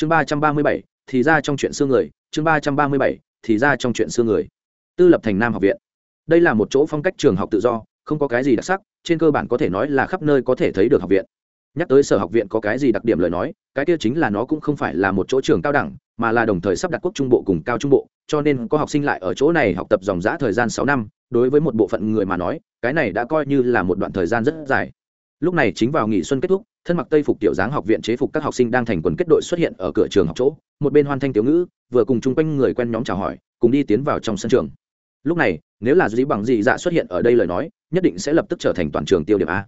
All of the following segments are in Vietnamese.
chương ba trăm ba mươi bảy, thì ra trong chuyện xương người. Chương ba trăm ba mươi bảy, thì ra trong chuyện xương người. Tư lập thành nam học viện. Đây là một chỗ phong cách trường học tự do, không có cái gì đặc sắc, trên cơ bản có thể nói là khắp nơi có thể thấy được học viện. Nhắc tới sở học viện có cái gì đặc điểm lời nói, cái kia chính là nó cũng không phải là một chỗ trường cao đẳng, mà là đồng thời sắp đặt quốc trung bộ cùng cao trung bộ, cho nên có học sinh lại ở chỗ này học tập dòng giã thời gian sáu năm, đối với một bộ phận người mà nói, cái này đã coi như là một đoạn thời gian rất dài lúc này chính vào nghỉ xuân kết thúc, thân mặc tây phục tiểu dáng học viện chế phục các học sinh đang thành quần kết đội xuất hiện ở cửa trường học chỗ, một bên hoan thanh tiểu ngữ, vừa cùng chung quanh người quen nhóm chào hỏi, cùng đi tiến vào trong sân trường. Lúc này, nếu là dĩ bằng dị dạ xuất hiện ở đây lời nói, nhất định sẽ lập tức trở thành toàn trường tiêu điểm a.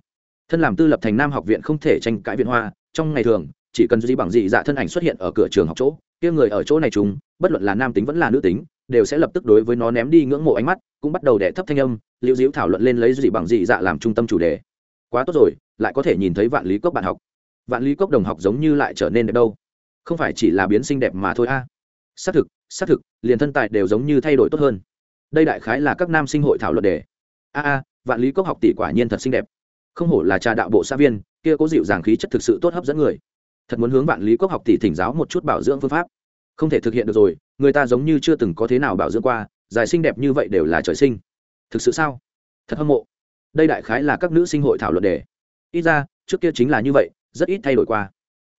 Thân làm tư lập thành nam học viện không thể tranh cãi viện hoa, trong ngày thường, chỉ cần dĩ bằng dị dạ thân ảnh xuất hiện ở cửa trường học chỗ, kia người ở chỗ này chúng bất luận là nam tính vẫn là nữ tính, đều sẽ lập tức đối với nó ném đi ngưỡng mộ ánh mắt, cũng bắt đầu đẻ thấp thanh âm, liễu diễu thảo luận lên lấy dĩ bằng dị dạ làm trung tâm chủ đề quá tốt rồi, lại có thể nhìn thấy vạn lý cốc bạn học. Vạn lý cốc đồng học giống như lại trở nên đẹp đâu. Không phải chỉ là biến xinh đẹp mà thôi a. Xác thực xác thực, liền thân tài đều giống như thay đổi tốt hơn. Đây đại khái là các nam sinh hội thảo luận đề. A a, vạn lý cốc học tỷ quả nhiên thật xinh đẹp. Không hổ là trà đạo bộ xã viên, kia có dịu dàng khí chất thực sự tốt hấp dẫn người. Thật muốn hướng vạn lý cốc học tỷ thỉnh giáo một chút bảo dưỡng phương pháp. Không thể thực hiện được rồi, người ta giống như chưa từng có thế nào bảo dưỡng qua, dài xinh đẹp như vậy đều là trời sinh. Thực sự sao? Thật hâm mộ đây đại khái là các nữ sinh hội thảo luận đề. Ít ra, trước kia chính là như vậy, rất ít thay đổi qua.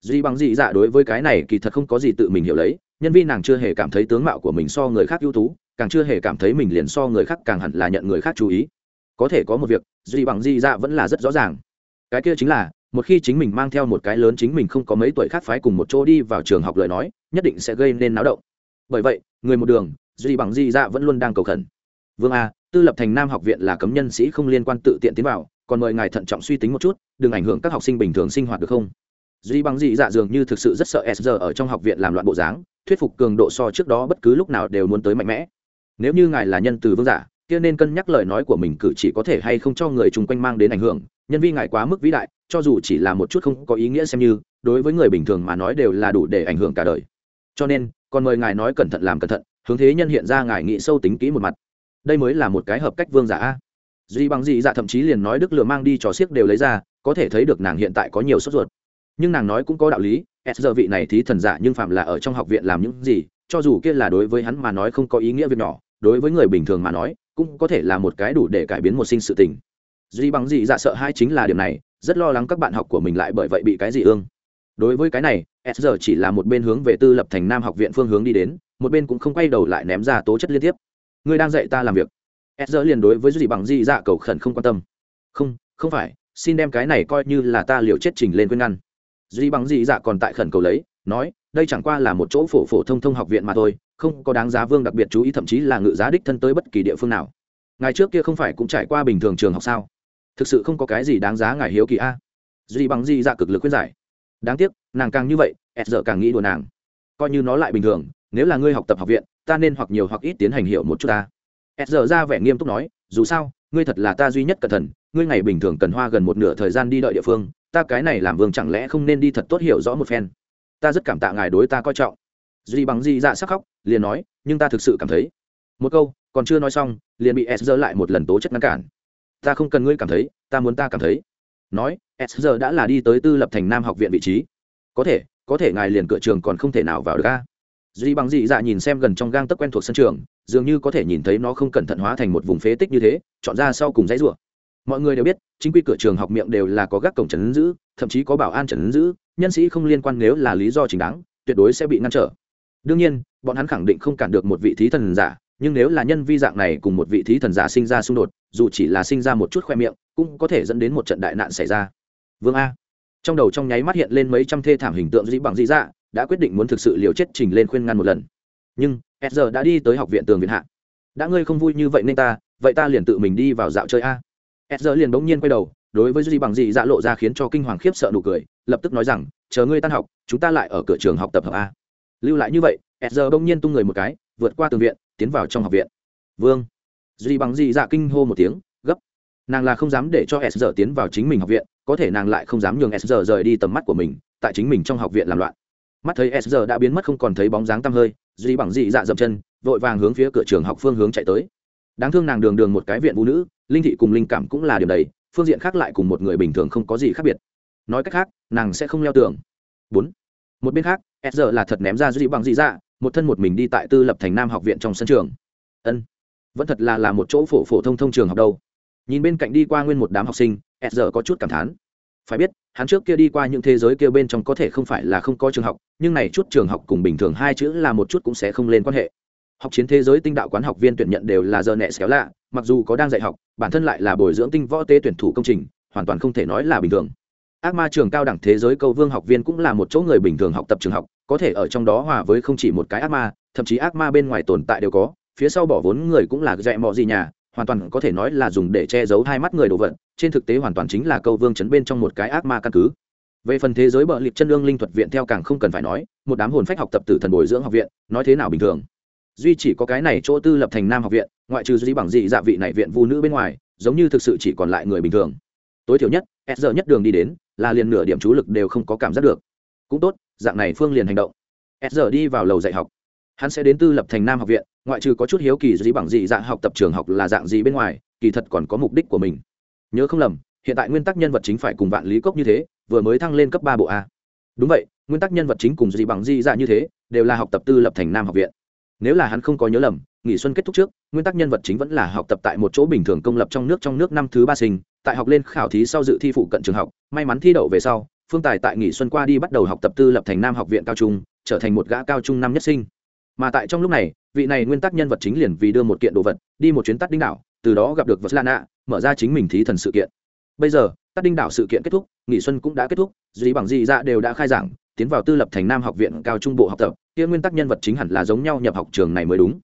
Duy bằng dị dạ đối với cái này kỳ thật không có gì tự mình hiểu lấy, nhân viên nàng chưa hề cảm thấy tướng mạo của mình so người khác ưu tú, càng chưa hề cảm thấy mình liền so người khác càng hẳn là nhận người khác chú ý. Có thể có một việc, duy bằng dị dạ vẫn là rất rõ ràng. Cái kia chính là, một khi chính mình mang theo một cái lớn chính mình không có mấy tuổi khác phái cùng một chỗ đi vào trường học lời nói, nhất định sẽ gây nên náo động. Bởi vậy, người một đường, duy bằng dị dạ vẫn luôn đang cầu khẩn vương a, tư lập thành nam học viện là cấm nhân sĩ không liên quan tự tiện tiến vào, còn mời ngài thận trọng suy tính một chút, đừng ảnh hưởng các học sinh bình thường sinh hoạt được không? Duy bằng dị dạ dường như thực sự rất sợ s giờ ở trong học viện làm loạn bộ dáng, thuyết phục cường độ so trước đó bất cứ lúc nào đều muốn tới mạnh mẽ. Nếu như ngài là nhân từ vương giả, kia nên cân nhắc lời nói của mình cử chỉ có thể hay không cho người chung quanh mang đến ảnh hưởng. Nhân vi ngài quá mức vĩ đại, cho dù chỉ là một chút không có ý nghĩa xem như, đối với người bình thường mà nói đều là đủ để ảnh hưởng cả đời. Cho nên, còn mời ngài nói cẩn thận làm cẩn thận, hướng thế nhân hiện ra ngài nghĩ sâu tính kỹ một mặt đây mới là một cái hợp cách vương giả a. Duy bằng dị dạ thậm chí liền nói đức lừa mang đi trò xiếc đều lấy ra, có thể thấy được nàng hiện tại có nhiều sốt ruột. Nhưng nàng nói cũng có đạo lý s giờ vị này thí thần giả nhưng phạm là ở trong học viện làm những gì, cho dù kia là đối với hắn mà nói không có ý nghĩa việc nhỏ, đối với người bình thường mà nói, cũng có thể là một cái đủ để cải biến một sinh sự tình. Duy bằng dị dạ sợ hai chính là điểm này, rất lo lắng các bạn học của mình lại bởi vậy bị cái gì ương. Đối với cái này s giờ chỉ là một bên hướng về tư lập thành nam học viện phương hướng đi đến, một bên cũng không quay đầu lại ném ra tố chất liên tiếp ngươi đang dạy ta làm việc. S giờ liền đối với duy bằng dị dạ cầu khẩn không quan tâm. Không không phải, xin đem cái này coi như là ta liều chết trình lên khuyên ngăn. Duy bằng dị dạ còn tại khẩn cầu lấy, nói, đây chẳng qua là một chỗ phổ phổ thông thông học viện mà thôi, không có đáng giá vương đặc biệt chú ý thậm chí là ngự giá đích thân tới bất kỳ địa phương nào. Ngài trước kia không phải cũng trải qua bình thường trường học sao? Thực sự không có cái gì đáng giá ngài hiếu kỳ a. Duy bằng dị dạ cực lực khuyên giải. Đáng tiếc, nàng càng như vậy s giờ càng nghĩ đùa nàng. Coi như nó lại bình thường, nếu là ngươi học tập học viện ta nên hoặc nhiều hoặc ít tiến hành hiểu một chút ta. S giờ ra vẻ nghiêm túc nói, dù sao, ngươi thật là ta duy nhất cẩn thận, ngươi ngày bình thường cần hoa gần một nửa thời gian đi đợi địa phương, ta cái này làm vương chẳng lẽ không nên đi thật tốt hiểu rõ một phen. Ta rất cảm tạ ngài đối ta coi trọng. Duy bằng di dạ sắc khóc, liền nói, nhưng ta thực sự cảm thấy. Một câu, còn chưa nói xong, liền bị s giờ lại một lần tố chất ngăn cản. Ta không cần ngươi cảm thấy, ta muốn ta cảm thấy. Nói, s giờ đã là đi tới tư lập thành nam học viện vị trí. Có thể có thể ngài liền cửa trường còn không thể nào vào được a duy bằng dị dạ nhìn xem gần trong gang tấc quen thuộc sân trường, dường như có thể nhìn thấy nó không cẩn thận hóa thành một vùng phế tích như thế, chọn ra sau cùng dãy rủa. Mọi người đều biết, chính quy cửa trường học miệng đều là có gác cổng trấn giữ, thậm chí có bảo an trấn giữ, nhân sĩ không liên quan nếu là lý do chính đáng, tuyệt đối sẽ bị ngăn trở. Đương nhiên, bọn hắn khẳng định không cản được một vị thí thần giả, nhưng nếu là nhân vi dạng này cùng một vị thí thần giả sinh ra xung đột, dù chỉ là sinh ra một chút khoe miệng, cũng có thể dẫn đến một trận đại nạn xảy ra. Vương a. Trong đầu trong nháy mắt hiện lên mấy trăm thê thảm hình tượng dĩ bằng dĩ dạ đã quyết định muốn thực sự liều chết trình lên khuyên ngăn một lần. Nhưng s giờ đã đi tới học viện tường viện hạ. Đã ngươi không vui như vậy nên ta, vậy ta liền tự mình đi vào dạo chơi a. S giờ liền bỗng nhiên quay đầu, đối với duy bằng dị dạ lộ ra khiến cho kinh hoàng khiếp sợ nụ cười, lập tức nói rằng, chờ ngươi tan học, chúng ta lại ở cửa trường học tập hợp a. Lưu lại như vậy s giờ bỗng nhiên tung người một cái, vượt qua tường viện, tiến vào trong học viện. Vương. Duy bằng dị dạ kinh hô một tiếng, gấp. Nàng là không dám để cho s giờ tiến vào chính mình học viện, có thể nàng lại không dám nhường s giờ rời đi tầm mắt của mình, tại chính mình trong học viện làm loạn mắt thấy s giờ đã biến mất không còn thấy bóng dáng tăm hơi, duy bằng dị dạ dậm chân, vội vàng hướng phía cửa trường học phương hướng chạy tới. Đáng thương nàng đường đường một cái viện vũ nữ, linh thị cùng linh cảm cũng là điều đầy, phương diện khác lại cùng một người bình thường không có gì khác biệt. Nói cách khác, nàng sẽ không leo tường. Bốn. Một bên khác, s giờ là thật ném ra duy bằng dị dạ một thân một mình đi tại tư lập thành nam học viện trong sân trường. Ân. Vẫn thật là là một chỗ phổ phổ thông thông trường học đâu. Nhìn bên cạnh đi qua nguyên một đám học sinh, s giờ có chút cảm thán phải biết, hắn trước kia đi qua những thế giới kia bên trong có thể không phải là không có trường học, nhưng này chút trường học cùng bình thường hai chữ là một chút cũng sẽ không lên quan hệ. Học chiến thế giới tinh đạo quán học viên tuyển nhận đều là giờ nẹ xéo lạ, mặc dù có đang dạy học, bản thân lại là bồi dưỡng tinh võ tế tuyển thủ công trình, hoàn toàn không thể nói là bình thường. Ác ma trường cao đẳng thế giới câu vương học viên cũng là một chỗ người bình thường học tập trường học, có thể ở trong đó hòa với không chỉ một cái ác ma, thậm chí ác ma bên ngoài tồn tại đều có, phía sau bỏ vốn người cũng là dạy mọi gì nhà hoàn toàn có thể nói là dùng để che giấu hai mắt người đồ vật, trên thực tế hoàn toàn chính là câu vương chấn bên trong một cái ác ma căn cứ. Về phần thế giới bợ liệt chân lương linh thuật viện theo càng không cần phải nói, một đám hồn phách học tập từ thần bồi dưỡng học viện, nói thế nào bình thường? Duy chỉ có cái này chỗ tư lập thành nam học viện, ngoại trừ duy bằng dị dạ vị này viện vu nữ bên ngoài, giống như thực sự chỉ còn lại người bình thường. Tối thiểu nhất, s giờ nhất đường đi đến, là liền nửa điểm chú lực đều không có cảm giác được. Cũng tốt, dạng này phương liền hành động. S giờ đi vào lầu dạy học hắn sẽ đến tư lập thành nam học viện, ngoại trừ có chút hiếu kỳ gì bằng gì dạng học tập trường học là dạng gì bên ngoài, kỳ thật còn có mục đích của mình. Nhớ không lầm, hiện tại nguyên tắc nhân vật chính phải cùng vạn lý cốc như thế, vừa mới thăng lên cấp ba bộ a. Đúng vậy, nguyên tắc nhân vật chính cùng gì bằng gì dạ như thế, đều là học tập tư lập thành nam học viện. Nếu là hắn không có nhớ lầm, nghỉ xuân kết thúc trước, nguyên tắc nhân vật chính vẫn là học tập tại một chỗ bình thường công lập trong nước trong nước năm thứ ba sinh, tại học lên khảo thí sau dự thi phụ cận trường học, may mắn thi đậu về sau, phương tài tại nghỉ xuân qua đi bắt đầu học tập tư lập thành nam học viện cao trung, trở thành một gã cao trung năm nhất sinh mà tại trong lúc này, vị này nguyên tắc nhân vật chính liền vì đưa một kiện đồ vật, đi một chuyến tắt đinh đảo, từ đó gặp được vật lan ạ mở ra chính mình thí thần sự kiện. Bây giờ, tắt đinh đảo sự kiện kết thúc, nghỉ xuân cũng đã kết thúc dì bằng dì ra dạ đều đã khai giảng, tiến vào tư lập thành nam học viện cao trung bộ học tập, kia nguyên tắc nhân vật chính hẳn là giống nhau nhập học trường này mới đúng.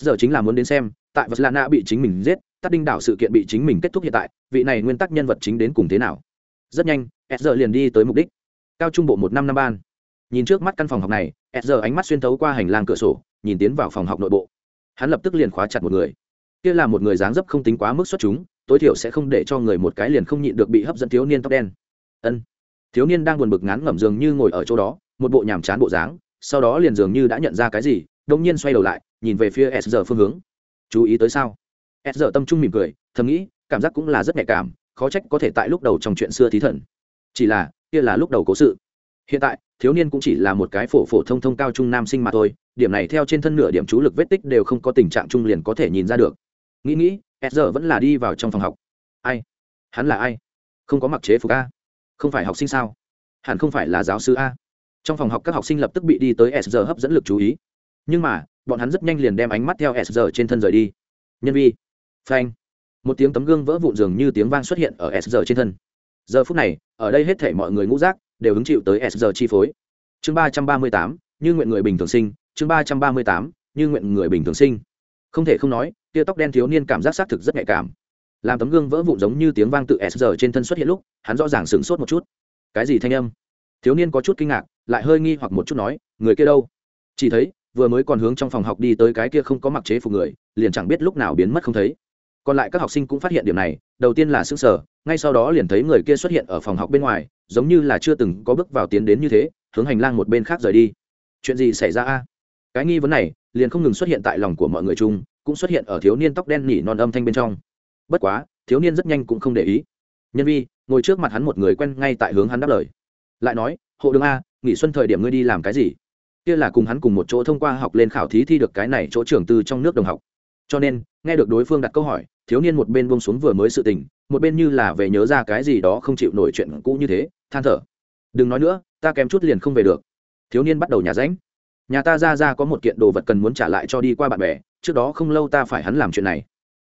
S giờ chính là muốn đến xem, tại vật lan ạ bị chính mình giết, tắt đinh đảo sự kiện bị chính mình kết thúc hiện tại, vị này nguyên tắc nhân vật chính đến cùng thế nào? Rất nhanh s giờ liền đi tới mục đích. Cao trung bộ một năm năm ban nhìn trước mắt căn phòng học này s giờ ánh mắt xuyên thấu qua hành lang cửa sổ, nhìn tiến vào phòng học nội bộ. Hắn lập tức liền khóa chặt một người. Kia là một người dáng dấp không tính quá mức xuất chúng, tối thiểu sẽ không để cho người một cái liền không nhịn được bị hấp dẫn thiếu niên tóc đen. Ân. Thiếu niên đang buồn bực ngán ngẩm dường như ngồi ở chỗ đó, một bộ nhàm chán bộ dáng, sau đó liền dường như đã nhận ra cái gì đông nhiên xoay đầu lại, nhìn về phía s giờ phương hướng. Chú ý tới sao? S giờ tâm trung mỉm cười, thầm nghĩ, cảm giác cũng là rất nhạy cảm, khó trách có thể tại lúc đầu trong chuyện xưa thí thần. Chỉ là, kia là lúc đầu cố sự. Hiện tại thiếu niên cũng chỉ là một cái phổ phổ thông thông cao trung nam sinh mà thôi, điểm này theo trên thân nửa điểm chú lực vết tích đều không có tình trạng trung liền có thể nhìn ra được. Nghĩ nghĩ, s giờ vẫn là đi vào trong phòng học. Ai? Hắn là ai? Không có mặc chế phục a. Không phải học sinh sao? Hẳn không phải là giáo sư a. Trong phòng học các học sinh lập tức bị đi tới s giờ hấp dẫn lực chú ý. Nhưng mà, bọn hắn rất nhanh liền đem ánh mắt theo s giờ trên thân rời đi. Nhân vi. Phanh. Một tiếng tấm gương vỡ vụn dường như tiếng vang xuất hiện ở s giờ trên thân. Giờ phút này, ở đây hết thể mọi người ngũ rác đều hứng chịu tới s giờ chi phối. Chương ba trăm ba mươi tám, như nguyện người bình thường sinh. Chương ba trăm ba mươi tám, như nguyện người bình thường sinh. Không thể không nói, tia tóc đen thiếu niên cảm giác xác thực rất nhạy cảm. Làm tấm gương vỡ vụn giống như tiếng vang tự s giờ trên thân xuất hiện lúc, hắn rõ ràng sửng sốt một chút. Cái gì thanh âm? Thiếu niên có chút kinh ngạc, lại hơi nghi hoặc một chút nói, người kia đâu? Chỉ thấy, vừa mới còn hướng trong phòng học đi tới cái kia không có mặc chế phục người, liền chẳng biết lúc nào biến mất không thấy còn lại các học sinh cũng phát hiện điểm này, đầu tiên là s ư ơ n g sở ngay sau đó liền thấy người kia xuất hiện ở phòng học bên ngoài, giống như là chưa từng có bước vào tiến đến như thế, hướng hành lang một bên khác rời đi. Chuyện gì xảy ra a? Cái nghi vấn này liền không ngừng xuất hiện tại lòng của mọi người chung, cũng xuất hiện ở thiếu niên tóc đen nỉ non âm thanh bên trong. Bất quá, thiếu niên rất nhanh cũng không để ý. Nhân vi, ngồi trước mặt hắn một người quen ngay tại hướng hắn đáp lời. Lại nói, hộ đường a, nghỉ xuân thời điểm ngươi đi làm cái gì? Kia là cùng hắn cùng một chỗ thông qua học lên khảo thí thi được cái này chỗ trưởng từ trong nước đồng học. Cho nên nghe được đối phương đặt câu hỏi, thiếu niên một bên buông xuống vừa mới sự tình, một bên như là về nhớ ra cái gì đó không chịu nổi chuyện cũ như thế, than thở. Đừng nói nữa, ta kém chút liền không về được. Thiếu niên bắt đầu nhà ránh. Nhà ta ra ra có một kiện đồ vật cần muốn trả lại cho đi qua bạn bè, trước đó không lâu ta phải hắn làm chuyện này.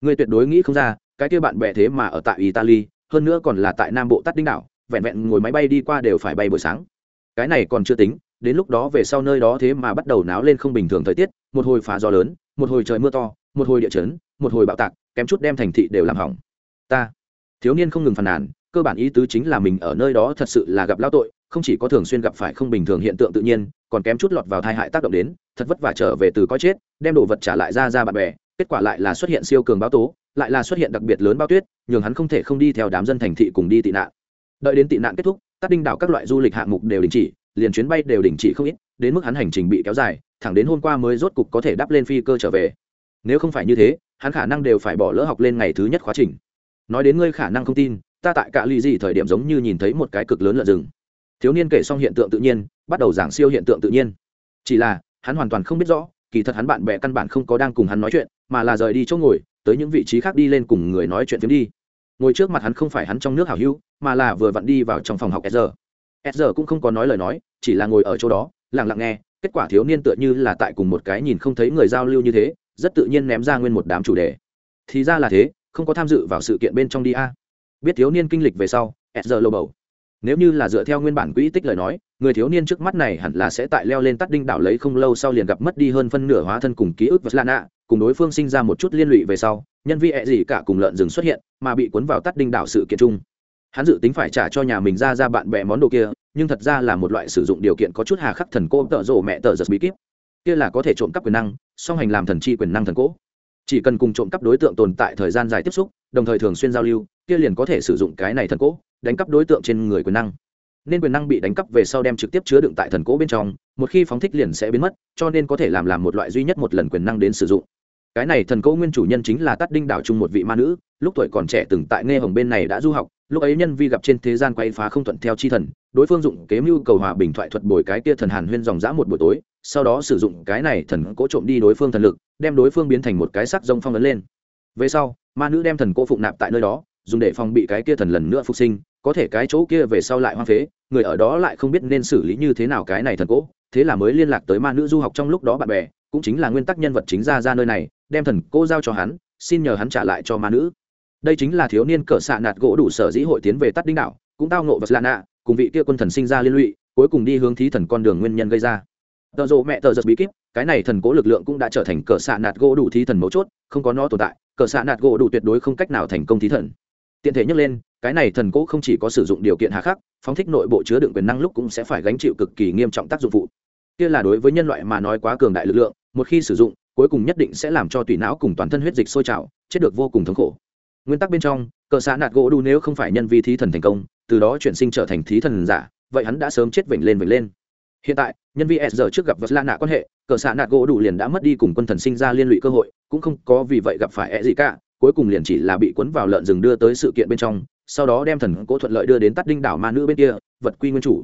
Người tuyệt đối nghĩ không ra, cái kia bạn bè thế mà ở tại italy, hơn nữa còn là tại nam bộ tắt đinh đảo, vẹn vẹn ngồi máy bay đi qua đều phải bay buổi sáng. Cái này còn chưa tính, đến lúc đó về sau nơi đó thế mà bắt đầu náo lên không bình thường thời tiết, một hồi phá gió lớn, một hồi trời mưa to một hồi địa chấn, một hồi bạo tạc, kém chút đem thành thị đều làm hỏng. Ta, thiếu niên không ngừng phàn nàn, cơ bản ý tứ chính là mình ở nơi đó thật sự là gặp lao tội, không chỉ có thường xuyên gặp phải không bình thường hiện tượng tự nhiên, còn kém chút lọt vào tai hại tác động đến, thật vất vả trở về từ coi chết, đem đồ vật trả lại ra ra bạn bè, kết quả lại là xuất hiện siêu cường báo tố, lại là xuất hiện đặc biệt lớn bao tuyết, nhường hắn không thể không đi theo đám dân thành thị cùng đi tị nạn. Đợi đến tị nạn kết thúc tắt đinh đảo các loại du lịch hạng mục đều đình chỉ, liền chuyến bay đều đình chỉ không ít, đến mức hắn hành trình bị kéo dài, thẳng đến hôm qua mới rốt cục có thể đắp lên phi cơ trở về nếu không phải như thế, hắn khả năng đều phải bỏ lỡ học lên ngày thứ nhất khóa trình. Nói đến ngươi khả năng không tin, ta tại cả lì gì thời điểm giống như nhìn thấy một cái cực lớn lợn rừng. Thiếu niên kể xong hiện tượng tự nhiên, bắt đầu giảng siêu hiện tượng tự nhiên. Chỉ là, hắn hoàn toàn không biết rõ, kỳ thật hắn bạn bè căn bản không có đang cùng hắn nói chuyện, mà là rời đi chỗ ngồi, tới những vị trí khác đi lên cùng người nói chuyện phiếm đi. Ngồi trước mặt hắn không phải hắn trong nước hảo hữu, mà là vừa vặn đi vào trong phòng học s giờ cũng không có nói lời nói, chỉ là ngồi ở chỗ đó, lặng lặng nghe, kết quả thiếu niên tựa như là tại cùng một cái nhìn không thấy người giao lưu như thế rất tự nhiên ném ra nguyên một đám chủ đề. Thì ra là thế, không có tham dự vào sự kiện bên trong đi a. Biết thiếu niên kinh lịch về sau s giờ lâu bầu. Nếu như là dựa theo nguyên bản quỹ tích lời nói, người thiếu niên trước mắt này hẳn là sẽ tại leo lên tắt đinh đảo lấy không lâu sau liền gặp mất đi hơn phân nửa hóa thân cùng ký ức vật lana cùng đối phương sinh ra một chút liên lụy về sau, nhân vi ẹ gì cả cùng lợn rừng xuất hiện, mà bị cuốn vào tắt đinh đảo sự kiện chung. Hắn dự tính phải trả cho nhà mình ra ra bạn bè món đồ kia, nhưng thật ra là một loại sử dụng điều kiện có chút hà khắc thần cô tợ rộ mẹ tợ giật bí kíp. Kia là có thể trộm cắp quyền năng song hành làm thần chi quyền năng thần cố chỉ cần cùng trộm cắp đối tượng tồn tại thời gian dài tiếp xúc, đồng thời thường xuyên giao lưu, kia liền có thể sử dụng cái này thần cố đánh cắp đối tượng trên người quyền năng. Nên quyền năng bị đánh cắp về sau đem trực tiếp chứa đựng tại thần cố bên trong, một khi phóng thích liền sẽ biến mất, cho nên có thể làm làm một loại duy nhất một lần quyền năng đến sử dụng. Cái này thần cố nguyên chủ nhân chính là tát đinh đảo chung một vị ma nữ, lúc tuổi còn trẻ từng tại nghe hồng bên này đã du học, lúc ấy nhân vi gặp trên thế gian quay phá không thuận theo chi thần đối phương dụng kế mưu cầu hòa bình thoại thuật bồi cái kia thần hàn huyên dòng dã một buổi tối, sau đó sử dụng cái này thần cố trộm đi đối phương thần lực, đem đối phương biến thành một cái sắc rông phong ấn lên. Về sau, ma nữ đem thần cố phụng nạp tại nơi đó, dùng để phòng bị cái kia thần lần nữa phục sinh, có thể cái chỗ kia về sau lại hoang phế, người ở đó lại không biết nên xử lý như thế nào cái này thần cố, thế là mới liên lạc tới ma nữ du học trong lúc đó bạn bè, cũng chính là nguyên tắc nhân vật chính ra ra nơi này, đem thần cố giao cho hắn, xin nhờ hắn trả lại cho ma nữ. Đây chính là thiếu niên cỡ xạ nạt gỗ đủ sở dĩ hội tiến về tắt đinh đảo cũng tao nộ vật lạ nạ cùng vị kia quân thần sinh ra liên lụy, cuối cùng đi hướng thí thần con đường nguyên nhân gây ra. Tờ rộ mẹ tờ giật bí kíp, cái này thần cố lực lượng cũng đã trở thành cờ xạ nạt gỗ đủ thí thần mấu chốt, không có nó tồn tại, cờ xạ nạt gỗ đủ tuyệt đối không cách nào thành công thí thần. Tiện thể nhắc lên, cái này thần cố không chỉ có sử dụng điều kiện hạ khắc, phóng thích nội bộ chứa đựng quyền năng lúc cũng sẽ phải gánh chịu cực kỳ nghiêm trọng tác dụng phụ. Kia là đối với nhân loại mà nói quá cường đại lực lượng, một khi sử dụng, cuối cùng nhất định sẽ làm cho tùy não cùng toàn thân huyết dịch sôi trào, chết được vô cùng thống khổ. Nguyên tắc bên trong, cờ xạ nạt gỗ đủ nếu không phải nhân vi thí thần thành công từ đó chuyển sinh trở thành thí thần giả, vậy hắn đã sớm chết vểnh lên vểnh lên. Hiện tại, nhân vi s giờ trước gặp vật la nạ quan hệ, cờ xạ nạt gỗ đủ liền đã mất đi cùng quân thần sinh ra liên lụy cơ hội, cũng không có vì vậy gặp phải e gì cả, cuối cùng liền chỉ là bị cuốn vào lợn rừng đưa tới sự kiện bên trong, sau đó đem thần cố thuận lợi đưa đến tắt đinh đảo ma nữ bên kia, vật quy nguyên chủ.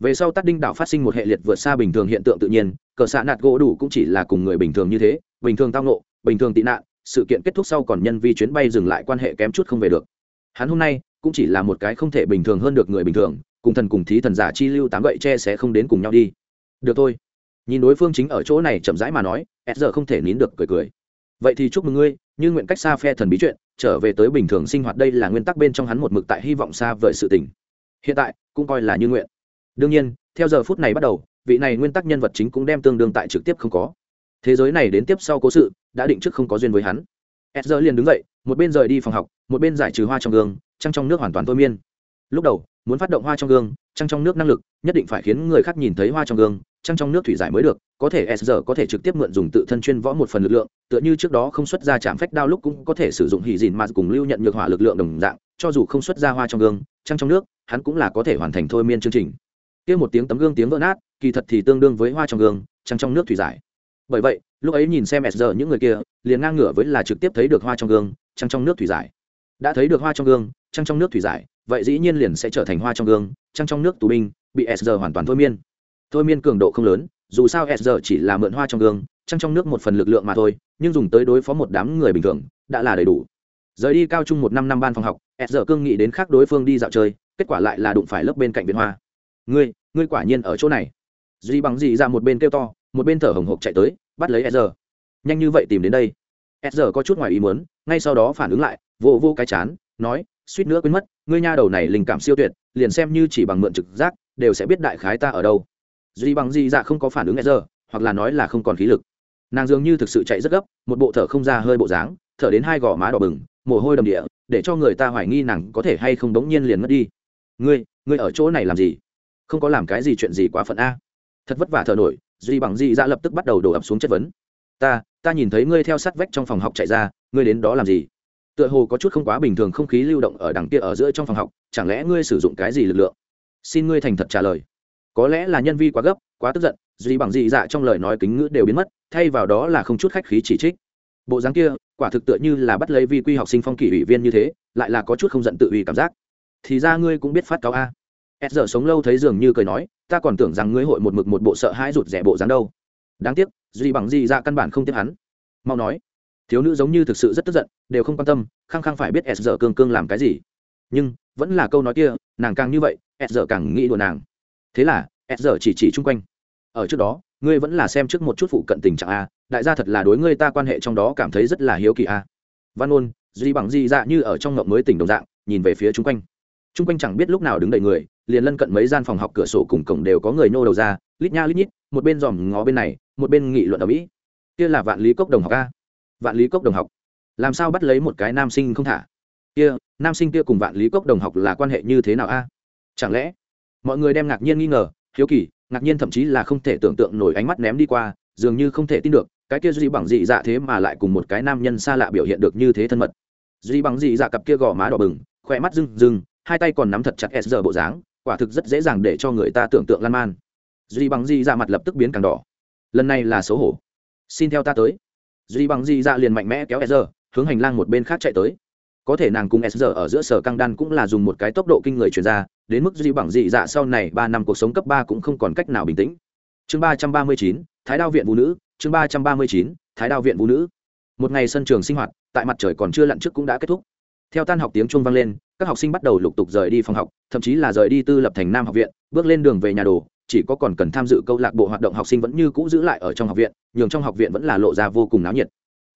Về sau tắt đinh đảo phát sinh một hệ liệt vượt xa bình thường hiện tượng tự nhiên, cờ xạ nạt gỗ đủ cũng chỉ là cùng người bình thường như thế, bình thường tao nộ bình thường tị nạn, sự kiện kết thúc sau còn nhân vi chuyến bay dừng lại quan hệ kém chút không về được. Hắn hôm nay cũng chỉ là một cái không thể bình thường hơn được người bình thường, cùng thần cùng thí thần giả chi lưu tám gậy tre sẽ không đến cùng nhau đi. Được thôi. Nhìn đối phương chính ở chỗ này chậm rãi mà nói s giờ không thể nín được cười cười. Vậy thì chúc mừng ngươi, như nguyện cách xa phe thần bí chuyện, trở về tới bình thường sinh hoạt đây là nguyên tắc bên trong hắn một mực tại hy vọng xa vời sự tình. Hiện tại, cũng coi là như nguyện. Đương nhiên, theo giờ phút này bắt đầu, vị này nguyên tắc nhân vật chính cũng đem tương đương tại trực tiếp không có. Thế giới này đến tiếp sau cố sự, đã định trước không có duyên với hắn. Edger liền đứng dậy, một bên rời đi phòng học, một bên giải trừ hoa trong gương trăng trong nước hoàn toàn thôi miên. Lúc đầu, muốn phát động hoa trong gương, trăng trong nước năng lực, nhất định phải khiến người khác nhìn thấy hoa trong gương, trăng trong nước thủy giải mới được, có thể s có thể trực tiếp mượn dùng tự thân chuyên võ một phần lực lượng, tựa như trước đó không xuất ra chạm phách đao lúc cũng có thể sử dụng hỉ dìn mà cùng lưu nhận nhược hỏa lực lượng đồng dạng, cho dù không xuất ra hoa trong gương, trăng trong nước, hắn cũng là có thể hoàn thành thôi miên chương trình. Kia một tiếng tấm gương tiếng vỡ nát, kỳ thật thì tương đương với hoa trong gương, trăng trong nước thủy giải. Bởi vậy, lúc ấy nhìn xem s những người kia, liền ngang ngửa với là trực tiếp thấy được hoa trong gương, trăng trong nước thủy giải. Đã thấy được hoa trong gương trăng trong nước thủy giải, vậy dĩ nhiên liền sẽ trở thành hoa trong gương, trăng trong nước tù binh, bị s hoàn toàn thôi miên. Thôi miên cường độ không lớn, dù sao s chỉ là mượn hoa trong gương, trăng trong nước một phần lực lượng mà thôi, nhưng dùng tới đối phó một đám người bình thường, đã là đầy đủ. Rời đi cao trung một năm năm ban phòng học, s cương nghĩ đến khác đối phương đi dạo chơi, kết quả lại là đụng phải lớp bên cạnh viện hoa. Ngươi ngươi quả nhiên ở chỗ này. Duy bằng gì ra một bên kêu to, một bên thở hồng hộc chạy tới, bắt lấy s nhanh như vậy tìm đến đây. S có chút ngoài ý muốn, ngay sau đó phản ứng lại vô vô cái chán, nói suýt nữa quên mất ngươi nha đầu này linh cảm siêu tuyệt liền xem như chỉ bằng mượn trực giác đều sẽ biết đại khái ta ở đâu. Duy bằng gì dạ không có phản ứng giờ, hoặc là nói là không còn khí lực. Nàng dường như thực sự chạy rất gấp một bộ thở không ra hơi bộ dáng thở đến hai gò má đỏ bừng mồ hôi đầm địa để cho người ta hoài nghi nàng có thể hay không đống nhiên liền mất đi. Ngươi ngươi ở chỗ này làm gì? Không có làm cái gì chuyện gì quá phận a? Thật vất vả thở nổi duy bằng dị dạ lập tức bắt đầu đổ ập xuống chất vấn. Ta ta nhìn thấy ngươi theo sát vách trong phòng học chạy ra ngươi đến đó làm gì? Tựa hồ có chút không quá bình thường không khí lưu động ở đằng kia ở giữa trong phòng học, chẳng lẽ ngươi sử dụng cái gì lực lượng? Xin ngươi thành thật trả lời. Có lẽ là nhân vi quá gấp, quá tức giận duy bằng dị dạ trong lời nói kính ngữ đều biến mất, thay vào đó là không chút khách khí chỉ trích. Bộ dáng kia, quả thực tựa như là bắt lấy vi quy học sinh phong kỷ ủy viên như thế, lại là có chút không giận tự ủy cảm giác. Thì ra ngươi cũng biết phát cáo a. S giờ sống lâu thấy dường như cười nói, ta còn tưởng rằng ngươi hội một mực một bộ sợ hãi rụt rẻ bộ dáng đâu. Đáng tiếc duy bằng gì ra dạ căn bản không tiếp hắn. Mau nói thiếu nữ giống như thực sự rất tức giận, đều không quan tâm, khăng khăng phải biết s giờ cương cương làm cái gì. Nhưng, vẫn là câu nói kia, nàng càng như vậy, s giờ càng nghĩ đùa nàng. Thế là, s giờ chỉ chỉ chung quanh. Ở trước đó, ngươi vẫn là xem trước một chút phụ cận tình trạng a, đại gia thật là đối ngươi ta quan hệ trong đó cảm thấy rất là hiếu kỳ a. Văn ôn, duy bằng di dạ như ở trong ngộng mới tỉnh đồng dạng, nhìn về phía chung quanh. Chung quanh chẳng biết lúc nào đứng đầy người, liền lân cận mấy gian phòng học cửa sổ cùng cổng đều có người nô đầu ra, lít nha lít nhít, một bên dòm ngó bên này, một bên nghị luận ở mỹ. Kia là vạn lý cốc đồng học a vạn lý cốc đồng học. Làm sao bắt lấy một cái nam sinh không thả? Kia, nam sinh kia cùng vạn lý cốc đồng học là quan hệ như thế nào a? Chẳng lẽ? Mọi người đem ngạc nhiên nghi ngờ, hiếu kỳ, ngạc nhiên thậm chí là không thể tưởng tượng nổi ánh mắt ném đi qua, dường như không thể tin được, cái kia duy bằng dị dạ thế mà lại cùng một cái nam nhân xa lạ biểu hiện được như thế thân mật. Duy bằng dị dạ cặp kia gò má đỏ bừng, khỏe mắt rưng rưng, hai tay còn nắm thật chặt s giờ bộ dáng, quả thực rất dễ dàng để cho người ta tưởng tượng lan man. Duy bằng dị dạ mặt lập tức biến càng đỏ. Lần này là xấu hổ. Xin theo ta tới duy bằng dị dạ liền mạnh mẽ kéo sr hướng hành lang một bên khác chạy tới. Có thể nàng cùng sr ở giữa sở căng đan cũng là dùng một cái tốc độ kinh người chuyển ra, đến mức duy bằng dị dạ sau này ba năm cuộc sống cấp ba cũng không còn cách nào bình tĩnh. Chương ba trăm ba mươi chín, thái đao viện vũ nữ, chương ba trăm ba mươi chín, thái đao viện vũ nữ. Một ngày sân trường sinh hoạt, tại mặt trời còn chưa lặn trước cũng đã kết thúc. Theo tan học tiếng chuông vang lên, các học sinh bắt đầu lục tục rời đi phòng học, thậm chí là rời đi tư lập thành nam học viện, bước lên đường về nhà đồ chỉ có còn cần tham dự câu lạc bộ hoạt động học sinh vẫn như cũ giữ lại ở trong học viện, nhường trong học viện vẫn là lộ ra vô cùng náo nhiệt.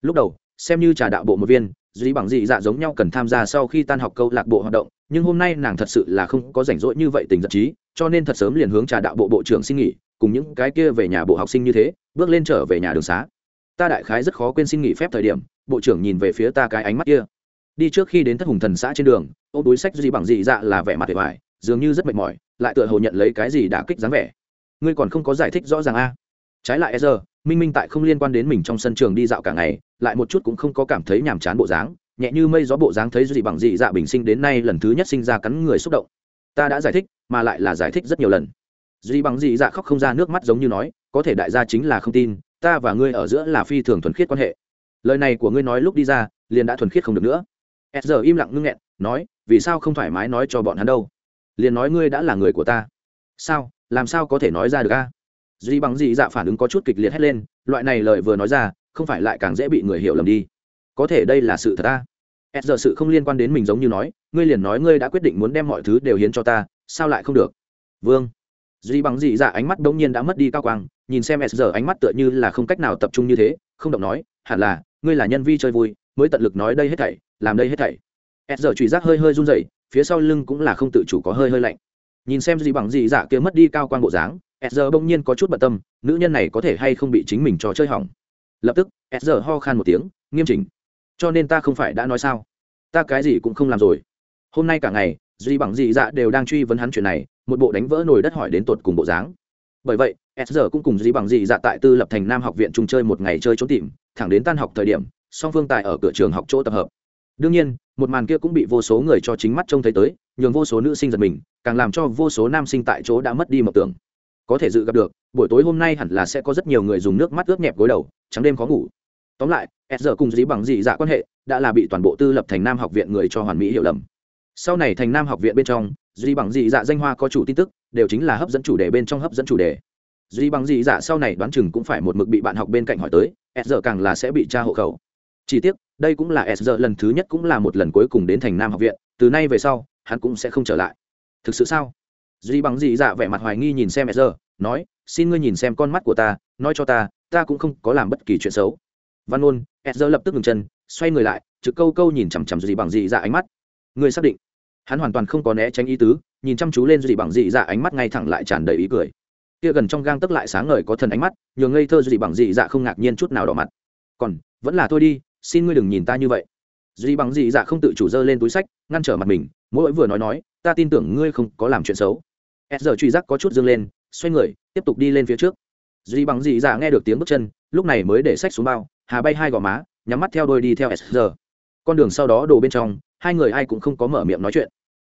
Lúc đầu, xem như trà đạo bộ một viên duy bằng dị dạ giống nhau cần tham gia sau khi tan học câu lạc bộ hoạt động, nhưng hôm nay nàng thật sự là không có rảnh rỗi như vậy tình giận trí, cho nên thật sớm liền hướng trà đạo bộ bộ trưởng xin nghỉ, cùng những cái kia về nhà bộ học sinh như thế, bước lên trở về nhà đường xá. Ta đại khái rất khó quên xin nghỉ phép thời điểm, bộ trưởng nhìn về phía ta cái ánh mắt kia. Đi trước khi đến thất hùng thần xã trên đường, ô túi sách duy bằng dị dạ là vẻ mặt vẻ vải dường như rất mệt mỏi, lại tựa hồ nhận lấy cái gì đã kích dáng vẻ. Ngươi còn không có giải thích rõ ràng a? Trái lại e giờ minh minh tại không liên quan đến mình trong sân trường đi dạo cả ngày, lại một chút cũng không có cảm thấy nhàm chán bộ dáng, nhẹ như mây gió bộ dáng thấy gì bằng dị dạ bình sinh đến nay lần thứ nhất sinh ra cắn người xúc động. Ta đã giải thích, mà lại là giải thích rất nhiều lần. Duy bằng dị dạ khóc không ra nước mắt giống như nói, có thể đại gia chính là không tin, ta và ngươi ở giữa là phi thường thuần khiết quan hệ. Lời này của ngươi nói lúc đi ra, liền đã thuần khiết không được nữa. S giờ im lặng ngưng nghẹn, nói, vì sao không thoải mái nói cho bọn hắn đâu? Liền nói ngươi đã là người của ta. Sao? Làm sao có thể nói ra được a? Duy bằng dị dạ phản ứng có chút kịch liệt hét lên, loại này lời vừa nói ra, không phải lại càng dễ bị người hiểu lầm đi. Có thể đây là sự thật ta s giờ sự không liên quan đến mình giống như nói, ngươi liền nói ngươi đã quyết định muốn đem mọi thứ đều hiến cho ta, sao lại không được? Vương. Duy bằng dị dạ ánh mắt đ ỗ n g nhiên đã mất đi cao quang, nhìn xem s giờ ánh mắt tựa như là không cách nào tập trung như thế, không động nói, hẳn là, ngươi là nhân vi chơi vui, mới tận lực nói đây hết thảy, làm đây hết thảy. S giờ trụy giác hơi hơi run rẩy phía sau lưng cũng là không tự chủ có hơi hơi lạnh. Nhìn xem gì bằng gì dạ kia mất đi cao quan bộ dáng s giờ bỗng nhiên có chút bận tâm, nữ nhân này có thể hay không bị chính mình cho chơi hỏng. Lập tức s ho khan một tiếng, nghiêm chỉnh. Cho nên ta không phải đã nói sao? Ta cái gì cũng không làm rồi. Hôm nay cả ngày duy bằng dị dạ đều đang truy vấn hắn chuyện này, một bộ đánh vỡ nồi đất hỏi đến tột cùng bộ dáng. Bởi vậy s giờ cũng cùng duy bằng dị dạ tại tư lập thành nam học viện chung chơi một ngày chơi trốn tìm, thẳng đến tan học thời điểm, song phương tài ở cửa trường học chỗ tập hợp đương nhiên, một màn kia cũng bị vô số người cho chính mắt trông thấy tới, nhường vô số nữ sinh giật mình, càng làm cho vô số nam sinh tại chỗ đã mất đi mộng tưởng. Có thể dự gặp được, buổi tối hôm nay hẳn là sẽ có rất nhiều người dùng nước mắt ướt nhẹp gối đầu, trắng đêm khó ngủ. Tóm lại, s giờ cùng dí bằng dị dạ quan hệ đã là bị toàn bộ tư lập thành nam học viện người cho hoàn mỹ hiểu lầm. Sau này thành nam học viện bên trong dí bằng dị dạ danh hoa có chủ tin tức, đều chính là hấp dẫn chủ đề bên trong hấp dẫn chủ đề. Dí bằng dị dạ sau này đoán chừng cũng phải một mực bị bạn học bên cạnh hỏi tới, s giờ càng là sẽ bị tra hộ khẩu. Chỉ tiếc đây cũng là s giờ lần thứ nhất cũng là một lần cuối cùng đến thành nam học viện, từ nay về sau, hắn cũng sẽ không trở lại. Thực sự sao? Duy bằng dị dạ vẻ mặt hoài nghi nhìn xem s giờ nói, xin ngươi nhìn xem con mắt của ta, nói cho ta ta cũng không có làm bất kỳ chuyện xấu. Văn ôn s giờ lập tức ngừng chân, xoay người lại, trực câu câu nhìn chằm chằm Dì bằng dị dạ ánh mắt. Ngươi xác định? Hắn hoàn toàn không có né tránh ý tứ, nhìn chăm chú lên Dì bằng dị dạ ánh mắt ngay thẳng lại tràn đầy ý cười. Kia gần trong gang tấc lại sáng ngời có thần ánh mắt, nhường ngây thơ Dì bằng dị dạ không ngạc nhiên chút nào đỏ mặt. Còn, vẫn là thôi đi xin ngươi đừng nhìn ta như vậy. Duy bằng dị dạ không tự chủ dơ lên túi sách, ngăn trở mặt mình, mỗi vừa nói nói, ta tin tưởng ngươi không có làm chuyện xấu. S giờ truy giác có chút dâng lên, xoay người, tiếp tục đi lên phía trước. Duy bằng dị dạ nghe được tiếng bước chân, lúc này mới để sách xuống bao, hà bay hai gò má, nhắm mắt theo đôi đi theo s giờ. Con đường sau đó đổ bên trong, hai người ai cũng không có mở miệng nói chuyện.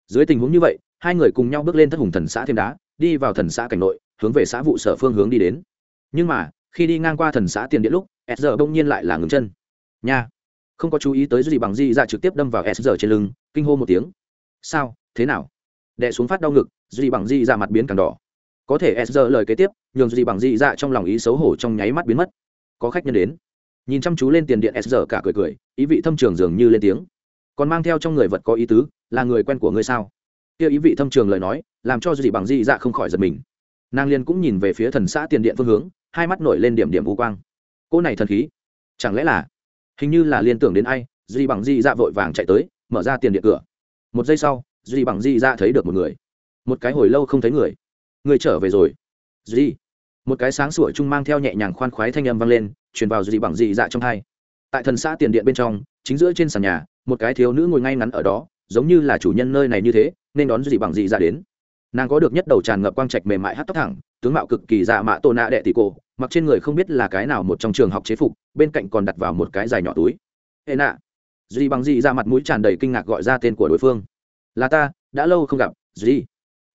Dưới tình huống như vậy, hai người cùng nhau bước lên thất hùng thần xã thêm đá, đi vào thần xã cảnh nội, hướng về xã vụ sở phương hướng đi đến. Nhưng mà, khi đi ngang qua thần xã tiền điện lúc, s giờ bỗng nhiên lại là ngừng chân nha. Không có chú ý tới gì bằng Di dạ ra trực tiếp đâm vào s giờ trên lưng, kinh hô một tiếng. Sao? Thế nào? Đè xuống phát đau ngực, gì bằng di dạ ra mặt biến càng đỏ. Có thể s lời kế tiếp, nhường gì bằng di dạ trong lòng ý xấu hổ trong nháy mắt biến mất. Có khách nhân đến. Nhìn chăm chú lên tiền điện s cả cười cười, ý vị thâm trường dường như lên tiếng. Còn mang theo trong người vật có ý tứ, là người quen của ngươi sao? Kia ý vị thâm trường lời nói, làm cho gì bằng di dạ không khỏi giật mình. Nàng liên cũng nhìn về phía thần xã tiền điện phương hướng, hai mắt nổi lên điểm điểm u quang. Cô này thần khí, chẳng lẽ là hình như là liên tưởng đến ai duy bằng di dạ vội vàng chạy tới, mở ra tiền điện cửa. Một giây sau duy bằng di dạ thấy được một người. Một cái hồi lâu không thấy người. Người trở về rồi. Duy một cái sáng sủa chung mang theo nhẹ nhàng khoan khoái thanh âm vang lên, truyền vào duy bằng Di dạ trong hai. Tại thần xã tiền điện bên trong, chính giữa trên sàn nhà, một cái thiếu nữ ngồi ngay ngắn ở đó, giống như là chủ nhân nơi này như thế, nên đón duy bằng Di dạ đến. Nàng có được nhất đầu tràn ngập quang trạch mềm mại hát tóc thẳng tướng mạo cực kỳ dạ mạ tổ nạ đệ tỷ cô mặc trên người không biết là cái nào một trong trường học chế phục, bên cạnh còn đặt vào một cái dài nhỏ túi. Hệ nạ. Duy bằng dị ra mặt mũi tràn đầy kinh ngạc gọi ra tên của đối phương. Là ta, đã lâu không gặp duy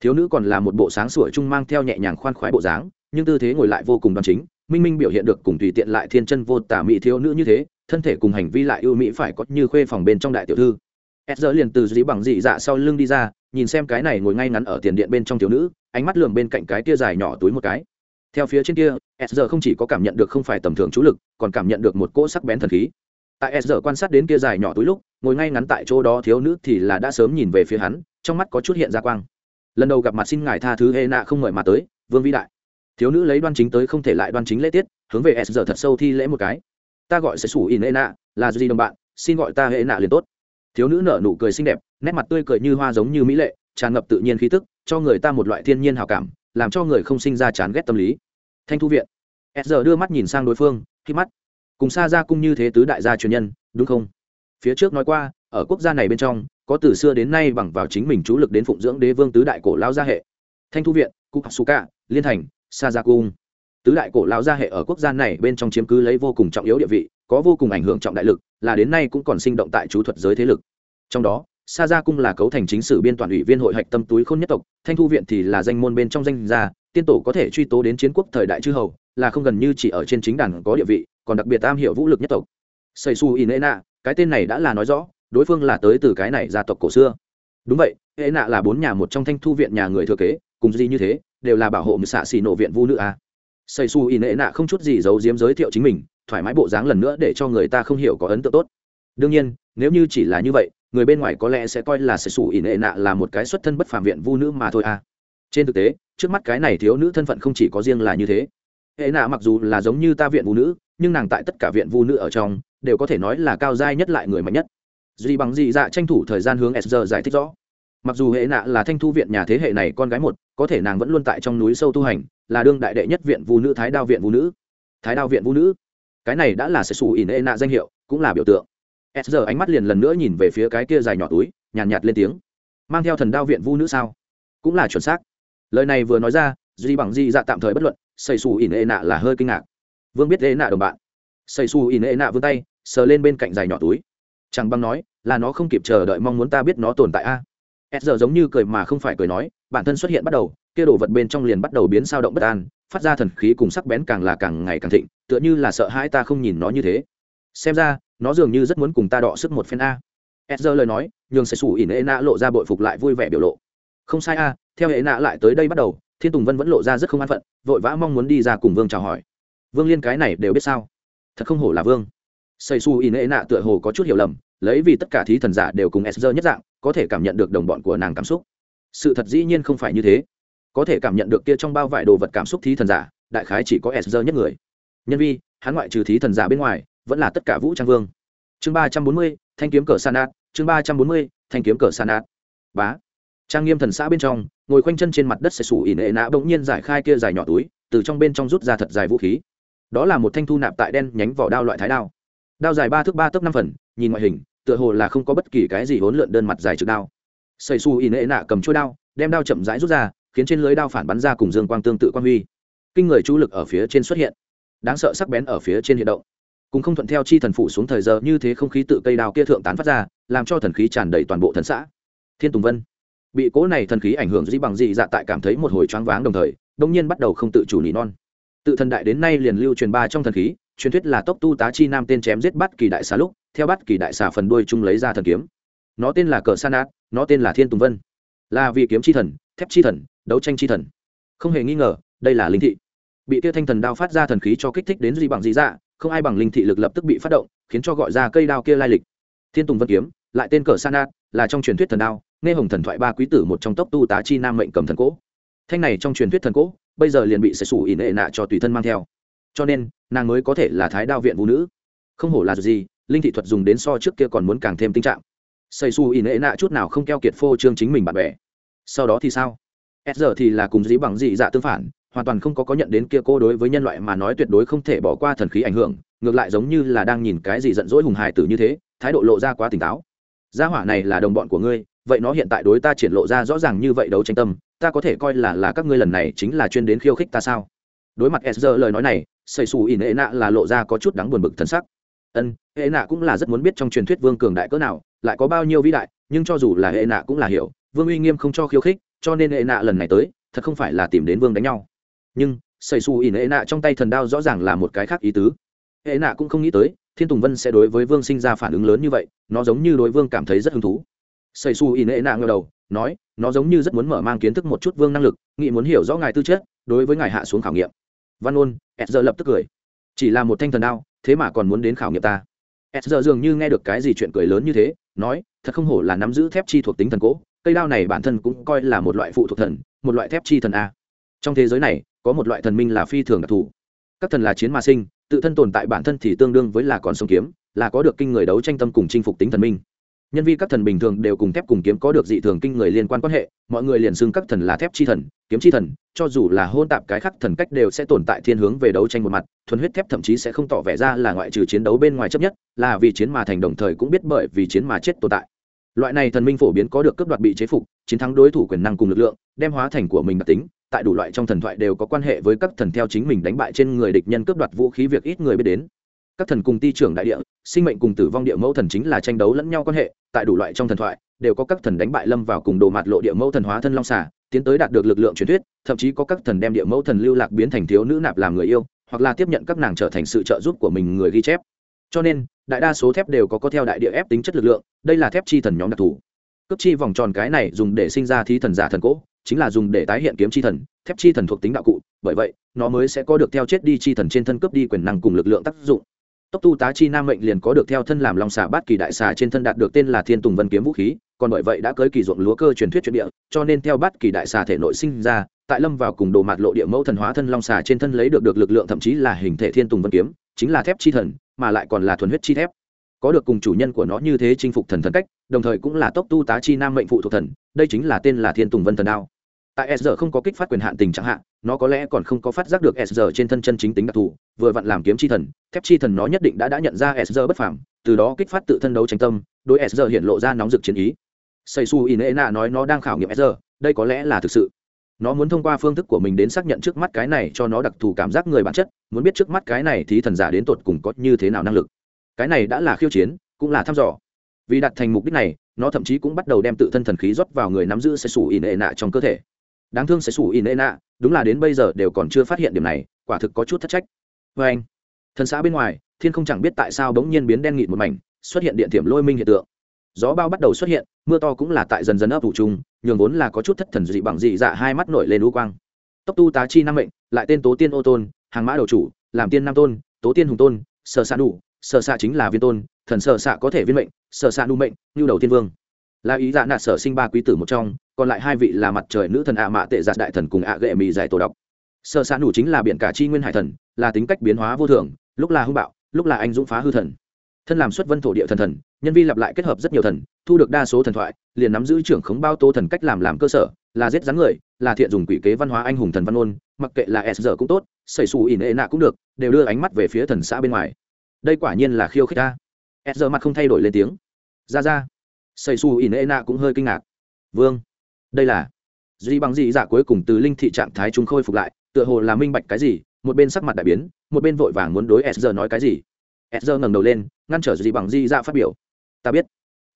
thiếu nữ còn là một bộ sáng sủa chung mang theo nhẹ nhàng khoan khoái bộ dáng, nhưng tư thế ngồi lại vô cùng đoan chính, minh minh biểu hiện được cùng tùy tiện lại thiên chân vô tả mỹ thiếu nữ như thế, thân thể cùng hành vi lại ưu mỹ phải có như khuê phòng bên trong đại tiểu thư. Ed giờ liền từ dĩ bằng dị dạ sau lưng đi ra nhìn xem cái này ngồi ngay ngắn ở tiền điện bên trong thiếu nữ, ánh mắt lườm bên cạnh cái kia dài nhỏ túi một cái. Theo phía trên kia ed giờ không chỉ có cảm nhận được không phải tầm thường chú lực, còn cảm nhận được một cỗ sắc bén thần khí. Tại ed giờ quan sát đến kia dài nhỏ túi lúc, ngồi ngay ngắn tại chỗ đó thiếu nữ thì là đã sớm nhìn về phía hắn, trong mắt có chút hiện ra quang. Lần đầu gặp mặt xin ngài tha thứ hê nạ không mời mà tới, vương vĩ đại. Thiếu nữ lấy đoan chính tới không thể lại đoan chính lễ tiết, hướng về s giờ thật sâu thi lễ một cái. Ta gọi sẽ sủ in hê nạ, là gì đồng bạn, xin gọi ta hê nạ liền tốt thiếu nữ nở nụ cười xinh đẹp, nét mặt tươi cười như hoa giống như mỹ lệ, tràn ngập tự nhiên khí tức, cho người ta một loại thiên nhiên hào cảm, làm cho người không sinh ra chán ghét tâm lý. Thanh thu viện. S giờ đưa mắt nhìn sang đối phương, khi mắt. Cùng xa ra cung như thế tứ đại gia truyền nhân, đúng không? Phía trước nói qua, ở quốc gia này bên trong, có từ xưa đến nay bằng vào chính mình chú lực đến phụng dưỡng đế vương tứ đại cổ lao gia hệ. Thanh thu viện, cục suka liên thành, sa gia cung. Tứ đại cổ lao gia hệ ở quốc gia này bên trong chiếm cứ lấy vô cùng trọng yếu địa vị có vô cùng ảnh hưởng trọng đại lực, là đến nay cũng còn sinh động tại chú thuật giới thế lực. Trong đó, sa gia cung là cấu thành chính sử biên toàn ủy viên hội hạch tâm túi khôn nhất tộc, thanh thu viện thì là danh môn bên trong danh gia, tiên tổ có thể truy tố đến chiến quốc thời đại chư hầu, là không gần như chỉ ở trên chính đàn có địa vị, còn đặc biệt am hiểu vũ lực nhất tộc. Xây su in ena cái tên này đã là nói rõ, đối phương là tới từ cái này gia tộc cổ xưa. Đúng vậy hệ nạ là bốn nhà một trong thanh thu viện nhà người thừa kế, cùng gì như thế, đều là bảo hộ xạ xì nộ viện vu nữ a. À. xây su in hệ nạ không chút gì giấu giếm giới thiệu chính mình thoải mái bộ dáng lần nữa để cho người ta không hiểu có ấn tượng tốt. Đương nhiên, nếu như chỉ là như vậy, người bên ngoài có lẽ sẽ coi là sẽ xù ỉ hệ nạ là một cái xuất thân bất phàm viện vu nữ mà thôi à. trên thực tế, trước mắt cái này thiếu nữ thân phận không chỉ có riêng là như thế. Hệ nạ mặc dù là giống như ta viện vu nữ, nhưng nàng tại tất cả viện vu nữ ở trong, đều có thể nói là cao giai nhất lại người mạnh nhất. Duy bằng dị dạ tranh thủ thời gian hướng sr giải thích rõ. Mặc dù hệ nạ là thanh thu viện nhà thế hệ này con gái một, có thể nàng vẫn luôn tại trong núi sâu tu hành, là đương đại đệ nhất viện vũ nữ, thái đao viện vũ nữ. Thái đao viện vũ nữ cái này đã là sẽ xù ỉn hệ nạ danh hiệu cũng là biểu tượng. Giờ ánh mắt liền lần nữa nhìn về phía cái kia dài nhỏ túi nhàn nhạt, nhạt lên tiếng. Mang theo thần đao viện vũ nữ sao? Cũng là chuẩn xác. Lời này vừa nói ra duy bằng di dạ tạm thời bất luận xây xù ỉn hệ nạ là hơi kinh ngạc. Vương biết hệ nạ đồng bạn. Xây xù ỉn hệ nạ vươn tay sờ lên bên cạnh dài nhỏ túi. Chẳng bằng nói là nó không kịp chờ đợi mong muốn ta biết nó tồn tại a. S giờ giống như cười mà không phải cười nói bản thân xuất hiện bắt đầu kia đồ vật bên trong liền bắt đầu biến sao động bất an phát ra thần khí cùng sắc bén càng là càng ngày càng thịnh tựa như là sợ hãi ta không nhìn nó như thế. Xem ra, nó dường như rất muốn cùng ta đọ sức một phen a. Edger lời nói, nhường sẽ sủ ỉn ê nạ lộ ra bội phục lại vui vẻ biểu lộ. Không sai a, theo hệ nạ lại tới đây bắt đầu, thiên tùng vân vẫn lộ ra rất không an phận, vội vã mong muốn đi ra cùng vương chào hỏi. Vương liên cái này đều biết sao? Thật không hổ là vương. Xây xù in ệ nạ tựa hồ có chút hiểu lầm, lấy vì tất cả thí thần giả đều cùng edger nhất dạng, có thể cảm nhận được đồng bọn của nàng cảm xúc. Sự thật dĩ nhiên không phải như thế. Có thể cảm nhận được kia trong bao vải đồ vật cảm xúc thí thần giả, đại khái chỉ có edger nhất người nhân vi, hắn ngoại trừ thí thần giả bên ngoài, vẫn là tất cả vũ trang vương. Chương ba trăm bốn mươi, thanh kiếm cờ san nát chương ba trăm bốn mươi, thanh kiếm cờ san nát bá. Trang nghiêm thần xã bên trong, ngồi khoanh chân trên mặt đất sẽ sủ ỉ nệ nã bỗng nhiên giải khai kia dài nhỏ túi, từ trong bên trong rút ra thật dài vũ khí. Đó là một thanh thu nạp tại đen nhánh vỏ đao loại thái đao. Đao dài ba thước ba tấc năm phần, nhìn ngoại hình, tựa hồ là không có bất kỳ cái gì hỗn lượn đơn mặt dài trực đao. Xây su in nệ nạ cầm chuôi đao, đem đao chậm rãi rút ra, khiến trên lưới đao phản bắn ra cùng dương quang tương tự quang huy. Kinh người chú lực ở phía trên xuất hiện đáng sợ sắc bén ở phía trên hiện động. Cùng không thuận theo chi thần phụ xuống thời giờ như thế không khí tự cây đào kia thượng tán phát ra, làm cho thần khí tràn đầy toàn bộ thần xã. Thiên tùng vân. Bị cố này thần khí ảnh hưởng dĩ bằng dị dạ tại cảm thấy một hồi choáng váng đồng thời, đông nhiên bắt đầu không tự chủ nỉ non. Tự thần đại đến nay liền lưu truyền ba trong thần khí, truyền thuyết là tốc tu tá chi nam tên chém giết bắt kỳ đại xà lúc, theo bắt kỳ đại xà phần đuôi chung lấy ra thần kiếm. Nó tên là cờ san át nó tên là thiên tùng vân. Là vì kiếm chi thần, thép chi thần, đấu tranh chi thần. Không hề nghi ngờ, đây là linh thị bị kia thanh thần đao phát ra thần khí cho kích thích đến gì bằng gì dạ không ai bằng linh thị lực lập tức bị phát động, khiến cho gọi ra cây đao kia lai lịch. Thiên tùng vân kiếm, lại tên cờ sanat là trong truyền thuyết thần đao, nghe hồng thần thoại ba quý tử một trong tốc tu tá chi nam mệnh cầm thần cỗ thanh này trong truyền thuyết thần cỗ bây giờ liền bị sẻ sủ ỉ nệ nạ cho tùy thân mang theo. Cho nên, nàng mới có thể là thái đao viện vũ nữ. Không hổ là gì, linh thị thuật dùng đến so trước kia còn muốn càng thêm tinh trạng. Xây xù ỉ nệ nạ chút nào không keo kiệt phô trương chính mình bạn bè. Sau đó thì sao? S giờ thì là cùng dĩ bằng dị dạ tương phản hoàn toàn không có có nhận đến kia cô đối với nhân loại mà nói tuyệt đối không thể bỏ qua thần khí ảnh hưởng, ngược lại giống như là đang nhìn cái gì giận dỗi hùng hài tử như thế, thái độ lộ ra quá tỉnh táo. Gia hỏa này là đồng bọn của ngươi, vậy nó hiện tại đối ta triển lộ ra rõ ràng như vậy đấu tranh tâm, ta có thể coi là là các ngươi lần này chính là chuyên đến khiêu khích ta sao? Đối mặt Ezra lời nói này xây xù ỉn ệ nạ là lộ ra có chút đáng buồn bực thân sắc. Ân hệ nạ cũng là rất muốn biết trong truyền thuyết vương cường đại cỡ nào, lại có bao nhiêu vĩ đại, nhưng cho dù là hệ nạ cũng là hiểu, vương uy nghiêm không cho khiêu khích, cho nên hệ nạ lần này tới, thật không phải là tìm đến vương đánh nhau nhưng xây xù ỉn hệ nạ trong tay thần đao rõ ràng là một cái khác ý tứ. hệ nạ cũng không nghĩ tới, thiên tùng vân sẽ đối với vương sinh ra phản ứng lớn như vậy, nó giống như đối vương cảm thấy rất hứng thú. xây xù ỉn hệ nạ ngờ đầu, nói, nó giống như rất muốn mở mang kiến thức một chút vương năng lực, nghĩ muốn hiểu rõ ngài tư chất, đối với ngài hạ xuống khảo nghiệm. văn ôn, s giờ lập tức cười. chỉ là một thanh thần đao, thế mà còn muốn đến khảo nghiệm ta. s giờ dường như nghe được cái gì chuyện cười lớn như thế, nói, thật không hổ là nắm giữ thép chi thuộc tính thần cỗ cây đao này bản thân cũng coi là một loại phụ thuộc thần, một loại thép chi thần a. trong thế giới này có một loại thần minh là phi thường đặc thù. Các thần là chiến mà sinh, tự thân tồn tại bản thân thì tương đương với là còn sông kiếm, là có được kinh người đấu tranh tâm cùng chinh phục tính thần minh. Nhân vi các thần bình thường đều cùng thép cùng kiếm có được dị thường kinh người liên quan quan hệ, mọi người liền xưng các thần là thép chi thần, kiếm chi thần, cho dù là hôn tạp cái khắc thần cách đều sẽ tồn tại thiên hướng về đấu tranh một mặt, thuần huyết thép thậm chí sẽ không tỏ vẻ ra là ngoại trừ chiến đấu bên ngoài chấp nhất, là vì chiến mà thành đồng thời cũng biết bởi vì chiến mà chết tồn tại. Loại này thần minh phổ biến có được cấp đoạt bị chế phục, chiến thắng đối thủ quyền năng cùng lực lượng, đem hóa thành của mình đặc tính tại đủ loại trong thần thoại đều có quan hệ với các thần theo chính mình đánh bại trên người địch nhân cướp đoạt vũ khí việc ít người biết đến. Các thần cùng ti trưởng đại địa, sinh mệnh cùng tử vong địa mẫu thần chính là tranh đấu lẫn nhau quan hệ, tại đủ loại trong thần thoại, đều có các thần đánh bại lâm vào cùng đồ mặt lộ địa mẫu thần hóa thân long xà, tiến tới đạt được lực lượng truyền thuyết, thậm chí có các thần đem địa mẫu thần lưu lạc biến thành thiếu nữ nạp làm người yêu, hoặc là tiếp nhận các nàng trở thành sự trợ giúp của mình người ghi chép. Cho nên, đại đa số thép đều có có theo đại địa ép tính chất lực lượng, đây là thép chi thần nhóm đặc thù. Cấp chi vòng tròn cái này dùng để sinh ra thí thần giả thần cỗ chính là dùng để tái hiện kiếm chi thần, thép chi thần thuộc tính đạo cụ, bởi vậy, nó mới sẽ có được theo chết đi chi thần trên thân cướp đi quyền năng cùng lực lượng tác dụng. Tốc tu tá chi nam mệnh liền có được theo thân làm long xà bát kỳ đại xà trên thân đạt được tên là thiên tùng vân kiếm vũ khí, còn bởi vậy đã cưới kỳ ruộng lúa cơ truyền thuyết truyền địa, cho nên theo bát kỳ đại xà thể nội sinh ra, tại lâm vào cùng đồ mạt lộ địa mẫu thần hóa thân long xà trên thân lấy được được lực lượng thậm chí là hình thể thiên tùng vân kiếm, chính là thép chi thần, mà lại còn là thuần huyết chi thép có được cùng chủ nhân của nó như thế chinh phục thần thần cách, đồng thời cũng là tốc tu tá chi nam mệnh phụ thuộc thần, đây chính là tên là thiên tùng vân thần đao. Tại s giờ không có kích phát quyền hạn tình trạng hạn nó có lẽ còn không có phát giác được s giờ trên thân chân chính tính đặc thù, vừa vặn làm kiếm chi thần, thép chi thần nó nhất định đã đã nhận ra s giờ bất phàm, từ đó kích phát tự thân đấu tranh tâm, đối s giờ hiện lộ ra nóng rực chiến ý. Xây su inena nói nó đang khảo nghiệm s giờ đây có lẽ là thực sự. Nó muốn thông qua phương thức của mình đến xác nhận trước mắt cái này cho nó đặc thù cảm giác người bản chất, muốn biết trước mắt cái này thì thần giả đến tột cùng có như thế nào năng lực cái này đã là khiêu chiến, cũng là thăm dò. Vì đạt thành mục đích này, nó thậm chí cũng bắt đầu đem tự thân thần khí rót vào người nắm giữ sẽ sủ in nệ nạ trong cơ thể. Đáng thương sẽ sủ in ê nạ, đúng là đến bây giờ đều còn chưa phát hiện điểm này, quả thực có chút thất trách. Vê anh, thần xã bên ngoài, thiên không chẳng biết tại sao bỗng nhiên biến đen nghịt một mảnh, xuất hiện điện thiểm lôi minh hiện tượng. Gió bao bắt đầu xuất hiện, mưa to cũng là tại dần dần ấp ủ chung, nhường vốn là có chút thất thần dị bằng dị dạ hai mắt nổi lên lũ quang. Tốc tu tá chi năm mệnh, lại tên tố tiên ô tôn, hàng mã đầu chủ, làm tiên nam tôn, tố tiên hùng tôn, sở xạ đủ sở xạ chính là viên tôn, thần sở xạ có thể viên mệnh, sở xạ đủ mệnh, như đầu tiên vương. Là ý dạ nạt sở sinh ba quý tử một trong, còn lại hai vị là mặt trời nữ thần ạ mạ tệ giạt đại thần cùng ạ ghệ mì giải tổ đọc. Sở xạ nủ chính là biển cả chi nguyên hải thần, là tính cách biến hóa vô thường, lúc là hung bạo, lúc là anh dũng phá hư thần. Thân làm xuất vân thổ địa thần thần, nhân vi lặp lại kết hợp rất nhiều thần, thu được đa số thần thoại, liền nắm giữ trưởng khống bao tô thần cách làm làm cơ sở, là giết rắn người, là thiện dùng quỷ kế văn hóa anh hùng thần văn ôn mặc kệ là s giờ cũng tốt xảy xù ỉn ệ nạ cũng được, đều đưa ánh mắt về phía thần xã bên ngoài đây quả nhiên là khiêu khích ta. S giờ mặt không thay đổi lên tiếng. Ra ra. Xây xù ỉn ệ nạ cũng hơi kinh ngạc. Vương. Đây là. Duy bằng dị dạ cuối cùng từ linh thị trạng thái chúng khôi phục lại, tựa hồ là minh bạch cái gì, một bên sắc mặt đại biến, một bên vội vàng muốn đối s giờ nói cái gì. S giờ ngẩng đầu lên, ngăn trở duy bằng dị dạ phát biểu. Ta biết.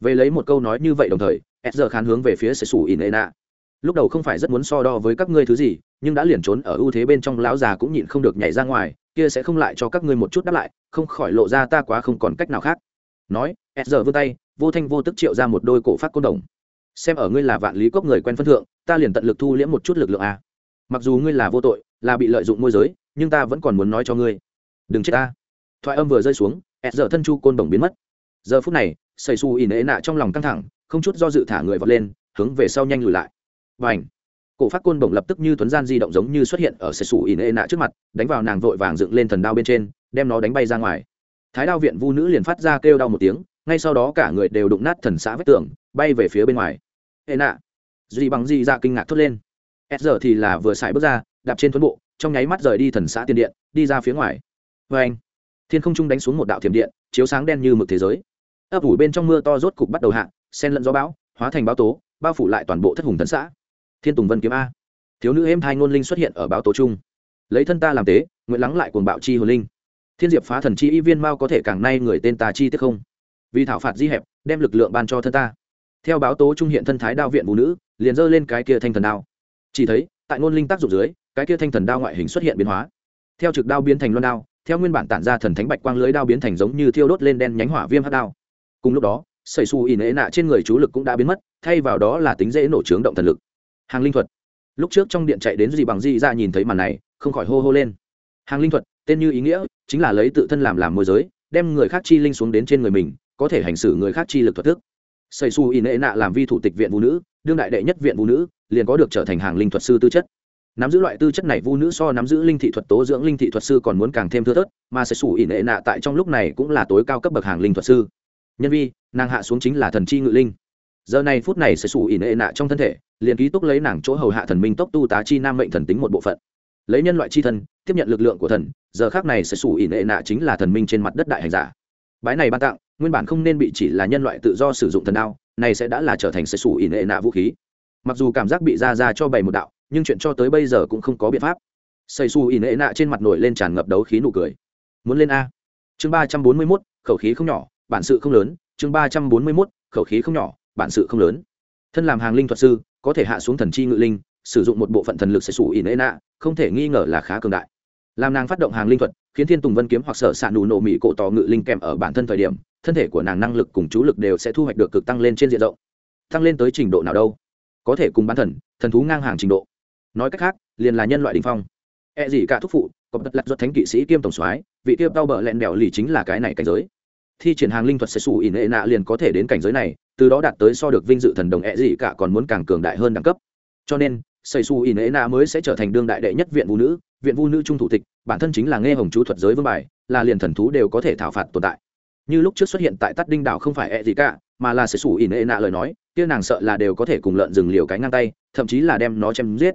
Về lấy một câu nói như vậy đồng thời s giờ khán hướng về phía xây xù in ê nạ. Lúc đầu không phải rất muốn so đo với các ngươi thứ gì, nhưng đã liền trốn ở ưu thế bên trong lão già cũng nhịn không được nhảy ra ngoài kia sẽ không lại cho các ngươi một chút đáp lại, không khỏi lộ ra ta quá không còn cách nào khác. Nói, s giờ vươn tay, vô thanh vô tức triệu ra một đôi cổ phát côn đồng. Xem ở ngươi là vạn lý cốc người quen phân thượng, ta liền tận lực thu liễm một chút lực lượng a. Mặc dù ngươi là vô tội, là bị lợi dụng môi giới, nhưng ta vẫn còn muốn nói cho ngươi. Đừng chết ta. Thoại âm vừa rơi xuống ẹt giờ thân chu côn đồng biến mất. Giờ phút này xây xù ỉ nệ nạ trong lòng căng thẳng, không chút do dự thả người vọt lên, hướng về sau nhanh lùi lại. Và ảnh cổ phát côn bổng lập tức như tuấn gian di động giống như xuất hiện ở xây sủ ỉ ê nạ trước mặt, đánh vào nàng vội vàng dựng lên thần đao bên trên, đem nó đánh bay ra ngoài. Thái đao viện vu nữ liền phát ra kêu đau một tiếng, ngay sau đó cả người đều đụng nát thần xã vách tường, bay về phía bên ngoài. Ê nạ. Duy bằng di ra dạ kinh ngạc thốt lên. S giờ thì là vừa xài bước ra, đạp trên tuấn bộ, trong nháy mắt rời đi thần xã tiền điện, đi ra phía ngoài. Vê anh, thiên không trung đánh xuống một đạo thiểm điện, chiếu sáng đen như mực thế giới. Ấp ủ bên trong mưa to rốt cục bắt đầu hạ, sen lẫn gió bão, hóa thành bão tố, bao phủ lại toàn bộ thất hùng thần xã thiên tùng vân kiếm a. Thiếu nữ êm thai ngôn linh xuất hiện ở báo tố trung lấy thân ta làm tế, nguyện lắng lại cuồng bạo chi hồ linh. Thiên diệp phá thần chi y viên mao có thể càng nay người tên ta chi tiết không? Vì thảo phạt di hẹp, đem lực lượng ban cho thân ta. Theo báo tố trung hiện thân thái đao viện phụ nữ, liền giơ lên cái kia thanh thần đao. Chỉ thấy, tại ngôn linh tác dụng dưới, cái kia thanh thần đao ngoại hình xuất hiện biến hóa. Theo trực đao biến thành loan đao, theo nguyên bản tản ra thần thánh bạch quang lưới đao biến thành giống như thiêu đốt lên đen nhánh hỏa viêm hát đao. Cùng lúc đó, sẩy xù ỉ nệ nạ trên người chú lực cũng đã biến mất, thay vào đó là tính dễ nổ trướng động thần lực hàng linh thuật. Lúc trước trong điện chạy đến gì bằng gì ra nhìn thấy màn này, không khỏi hô hô lên. Hàng linh thuật, tên như ý nghĩa, chính là lấy tự thân làm làm môi giới, đem người khác chi linh xuống đến trên người mình, có thể hành xử người khác chi lực thuật thức. Xây su y nệ nạ làm vi thủ tịch viện vũ nữ, đương đại đệ nhất viện vũ nữ, liền có được trở thành hàng linh thuật sư tư chất. Nắm giữ loại tư chất này vu nữ so nắm giữ linh thị thuật tố dưỡng linh thị thuật sư còn muốn càng thêm thưa thớt, mà sẽ sủ ỉ nệ nạ tại trong lúc này cũng là tối cao cấp bậc hàng linh thuật sư. Nhân vi, nàng hạ xuống chính là thần chi ngự linh giờ này phút này sẽ sủ ỉ nệ nạ trong thân thể, liền ký túc lấy nàng chỗ hầu hạ thần minh tốc tu tá chi nam mệnh thần tính một bộ phận. Lấy nhân loại chi thân, tiếp nhận lực lượng của thần, giờ khác này sẽ sủ ỉ nệ nạ chính là thần minh trên mặt đất đại hành giả. Bái này ban tặng, nguyên bản không nên bị chỉ là nhân loại tự do sử dụng thần đao, này sẽ đã là trở thành sẽ sủ ỉ nệ nạ vũ khí. Mặc dù cảm giác bị ra ra cho bày một đạo, nhưng chuyện cho tới bây giờ cũng không có biện pháp. Xây xù ỉ nệ nạ trên mặt nổi lên tràn ngập đấu khí nụ cười. Muốn lên a. Chương ba trăm bốn mươi mốt, khẩu khí không nhỏ, bản sự không lớn. Chương ba trăm bốn mươi mốt, khẩu khí không nhỏ bản sự không lớn. Thân làm hàng linh thuật sư, có thể hạ xuống thần chi ngự linh, sử dụng một bộ phận thần lực sẽ sủ ỉ nệ nạ, không thể nghi ngờ là khá cường đại. Làm nàng phát động hàng linh thuật, khiến thiên tùng vân kiếm hoặc sở s ạ nụ nổ mỹ cổ tò ngự linh kèm ở bản thân thời điểm, thân thể của nàng năng lực cùng chú lực đều sẽ thu hoạch được cực tăng lên trên diện rộng. Tăng lên tới trình độ nào đâu? Có thể cùng bán thần thần thú ngang hàng trình độ. Nói cách khác, liền là nhân loại đình phong. E gì cả thúc phụ, có bất lạc do thánh kỵ sĩ kiêm tổng soái, vị tiêu đau bờ lẹn đèo lì chính là cái này cảnh giới thi triển hàng linh thuật sẽ xù ỉn ệ nạ liền có thể đến cảnh giới này, từ đó đạt tới so được vinh dự thần đồng E gì cả còn muốn càng cường đại hơn đẳng cấp. Cho nên xây xù ỉn ệ nạ mới sẽ trở thành đương đại đệ nhất viện vũ nữ, viện vũ nữ trung thủ tịch, bản thân chính là nghe hồng chú thuật giới vương bài, là liền thần thú đều có thể thảo phạt tồn tại. Như lúc trước xuất hiện tại tắt đinh đảo không phải E gì cả, mà là sẽ xù ỉn ệ nạ lời nói, kia nàng sợ là đều có thể cùng lợn rừng liều cái ngang tay, thậm chí là đem nó chém giết.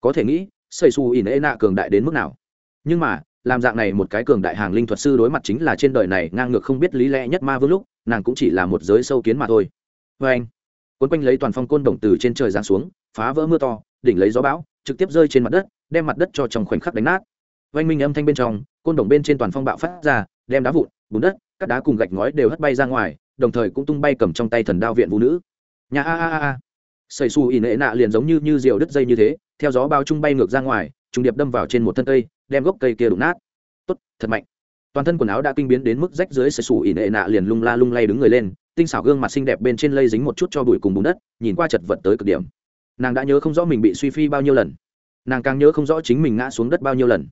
Có thể nghĩ xây xù ỉn ệ nạ cường đại đến mức nào. Nhưng mà làm dạng này một cái cường đại hàng linh thuật sư đối mặt chính là trên đời này ngang ngược không biết lý lẽ nhất ma vương lúc, nàng cũng chỉ là một giới sâu kiến mà thôi. Vê anh. Quấn quanh lấy toàn phong côn đồng từ trên trời giáng xuống, phá vỡ mưa to, đỉnh lấy gió bão, trực tiếp rơi trên mặt đất, đem mặt đất cho trong khoảnh khắc đánh nát. Vâng Vanh minh âm thanh bên trong, côn đồng bên trên toàn phong bạo phát ra, đem đá vụn, bùn đất, các đá cùng gạch ngói đều hất bay ra ngoài, đồng thời cũng tung bay cầm trong tay thần đao viện vũ nữ. Nhà a a a a. Xây xù ỉ nệ nạ liền giống như như diều đứt dây như thế, theo gió bao trung bay ngược ra ngoài, trùng điệp đâm vào trên một thân cây đem gốc cây kia đụng nát. Tốt, thật mạnh. Toàn thân quần áo đã kinh biến đến mức rách dưới sẽ sủ ỉ nệ nạ liền lung la lung lay đứng người lên, tinh xảo gương mặt xinh đẹp bên trên lây dính một chút cho bụi cùng bùn đất, nhìn qua chật vật tới cực điểm. Nàng đã nhớ không rõ mình bị suy phi bao nhiêu lần. Nàng càng nhớ không rõ chính mình ngã xuống đất bao nhiêu lần.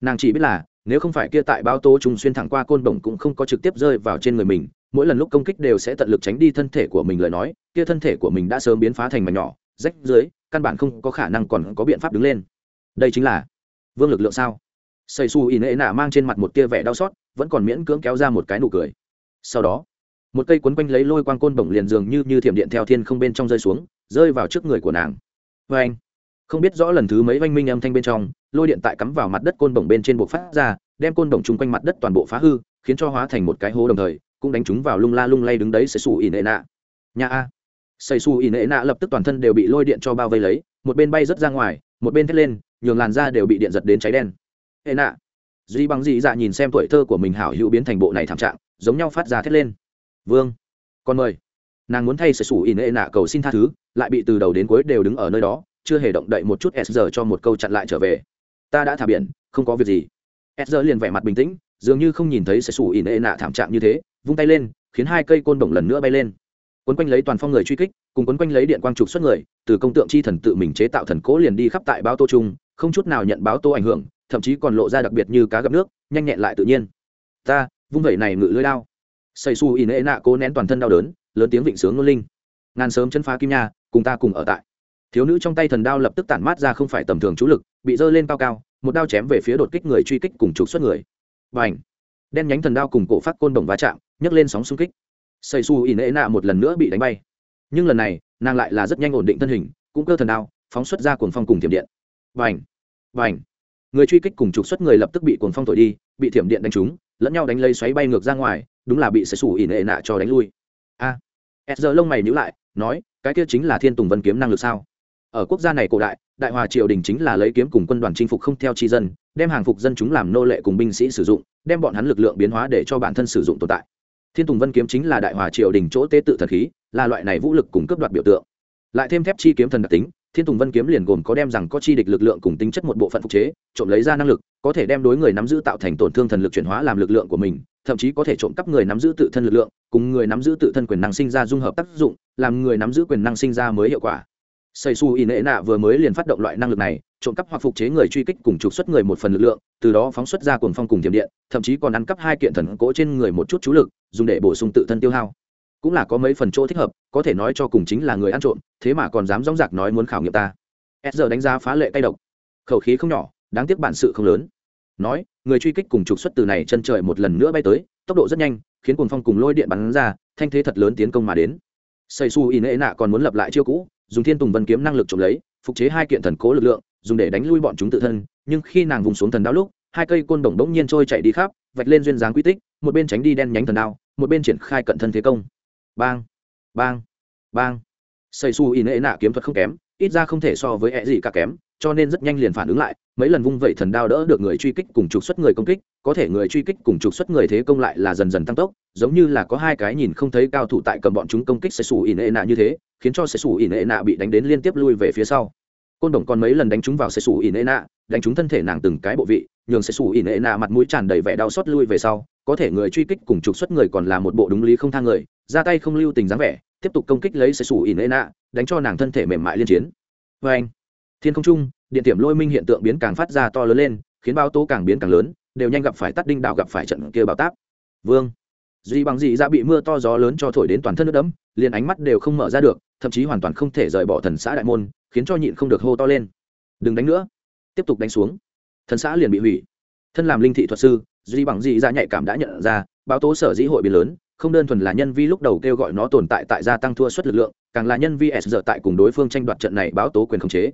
Nàng chỉ biết là, nếu không phải kia tại bao tố trùng xuyên thẳng qua côn bổng cũng không có trực tiếp rơi vào trên người mình, mỗi lần lúc công kích đều sẽ tận lực tránh đi thân thể của mình lời nói, kia thân thể của mình đã sớm biến phá thành mảnh nhỏ, rách dưới, căn bản không có khả năng còn có biện pháp đứng lên. Đây chính là vương lực lượng sao? Xây xù ỉ nệ nạ mang trên mặt một tia vẻ đau xót, vẫn còn miễn cưỡng kéo ra một cái nụ cười. Sau đó, một cây quấn quanh lấy lôi quang côn bổng liền dường như như thiểm điện theo thiên không bên trong rơi xuống, rơi vào trước người của nàng. Vê anh, không biết rõ lần thứ mấy oanh minh âm thanh bên trong, lôi điện tại cắm vào mặt đất côn bổng bên trên buộc phát ra, đem côn bổng chung quanh mặt đất toàn bộ phá hư, khiến cho hóa thành một cái hố đồng thời, cũng đánh chúng vào lung la lung lay đứng đấy xây xù ỉ nệ nạ. Nhà a. Xây xù ỉ nệ nạ lập tức toàn thân đều bị lôi điện cho bao vây lấy, một bên bay rớt ra ngoài, một bên thét lên nhường làn da đều bị điện giật đến cháy đen. Ệ nạ. Duy bằng dị dạ nhìn xem tuổi thơ của mình hảo hữu biến thành bộ này thảm trạng, giống nhau phát ra thét lên. Vương, con mời. Nàng muốn thay xây sủ ỉ nệ nạ cầu xin tha thứ, lại bị từ đầu đến cuối đều đứng ở nơi đó, chưa hề động đậy một chút s giờ cho một câu chặn lại trở về. Ta đã thả biển, không có việc gì. S giờ liền vẻ mặt bình tĩnh, dường như không nhìn thấy sẽ sủ ỉ nệ nạ thảm trạng như thế, vung tay lên, khiến hai cây côn đồng lần nữa bay lên. Quấn quanh lấy toàn phong người truy kích, cùng quấn quanh lấy điện quang trục xuất người, từ công tượng chi thần tự mình chế tạo thần cố liền đi khắp tại bao tô trung không chút nào nhận báo tô ảnh hưởng, thậm chí còn lộ ra đặc biệt như cá gặp nước, nhanh nhẹn lại tự nhiên. Ta, vung vẩy này ngự lưỡi đao. Xây su in ệ nạ cố nén toàn thân đau đớn, lớn tiếng vịnh sướng ngôn linh. Ngàn sớm chân phá kim nha, cùng ta cùng ở tại. Thiếu nữ trong tay thần đao lập tức tản mát ra không phải tầm thường chú lực, bị dơ lên cao cao, một đao chém về phía đột kích người truy kích cùng trục xuất người. Và ảnh đen nhánh thần đao cùng cổ phát côn đồng va chạm, nhấc lên sóng xung kích. Xây su in ệ nạ một lần nữa bị đánh bay. Nhưng lần này, nàng lại là rất nhanh ổn định thân hình, cũng cơ thần đao, phóng xuất ra cuồng phong cùng thiểm điện vành vành người truy kích cùng trục xuất người lập tức bị cuồng phong thổi đi bị thiểm điện đánh trúng lẫn nhau đánh lây xoáy bay ngược ra ngoài đúng là bị xây sủ ỉ nệ nạ cho đánh lui. A! À, giờ lông mày nhữ lại nói cái kia chính là thiên tùng vân kiếm năng lực sao? Ở quốc gia này cổ đại đại hòa triều đình chính là lấy kiếm cùng quân đoàn chinh phục không theo tri dân đem hàng phục dân chúng làm nô lệ cùng binh sĩ sử dụng đem bọn hắn lực lượng biến hóa để cho bản thân sử dụng tồn tại. Thiên tùng vân kiếm chính là đại hòa triều đình chỗ tế tự thần khí là loại này vũ lực cùng cấp đoạt biểu tượng. Lại thêm thép chi kiếm thần đặc tính thiên tùng vân kiếm liền gồm có đem rằng có chi địch lực lượng cùng tính chất một bộ phận phục chế, trộm lấy ra năng lực, có thể đem đối người nắm giữ tạo thành tổn thương thần lực chuyển hóa làm lực lượng của mình, thậm chí có thể trộm cắp người nắm giữ tự thân lực lượng, cùng người nắm giữ tự thân quyền năng sinh ra dung hợp tác dụng, làm người nắm giữ quyền năng sinh ra mới hiệu quả. Xây su y nệ nạ vừa mới liền phát động loại năng lực này, trộm cắp hoặc phục chế người truy kích cùng trục xuất người một phần lực lượng, từ đó phóng xuất ra cuồng phong cùng tiềm điện, thậm chí còn ăn cắp hai kiện thần cỗ trên người một chút chú lực, dùng để bổ sung tự thân tiêu hao cũng là có mấy phần chỗ thích hợp, có thể nói cho cùng chính là người ăn trộm, thế mà còn dám dóng dạc nói muốn khảo nghiệm ta. S giờ đánh giá phá lệ tay độc. Khẩu khí không nhỏ, đáng tiếc bản sự không lớn. Nói, người truy kích cùng trục xuất từ này chân trời một lần nữa bay tới, tốc độ rất nhanh, khiến cuồng phong cùng lôi điện bắn ra, thanh thế thật lớn tiến công mà đến. Xây su in ệ nạ còn muốn lập lại chiêu cũ, dùng thiên tùng vân kiếm năng lực trộm lấy, phục chế hai kiện thần cố lực lượng, dùng để đánh lui bọn chúng tự thân, nhưng khi nàng vùng xuống thần đao lúc, hai cây côn đồng đống nhiên trôi chạy đi khắp, vạch lên duyên dáng quy tích, một bên tránh đi đen nhánh thần đao, một bên triển khai cận thân thế công bang bang bang. Xây su in ệ nạ kiếm thuật không kém, ít ra không thể so với e ẹ gì cả kém, cho nên rất nhanh liền phản ứng lại, mấy lần vung vẩy thần đao đỡ được người truy kích cùng trục xuất người công kích, có thể người truy kích cùng trục xuất người thế công lại là dần dần tăng tốc, giống như là có hai cái nhìn không thấy cao thủ tại cầm bọn chúng công kích xây xù ỉ ệ nạ như thế, khiến cho xây xù ỉ ệ nạ bị đánh đến liên tiếp lui về phía sau. Côn đồng còn mấy lần đánh chúng vào xây xù ỉ ệ nạ, đánh chúng thân thể nàng từng cái bộ vị, nhường xây xù ỉ ệ nạ mặt mũi tràn đầy vẻ đau xót lui về sau có thể người truy kích cùng trục xuất người còn là một bộ đúng lý không thang người, ra tay không lưu tình dáng vẻ, tiếp tục công kích lấy sẽ xù ỉn ê nạ, đánh cho nàng thân thể mềm mại liên chiến. Vê anh, thiên không trung, điện tiệm lôi minh hiện tượng biến càng phát ra to lớn lên, khiến bao tố càng biến càng lớn, đều nhanh gặp phải tắt đinh đạo gặp phải trận kia bao táp. Vương, duy bằng dị ra dạ bị mưa to gió lớn cho thổi đến toàn thân nước đẫm, liền ánh mắt đều không mở ra được, thậm chí hoàn toàn không thể rời bỏ thần xã đại môn, khiến cho nhịn không được hô to lên. Đừng đánh nữa. Tiếp tục đánh xuống. Thần xã liền bị hủy. Thân làm linh thị thuật sư duy bằng dị ra nhạy cảm đã nhận ra, báo tố sở dĩ hội biến lớn, không đơn thuần là nhân vi lúc đầu kêu gọi nó tồn tại tại gia tăng thua suất lực lượng, càng là nhân vi s giờ tại cùng đối phương tranh đoạt trận này báo tố quyền khống chế.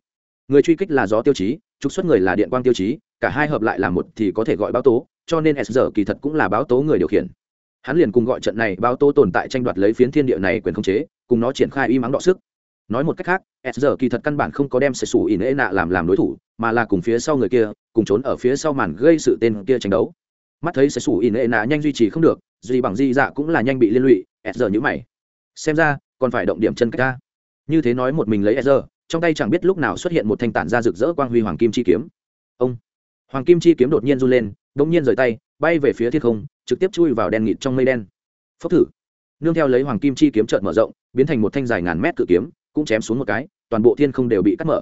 Người truy kích là gió tiêu chí, trục xuất người là điện quang tiêu chí, cả hai hợp lại là một thì có thể gọi báo tố, cho nên s giờ kỳ thật cũng là báo tố người điều khiển. Hắn liền cùng gọi trận này báo tố tồn tại tranh đoạt lấy phiến thiên địa này quyền khống chế, cùng nó triển khai y mắng đọ sức. Nói một cách khác, s giờ kỳ thật căn bản không có đem sẽ sủ ỉ nệ nạ làm làm đối thủ, mà là cùng phía sau người kia, cùng trốn ở phía sau màn gây sự tên kia tranh đấu mắt thấy sẽ sủ in ệ nạ nhanh duy trì không được duy bằng di dạ cũng là nhanh bị liên lụy s giờ nhữ mày. Xem ra, còn phải động điểm chân cách ta. Như thế nói một mình lấy s giờ, trong tay chẳng biết lúc nào xuất hiện một thanh tản ra rực rỡ quang huy hoàng kim chi kiếm. Ông. Hoàng kim chi kiếm đột nhiên run lên đ ỗ n g nhiên rời tay, bay về phía thiên không, trực tiếp chui vào đen nghịt trong mây đen. Phốc thử. Nương theo lấy hoàng kim chi kiếm trợn mở rộng, biến thành một thanh dài ngàn mét cự kiếm, cũng chém xuống một cái, toàn bộ thiên không đều bị cắt mở.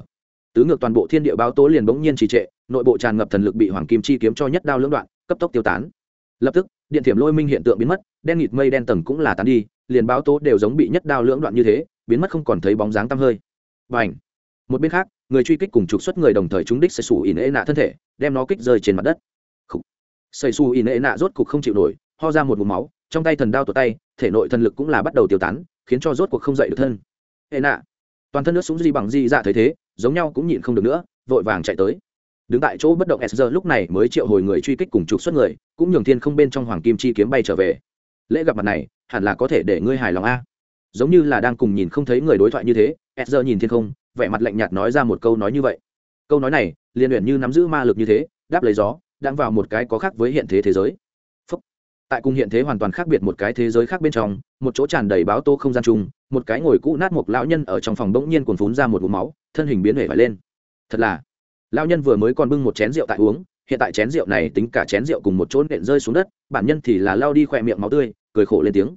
Tứ ngược toàn bộ thiên địa báo tố liền bỗng nhiên trì trệ, nội bộ tràn ngập thần lực bị hoàng kim chi kiếm cho nhất đao lưỡng đoạn cấp tốc tiêu tán. Lập tức, điện thiểm lôi minh hiện tượng biến mất, đen nghịt mây đen tầng cũng là tán đi, liền báo tố đều giống bị nhất đao lưỡng đoạn như thế, biến mất không còn thấy bóng dáng tăm hơi. Và ảnh một bên khác, người truy kích cùng trục xuất người đồng thời trúng đích sẽ xù ỉ nệ nạ thân thể, đem nó kích rơi trên mặt đất. Xây xù ỉ nệ nạ rốt cục không chịu nổi, ho ra một mụm máu, trong tay thần đao tột tay, thể nội thần lực cũng là bắt đầu tiêu tán, khiến cho rốt cuộc không dậy được thân. Ệ nạ! Toàn thân nước súng di bằng di dạ thấy thế, giống nhau cũng nhịn không được nữa, vội vàng chạy tới đứng tại chỗ bất động s lúc này mới triệu hồi người truy kích cùng trục xuất người, cũng nhường thiên không bên trong hoàng kim chi kiếm bay trở về. Lễ gặp mặt này, hẳn là có thể để ngươi hài lòng a. Giống như là đang cùng nhìn không thấy người đối thoại như thế s nhìn thiên không, vẻ mặt lạnh nhạt nói ra một câu nói như vậy. Câu nói này liên luyện như nắm giữ ma lực như thế, đáp lấy gió đang vào một cái có khác với hiện thế thế giới. Phúc. tại cùng hiện thế hoàn toàn khác biệt một cái thế giới khác bên trong, một chỗ tràn đầy báo tô không gian chung, một cái ngồi cũ nát một lão nhân ở trong phòng bỗng nhiên cuồn phún ra một vùng máu, thân hình biến hể phải lên. Thật là lão nhân vừa mới còn bưng một chén rượu tại uống, hiện tại chén rượu này tính cả chén rượu cùng một chỗ nện rơi xuống đất, bản nhân thì là lao đi khỏe miệng máu tươi, cười khổ lên tiếng.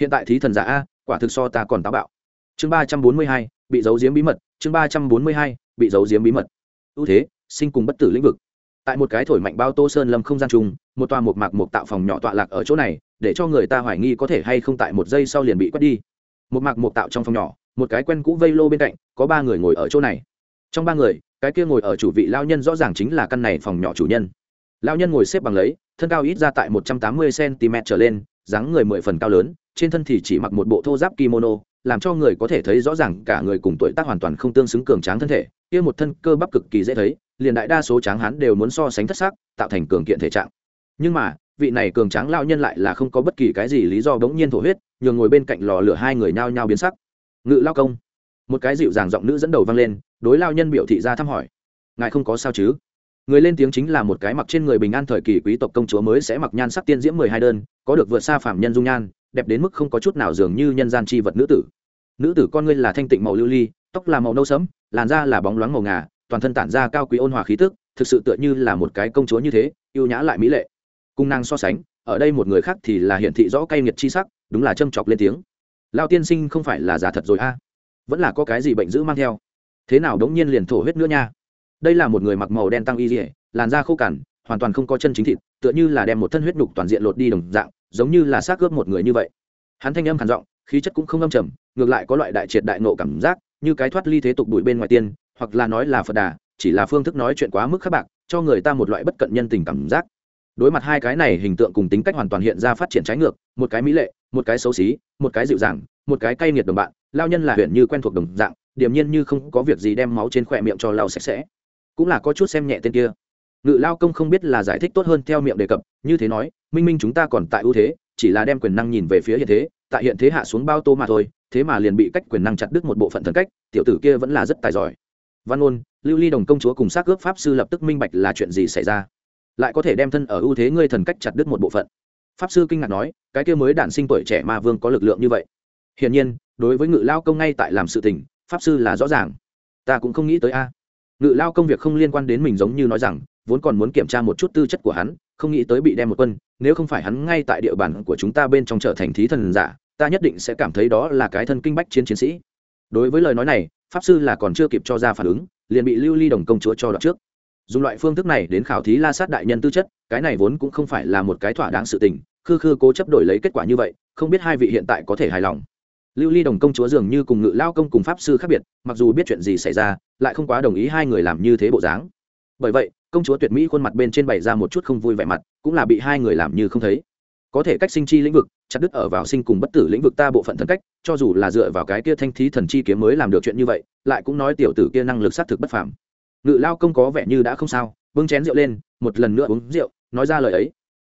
Hiện tại thí thần giả a, quả thực so ta còn táo bạo. Chương ba trăm bốn mươi hai, bị giấu giếm bí mật, chương ba trăm bốn mươi hai, bị giấu giếm bí mật. Ưu thế, sinh cùng bất tử lĩnh vực. Tại một cái thổi mạnh bao tô sơn lâm không gian chung, một tòa một mạc một tạo phòng nhỏ tọa lạc ở chỗ này, để cho người ta hoài nghi có thể hay không tại một giây sau liền bị quét đi. Một mạc một tạo trong phòng nhỏ, một cái quen cũ vây lô bên cạnh, có ba người ngồi ở chỗ này. Trong ba người cái kia ngồi ở chủ vị lao nhân rõ ràng chính là căn này phòng nhỏ chủ nhân. Lao nhân ngồi xếp bằng lấy, thân cao ít ra tại một trăm tám mươi cm trở lên, dáng người mười phần cao lớn, trên thân thì chỉ mặc một bộ thô giáp kimono, làm cho người có thể thấy rõ ràng cả người cùng tuổi tác hoàn toàn không tương xứng cường tráng thân thể, kia một thân cơ bắp cực kỳ dễ thấy, liền đại đa số tráng hán đều muốn so sánh thất xác tạo thành cường kiện thể trạng. Nhưng mà, vị này cường tráng lao nhân lại là không có bất kỳ cái gì lý do bỗng nhiên thổ huyết, nhường ngồi bên cạnh lò lửa hai người nhao nhao biến sắc. Ngự lao công. Một cái dịu dàng giọng nữ dẫn đầu vang lên đối lao nhân biểu thị ra thăm hỏi. Ngài không có sao chứ? Người lên tiếng chính là một cái mặc trên người bình an thời kỳ quý tộc công chúa mới sẽ mặc nhan sắc tiên diễm mười hai đơn, có được vượt xa phạm nhân dung nhan, đẹp đến mức không có chút nào dường như nhân gian c h i vật nữ tử. Nữ tử con ngươi là thanh tịnh màu lưu ly, tóc là màu nâu sẫm, làn da là bóng loáng màu ngà, toàn thân tản ra cao quý ôn hòa khí tức, thực sự tựa như là một cái công chúa như thế, yêu nhã lại mỹ lệ. Cung năng so sánh, ở đây một người khác thì là hiển thị rõ cay nghiệt chi sắc, đúng là châm chọc lên tiếng. Lao tiên sinh không phải là giả thật rồi a? Vẫn là có cái gì bệnh dữ mang theo? Thế nào đống nhiên liền thổ huyết nữa nha? Đây là một người mặc màu đen tăng y dỉa làn da khô cằn, hoàn toàn không có chân chính thịt, tựa như là đem một thân huyết nhục toàn diện lột đi đồng dạng, giống như là xác ướp một người như vậy. Hắn thanh âm khản giọng, khí chất cũng không âm trầm, ngược lại có loại đại triệt đại nộ cảm giác, như cái thoát ly thế tục đuổi bên ngoài tiên, hoặc là nói là phật đà, chỉ là phương thức nói chuyện quá mức khắc bạc, cho người ta một loại bất cận nhân tình cảm giác. Đối mặt hai cái này hình tượng cùng tính cách hoàn toàn hiện ra phát triển trái ngược, một cái mỹ lệ một cái xấu xí, một cái dịu dàng, một cái cay nghiệt đồng bạn, lao nhân là huyện như quen thuộc đồng dạng, điềm nhiên như không có việc gì đem máu trên khỏe miệng cho lao sạch sẽ. Cũng là có chút xem nhẹ tên kia. Ngự lao công không biết là giải thích tốt hơn theo miệng đề cập, như thế nói, minh minh chúng ta còn tại ưu thế, chỉ là đem quyền năng nhìn về phía hiện thế, tại hiện thế hạ xuống bao tô mà thôi, thế mà liền bị cách quyền năng chặt đứt một bộ phận thần cách, tiểu tử kia vẫn là rất tài giỏi. Văn ôn lưu ly đồng công chúa cùng xác ướp pháp sư lập tức minh bạch là chuyện gì xảy ra. Lại có thể đem thân ở ưu thế ngươi thần cách chặt đứt một bộ phận pháp sư kinh ngạc nói, cái kia mới đản sinh tuổi trẻ ma vương có lực lượng như vậy. Hiển nhiên, đối với ngự lao công ngay tại làm sự tình, pháp sư là rõ ràng. Ta cũng không nghĩ tới a. Ngự lao công việc không liên quan đến mình giống như nói rằng, vốn còn muốn kiểm tra một chút tư chất của hắn, không nghĩ tới bị đem một quân, nếu không phải hắn ngay tại địa bàn của chúng ta bên trong trở thành thí thần giả, ta nhất định sẽ cảm thấy đó là cái thân kinh bách chiến chiến sĩ. Đối với lời nói này, pháp sư là còn chưa kịp cho ra phản ứng, liền bị lưu ly đồng công chúa cho đoạn trước dùng loại phương thức này đến khảo thí la sát đại nhân tư chất, cái này vốn cũng không phải là một cái thỏa đáng sự tình, khư khư cố chấp đổi lấy kết quả như vậy, không biết hai vị hiện tại có thể hài lòng. Lưu ly đồng công chúa dường như cùng ngự lao công cùng pháp sư khác biệt, mặc dù biết chuyện gì xảy ra, lại không quá đồng ý hai người làm như thế bộ dáng. Bởi vậy, công chúa tuyệt mỹ khuôn mặt bên trên bày ra một chút không vui vẻ mặt, cũng là bị hai người làm như không thấy. Có thể cách sinh chi lĩnh vực, chặt đứt ở vào sinh cùng bất tử lĩnh vực ta bộ phận thân cách, cho dù là dựa vào cái kia thanh thí thần chi kiếm mới làm được chuyện như vậy, lại cũng nói tiểu tử kia năng lực xác thực bất phàm ngự lao công có vẻ như đã không sao, bưng chén rượu lên, một lần nữa uống rượu, nói ra lời ấy.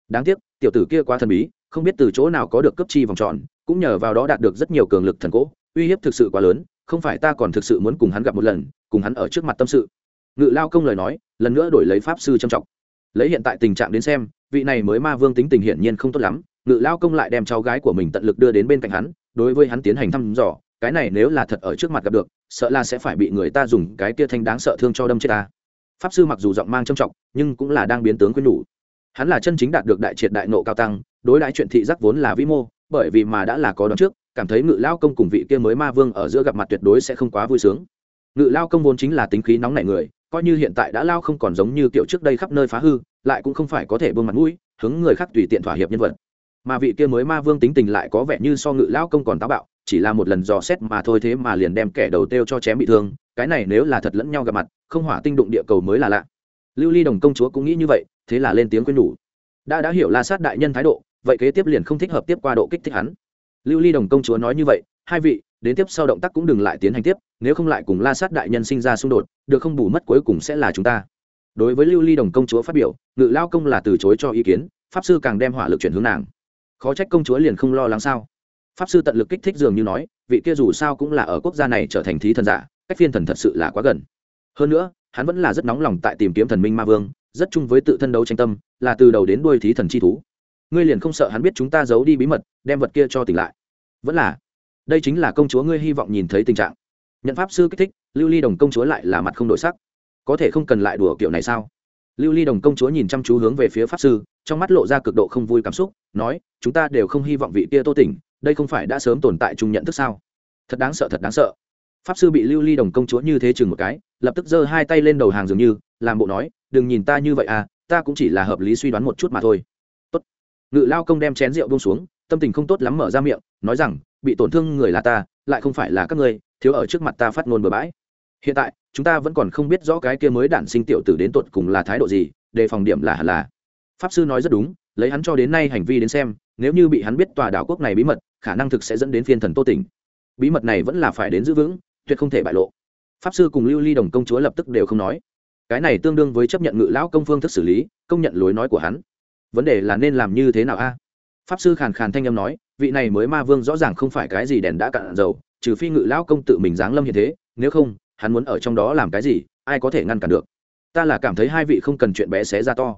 Đáng tiếc, tiểu tử kia quá thần bí, không biết từ chỗ nào có được cấp chi vòng tròn, cũng nhờ vào đó đạt được rất nhiều cường lực thần cỗ, uy hiếp thực sự quá lớn, không phải ta còn thực sự muốn cùng hắn gặp một lần, cùng hắn ở trước mặt tâm sự. Ngự lao công lời nói, lần nữa đổi lấy pháp sư trầm trọng. Lấy hiện tại tình trạng đến xem, vị này mới ma vương tính tình hiển nhiên không tốt lắm, ngự lao công lại đem cháu gái của mình tận lực đưa đến bên cạnh hắn, đối với hắn tiến hành thăm dò cái này nếu là thật ở trước mặt gặp được, sợ là sẽ phải bị người ta dùng cái kia thanh đáng sợ thương cho đâm chết ta. Pháp sư mặc dù giọng mang trầm trọng, nhưng cũng là đang biến tướng quyến đủ hắn là chân chính đạt được đại triệt đại nộ cao tăng, đối đãi chuyện thị giác vốn là vĩ mô, bởi vì mà đã là có đón trước, cảm thấy ngự lao công cùng vị kia mới ma vương ở giữa gặp mặt tuyệt đối sẽ không quá vui sướng. Ngự lao công vốn chính là tính khí nóng nảy người, coi như hiện tại đã lao không còn giống như kiểu trước đây khắp nơi phá hư, lại cũng không phải có thể buông mặt mũi, hướng người khác tùy tiện thỏa hiệp nhân vật. Mà vị kia mới ma vương tính tình lại có vẻ như so ngự lao công còn táo bạo chỉ là một lần dò xét mà thôi thế mà liền đem kẻ đầu têu cho chém bị thương, cái này nếu là thật lẫn nhau gặp mặt, không hỏa tinh đụng địa cầu mới là lạ. Lưu ly đồng công chúa cũng nghĩ như vậy, thế là lên tiếng quên nhủ. Đã đã hiểu la sát đại nhân thái độ, vậy kế tiếp liền không thích hợp tiếp qua độ kích thích hắn. Lưu ly đồng công chúa nói như vậy, hai vị, đến tiếp sau động tác cũng đừng lại tiến hành tiếp, nếu không lại cùng la sát đại nhân sinh ra xung đột, được không bù mất cuối cùng sẽ là chúng ta. Đối với lưu ly đồng công chúa phát biểu, ngự lao công là từ chối cho ý kiến, pháp sư càng đem hỏa lực chuyển hướng nàng. Khó trách công chúa liền không lo lắng sao? Pháp sư tận lực kích thích dường như nói, vị kia dù sao cũng là ở quốc gia này trở thành thí thần giả, cách phiên thần thật sự là quá gần. Hơn nữa, hắn vẫn là rất nóng lòng tại tìm kiếm thần minh ma vương, rất chung với tự thân đấu tranh tâm, là từ đầu đến đuôi thí thần chi thú. Ngươi liền không sợ hắn biết chúng ta giấu đi bí mật, đem vật kia cho tỉnh lại. Vẫn là, đây chính là công chúa ngươi hy vọng nhìn thấy tình trạng. Nhận pháp sư kích thích, lưu ly đồng công chúa lại là mặt không đổi sắc. Có thể không cần lại đùa kiểu này sao? Lưu ly đồng công chúa nhìn chăm chú hướng về phía pháp sư, trong mắt lộ ra cực độ không vui cảm xúc, nói, chúng ta đều không hy vọng vị kia tô tỉnh đây không phải đã sớm tồn tại chung nhận thức sao? Thật đáng sợ, thật đáng sợ. Pháp sư bị lưu ly đồng công chúa như thế chừng một cái, lập tức giơ hai tay lên đầu hàng dường như, làm bộ nói, đừng nhìn ta như vậy à ta cũng chỉ là hợp lý suy đoán một chút mà thôi. Tốt. Ngự lao công đem chén rượu bông xuống, tâm tình không tốt lắm mở ra miệng, nói rằng, bị tổn thương người là ta, lại không phải là các ngươi, thiếu ở trước mặt ta phát ngôn bừa bãi. Hiện tại, chúng ta vẫn còn không biết rõ cái kia mới đản sinh tiểu tử đến tột cùng là thái độ gì, đề phòng điểm là hẳn là. Pháp sư nói rất đúng, lấy hắn cho đến nay hành vi đến xem, nếu như bị hắn biết tòa đảo quốc này bí mật khả năng thực sẽ dẫn đến phiên thần tô tỉnh. Bí mật này vẫn là phải đến giữ vững, tuyệt không thể bại lộ. Pháp sư cùng lưu ly đồng công chúa lập tức đều không nói. Cái này tương đương với chấp nhận ngự lão công phương thức xử lý, công nhận lối nói của hắn. Vấn đề là nên làm như thế nào a? Pháp sư khàn khàn thanh âm nói, vị này mới ma vương rõ ràng không phải cái gì đèn đã cạn dầu, trừ phi ngự lão công tự mình giáng lâm như thế, nếu không, hắn muốn ở trong đó làm cái gì, ai có thể ngăn cản được? Ta là cảm thấy hai vị không cần chuyện bé xé ra to.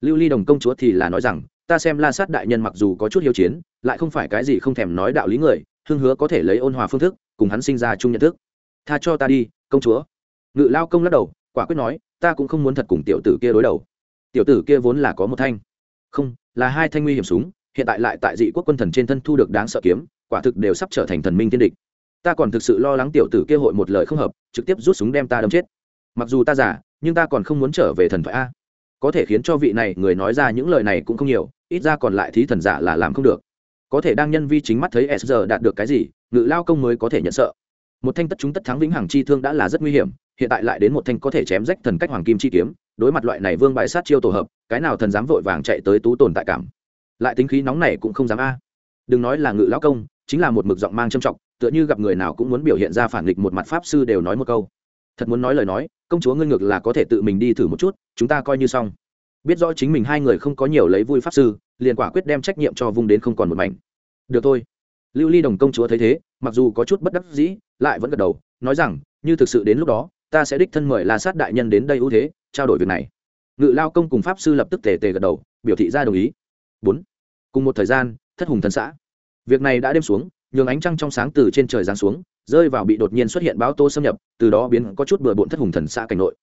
Lưu ly đồng công chúa thì là nói rằng ta xem la sát đại nhân mặc dù có chút hiếu chiến, lại không phải cái gì không thèm nói đạo lý người hương hứa có thể lấy ôn hòa phương thức, cùng hắn sinh ra chung nhận thức. Tha cho ta đi, công chúa. Ngự lao công lắc đầu, quả quyết nói, ta cũng không muốn thật cùng tiểu tử kia đối đầu. Tiểu tử kia vốn là có một thanh. Không, là hai thanh nguy hiểm súng, hiện tại lại tại dị quốc quân thần trên thân thu được đáng sợ kiếm, quả thực đều sắp trở thành thần minh thiên địch. Ta còn thực sự lo lắng tiểu tử kia hội một lời không hợp, trực tiếp rút súng đem ta đâm chết. Mặc dù ta giả nhưng ta còn không muốn trở về thần thoại a có thể khiến cho vị này người nói ra những lời này cũng không nhiều, ít ra còn lại thí thần giả là làm không được. Có thể đang nhân vi chính mắt thấy s giờ đạt được cái gì, ngự lao công mới có thể nhận sợ. Một thanh tất chúng tất thắng vĩnh hằng chi thương đã là rất nguy hiểm, hiện tại lại đến một thanh có thể chém rách thần cách hoàng kim chi kiếm, đối mặt loại này vương bại sát chiêu tổ hợp, cái nào thần dám vội vàng chạy tới tú tồn tại cảm. Lại tính khí nóng này cũng không dám a. Đừng nói là ngự lão công, chính là một mực giọng mang trầm trọng, tựa như gặp người nào cũng muốn biểu hiện ra phản nghịch một mặt pháp sư đều nói một câu thật muốn nói lời nói, công chúa ngươi ngược là có thể tự mình đi thử một chút, chúng ta coi như xong. Biết rõ chính mình hai người không có nhiều lấy vui pháp sư, liền quả quyết đem trách nhiệm cho vung đến không còn một mảnh. Được thôi. Lưu ly đồng công chúa thấy thế, mặc dù có chút bất đắc dĩ, lại vẫn gật đầu, nói rằng, như thực sự đến lúc đó, ta sẽ đích thân mời la sát đại nhân đến đây ưu thế, trao đổi việc này. Ngự lao công cùng pháp sư lập tức tề tề gật đầu, biểu thị ra đồng ý. Bốn. Cùng một thời gian, thất hùng thần xã. Việc này đã đêm xuống nhường ánh trăng trong sáng từ trên trời giáng xuống, rơi vào bị đột nhiên xuất hiện báo tô xâm nhập, từ đó biến có chút bừa bộn thất hùng thần xã cảnh nội.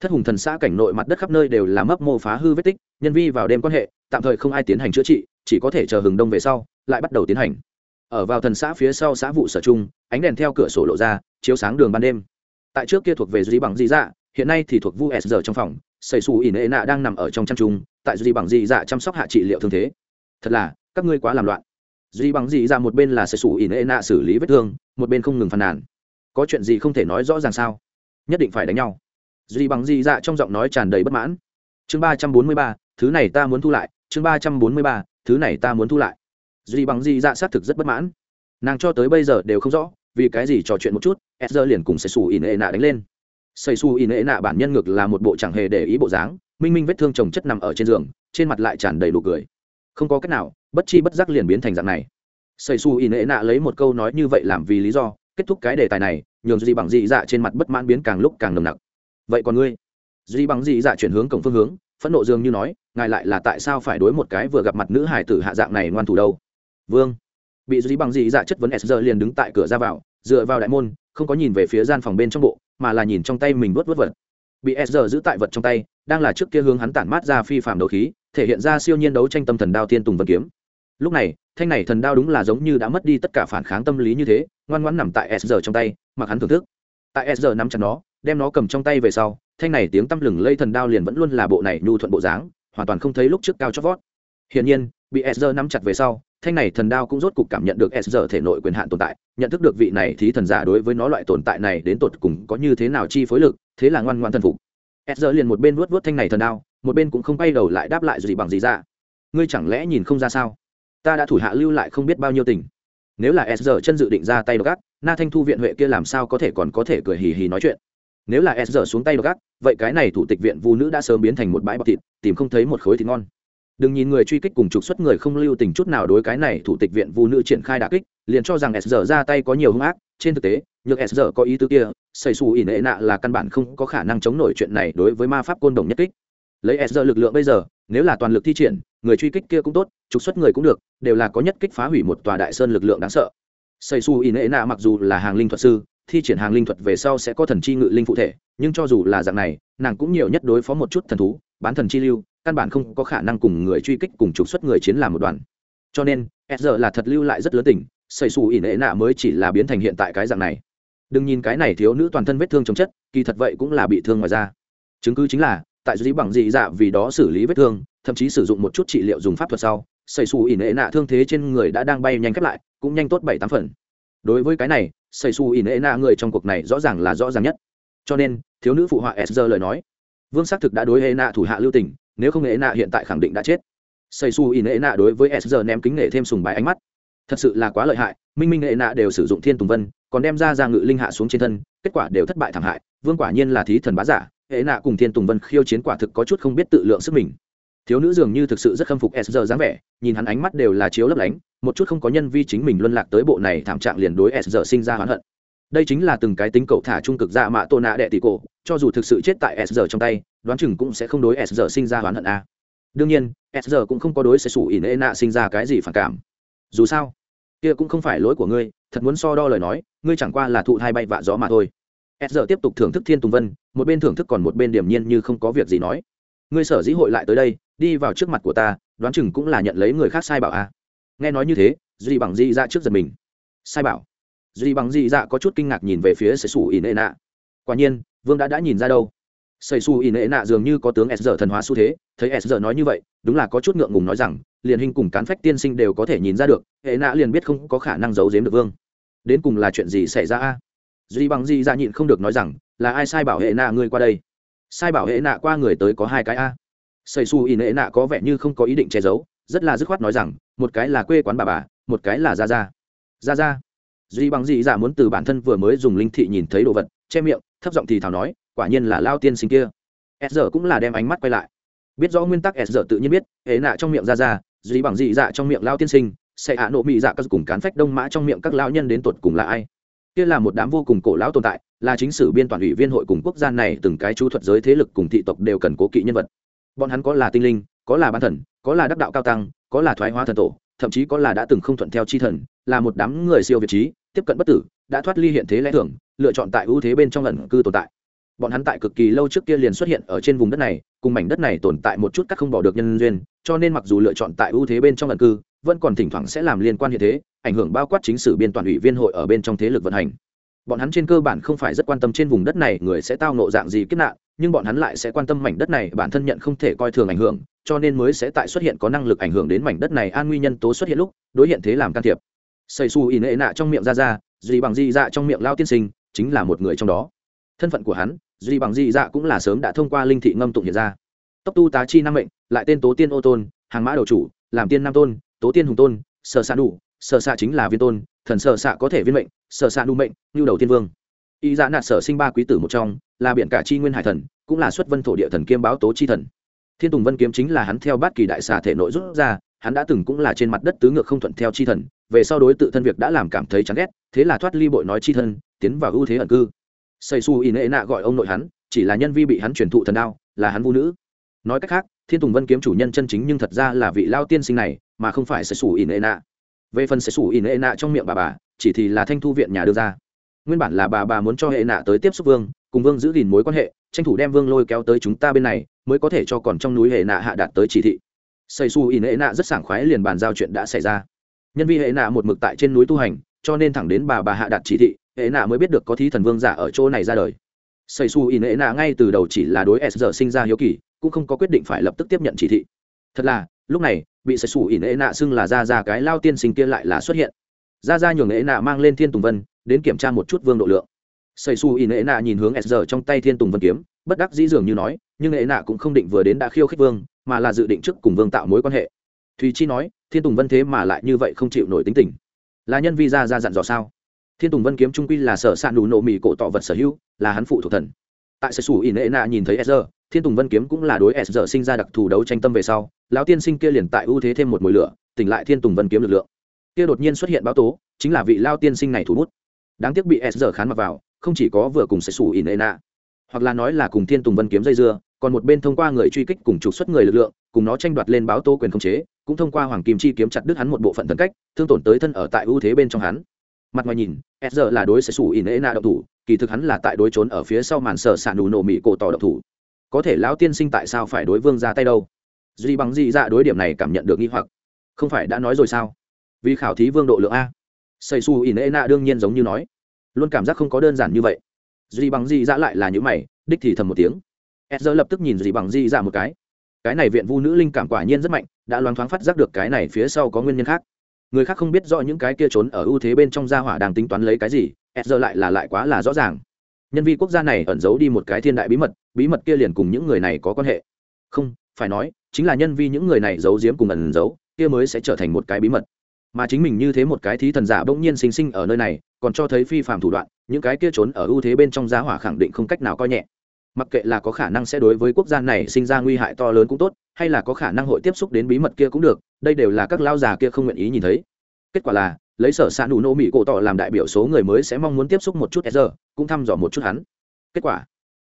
Thất hùng thần xã cảnh nội mặt đất khắp nơi đều là mấp mô phá hư vết tích, nhân vi vào đêm quan hệ, tạm thời không ai tiến hành chữa trị, chỉ có thể chờ hừng đông về sau, lại bắt đầu tiến hành. Ở vào thần xã phía sau xã vụ sở trung, ánh đèn theo cửa sổ lộ ra, chiếu sáng đường ban đêm. Tại trước kia thuộc về duy bằng di dạ hiện nay thì thuộc vu s giờ trong phòng, sầy xù ỉ nệ nạ đang nằm ở trong chăn trung, tại duy bằng di dạ chăm sóc hạ trị liệu thương thế. Thật là, các ngươi quá làm loạn duy bằng di ra một bên là sẽ xù ỉn ệ nạ xử lý vết thương, một bên không ngừng phàn nàn. Có chuyện gì không thể nói rõ ràng sao? Nhất định phải đánh nhau. Duy bằng di ra trong giọng nói tràn đầy bất mãn. Chương ba trăm bốn mươi ba, thứ này ta muốn thu lại. Chương ba trăm bốn mươi ba, thứ này ta muốn thu lại. Duy bằng di ra xác thực rất bất mãn. Nàng cho tới bây giờ đều không rõ, vì cái gì trò chuyện một chút s liền cùng sẽ xù in ệ nạ đánh lên. Xây xù in ệ nạ bản nhân ngược là một bộ chẳng hề để ý bộ dáng, minh minh vết thương chồng chất nằm ở trên giường, trên mặt lại tràn đầy đủ cười không có cách nào, bất chi bất giác liền biến thành dạng này. Xây xù ỉ nệ nạ lấy một câu nói như vậy làm vì lý do, kết thúc cái đề tài này, nhường duy bằng dị dạ trên mặt bất mãn biến càng lúc càng nồng nặc. Vậy còn ngươi? Duy bằng dị dạ chuyển hướng cổng phương hướng, phẫn nộ dường như nói, ngài lại là tại sao phải đối một cái vừa gặp mặt nữ hải tử hạ dạng này ngoan thủ đâu? Vương. Bị duy bằng dị dạ chất vấn sr liền đứng tại cửa ra vào, dựa vào đại môn, không có nhìn về phía gian phòng bên trong bộ, mà là nhìn trong tay mình vớt vớt vật. Bị sr giữ tại vật trong tay, đang là trước kia hướng hắn tản mát ra phi phạm đầu khí thể hiện ra siêu nhiên đấu tranh tâm thần đao thiên tùng vân kiếm. Lúc này, thanh này thần đao đúng là giống như đã mất đi tất cả phản kháng tâm lý như thế, ngoan ngoãn nằm tại s trong tay, mặc hắn thưởng thức. Tại s nắm chặt nó, đem nó cầm trong tay về sau, thanh này tiếng tăm lừng lây thần đao liền vẫn luôn là bộ này nhu thuận bộ dáng, hoàn toàn không thấy lúc trước cao chót vót. Hiển nhiên, bị s nắm chặt về sau, thanh này thần đao cũng rốt cục cảm nhận được s thể nội quyền hạn tồn tại, nhận thức được vị này thí thần giả đối với nó loại tồn tại này đến tột cùng có như thế nào chi phối lực, thế là ngoan ngoan thần phục. S liền một bên vuốt vuốt thanh này thần đao một bên cũng không quay đầu lại đáp lại gì bằng gì ra. Ngươi chẳng lẽ nhìn không ra sao? Ta đã thủ hạ lưu lại không biết bao nhiêu tình. Nếu là s chân dự định ra tay gác na thanh thu viện huệ kia làm sao có thể còn có thể cười hì hì nói chuyện? Nếu là s xuống tay gác vậy cái này thủ tịch viện vu nữ đã sớm biến thành một bãi bọc thịt, tìm không thấy một khối thịt ngon. Đừng nhìn người truy kích cùng trục xuất người không lưu tình chút nào đối cái này thủ tịch viện vu nữ triển khai đà kích, liền cho rằng s ra tay có nhiều hung ác, trên thực tế, nhược s có ý tứ kia, xây xù ỉ nệ nạ là căn bản không có khả năng chống nổi chuyện này đối với ma pháp côn đồng nhất kích lấy s lực lượng bây giờ, nếu là toàn lực thi triển, người truy kích kia cũng tốt, trục xuất người cũng được, đều là có nhất kích phá hủy một tòa đại sơn lực lượng đáng sợ. Xây su in nệ nạ mặc dù là hàng linh thuật sư, thi triển hàng linh thuật về sau sẽ có thần chi ngự linh phụ thể, nhưng cho dù là dạng này, nàng cũng nhiều nhất đối phó một chút thần thú, bán thần chi lưu, căn bản không có khả năng cùng người truy kích cùng trục xuất người chiến làm một đoàn. Cho nên, s là thật lưu lại rất lớn tình xây su in nệ nạ mới chỉ là biến thành hiện tại cái dạng này. Đừng nhìn cái này thiếu nữ toàn thân vết thương chống chất, kỳ thật vậy cũng là bị thương ngoài ra chứng cứ chính là tại dưới bằng dị dạ vì đó xử lý vết thương, thậm chí sử dụng một chút trị liệu dùng pháp thuật sau xây xù ỉ nệ nạ thương thế trên người đã đang bay nhanh khép lại, cũng nhanh tốt bảy tám phần. Đối với cái này xây xù ỉ nệ nạ người trong cuộc này rõ ràng là rõ ràng nhất. Cho nên, thiếu nữ phụ họa giờ lời nói, vương xác thực đã đối hệ nạ thủ hạ lưu tình, nếu không hệ nạ hiện tại khẳng định đã chết. Xây xù ỉ nệ nạ đối với sr ném kính nể thêm sùng bái ánh mắt. Thật sự là quá lợi hại, minh minh hệ nạ đều sử dụng thiên tùng vân, còn đem ra ra ngự linh hạ xuống trên thân, kết quả đều thất bại thảm hại, vương quả nhiên là thí thần bá giả hệ nạ cùng thiên tùng vân khiêu chiến quả thực có chút không biết tự lượng sức mình. Thiếu nữ dường như thực sự rất khâm phục s giờ dáng vẻ, nhìn hắn ánh mắt đều là chiếu lấp lánh, một chút không có nhân vi chính mình luân lạc tới bộ này thảm trạng liền đối s giờ sinh ra hoán hận. Đây chính là từng cái tính cậu thả trung cực dạ mạ tô nạ đệ tỷ cổ, cho dù thực sự chết tại s giờ trong tay, đoán chừng cũng sẽ không đối s giờ sinh ra hoán hận a. Đương nhiên, s giờ cũng không có đối sẽ sủ ỉ nệ nạ sinh ra cái gì phản cảm. Dù sao, kia cũng không phải lỗi của ngươi, thật muốn so đo lời nói, ngươi chẳng qua là thụ hai bay vạ gió mà thôi s giờ tiếp tục thưởng thức thiên tùng vân, một bên thưởng thức còn một bên điểm nhiên như không có việc gì nói. Ngươi sở dĩ hội lại tới đây, đi vào trước mặt của ta, đoán chừng cũng là nhận lấy người khác sai bảo à? Nghe nói như thế, duy bằng di ra dạ trước giật mình. Sai bảo? Duy bằng di dạ có chút kinh ngạc nhìn về phía sầy xù ỉ nệ nạ. Quả nhiên, vương đã đã nhìn ra đâu. Sầy xù ỉ nệ nạ dường như có tướng s giờ thần hóa xu thế, thấy s giờ nói như vậy, đúng là có chút ngượng ngùng nói rằng, liền hình cùng cán phách tiên sinh đều có thể nhìn ra được, hệ nạ liền biết không có khả năng giấu giếm được vương. Đến cùng là chuyện gì xảy ra a? Duy bằng di ra nhịn không được nói rằng, là ai sai bảo hệ nạ ngươi qua đây? Sai bảo hệ nạ qua người tới có hai cái a. Xây su in hệ nạ có vẻ như không có ý định che giấu, rất là dứt khoát nói rằng, một cái là quê quán bà bà, một cái là gia gia. Ra ra duy bằng dị dạ muốn từ bản thân vừa mới dùng linh thị nhìn thấy đồ vật, che miệng, thấp giọng thì thào nói, quả nhiên là lao tiên sinh kia. S giờ cũng là đem ánh mắt quay lại. Biết rõ nguyên tắc s giờ tự nhiên biết, hệ nạ trong miệng gia gia, duy bằng dị dạ trong miệng lao tiên sinh, sẽ hạ nộ mị dạ các cùng cán phách đông mã trong miệng các lao nhân đến tuột cùng là ai? Kia là một đám vô cùng cổ lão tồn tại, là chính sử biên toàn ủy viên hội cùng quốc gia này từng cái chú thuật giới thế lực cùng thị tộc đều cần cố kỵ nhân vật. Bọn hắn có là tinh linh, có là ban thần, có là đắc đạo cao tăng, có là thoái hóa thần tổ, thậm chí có là đã từng không thuận theo chi thần, là một đám người siêu việt trí, tiếp cận bất tử, đã thoát ly hiện thế lẽ thường, lựa chọn tại ưu thế bên trong lần cư tồn tại. Bọn hắn tại cực kỳ lâu trước kia liền xuất hiện ở trên vùng đất này, cùng mảnh đất này tồn tại một chút các không bỏ được nhân duyên, cho nên mặc dù lựa chọn tại ưu thế bên trong lần cư vẫn còn thỉnh thoảng sẽ làm liên quan hiện thế, ảnh hưởng bao quát chính sử biên toàn ủy viên hội ở bên trong thế lực vận hành. Bọn hắn trên cơ bản không phải rất quan tâm trên vùng đất này người sẽ tao nộ dạng gì kết nạn, nhưng bọn hắn lại sẽ quan tâm mảnh đất này bản thân nhận không thể coi thường ảnh hưởng, cho nên mới sẽ tại xuất hiện có năng lực ảnh hưởng đến mảnh đất này an nguy nhân tố xuất hiện lúc, đối hiện thế làm can thiệp. Xây xù ỉ nệ nạ trong miệng ra ra, duy bằng di dạ trong miệng lao tiên sinh, chính là một người trong đó. Thân phận của hắn, duy bằng di dạ cũng là sớm đã thông qua linh thị ngâm tụng hiện ra. Tốc tu tá chi nam mệnh, lại tên tố tiên ô tôn, hàng mã đầu chủ, làm tiên nam tôn tố tiên hùng tôn, sở xạ đủ sở xạ chính là viên tôn, thần sở xạ có thể viên mệnh, sở xạ đủ mệnh như đầu tiên vương. Y dạ nạt sở sinh ba quý tử một trong, là biện cả chi nguyên hải thần, cũng là xuất vân thổ địa thần kiêm báo tố chi thần. Thiên tùng vân kiếm chính là hắn theo bát kỳ đại xà thể nội rút ra, hắn đã từng cũng là trên mặt đất tứ ngược không thuận theo chi thần, về sau đối tự thân việc đã làm cảm thấy chán ghét, thế là thoát ly bội nói chi thân tiến vào ưu thế ẩn cư. Xây su in nệ nạ gọi ông nội hắn, chỉ là nhân vi bị hắn truyền thụ thần đao, là hắn vũ nữ. Nói cách khác, thiên tùng vân kiếm chủ nhân chân chính nhưng thật ra là vị lao tiên sinh này mà không phải sẽ su in ệ nạ. Về phần sẽ su in ệ nạ trong miệng bà bà, chỉ thì là thanh thu viện nhà đưa ra. Nguyên bản là bà bà muốn cho hệ nạ tới tiếp xúc vương, cùng vương giữ gìn mối quan hệ, tranh thủ đem vương lôi kéo tới chúng ta bên này, mới có thể cho còn trong núi hệ nạ hạ đạt tới chỉ thị. Xây su in hệ nạ rất sảng khoái liền bàn giao chuyện đã xảy ra. Nhân viên hệ nạ một mực tại trên núi tu hành, cho nên thẳng đến bà bà hạ đạt chỉ thị, hệ nạ mới biết được có thí thần vương giả ở chỗ này ra đời. Xây su in hệ nạ ngay từ đầu chỉ là đối s giờ sinh ra hiếu kỳ, cũng không có quyết định phải lập tức tiếp nhận chỉ thị. Thật là lúc này, bị sạch sủ ỉn ế nạ xưng là ra ra cái lao tiên sinh kia lại là xuất hiện. Ra ra nhường ế nạ mang lên thiên tùng vân, đến kiểm tra một chút vương độ lượng. Xây su in ế nạ nhìn hướng s giờ trong tay thiên tùng vân kiếm, bất đắc dĩ dường như nói, nhưng ế nạ cũng không định vừa đến đã khiêu khích vương, mà là dự định trước cùng vương tạo mối quan hệ. Thùy chi nói, thiên tùng vân thế mà lại như vậy không chịu nổi tính tình. Là nhân vi ra ra dặn dò sao? Thiên tùng vân kiếm trung quy là sở s ạ nù nộ mì cổ tọ vật sở hữu, là hắn phụ thuộc thần tại sở sủ in ệ nạ nhìn thấy sr thiên tùng vân kiếm cũng là đối sr sinh ra đặc thù đấu tranh tâm về sau, lão tiên sinh kia liền tại ưu thế thêm một mùi lửa, tỉnh lại thiên tùng vân kiếm lực lượng. Kia đột nhiên xuất hiện báo tố, chính là vị lao tiên sinh này thủ bút. Đáng tiếc bị sr khán mặc vào, không chỉ có vừa cùng sẽ sủ in nạ, hoặc là nói là cùng thiên tùng vân kiếm dây dưa, còn một bên thông qua người truy kích cùng trục xuất người lực lượng, cùng nó tranh đoạt lên báo tố quyền khống chế, cũng thông qua hoàng kim chi kiếm chặt đứt hắn một bộ phận thần cách, thương tổn tới thân ở tại ưu thế bên trong hắn. Mặt ngoài nhìn sr là đối sẽ sủ in nạ động thủ kỳ thực hắn là tại đối trốn ở phía sau màn sở sạn nù nổ mỹ cổ tỏ độc thủ. Có thể lão tiên sinh tại sao phải đối vương ra tay đâu? Duy bằng dị dạ đối điểm này cảm nhận được nghi hoặc. Không phải đã nói rồi sao? Vì khảo thí vương độ lượng a. Xây su in ê na đương nhiên giống như nói. Luôn cảm giác không có đơn giản như vậy. Duy bằng di dạ lại là những mày, đích thì thầm một tiếng. E giờ lập tức nhìn duy bằng di dạ một cái. Cái này viện vu nữ linh cảm quả nhiên rất mạnh, đã loáng thoáng phát giác được cái này phía sau có nguyên nhân khác. Người khác không biết rõ những cái kia trốn ở ưu thế bên trong gia hỏa đang tính toán lấy cái gì e giờ lại là lại quá là rõ ràng. Nhân vi quốc gia này ẩn giấu đi một cái thiên đại bí mật bí mật kia liền cùng những người này có quan hệ. Không, phải nói, chính là nhân vi những người này giấu giếm cùng ẩn giấu, kia mới sẽ trở thành một cái bí mật. Mà chính mình như thế một cái thí thần giả bỗng nhiên sinh sinh ở nơi này, còn cho thấy phi phạm thủ đoạn, những cái kia trốn ở ưu thế bên trong giá hỏa khẳng định không cách nào coi nhẹ. Mặc kệ là có khả năng sẽ đối với quốc gia này sinh ra nguy hại to lớn cũng tốt, hay là có khả năng hội tiếp xúc đến bí mật kia cũng được, đây đều là các lao già kia không nguyện ý nhìn thấy. Kết quả là lấy sở s ạ nụ nô mỹ cổ tỏ làm đại biểu số người mới sẽ mong muốn tiếp xúc một chút sr cũng thăm dò một chút hắn. Kết quả,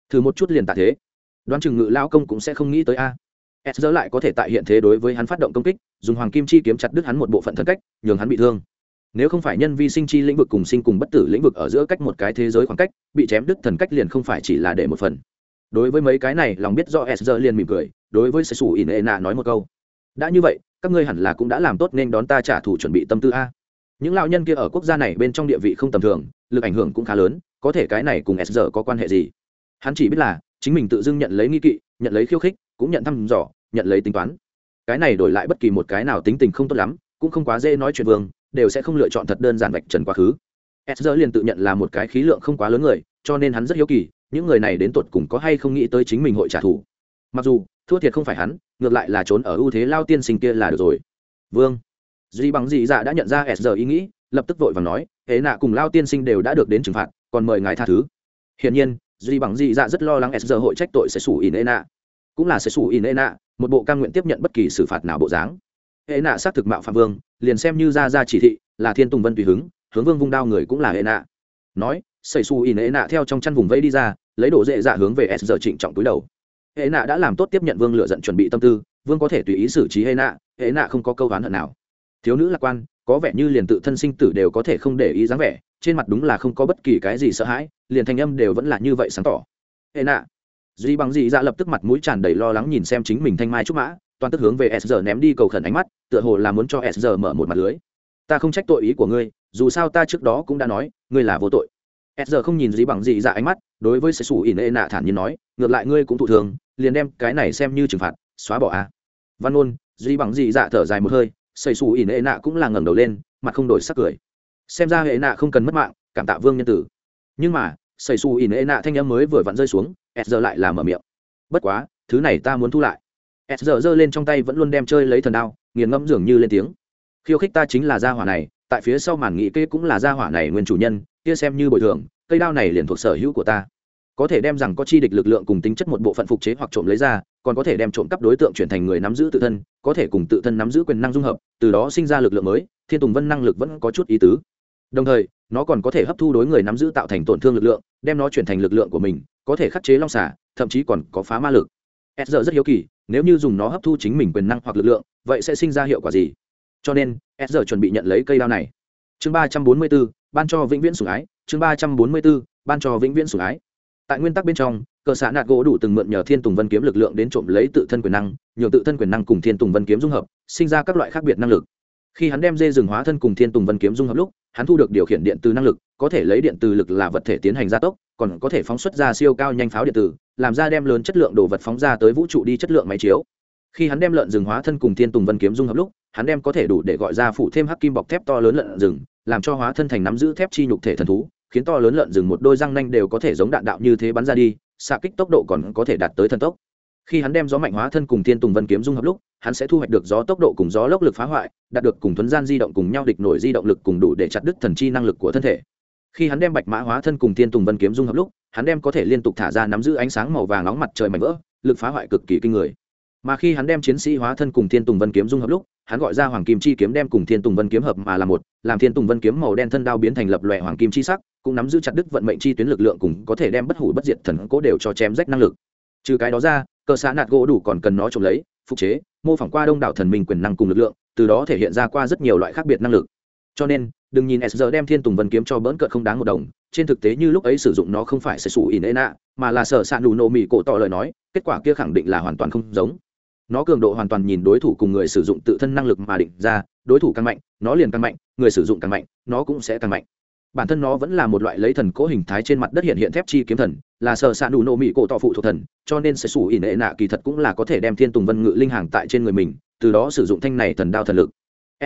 thử một chút liền tạ thế. Đoán chừng ngự lao công cũng sẽ không nghĩ tới a. Sr lại có thể tại hiện thế đối với hắn phát động công kích, dùng hoàng kim chi kiếm chặt đứt hắn một bộ phận thân cách, nhường hắn bị thương. Nếu không phải nhân vi sinh chi lĩnh vực cùng sinh cùng bất tử lĩnh vực ở giữa cách một cái thế giới khoảng cách, bị chém đứt thần cách liền không phải chỉ là để một phần. Đối với mấy cái này, lòng biết do sr liền mỉm cười, đối với ssu in nạ nói một câu. Đã như vậy, các ngươi hẳn là cũng đã làm tốt nên đón ta trả thù chuẩn bị tâm tư a những lão nhân kia ở quốc gia này bên trong địa vị không tầm thường, lực ảnh hưởng cũng khá lớn, có thể cái này cùng sr có quan hệ gì? Hắn chỉ biết là, chính mình tự dưng nhận lấy nghi kỵ, nhận lấy khiêu khích, cũng nhận thăm dò, nhận lấy tính toán. Cái này đổi lại bất kỳ một cái nào tính tình không tốt lắm, cũng không quá dễ nói chuyện vương, đều sẽ không lựa chọn thật đơn giản vạch trần quá khứ. S giờ liền tự nhận là một cái khí lượng không quá lớn người, cho nên hắn rất hiếu kỳ, những người này đến tột cùng có hay không nghĩ tới chính mình hội trả thù. Mặc dù, thua thiệt không phải hắn, ngược lại là trốn ở ưu thế lao tiên sinh kia là được rồi. Vương duy bằng dị dạ đã nhận ra s giờ ý nghĩ, lập tức vội và nói hệ nạ cùng lao tiên sinh đều đã được đến trừng phạt, còn mời ngài tha thứ. Hiển nhiên, duy bằng dị dạ rất lo lắng s giờ hội trách tội sẽ sủ in ê nạ. Cũng là sẽ sủ in ê nạ, một bộ căn nguyện tiếp nhận bất kỳ xử phạt nào bộ dáng. Hệ nạ xác thực mạo phạm vương, liền xem như ra ra chỉ thị, là thiên tùng vân tùy hứng, hướng vương vung đao người cũng là hệ nạ. Nói xảy xù in hệ nạ theo trong chăn vùng vây đi ra, lấy đồ dễ dạ hướng về s giờ trịnh trọng túi đầu. Hệ nạ đã làm tốt tiếp nhận vương lựa giận chuẩn bị tâm tư, vương có thể tùy ý xử trí hệ nạ hệ nạ không có câu oán hận nào thiếu nữ lạc quan, có vẻ như liền tự thân sinh tử đều có thể không để ý dáng vẻ, trên mặt đúng là không có bất kỳ cái gì sợ hãi, liền thanh âm đều vẫn là như vậy sáng tỏ. Hệ nạ. Duy bằng dị dạ lập tức mặt mũi tràn đầy lo lắng nhìn xem chính mình thanh mai trúc mã, toàn tức hướng về s ném đi cầu khẩn ánh mắt, tựa hồ là muốn cho s mở một mặt lưới. Ta không trách tội ý của ngươi, dù sao ta trước đó cũng đã nói, ngươi là vô tội. S không nhìn duy bằng gì dạ ánh mắt, đối với sự sủ ỉn ê nạ thản nhiên nói, ngược lại ngươi cũng thụ thường, liền đem cái này xem như trừng phạt, xóa bỏ a. À. văn ôn duy bằng gì dạ thở dài một hơi xây xù ỉn hệ nạ cũng là ngẩng đầu lên, mặt không đổi sắc cười. Xem ra hệ nạ không cần mất mạng, cảm tạ vương nhân tử. Nhưng mà xây xù ỉn hệ nạ thanh âm mới vừa vặn rơi xuống, s lại là mở miệng. Bất quá, thứ này ta muốn thu lại. S giờ giơ lên trong tay vẫn luôn đem chơi lấy thần đao, nghiền ngẫm dường như lên tiếng. Khiêu khích ta chính là gia hỏa này, tại phía sau màn nghị kê cũng là gia hỏa này nguyên chủ nhân, kia xem như bồi thường, cây đao này liền thuộc sở hữu của ta. Có thể đem rằng có chi địch lực lượng cùng tính chất một bộ phận phục chế hoặc trộm lấy ra còn có thể đem trộm cắp đối tượng chuyển thành người nắm giữ tự thân, có thể cùng tự thân nắm giữ quyền năng dung hợp, từ đó sinh ra lực lượng mới, thiên tùng vân năng lực vẫn có chút ý tứ. Đồng thời, nó còn có thể hấp thu đối người nắm giữ tạo thành tổn thương lực lượng, đem nó chuyển thành lực lượng của mình, có thể khắc chế long xả thậm chí còn có phá ma lực. S giờ rất hiếu kỳ, nếu như dùng nó hấp thu chính mình quyền năng hoặc lực lượng, vậy sẽ sinh ra hiệu quả gì? Cho nên s giờ chuẩn bị nhận lấy cây đao này. Chương ba trăm bốn mươi b ố ban cho vĩnh viễn sủng ái, chương ba trăm bốn mươi b ố ban cho vĩnh viễn sủng ái. Tại nguyên tắc bên trong cờ xã nạt gỗ đủ từng mượn nhờ thiên tùng vân kiếm lực lượng đến trộm lấy tự thân quyền năng, nhường tự thân quyền năng cùng thiên tùng vân kiếm dung hợp, sinh ra các loại khác biệt năng lực. Khi hắn đem dê rừng hóa thân cùng thiên tùng vân kiếm dung hợp lúc, hắn thu được điều khiển điện từ năng lực, có thể lấy điện từ lực là vật thể tiến hành gia tốc, còn có thể phóng xuất ra siêu cao nhanh pháo điện tử làm ra đem lớn chất lượng đồ vật phóng ra tới vũ trụ đi chất lượng máy chiếu. Khi hắn đem lợn rừng hóa thân cùng thiên tùng vân kiếm dung hợp lúc, hắn đem có thể đủ để gọi ra phụ thêm hắc kim bọc thép to lớn lợn rừng, làm cho hóa thân thành nắm giữ thép chi nhục thể thần thú, khiến to lớn lợn rừng một đôi răng nanh đều có thể giống đạn đạo như thế bắn ra đi xạ kích tốc độ còn có thể đạt tới thần tốc. Khi hắn đem gió mạnh hóa thân cùng thiên tùng vân kiếm dung hợp lúc, hắn sẽ thu hoạch được gió tốc độ cùng gió lốc lực phá hoại, đạt được cùng thuấn gian di động cùng nhau địch nổi di động lực cùng đủ để chặt đứt thần chi năng lực của thân thể. Khi hắn đem bạch mã hóa thân cùng thiên tùng vân kiếm dung hợp lúc, hắn đem có thể liên tục thả ra nắm giữ ánh sáng màu vàng nóng mặt trời mạnh vỡ, lực phá hoại cực kỳ kinh người. Mà khi hắn đem chiến sĩ hóa thân cùng thiên tùng vân kiếm dung hợp lúc hắn gọi ra hoàng kim chi kiếm đem cùng thiên tùng vân kiếm hợp mà là một, làm thiên tùng vân kiếm màu đen thân đao biến thành lập lòe hoàng kim chi sắc, cũng nắm giữ chặt đứt vận mệnh chi tuyến lực lượng cùng có thể đem bất hủ bất diệt thần cố đều cho chém rách năng lực. Trừ cái đó ra, cơ xã nạt gỗ đủ còn cần nó trộm lấy, phục chế, mô phỏng qua đông đảo thần minh quyền năng cùng lực lượng, từ đó thể hiện ra qua rất nhiều loại khác biệt năng lực. Cho nên, đừng nhìn s đem thiên tùng vân kiếm cho bỡn cợt không đáng một đồng, trên thực tế như lúc ấy sử dụng nó không phải sẽ sủ ỉn ê nạ, mà là sở s ạ nù nộ mì cổ tỏ lời nói, kết quả kia khẳng định là hoàn toàn không giống nó cường độ hoàn toàn nhìn đối thủ cùng người sử dụng tự thân năng lực mà định ra, đối thủ càng mạnh, nó liền càng mạnh, người sử dụng càng mạnh, nó cũng sẽ càng mạnh. Bản thân nó vẫn là một loại lấy thần cố hình thái trên mặt đất hiện hiện thép chi kiếm thần, là sở xạ đủ nộ mỹ cổ tọ phụ thuộc thần, cho nên sẽ sủ ỉ nệ nạ kỳ thật cũng là có thể đem thiên tùng vân ngự linh hàng tại trên người mình, từ đó sử dụng thanh này thần đao thần lực.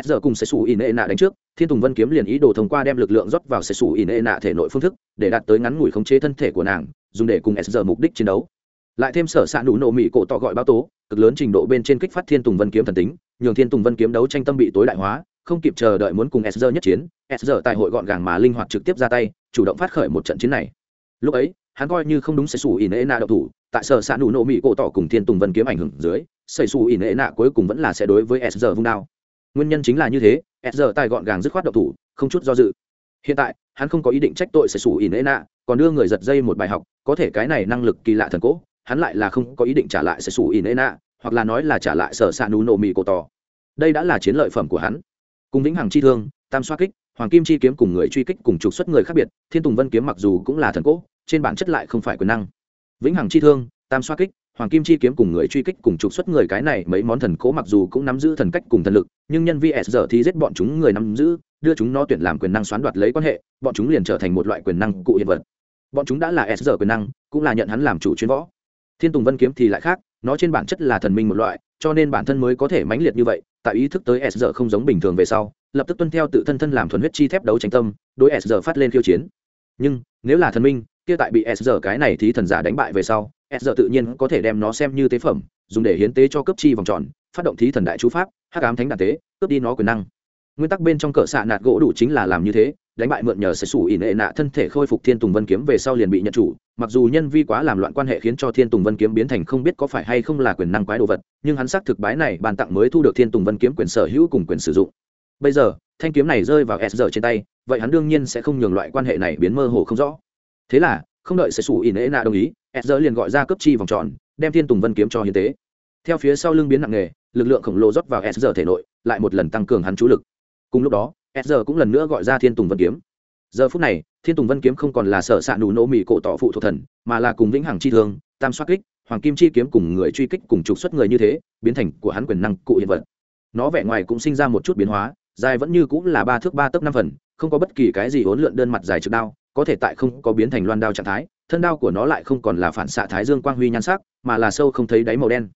S giờ cùng sẽ sủ ỉ nệ nạ đánh trước, thiên tùng vân kiếm liền ý đồ thông qua đem lực lượng rót vào sẽ sủ ỉ nệ nạ thể nội phương thức, để đạt tới ngắn ngủi khống chế thân thể của nàng, dùng để cùng s giờ mục đích chiến đấu lại thêm sở s ạ nụ nộ mỹ cổ tọ gọi báo tố, cực lớn trình độ bên trên kích phát thiên tùng vân kiếm thần tính, nhường thiên tùng vân kiếm đấu tranh tâm bị tối đại hóa, không kịp chờ đợi muốn cùng s nhất chiến s tại hội gọn gàng mà linh hoạt trực tiếp ra tay, chủ động phát khởi một trận chiến này. Lúc ấy, hắn coi như không đúng sẽ xù ỉ nệ nạ đậu thủ, tại sở s ạ nụ nộ mỹ cổ tỏ cùng thiên tùng vân kiếm ảnh hưởng dưới xây xù ỉ nệ nạ cuối cùng vẫn là sẽ đối với s vung đao. Nguyên nhân chính là như thế s tài gọn gàng dứt khoát đậu thủ, không chút do dự. Hiện tại, hắn không có ý định trách tội sẽ xù ỉ nệ nạ, còn đưa người giật dây một bài học, có thể cái này năng lực kỳ lạ thần cố hắn lại là không có ý định trả lại sẽ sủ in ena, hoặc là nói là trả lại sở s ạ nụ nộ cổ tỏ. Đây đã là chiến lợi phẩm của hắn. Cùng vĩnh hằng chi thương, tam xoa kích, hoàng kim chi kiếm cùng người truy kích cùng trục xuất người khác biệt, thiên tùng vân kiếm mặc dù cũng là thần cỗ trên bản chất lại không phải quyền năng. Vĩnh hằng chi thương, tam xoa kích, hoàng kim chi kiếm cùng người truy kích cùng trục xuất người cái này mấy món thần cố mặc dù cũng nắm giữ thần cách cùng thần lực, nhưng nhân vi s giờ thì giết bọn chúng người nắm giữ, đưa chúng nó tuyển làm quyền năng xoán đoạt lấy quan hệ, bọn chúng liền trở thành một loại quyền năng cụ hiện vật. Bọn chúng đã là s giờ quyền năng, cũng là nhận hắn làm chủ chuyên võ thiên tùng vân kiếm thì lại khác, nó trên bản chất là thần minh một loại, cho nên bản thân mới có thể mãnh liệt như vậy, tại ý thức tới s giờ không giống bình thường về sau, lập tức tuân theo tự thân thân làm thuần huyết chi thép đấu tranh tâm, đối s giờ phát lên khiêu chiến. Nhưng, nếu là thần minh, kia tại bị s giờ cái này thì thần giả đánh bại về sau, s giờ tự nhiên có thể đem nó xem như tế phẩm, dùng để hiến tế cho cấp chi vòng tròn, phát động thí thần đại chú pháp, hắc ám thánh đàn tế, cướp đi nó quyền năng. Nguyên tắc bên trong cỡ xạ nạt gỗ đủ chính là làm như thế đánh bại mượn nhờ sẽ sủ ỉ nệ nạ thân thể khôi phục thiên tùng vân kiếm về sau liền bị nhận chủ. Mặc dù nhân vi quá làm loạn quan hệ khiến cho thiên tùng vân kiếm biến thành không biết có phải hay không là quyền năng quái đồ vật, nhưng hắn xác thực bái này bàn tặng mới thu được thiên tùng vân kiếm quyền sở hữu cùng quyền sử dụng. Bây giờ, thanh kiếm này rơi vào s giờ trên tay, vậy hắn đương nhiên sẽ không nhường loại quan hệ này biến mơ hồ không rõ. Thế là, không đợi sẽ sủ ỉ nệ nạ đồng ý, s giờ liền gọi ra cấp chi vòng tròn, đem thiên tùng vân kiếm cho hiến tế. Theo phía sau lưng biến nặng nghề lực lượng khổng lồ rót vào s giờ thể nội, lại một lần tăng cường hắn chú lực. Cùng lúc đó s giờ cũng lần nữa gọi ra thiên tùng vân kiếm. Giờ phút này, thiên tùng vân kiếm không còn là sở s ạ nụ nỗ mỹ cổ tỏ phụ thuộc thần, mà là cùng vĩnh hằng chi thương, tam soát kích, hoàng kim chi kiếm cùng người truy kích cùng trục xuất người như thế, biến thành của hắn quyền năng cụ hiện vật. Nó vẻ ngoài cũng sinh ra một chút biến hóa, dài vẫn như cũng là ba thước ba tấc năm phần, không có bất kỳ cái gì hỗn lượn đơn mặt dài trực đao, có thể tại không có biến thành loan đao trạng thái, thân đao của nó lại không còn là phản xạ thái dương quang huy nhan sắc, mà là sâu không thấy đáy màu đen.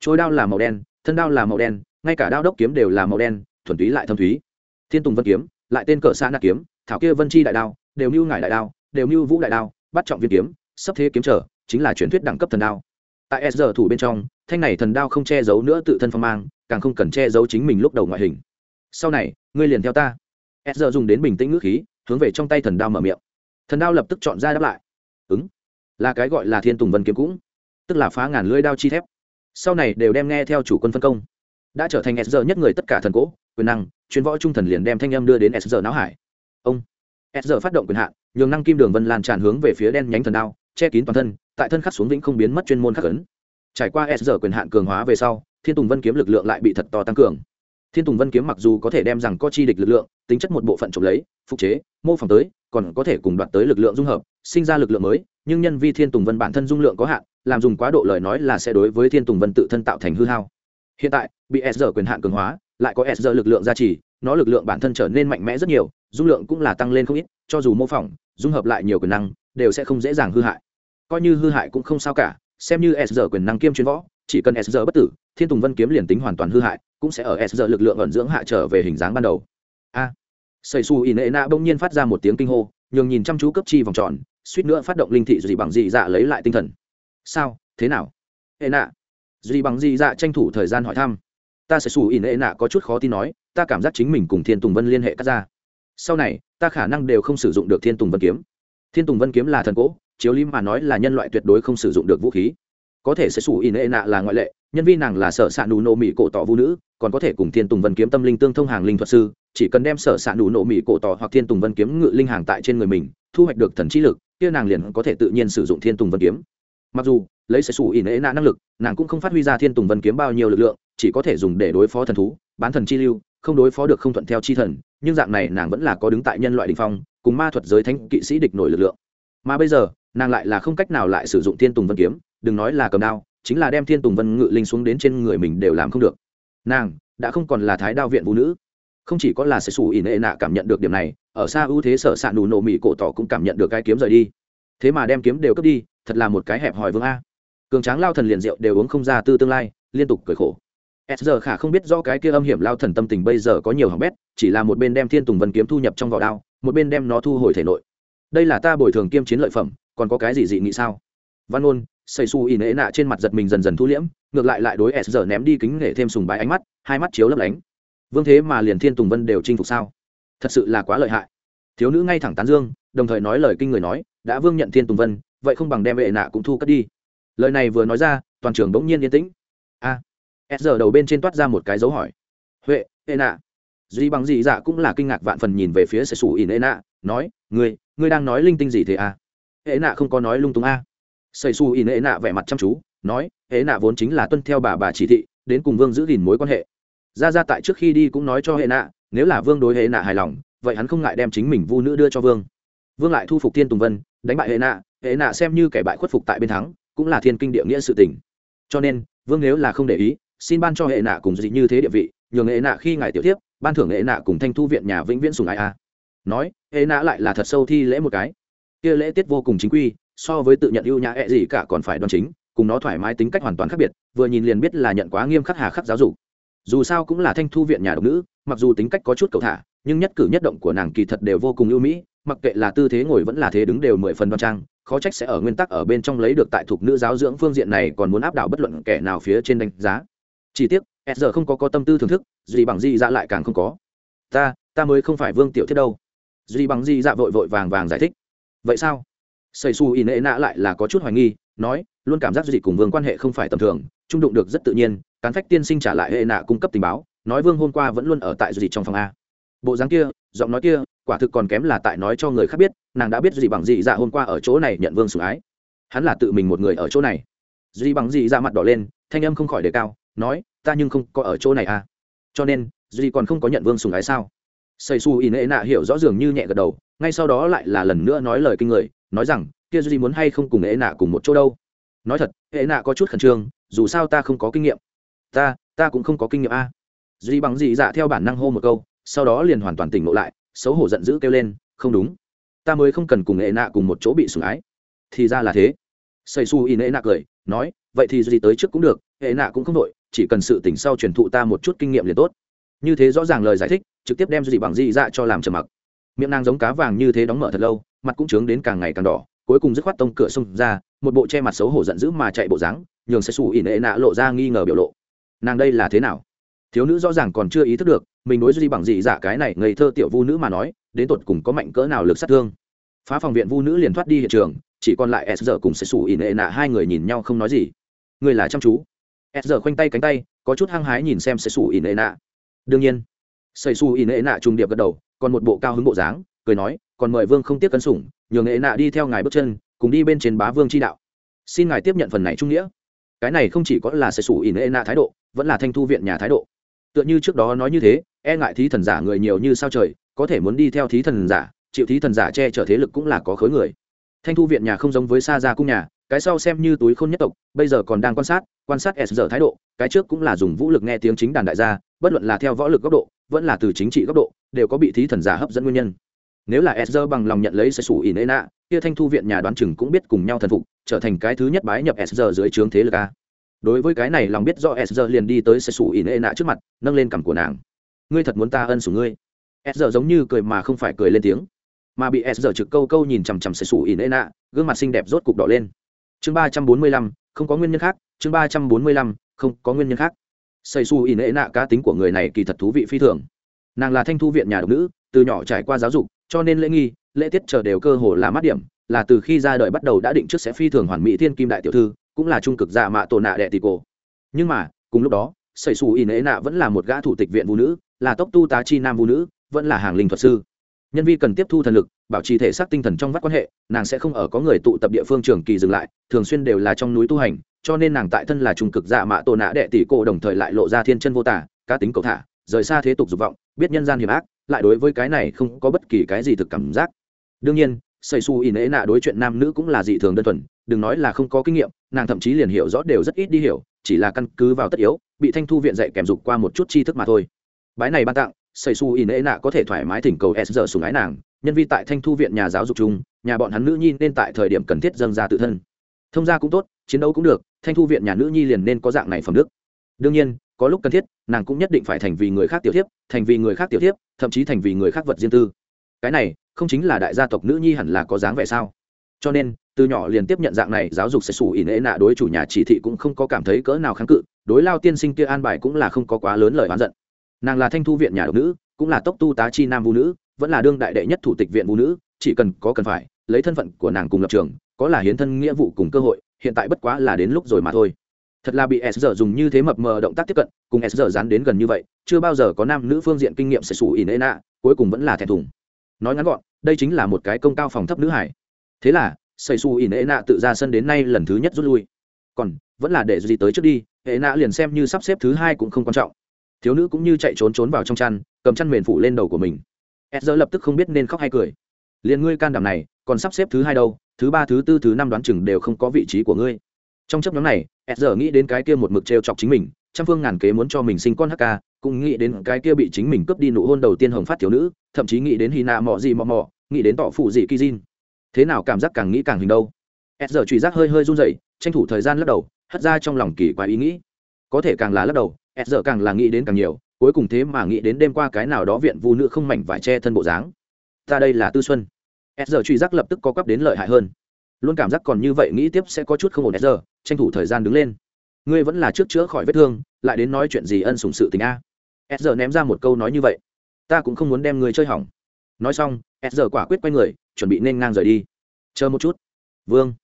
Trôi đao là màu đen, thân đao là màu đen, ngay cả đao đốc kiếm đều là màu đen, thuần túy lại thâm thúy thiên tùng vân kiếm, lại tên cờ xa nạ kiếm, thảo kia vân chi đại đao, đều mưu ngải đại đao, đều mưu vũ đại đao, bắt trọng viên kiếm, sắp thế kiếm trở, chính là truyền thuyết đẳng cấp thần đao. Tại s giờ thủ bên trong, thanh này thần đao không che giấu nữa tự thân phong mang, càng không cần che giấu chính mình lúc đầu ngoại hình. Sau này, ngươi liền theo ta. S giờ dùng đến bình tĩnh ngữ khí, hướng về trong tay thần đao mở miệng. Thần đao lập tức chọn ra đáp lại. Ứng. Là cái gọi là thiên tùng vân kiếm cũng, tức là phá ngàn lưỡi đao chi thép. Sau này đều đem nghe theo chủ quân phân công. Đã trở thành s giờ nhất người tất cả thần cỗ quyền năng, chuyên võ trung thần liền đem thanh âm đưa đến s giờ não hải. Ông. S giờ phát động quyền hạn, nhường năng kim đường vân lan tràn hướng về phía đen nhánh thần đao, che kín toàn thân, tại thân khắc xuống vĩnh không biến mất chuyên môn khắc ấn. Trải qua s giờ quyền hạn cường hóa về sau, thiên tùng vân kiếm lực lượng lại bị thật to tăng cường. Thiên tùng vân kiếm mặc dù có thể đem rằng có chi địch lực lượng, tính chất một bộ phận trộm lấy, phục chế, mô phỏng tới, còn có thể cùng đoạt tới lực lượng dung hợp, sinh ra lực lượng mới, nhưng nhân vi thiên tùng vân bản thân dung lượng có hạn, làm dùng quá độ lời nói là sẽ đối với thiên tùng vân tự thân tạo thành hư hao. Hiện tại, bị s giờ quyền hạn cường hóa lại có s giờ lực lượng gia trì nó lực lượng bản thân trở nên mạnh mẽ rất nhiều dung lượng cũng là tăng lên không ít cho dù mô phỏng dung hợp lại nhiều quyền năng đều sẽ không dễ dàng hư hại. Coi như hư hại cũng không sao cả xem như s giờ quyền năng kiêm chuyên võ chỉ cần s giờ bất tử thiên tùng vân kiếm liền tính hoàn toàn hư hại cũng sẽ ở s giờ lực lượng ẩn dưỡng hạ trở về hình dáng ban đầu. A. À, xây su ỉ bỗng nhiên phát ra một tiếng kinh hô nhường nhìn chăm chú cấp chi vòng tròn suýt nữa phát động linh thị gì bằng gì dạ lấy lại tinh thần. Sao? Thế nào? Hệ nạ dị bằng gì dạ tranh thủ thời gian hỏi thăm ta sẽ xù ỉn ệ nạ có chút khó tin nói, ta cảm giác chính mình cùng thiên tùng vân liên hệ cắt ra. Sau này, ta khả năng đều không sử dụng được thiên tùng vân kiếm. Thiên tùng vân kiếm là thần cỗ, chiếu lý mà nói là nhân loại tuyệt đối không sử dụng được vũ khí. Có thể sẽ xù ỉn ệ nạ là ngoại lệ, nhân viên nàng là sở s ạ nụ nộ mỹ cổ tỏ vũ nữ, còn có thể cùng thiên tùng vân kiếm tâm linh tương thông hàng linh thuật sư, chỉ cần đem sở s ạ nụ nộ mỹ cổ tỏ hoặc thiên tùng vân kiếm ngự linh hàng tại trên người mình, thu hoạch được thần trí lực, kia nàng liền có thể tự nhiên sử dụng thiên tùng vân kiếm. Mặc dù, lấy sẽ xù ỉn ệ nạ năng lực, nàng cũng không phát huy ra thiên tùng vân kiếm bao nhiêu lực lượng chỉ có thể dùng để đối phó thần thú, bán thần chi lưu, không đối phó được không thuận theo chi thần, nhưng dạng này nàng vẫn là có đứng tại nhân loại đình phong, cùng ma thuật giới thánh kỵ sĩ địch nổi lực lượng. Mà bây giờ, nàng lại là không cách nào lại sử dụng thiên tùng vân kiếm, đừng nói là cầm đao, chính là đem thiên tùng vân ngự linh xuống đến trên người mình đều làm không được. Nàng đã không còn là thái đao viện vũ nữ. Không chỉ có là sẽ xù ỉ nệ nạ cảm nhận được điểm này, ở xa ưu thế sở s ạ nù nổ mỹ cổ tỏ cũng cảm nhận được cái kiếm rời đi. Thế mà đem kiếm đều cướp đi, thật là một cái hẹp hòi vương a. Cường tráng lao thần liền rượu đều uống không ra tư tương lai, liên tục cười khổ s giờ khả không biết do cái kia âm hiểm lao thần tâm tình bây giờ có nhiều hỏng bét chỉ là một bên đem thiên tùng vân kiếm thu nhập trong vỏ đao một bên đem nó thu hồi thể nội. Đây là ta bồi thường kiêm chiến lợi phẩm còn có cái gì dị nghị sao? Văn ôn xây su ỉ nệ nạ trên mặt giật mình dần dần thu liễm ngược lại lại đối s giờ ném đi kính nể thêm sùng bái ánh mắt hai mắt chiếu lấp lánh. Vương thế mà liền thiên tùng vân đều chinh phục sao? Thật sự là quá lợi hại. Thiếu nữ ngay thẳng tán dương đồng thời nói lời kinh người nói đã vương nhận thiên tùng vân vậy không bằng đem vệ nạ cũng thu cất đi. Lời này vừa nói ra toàn trường bỗng nhiên yên tĩnh. A à, s giờ đầu bên trên toát ra một cái dấu hỏi. Huệ ê nạ duy bằng dị dạ cũng là kinh ngạc vạn phần nhìn về phía sẽ xù ỉn ê nạ nói, ngươi ngươi đang nói linh tinh gì thế à? Ê nạ không có nói lung tung a. À. sệ xù ỉn ê nạ vẻ mặt chăm chú, nói ê nạ vốn chính là tuân theo bà bà chỉ thị, đến cùng vương giữ gìn mối quan hệ. Ra ra tại trước khi đi cũng nói cho hệ nạ nếu là vương đối hệ nạ hài lòng, vậy hắn không ngại đem chính mình vu nữ đưa cho vương. Vương lại thu phục thiên tùng vân, đánh bại hệ nạ hệ nạ xem như kẻ bại khuất phục tại bên thắng, cũng là thiên kinh địa nghĩa sự tình. Cho nên, vương nếu là không để ý xin ban cho hệ nạ cùng dị như thế địa vị, nhường hệ nạ khi ngài tiểu tiếp ban thưởng hệ nạ cùng thanh thu viện nhà vĩnh viễn sùng ai a. Nói, hệ nạ lại là thật sâu thi lễ một cái. Kia lễ tiết vô cùng chính quy, so với tự nhận ưu nhã hệ gì cả còn phải đoan chính, cùng nó thoải mái tính cách hoàn toàn khác biệt, vừa nhìn liền biết là nhận quá nghiêm khắc hà khắc giáo dục. Dù sao cũng là thanh thu viện nhà độc nữ, mặc dù tính cách có chút cầu thả, nhưng nhất cử nhất động của nàng kỳ thật đều vô cùng ưu mỹ, mặc kệ là tư thế ngồi vẫn là thế đứng đều mười phần đoan trang, khó trách sẽ ở nguyên tắc ở bên trong lấy được tại thuộc nữ giáo dưỡng phương diện này còn muốn áp đảo bất luận kẻ nào phía trên đánh giá chỉ tiếc, s giờ không có có tâm tư thưởng thức gì bằng gì dạ lại càng không có. Ta ta mới không phải vương tiểu thiết đâu. Gì bằng gì dạ vội vội vàng vàng giải thích. Vậy sao? Xây su y nệ nạ lại là có chút hoài nghi, nói, luôn cảm giác gì cùng vương quan hệ không phải tầm thường, trung đụng được rất tự nhiên, cán phách tiên sinh trả lại hệ nạ cung cấp tình báo, nói vương hôm qua vẫn luôn ở tại gì trong phòng a. Bộ dáng kia, giọng nói kia, quả thực còn kém là tại nói cho người khác biết, nàng đã biết gì bằng gì dạ hôm qua ở chỗ này nhận vương sủng ái. Hắn là tự mình một người ở chỗ này. Duy bằng gì ra dạ mặt đỏ lên, thanh âm không khỏi đề cao nói, ta nhưng không có ở chỗ này à. Cho nên, duy còn không có nhận vương sùng ái sao? Xây su in ệ nạ hiểu rõ dường như nhẹ gật đầu, ngay sau đó lại là lần nữa nói lời kinh người, nói rằng, kia duy muốn hay không cùng ệ nạ cùng một chỗ đâu? Nói thật ệ nạ có chút khẩn trương, dù sao ta không có kinh nghiệm. Ta ta cũng không có kinh nghiệm a. Duy bằng gì dạ theo bản năng hô một câu, sau đó liền hoàn toàn tỉnh ngộ lại, xấu hổ giận dữ kêu lên, không đúng. Ta mới không cần cùng ệ nạ cùng một chỗ bị sủng ái. Thì ra là thế. Xây su in ệ nạ cười, nói, vậy thì duy tới trước cũng được ệ nạ cũng không đội chỉ cần sự tỉnh sau truyền thụ ta một chút kinh nghiệm liền tốt. Như thế rõ ràng lời giải thích, trực tiếp đem dị bằng dị dạ cho làm trầm mặc. Miệng nàng giống cá vàng như thế đóng mở thật lâu, mặt cũng trướng đến càng ngày càng đỏ, cuối cùng dứt khoát tông cửa xông ra, một bộ che mặt xấu hổ giận dữ mà chạy bộ dáng, nhường sẽ xù ỉ nệ nạ lộ ra nghi ngờ biểu lộ. Nàng đây là thế nào? Thiếu nữ rõ ràng còn chưa ý thức được, mình đối duy bằng dị dạ cái này ngây thơ tiểu vu nữ mà nói, đến tột cùng có mạnh cỡ nào lực sát thương. Phá phòng viện vu nữ liền thoát đi hiện trường, chỉ còn lại s giờ cùng sẽ xù ỉ nệ nạ hai người nhìn nhau không nói gì. Người là chăm chú s giờ khoanh tay cánh tay, có chút hăng hái nhìn xem sẽ xù ỉ nệ nạ. Đương nhiên xây xù ỉ nệ nạ trùng điệp gật đầu, còn một bộ cao hứng bộ dáng, cười nói, còn mời vương không tiếc cân sủng, nhường nệ nạ đi theo ngài bước chân, cùng đi bên trên bá vương chi đạo. Xin ngài tiếp nhận phần này trung nghĩa. Cái này không chỉ có là sẽ xù ỉn ệ nạ thái độ, vẫn là thanh thu viện nhà thái độ. Tựa như trước đó nói như thế e ngại thí thần giả người nhiều như sao trời, có thể muốn đi theo thí thần giả, chịu thí thần giả che chở thế lực cũng là có khối người. Thanh thu viện nhà không giống với xa gia cung nhà cái sau xem như túi khôn nhất tộc, bây giờ còn đang quan sát quan sát s giờ thái độ, cái trước cũng là dùng vũ lực nghe tiếng chính đàn đại gia, bất luận là theo võ lực góc độ, vẫn là từ chính trị góc độ, đều có bị thí thần giả hấp dẫn nguyên nhân. Nếu là s bằng lòng nhận lấy sẽ sủ ỉn ê nạ, kia thanh thu viện nhà đoán chừng cũng biết cùng nhau thần phục, trở thành cái thứ nhất bái nhập s dưới trướng thế lực a. Đối với cái này lòng biết do s liền đi tới sẽ sủ ỉn ê nạ trước mặt, nâng lên cằm của nàng. Ngươi thật muốn ta ân sủng ngươi? S giống như cười mà không phải cười lên tiếng. Mà bị s trực câu câu nhìn chằm chằm sẽ sủ ỉn ê nạ, gương mặt xinh đẹp rốt cục đỏ lên chương ba trăm bốn mươi lăm, không có nguyên nhân khác. Chương ba trăm bốn mươi lăm, không có nguyên nhân khác. Xây su ỉ nệ nạ cá tính của người này kỳ thật thú vị phi thường. Nàng là thanh thu viện nhà độc nữ, từ nhỏ trải qua giáo dục, cho nên lễ nghi, lễ tiết chờ đều cơ hồ là mát điểm, là từ khi ra đời bắt đầu đã định trước sẽ phi thường hoàn mỹ thiên kim đại tiểu thư, cũng là trung cực dạ mạ tổ nạ đệ tỷ cổ. Nhưng mà, cùng lúc đó sẩy xù ỉ nệ nạ vẫn là một gã thủ tịch viện vũ nữ, là tốc tu tá chi nam vũ nữ, vẫn là hàng linh thuật sư. Nhân vi cần tiếp thu thần lực bảo trì thể xác tinh thần trong vắt quan hệ, nàng sẽ không ở có người tụ tập địa phương trường kỳ dừng lại, thường xuyên đều là trong núi tu hành, cho nên nàng tại thân là trung cực dạ mạ tổ nạ đệ tỷ cổ đồng thời lại lộ ra thiên chân vô tả, cá tính cầu thả, rời xa thế tục dục vọng, biết nhân gian hiểm ác, lại đối với cái này không có bất kỳ cái gì thực cảm giác. Đương nhiên xây su y nễ nạ đối chuyện nam nữ cũng là dị thường đơn thuần, đừng nói là không có kinh nghiệm, nàng thậm chí liền hiểu rõ đều rất ít đi hiểu, chỉ là căn cứ vào tất yếu, bị thanh thu viện dạy kèm dục qua một chút tri thức mà thôi. Bái này ban tặng xây su in ê nạ có thể thoải mái thỉnh cầu s giờ sùng ái nàng, nhân vi tại thanh thu viện nhà giáo dục chung, nhà bọn hắn nữ nhi nên tại thời điểm cần thiết dâng ra tự thân. Thông gia cũng tốt, chiến đấu cũng được, thanh thu viện nhà nữ nhi liền nên có dạng này phẩm đức. Đương nhiên, có lúc cần thiết, nàng cũng nhất định phải thành vì người khác tiểu thiếp, thành vì người khác tiểu thiếp, thậm chí thành vì người khác vật riêng tư. Cái này, không chính là đại gia tộc nữ nhi hẳn là có dáng vẻ sao? Cho nên, từ nhỏ liền tiếp nhận dạng này giáo dục sẽ xù ỉ nệ nạ đối chủ nhà chỉ thị cũng không có cảm thấy cỡ nào kháng cự, đối lao tiên sinh kia an bài cũng là không có quá lớn lời oán giận nàng là thanh thu viện nhà độc nữ, cũng là tốc tu tá chi nam vũ nữ, vẫn là đương đại đệ nhất thủ tịch viện vũ nữ, chỉ cần có cần phải, lấy thân phận của nàng cùng lập trường, có là hiến thân nghĩa vụ cùng cơ hội, hiện tại bất quá là đến lúc rồi mà thôi. Thật là bị s giờ dùng như thế mập mờ động tác tiếp cận, cùng s giờ dán đến gần như vậy, chưa bao giờ có nam nữ phương diện kinh nghiệm sẽ xù ỉ nệ nạ, cuối cùng vẫn là thẹn thùng. Nói ngắn gọn, đây chính là một cái công cao phòng thấp nữ hải. Thế là xây xù ỉ nệ nạ tự ra sân đến nay lần thứ nhất rút lui. Còn, vẫn là để gì tới trước đi, hệ nạ liền xem như sắp xếp thứ hai cũng không quan trọng thiếu nữ cũng như chạy trốn trốn vào trong chăn cầm chăn mền phủ lên đầu của mình. Edger lập tức không biết nên khóc hay cười. Liền ngươi can đảm này còn sắp xếp thứ hai đâu thứ ba thứ tư thứ năm đoán chừng đều không có vị trí của ngươi. Trong chấp nhóm này edger nghĩ đến cái kia một mực t r e o chọc chính mình trăm phương ngàn kế muốn cho mình sinh con hk cũng nghĩ đến cái kia bị chính mình cướp đi nụ hôn đầu tiên hồng phát thiếu nữ thậm chí nghĩ đến hy nạ mọ gì mọ mọ, nghĩ đến tọ phụ gì kizin thế nào cảm giác càng nghĩ càng hình đâu. S giờ truy giác hơi hơi run dậy tranh thủ thời gian lắc đầu hất ra trong lòng kỳ quái ý nghĩ. Có thể càng là lắc đầu s giờ càng là nghĩ đến càng nhiều, cuối cùng thế mà nghĩ đến đêm qua cái nào đó viện vu nữ không mảnh vải che thân bộ dáng. Ta đây là tư xuân. S giờ truy giác lập tức có cắp đến lợi hại hơn. Luôn cảm giác còn như vậy nghĩ tiếp sẽ có chút không ổn s giờ, tranh thủ thời gian đứng lên. Ngươi vẫn là trước chữa khỏi vết thương, lại đến nói chuyện gì ân sủng sự tình a. S giờ ném ra một câu nói như vậy. Ta cũng không muốn đem ngươi chơi hỏng. Nói xong s giờ quả quyết quay người, chuẩn bị nên ngang rời đi. Chờ một chút. Vương.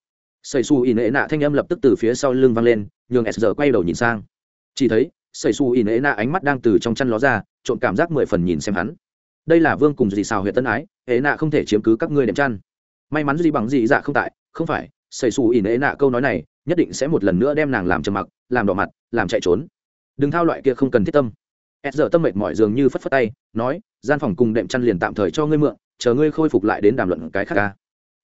Xây xù ỉ nệ nạ thanh âm lập tức từ phía sau lưng vang lên, nhường s giờ quay đầu nhìn sang. Chỉ thấy Sẩy xù ỉ ế na ánh mắt đang từ trong chăn ló ra, trộn cảm giác mười phần nhìn xem hắn. Đây là vương cùng dì xào huyện tân ái ế nạ không thể chiếm cứ các ngươi đệm chăn. May mắn gì bằng gì dạ không tại, không phải, Sẩy xù ỉ ế nạ câu nói này nhất định sẽ một lần nữa đem nàng làm trầm mặc, làm đỏ mặt, làm chạy trốn. Đừng thao loại kia không cần thiết tâm. Ed giờ tâm mệt mỏi dường như phất phất tay, nói, gian phòng cùng đệm chăn liền tạm thời cho ngươi mượn, chờ ngươi khôi phục lại đến đàm luận cái khác ca.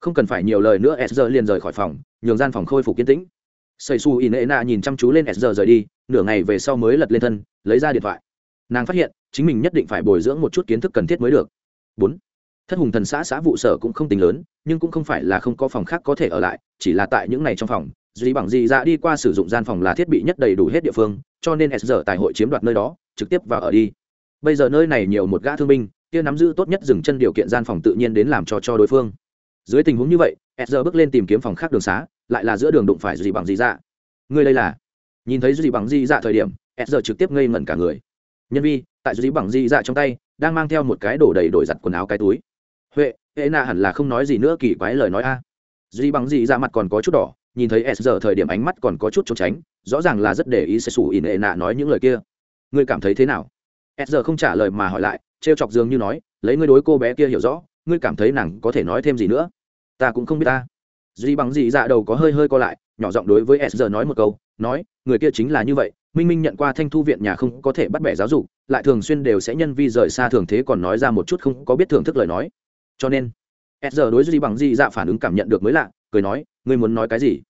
Không cần phải nhiều lời nữa ed giờ liền rời khỏi phòng, nhường gian phòng khôi phục kiến tĩnh sầy su ỉ nệ nạ nhìn chăm chú lên s giờ rời đi, nửa ngày về sau mới lật lên thân, lấy ra điện thoại. Nàng phát hiện, chính mình nhất định phải bồi dưỡng một chút kiến thức cần thiết mới được. Bốn, thất hùng thần xã xã vụ sở cũng không tính lớn, nhưng cũng không phải là không có phòng khác có thể ở lại, chỉ là tại những ngày trong phòng, duy bằng gì ra dạ đi qua sử dụng gian phòng là thiết bị nhất đầy đủ hết địa phương, cho nên s giờ tại hội chiếm đoạt nơi đó, trực tiếp vào ở đi. Bây giờ nơi này nhiều một gã thương binh, kia nắm giữ tốt nhất dừng chân điều kiện gian phòng tự nhiên đến làm cho cho đối phương dưới tình huống như vậy s giờ bước lên tìm kiếm phòng khác đường xá, lại là giữa đường đụng phải duy bằng gì Dạ. người đây là? Nhìn thấy duy bằng di dạ thời điểm s giờ trực tiếp ngây ngẩn cả người. Nhân vi, tại duy bằng di dạ trong tay, đang mang theo một cái đổ đầy đổi giặt quần áo cái túi. Huệ hệ nạ hẳn là không nói gì nữa kỳ quái lời nói a. Dì bằng dì dạ mặt còn có chút đỏ, nhìn thấy s giờ thời điểm ánh mắt còn có chút trốn tránh, rõ ràng là rất để ý sẽ sủ ỉn hệ nạ nói những lời kia. Ngươi cảm thấy thế nào? S giờ không trả lời mà hỏi lại, trêu chọc dường như nói, lấy ngươi đối cô bé kia hiểu rõ ngươi cảm thấy nàng có thể nói thêm gì nữa? Ta cũng không biết ta. Duy bằng dị dạ đầu có hơi hơi co lại, nhỏ giọng đối với s giờ nói một câu, nói, người kia chính là như vậy, minh minh nhận qua thanh thu viện nhà không có thể bắt bẻ giáo dục, lại thường xuyên đều sẽ nhân vi rời xa thường thế còn nói ra một chút không có biết thưởng thức lời nói. Cho nên, s giờ đối duy bằng dị dạ phản ứng cảm nhận được mới lạ, cười nói, ngươi muốn nói cái gì?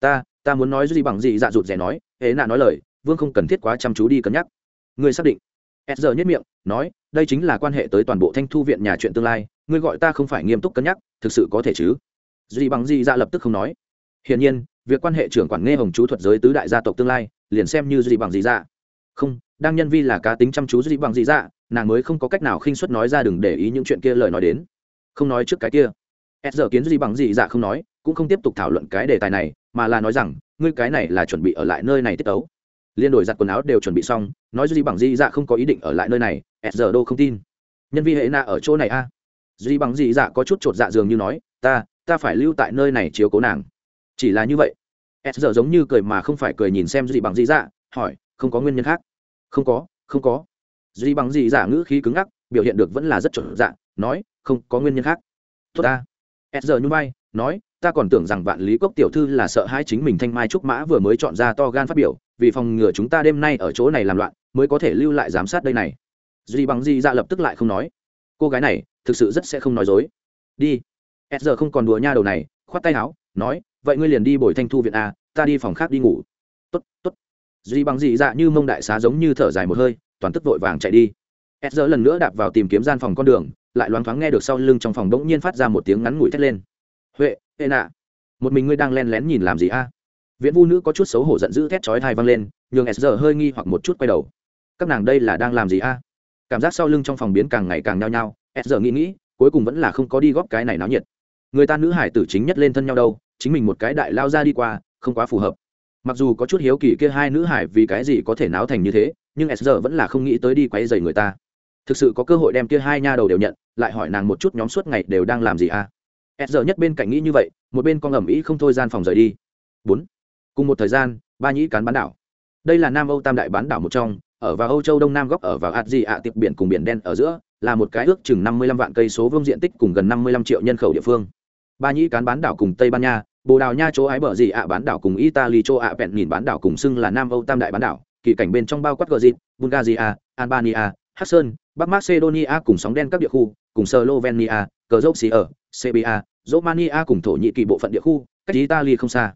Ta ta muốn nói duy bằng dị dạ rụt rè nói hễ nạ nói lời, vương không cần thiết quá chăm chú đi cân nhắc. Ngươi xác định. S giờ nhất miệng, nói, đây chính là quan hệ tới toàn bộ thanh thu viện nhà chuyện tương lai ngươi gọi ta không phải nghiêm túc cân nhắc, thực sự có thể chứ? Duy bằng Di dạ lập tức không nói. Hiển nhiên, việc quan hệ trưởng quản nghe hồng chú thuật giới tứ đại gia tộc tương lai, liền xem như gì bằng gì dạ. Không, đang nhân vi là cá tính chăm chú gì bằng gì dạ nàng mới không có cách nào khinh suất nói ra đừng để ý những chuyện kia lời nói đến. Không nói trước cái kia. S giờ kiến gì bằng gì dạ không nói, cũng không tiếp tục thảo luận cái đề tài này, mà là nói rằng, ngươi cái này là chuẩn bị ở lại nơi này tiết tấu. Liên đổi giặt quần áo đều chuẩn bị xong, nói gì bằng gì dạ không có ý định ở lại nơi này s giờ đô không tin. Nhân vi hệ na ở chỗ này a? à? Duy bằng gì dạ có chút chột dạ dường như nói, ta ta phải lưu tại nơi này chiếu cố nàng. Chỉ là như vậy, s giờ giống như cười mà không phải cười nhìn xem duy bằng gì dạ hỏi, không có nguyên nhân khác? Không có không có. Duy bằng gì dạ ngữ khí cứng ngắc, biểu hiện được vẫn là rất chột dạ nói, không có nguyên nhân khác. Tốt ta. S giờ như bay nói, ta còn tưởng rằng vạn lý cốc tiểu thư là sợ hai chính mình thanh mai trúc mã vừa mới chọn ra to gan phát biểu, vì phòng ngừa chúng ta đêm nay ở chỗ này làm loạn, mới có thể lưu lại giám sát đây này. Duy bằng gì dạ lập tức lại không nói cô gái này thực sự rất sẽ không nói dối. Đi. S giờ không còn đùa nha đầu này, khoát tay áo, nói, vậy ngươi liền đi bồi thanh thu viện a, ta đi phòng khác đi ngủ. Tốt tốt. Duy bằng dị dạ như mông đại xá giống như thở dài một hơi, toàn tức vội vàng chạy đi. S giờ lần nữa đạp vào tìm kiếm gian phòng con đường, lại loáng thoáng nghe được sau lưng trong phòng bỗng nhiên phát ra một tiếng ngắn ngủi thét lên. Huệ, ê nạ, một mình ngươi đang len lén nhìn làm gì a? Viễn vu nữ có chút xấu hổ giận dữ thét chói thai văng lên, nhường s giờ hơi nghi hoặc một chút quay đầu. Các nàng đây là đang làm gì a? Cảm giác sau lưng trong phòng biến càng ngày càng nhao nhao, s giờ nghĩ nghĩ, cuối cùng vẫn là không có đi góp cái này náo nhiệt. Người ta nữ hải tử chính nhất lên thân nhau đâu, chính mình một cái đại lao ra đi qua, không quá phù hợp. Mặc dù có chút hiếu kỳ kia hai nữ hải vì cái gì có thể náo thành như thế, nhưng s giờ vẫn là không nghĩ tới đi quay dày người ta. Thực sự có cơ hội đem kia hai nha đầu đều nhận, lại hỏi nàng một chút nhóm suốt ngày đều đang làm gì à? S giờ nhất bên cạnh nghĩ như vậy, một bên con ẩm ý không thôi gian phòng rời đi. Bốn. Cùng một thời gian, ba nhĩ cán bán đảo. Đây là nam âu tam đại bán đảo một trong ở vào âu châu đông nam góc ở vào hạt gì ạ tiệp biển cùng biển đen ở giữa là một cái ước chừng năm mươi lăm vạn cây số vuông diện tích cùng gần năm mươi lăm triệu nhân khẩu địa phương. Ba nhĩ cán bán đảo cùng tây ban nha bồ đào nha chỗ ái bờ gì ạ bán đảo cùng italy chỗ ạ vẹn nhìn bán đảo cùng xưng là nam âu tam đại bán đảo kỳ cảnh bên trong bao quát gọi bulgaria albania hắc sơn bắc macedonia cùng sóng đen các địa khu cùng slovenia Croatia, Serbia, romania cùng thổ nhĩ kỳ bộ phận địa khu cách italy không xa.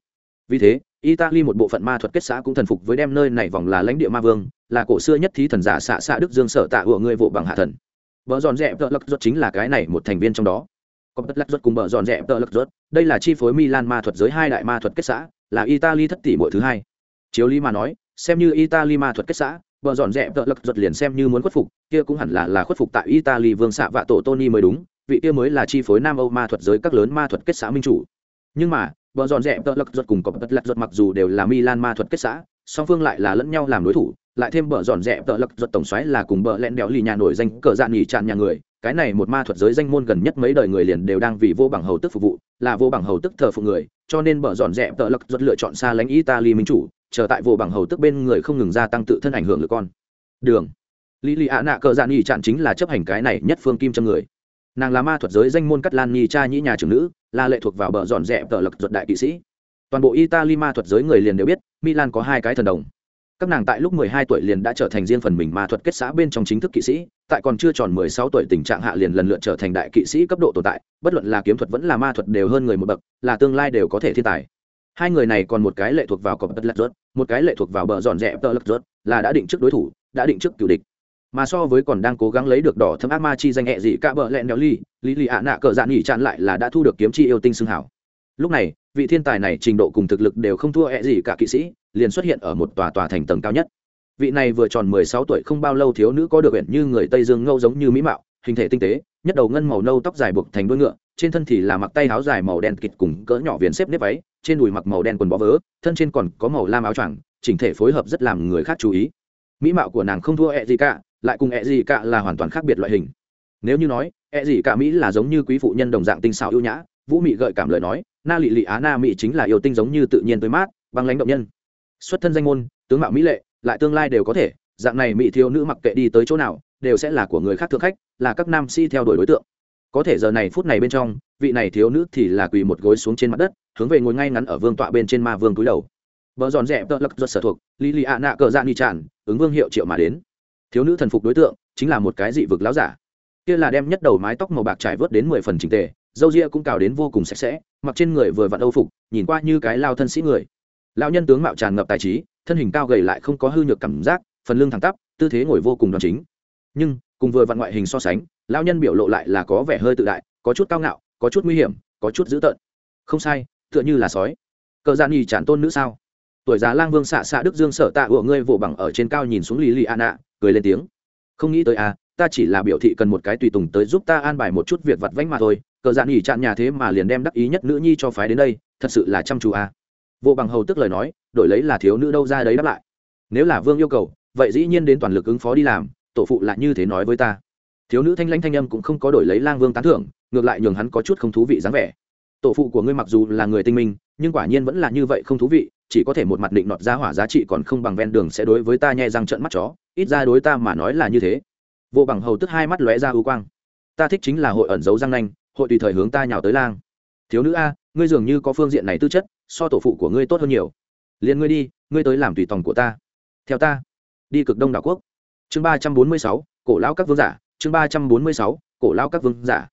Vì thế italy một bộ phận ma thuật kết xã cũng thần phục với đem nơi này vòng là lãnh địa ma vương là cổ xưa nhất thí thần giả xạ xạ đức dương sở tạ ủa người vụ bằng hạ thần. Vợ dọn dẹp tợ lắc ruột chính là cái này một thành viên trong đó. Có tất lắc ruột cùng vợ dọn dẹp tợ lắc ruột đây là chi phối milan ma thuật giới hai đại ma thuật kết xã, là italy thất tỷ mỗi thứ hai. Chiếu lý mà nói, xem như italy ma thuật kết xã vợ dọn dẹp tợ lắc ruột liền xem như muốn khuất phục, kia cũng hẳn là là khuất phục tại italy vương xạ vạ tổ tony mới đúng, vị kia mới là chi phối nam âu ma thuật giới các lớn ma thuật kết xã minh chủ. Nhưng mà vợ dọn dẹp tợ lắc ruột cùng có tất lắc ruột mặc dù đều là milan ma thuật kết xã, song phương lại là lẫn nhau làm đối thủ lại thêm bờ dọn dẹp tợ lật ruột tổng xoáy là cùng bờ lẹn đéo lì nhà nổi danh cờ dạn nghỉ tràn nhà người. Cái này một ma thuật giới danh môn gần nhất mấy đời người liền đều đang vì vô bằng hầu tức phục vụ, là vô bằng hầu tức thờ phụ người, cho nên bờ dọn dẹp tợ lật ruột lựa chọn xa lánh italy minh chủ, chờ tại vô bằng hầu tức bên người không ngừng gia tăng tự thân ảnh hưởng lực con. Đường. Lý lì ạ nạ cờ dạn nghỉ tràn chính là chấp hành cái này nhất phương kim trong người. Nàng là ma thuật giới danh môn cắt lan nhi cha nhĩ nhà trưởng nữ, là lệ thuộc vào bờ dọn dẹp tợ lật ruột đại kỵ sĩ. Toàn bộ italy ma thuật giới người liền đều biết, milan có hai cái thần đồng các nàng tại lúc 12 tuổi liền đã trở thành riêng phần mình ma thuật kết xã bên trong chính thức kỵ sĩ, tại còn chưa tròn 16 tuổi tình trạng hạ liền lần lượt trở thành đại kỵ sĩ cấp độ tồn tại, bất luận là kiếm thuật vẫn là ma thuật đều hơn người một bậc, là tương lai đều có thể thiên tài. Hai người này còn một cái lệ thuộc vào cọp đất lật rốt một cái lệ thuộc vào bờ dọn dẹp tờ lật rốt là đã định trước đối thủ, đã định trước cựu địch. Mà so với còn đang cố gắng lấy được đỏ thâm ác ma chi danh hẹ gì cả bờ lẹn đéo ly lý lì ạ nạ cờ dạn nhỉ chặn lại là đã thu được kiếm chi yêu tinh xưng hảo. Lúc này, vị thiên tài này trình độ cùng thực lực đều không thua hẹ gì cả kỵ sĩ liền xuất hiện ở một tòa tòa thành tầng cao nhất. Vị này vừa tròn mười sáu tuổi không bao lâu thiếu nữ có được huyện như người tây dương ngâu giống như mỹ mạo, hình thể tinh tế, nhất đầu ngân màu nâu tóc dài buộc thành đuôi ngựa, trên thân thì là mặc tay áo dài màu đen kịt cùng cỡ nhỏ viền xếp nếp váy, trên đùi mặc màu đen quần bó vớ, thân trên còn có màu lam áo choàng, chỉnh thể phối hợp rất làm người khác chú ý. Mỹ mạo của nàng không thua ẹ gì cả, lại cùng ẹ gì cả là hoàn toàn khác biệt loại hình. Nếu như nói ẹ gì cả mỹ là giống như quý phụ nhân đồng dạng tinh xảo ưu nhã, vũ mị gợi cảm lời nói, na lị lị á na mỹ chính là yêu tinh giống như tự nhiên tới mát, băng lãnh động nhân xuất thân danh môn, tướng mạo mỹ lệ, lại tương lai đều có thể, dạng này mỹ thiếu nữ mặc kệ đi tới chỗ nào, đều sẽ là của người khác thượng khách, là các nam sĩ theo đuổi đối tượng. Có thể giờ này phút này bên trong, vị này thiếu nữ thì là quỳ một gối xuống trên mặt đất, hướng về ngồi ngay ngắn ở vương tọa bên trên ma vương túi đầu. Vợ giòn rẽ tợ lắc ruột sở thuộc lì lì ạ nạ cờ dạ ni tràn ứng vương hiệu triệu mà đến. Thiếu nữ thần phục đối tượng, chính là một cái dị vực láo giả. Kia là đem nhất đầu mái tóc màu bạc trải vớt đến mười phần trình tề dâu ria cũng cào đến vô cùng sạch sẽ, mặc trên người vừa vặn âu phục, nhìn qua như cái lao thân sĩ người lão nhân tướng mạo tràn ngập tài trí, thân hình cao gầy lại không có hư nhược cảm giác, phần lưng thẳng tắp, tư thế ngồi vô cùng đoàn chính. Nhưng, cùng vừa vặn ngoại hình so sánh, lão nhân biểu lộ lại là có vẻ hơi tự đại, có chút cao ngạo, có chút nguy hiểm, có chút dữ tợn. Không sai, tựa như là sói. Cờ gian nhì tràn tôn nữ sao? Tuổi già lang vương xạ xạ đức dương sở tạ của ngươi vỗ bằng ở trên cao nhìn xuống lì lì an ạ, cười lên tiếng. Không nghĩ tới à ta chỉ là biểu thị cần một cái tùy tùng tới giúp ta an bài một chút việc vặt vãnh mà thôi, cờ dạn nhỉ chặn nhà thế mà liền đem đắc ý nhất nữ nhi cho phái đến đây, thật sự là chăm chú à vô bằng hầu tức lời nói, đổi lấy là thiếu nữ đâu ra đấy đáp lại. Nếu là vương yêu cầu, vậy dĩ nhiên đến toàn lực ứng phó đi làm, tổ phụ lại như thế nói với ta. Thiếu nữ thanh lãnh thanh âm cũng không có đổi lấy lang vương tán thưởng, ngược lại nhường hắn có chút không thú vị dáng vẻ. Tổ phụ của ngươi mặc dù là người tinh minh, nhưng quả nhiên vẫn là như vậy không thú vị, chỉ có thể một mặt định nọt giá hỏa giá trị còn không bằng ven đường sẽ đối với ta nhẹ răng trận mắt chó, ít ra đối ta mà nói là như thế. Vô bằng hầu tức hai mắt lóe ra ưu quang. Ta thích chính là hội ẩn giấu răng nanh, hội tùy thời hướng ta nhào tới lang. Thiếu nữ a, ngươi dường như có phương diện này tư chất so tổ phụ của ngươi tốt hơn nhiều. Liền ngươi đi, ngươi tới làm tùy tòng của ta. Theo ta. Đi cực đông đảo quốc. Chương ba trăm bốn mươi sáu, cổ lão các vương giả. Chương ba trăm bốn mươi sáu, cổ lão các vương giả.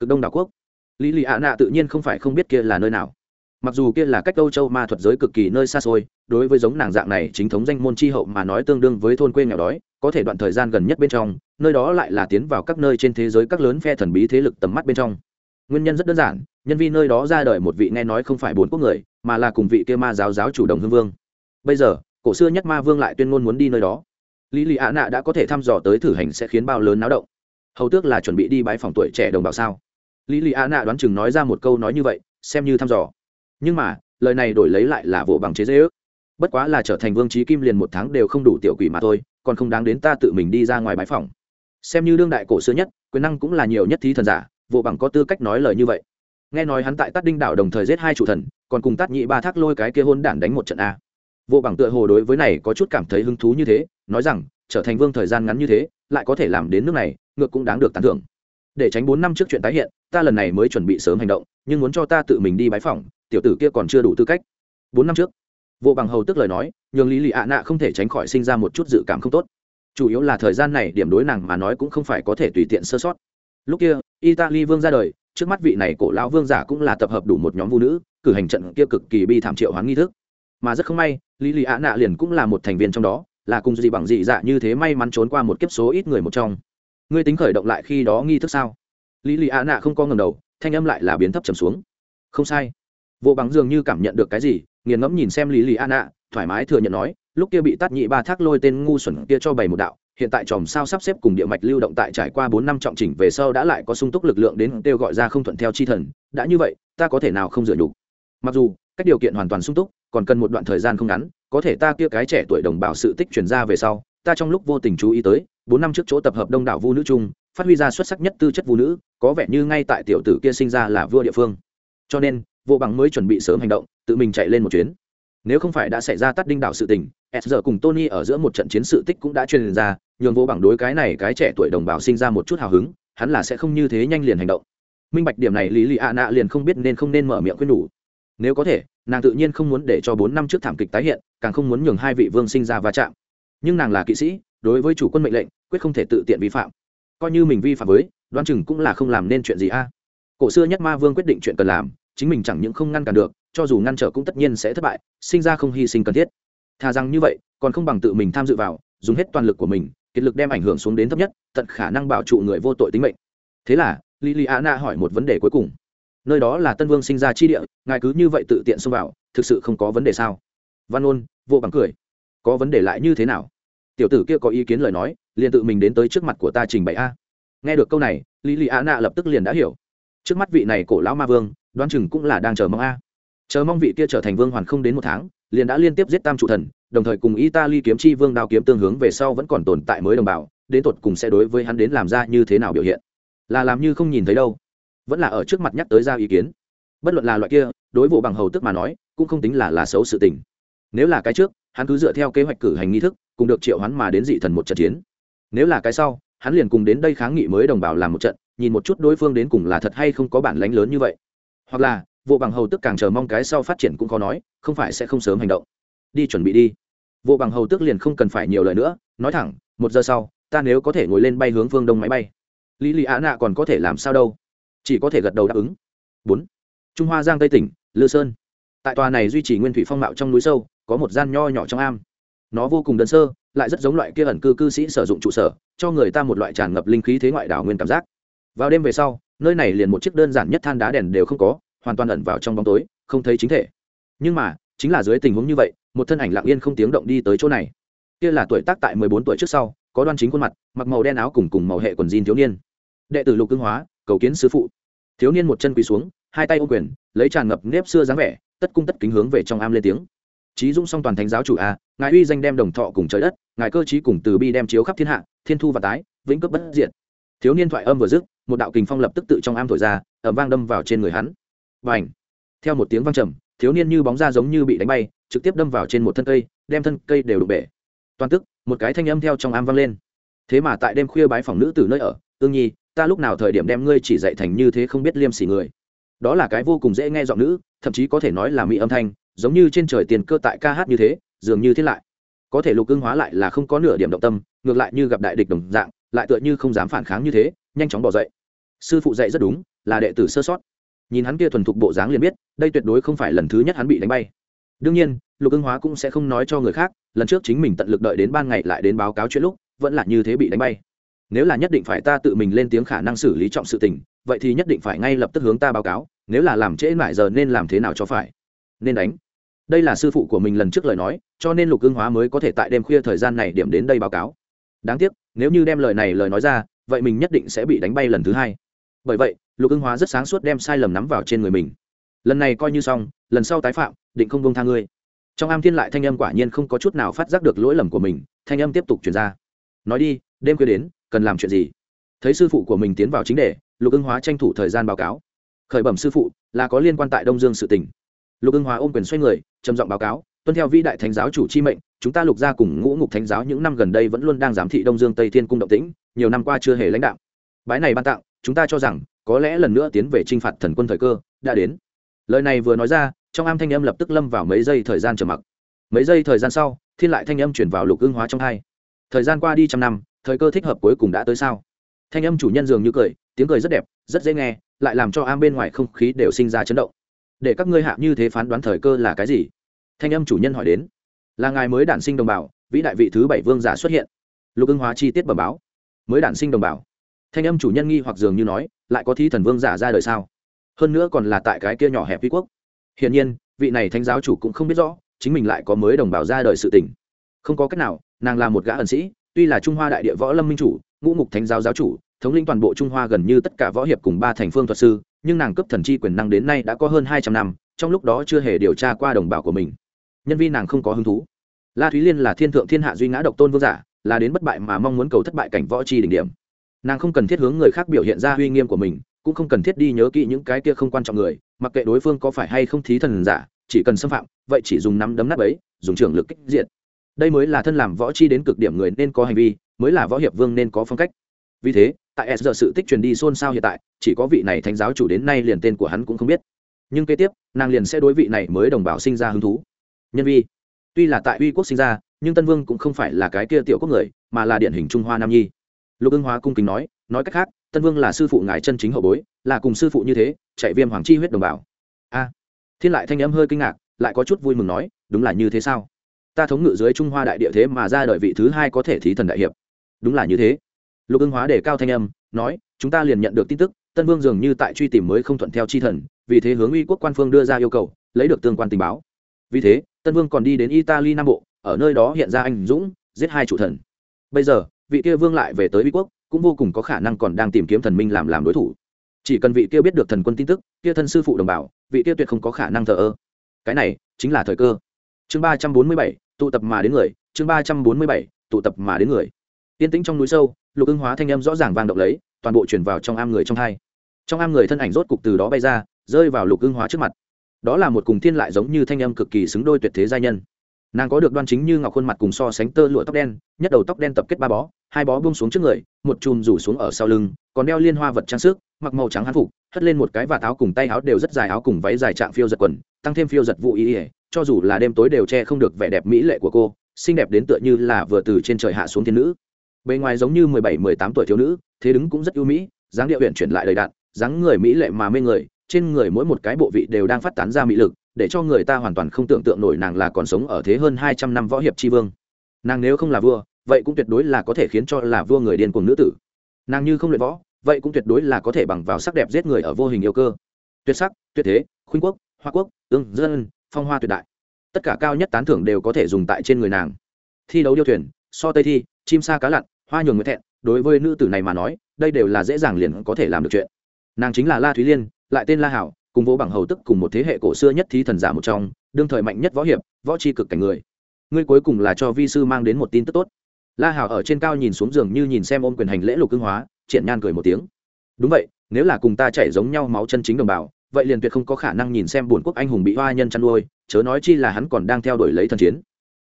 Cực đông đảo quốc. Lý lì ạ nạ tự nhiên không phải không biết kia là nơi nào. Mặc dù kia là cách âu châu ma thuật giới cực kỳ nơi xa xôi, đối với giống nàng dạng này chính thống danh môn chi hậu mà nói tương đương với thôn quê nghèo đói, có thể đoạn thời gian gần nhất bên trong, nơi đó lại là tiến vào các nơi trên thế giới các lớn phe thần bí thế lực tầm mắt bên trong. Nguyên nhân rất đơn giản, nhân viên nơi đó ra đời một vị nghe nói không phải bốn quốc người mà là cùng vị kia ma giáo giáo chủ đồng hương vương. Bây giờ, cổ xưa nhất ma vương lại tuyên ngôn muốn đi nơi đó. Lý lì ạ nạ đã có thể thăm dò tới thử hành sẽ khiến bao lớn náo động. Hầu tước là chuẩn bị đi bãi phòng tuổi trẻ đồng bào sao? Lý lì ạ nạ đoán chừng nói ra một câu nói như vậy, xem như thăm dò. Nhưng mà, lời này đổi lấy lại là vỗ bằng chế dễ ước. Bất quá là trở thành vương trí kim liền một tháng đều không đủ tiểu quỷ mà thôi, còn không đáng đến ta tự mình đi ra ngoài bãi phòng. Xem như đương đại cổ xưa nhất, quyền năng cũng là nhiều nhất thí thần giả vỗ bằng có tư cách nói lời như vậy. Nghe nói hắn tại tát đinh đảo đồng thời giết hai chủ thần còn cùng tát nhị ba thác lôi cái kia hôn đản đánh một trận a. Vô bằng tựa hồ đối với này có chút cảm thấy hứng thú như thế, nói rằng, trở thành vương thời gian ngắn như thế, lại có thể làm đến nước này, ngược cũng đáng được tán thưởng. Để tránh bốn năm trước chuyện tái hiện, ta lần này mới chuẩn bị sớm hành động, nhưng muốn cho ta tự mình đi bái phỏng, tiểu tử kia còn chưa đủ tư cách. Bốn năm trước, vô bằng hầu tức lời nói, nhường lý lì ạ nạ không thể tránh khỏi sinh ra một chút dự cảm không tốt. Chủ yếu là thời gian này điểm đối nàng mà nói cũng không phải có thể tùy tiện sơ sót. Lúc kia, italy vương ra đời, trước mắt vị này cổ lão vương giả cũng là tập hợp đủ một nhóm vũ nữ cử hành trận kia cực kỳ bi thảm triệu hoán nghi thức. Mà rất không may, lý lì ạ nạ liền cũng là một thành viên trong đó, là cùng gì bằng dị dạ như thế may mắn trốn qua một kiếp số ít người một trong. Ngươi tính khởi động lại khi đó nghi thức sao? Lý lì ạ nạ không có ngầm đầu, thanh âm lại là biến thấp trầm xuống. Không sai. Vô bằng dường như cảm nhận được cái gì, nghiền ngẫm nhìn xem lý lì ạ nạ, thoải mái thừa nhận nói, lúc kia bị tắt nhị ba thác lôi tên ngu xuẩn kia cho bày một đạo, hiện tại chòm sao sắp xếp cùng địa mạch lưu động tại trải qua bốn năm trọng chỉnh về sau đã lại có sung túc lực lượng đến kêu gọi ra không thuận theo chi thần, đã như vậy, ta có thể nào không dựa nhục? Mặc dù các điều kiện hoàn toàn sung túc, còn cần một đoạn thời gian không ngắn, có thể ta kia cái trẻ tuổi đồng bào sự tích chuyển ra về sau, ta trong lúc vô tình chú ý tới, bốn năm trước chỗ tập hợp đông đảo vu nữ chung, phát huy ra xuất sắc nhất tư chất vu nữ, có vẻ như ngay tại tiểu tử kia sinh ra là vua địa phương. Cho nên, vô bằng mới chuẩn bị sớm hành động, tự mình chạy lên một chuyến. Nếu không phải đã xảy ra tắt đinh đảo sự tình, s giờ cùng tony ở giữa một trận chiến sự tích cũng đã truyền ra, nhường vô bằng đối cái này cái trẻ tuổi đồng bào sinh ra một chút hào hứng, hắn là sẽ không như thế nhanh liền hành động. Minh bạch điểm này lý lì ạ nạ liền không biết nên không nên mở miệng khuyên nhủ nếu có thể, nàng tự nhiên không muốn để cho bốn năm trước thảm kịch tái hiện, càng không muốn nhường hai vị vương sinh ra va chạm. Nhưng nàng là kỵ sĩ, đối với chủ quân mệnh lệnh, quyết không thể tự tiện vi phạm. Coi như mình vi phạm với, đoan chừng cũng là không làm nên chuyện gì a. Cổ xưa nhất ma vương quyết định chuyện cần làm, chính mình chẳng những không ngăn cản được, cho dù ngăn trở cũng tất nhiên sẽ thất bại, sinh ra không hy sinh cần thiết. Thà rằng như vậy, còn không bằng tự mình tham dự vào, dùng hết toàn lực của mình, kiệt lực đem ảnh hưởng xuống đến thấp nhất, tận khả năng bảo trụ người vô tội tính mệnh. Thế là lili a na hỏi một vấn đề cuối cùng nơi đó là tân vương sinh ra chi địa, ngài cứ như vậy tự tiện xông vào, thực sự không có vấn đề sao? Văn ôn, vô bằng cười. Có vấn đề lại như thế nào? Tiểu tử kia có ý kiến lời nói, liền tự mình đến tới trước mặt của ta trình bày a. Nghe được câu này, lý lì a nạ lập tức liền đã hiểu. Trước mắt vị này cổ lão ma vương, đoán chừng cũng là đang chờ mong a. Chờ mong vị kia trở thành vương hoàn không đến một tháng, liền đã liên tiếp giết tam trụ thần, đồng thời cùng italy kiếm chi vương đao kiếm tương hướng về sau vẫn còn tồn tại mới đồng bào, đến tột cùng sẽ đối với hắn đến làm ra như thế nào biểu hiện? Là làm như không nhìn thấy đâu vẫn là ở trước mặt nhắc tới ra ý kiến. Bất luận là loại kia, đối vụ bằng hầu tức mà nói, cũng không tính là là xấu sự tình. Nếu là cái trước, hắn cứ dựa theo kế hoạch cử hành nghi thức, cùng được triệu hắn mà đến dị thần một trận chiến. Nếu là cái sau, hắn liền cùng đến đây kháng nghị mới đồng bào làm một trận, nhìn một chút đối phương đến cùng là thật hay không có bản lánh lớn như vậy. Hoặc là, vụ bằng hầu tức càng chờ mong cái sau phát triển cũng khó nói, không phải sẽ không sớm hành động. Đi chuẩn bị đi. Vụ bằng hầu tức liền không cần phải nhiều lời nữa, nói thẳng, một giờ sau, ta nếu có thể ngồi lên bay hướng phương đông máy bay. Lý lý á nạ còn có thể làm sao đâu? Chỉ có thể gật đầu đáp ứng. Bốn. Trung hoa giang tây tỉnh, lư sơn. Tại tòa này duy trì nguyên thủy phong mạo trong núi sâu, có một gian nho nhỏ trong am. Nó vô cùng đơn sơ, lại rất giống loại kia ẩn cư cư sĩ sử dụng trụ sở, cho người ta một loại tràn ngập linh khí thế ngoại đảo nguyên cảm giác. Vào đêm về sau, nơi này liền một chiếc đơn giản nhất than đá đèn đều không có, hoàn toàn ẩn vào trong bóng tối, không thấy chính thể. Nhưng mà, chính là dưới tình huống như vậy, một thân ảnh lặng yên không tiếng động đi tới chỗ này. Kia là tuổi tác tại mười bốn tuổi trước sau, có đoan chính khuôn mặt, mặc màu đen áo cùng cùng màu hệ quần jean thiếu niên. Đệ tử lục cương hóa cầu kiến sư phụ. Thiếu niên một chân quỳ xuống, hai tay ô quyền, lấy tràn ngập nếp xưa dáng vẻ, tất cung tất kính hướng về trong am lên tiếng. Trí dũng song toàn thánh giáo chủ a, ngài uy danh đem đồng thọ cùng trời đất, ngài cơ trí cùng từ bi đem chiếu khắp thiên hạ, thiên thu và tái, vĩnh cấp bất diệt. Thiếu niên thoại âm vừa dứt, một đạo kình phong lập tức tự trong am thổi ra ẩm vang đâm vào trên người hắn. Và ảnh theo một tiếng vang trầm, thiếu niên như bóng ra giống như bị đánh bay, trực tiếp đâm vào trên một thân cây, đem thân cây đều đục bể. Toàn tức, một cái thanh âm theo trong am vang lên. Thế mà tại đêm khuya bái phòng nữ từ nơi ở tương nhi ta lúc nào thời điểm đem ngươi chỉ dạy thành như thế không biết liêm sỉ người. Đó là cái vô cùng dễ nghe giọng nữ, thậm chí có thể nói là mỹ âm thanh, giống như trên trời tiền cơ tại ca hát như thế, dường như thế lại. Có thể lục ưng hóa lại là không có nửa điểm động tâm, ngược lại như gặp đại địch đồng dạng, lại tựa như không dám phản kháng như thế, nhanh chóng bỏ dậy. Sư phụ dạy rất đúng, là đệ tử sơ sót. Nhìn hắn kia thuần thục bộ dáng liền biết, đây tuyệt đối không phải lần thứ nhất hắn bị đánh bay. Đương nhiên, lục ưng hóa cũng sẽ không nói cho người khác, lần trước chính mình tận lực đợi đến ban ngày lại đến báo cáo chuyện lúc, vẫn là như thế bị đánh bay nếu là nhất định phải ta tự mình lên tiếng khả năng xử lý trọng sự tình, vậy thì nhất định phải ngay lập tức hướng ta báo cáo, nếu là làm trễ mãi giờ nên làm thế nào cho phải? Nên đánh. Đây là sư phụ của mình lần trước lời nói, cho nên lục ưng hóa mới có thể tại đêm khuya thời gian này điểm đến đây báo cáo. Đáng tiếc, nếu như đem lời này lời nói ra, vậy mình nhất định sẽ bị đánh bay lần thứ hai. Bởi vậy, lục ưng hóa rất sáng suốt đem sai lầm nắm vào trên người mình. Lần này coi như xong, lần sau tái phạm, định không công tha ngươi. Trong am thiên lại thanh âm quả nhiên không có chút nào phát giác được lỗi lầm của mình, thanh âm tiếp tục chuyển ra nói đi, đêm khuya đến, cần làm chuyện gì? Thấy sư phụ của mình tiến vào chính đề, lục ưng hóa tranh thủ thời gian báo cáo. Khởi bẩm sư phụ, là có liên quan tại đông dương sự tỉnh lục ưng hóa ôm quyền xoay người, trầm giọng báo cáo, tuân theo vĩ đại thánh giáo chủ chi mệnh, chúng ta lục gia cùng ngũ ngục thánh giáo những năm gần đây vẫn luôn đang giám thị đông dương tây thiên cung động tĩnh, nhiều năm qua chưa hề lãnh đạo. Bái này ban tặng, chúng ta cho rằng, có lẽ lần nữa tiến về t r i n h phạt thần quân thời cơ, đã đến. Lời này vừa nói ra, trong am thanh âm lập tức lâm vào mấy giây thời gian trầm mặc. Mấy giây thời gian sau, thiên lại thanh âm chuyển vào lục ưng hóa trong hai thời gian qua đi trăm năm, thời cơ thích hợp cuối cùng đã tới sao? Thanh âm chủ nhân dường như cười, tiếng cười rất đẹp, rất dễ nghe, lại làm cho am bên ngoài không khí đều sinh ra chấn động. Để các ngươi hạ như thế phán đoán thời cơ là cái gì? Thanh âm chủ nhân hỏi đến. Là ngài mới đản sinh đồng bào, vĩ đại vị thứ bảy vương giả xuất hiện. Lục ưng hóa chi tiết bẩm báo. Mới đản sinh đồng bào. Thanh âm chủ nhân nghi hoặc dường như nói, lại có thi thần vương giả ra đời sao? Hơn nữa còn là tại cái kia nhỏ hẹp vi quốc. Hiển nhiên, vị này thánh giáo chủ cũng không biết rõ, chính mình lại có mới đồng bào ra đời sự tình. Không có cách nào nàng là một gã ẩn sĩ, tuy là trung hoa đại địa võ lâm minh chủ, ngũ mục thánh giáo giáo chủ, thống lĩnh toàn bộ trung hoa gần như tất cả võ hiệp cùng ba thành phương thuật sư, nhưng nàng cấp thần chi quyền năng đến nay đã có hơn hai trăm năm, trong lúc đó chưa hề điều tra qua đồng bào của mình. Nhân viên nàng không có hứng thú. La thúy liên là thiên thượng thiên hạ duy ngã độc tôn vương giả, là đến bất bại mà mong muốn cầu thất bại cảnh võ chi đỉnh điểm. Nàng không cần thiết hướng người khác biểu hiện ra uy nghiêm của mình, cũng không cần thiết đi nhớ kỹ những cái kia không quan trọng người, mặc kệ đối phương có phải hay không thí thần giả, chỉ cần xâm phạm, vậy chỉ dùng nắm đấm nát ấy, dùng trường lực kích diện đây mới là thân làm võ chi đến cực điểm người nên có hành vi, mới là võ hiệp vương nên có phong cách. Vì thế, tại s giờ sự tích truyền đi xôn xao hiện tại, chỉ có vị này thánh giáo chủ đến nay liền tên của hắn cũng không biết. Nhưng kế tiếp, nàng liền sẽ đối vị này mới đồng bào sinh ra hứng thú. Nhân vi, tuy là tại uy quốc sinh ra, nhưng tân vương cũng không phải là cái kia tiểu quốc người, mà là điển hình trung hoa nam nhi. Lục ưng hóa cung kính nói nói cách khác, tân vương là sư phụ ngài chân chính hậu bối, là cùng sư phụ như thế, chạy viêm hoàng chi huyết đồng bào. A, thiên lại thanh âm hơi kinh ngạc, lại có chút vui mừng nói, đúng là như thế sao? Ta thống ngự dưới trung hoa đại địa thế mà ra đợi vị thứ hai có thể thí thần đại hiệp. Đúng là như thế. Lục ưng hóa để cao thanh âm, nói, chúng ta liền nhận được tin tức, tân vương dường như tại truy tìm mới không thuận theo chi thần, vì thế hướng uy quốc quan phương đưa ra yêu cầu, lấy được tương quan tình báo. Vì thế, tân vương còn đi đến italy, nam bộ, ở nơi đó hiện ra anh dũng, giết hai chủ thần. Bây giờ, vị kia vương lại về tới uy quốc, cũng vô cùng có khả năng còn đang tìm kiếm thần minh làm làm đối thủ. Chỉ cần vị kia biết được thần quân tin tức, kia thân sư phụ đồng bào, vị kia tuyệt không có khả năng thờ ơ. Cái này, chính là thời cơ chương ba trăm bốn mươi bảy, tụ tập mà đến người. Chương ba trăm bốn mươi bảy, tụ tập mà đến người. Yên tĩnh trong núi sâu, lục ưng hóa thanh âm rõ ràng vang động lấy, toàn bộ chuyển vào trong am người trong hai. Trong am người thân ảnh rốt cục từ đó bay ra, rơi vào lục ưng hóa trước mặt. Đó là một cùng thiên lại giống như thanh âm cực kỳ xứng đôi tuyệt thế giai nhân. Nàng có được đoan chính như ngọc khuôn mặt cùng so sánh tơ lụa tóc đen, nhất đầu tóc đen tập kết ba bó, hai bó bông xuống trước người, một chùm rủ xuống ở sau lưng, còn đeo liên hoa vật trang sức, mặc màu trắng hán phục, hất lên một cái và áo cùng tay áo đều rất dài áo cùng váy dài trạng phiêu giật quần, tăng thêm phiêu giật vụ ý ỉa cho dù là đêm tối đều che không được vẻ đẹp mỹ lệ của cô, xinh đẹp đến tựa như là vừa từ trên trời hạ xuống thiên nữ. Bề ngoài giống như mười bảy, mười tám tuổi thiếu nữ, thế đứng cũng rất ưu mỹ, dáng điệu huyện chuyển lại đầy đạn dáng người mỹ lệ mà mê người, trên người mỗi một cái bộ vị đều đang phát tán ra mỹ lực, để cho người ta hoàn toàn không tưởng tượng nổi nàng là còn sống ở thế hơn hai trăm năm võ hiệp tri vương. Nàng nếu không là vua, vậy cũng tuyệt đối là có thể khiến cho là vua người điên cuồng nữ tử. Nàng như không luyện võ, vậy cũng tuyệt đối là có thể bằng vào sắc đẹp giết người ở vô hình yêu cơ. Tuyệt sắc, tuyệt thế, khuynh quốc, hoa quốc ương dân phong hoa tuyệt đại. Tất cả cao nhất tán thưởng đều có thể dùng tại trên người nàng. Thi đấu điêu thuyền, so tây thi, chim sa cá lặn, hoa nhường người thẹn, đối với nữ tử này mà nói, đây đều là dễ dàng liền có thể làm được chuyện. Nàng chính là la thúy liên, lại tên la hảo, cùng vỗ bằng hầu tức cùng một thế hệ cổ xưa nhất thí thần giả một trong, đương thời mạnh nhất võ hiệp, võ c cực cảnh người. Ngươi cuối cùng là cho vi sư mang đến một tin tức tốt. La hảo ở trên cao nhìn xuống giường như nhìn xem ôm quyền hành lễ lục cưng hóa triển nhan cười một tiếng. Đúng vậy, nếu là cùng ta chảy giống nhau máu chân chính đồng bào vậy liền tuyệt không có khả năng nhìn xem bổn quốc anh hùng bị hoa nhân chăn nuôi, chớ nói chi là hắn còn đang theo đuổi lấy thần chiến.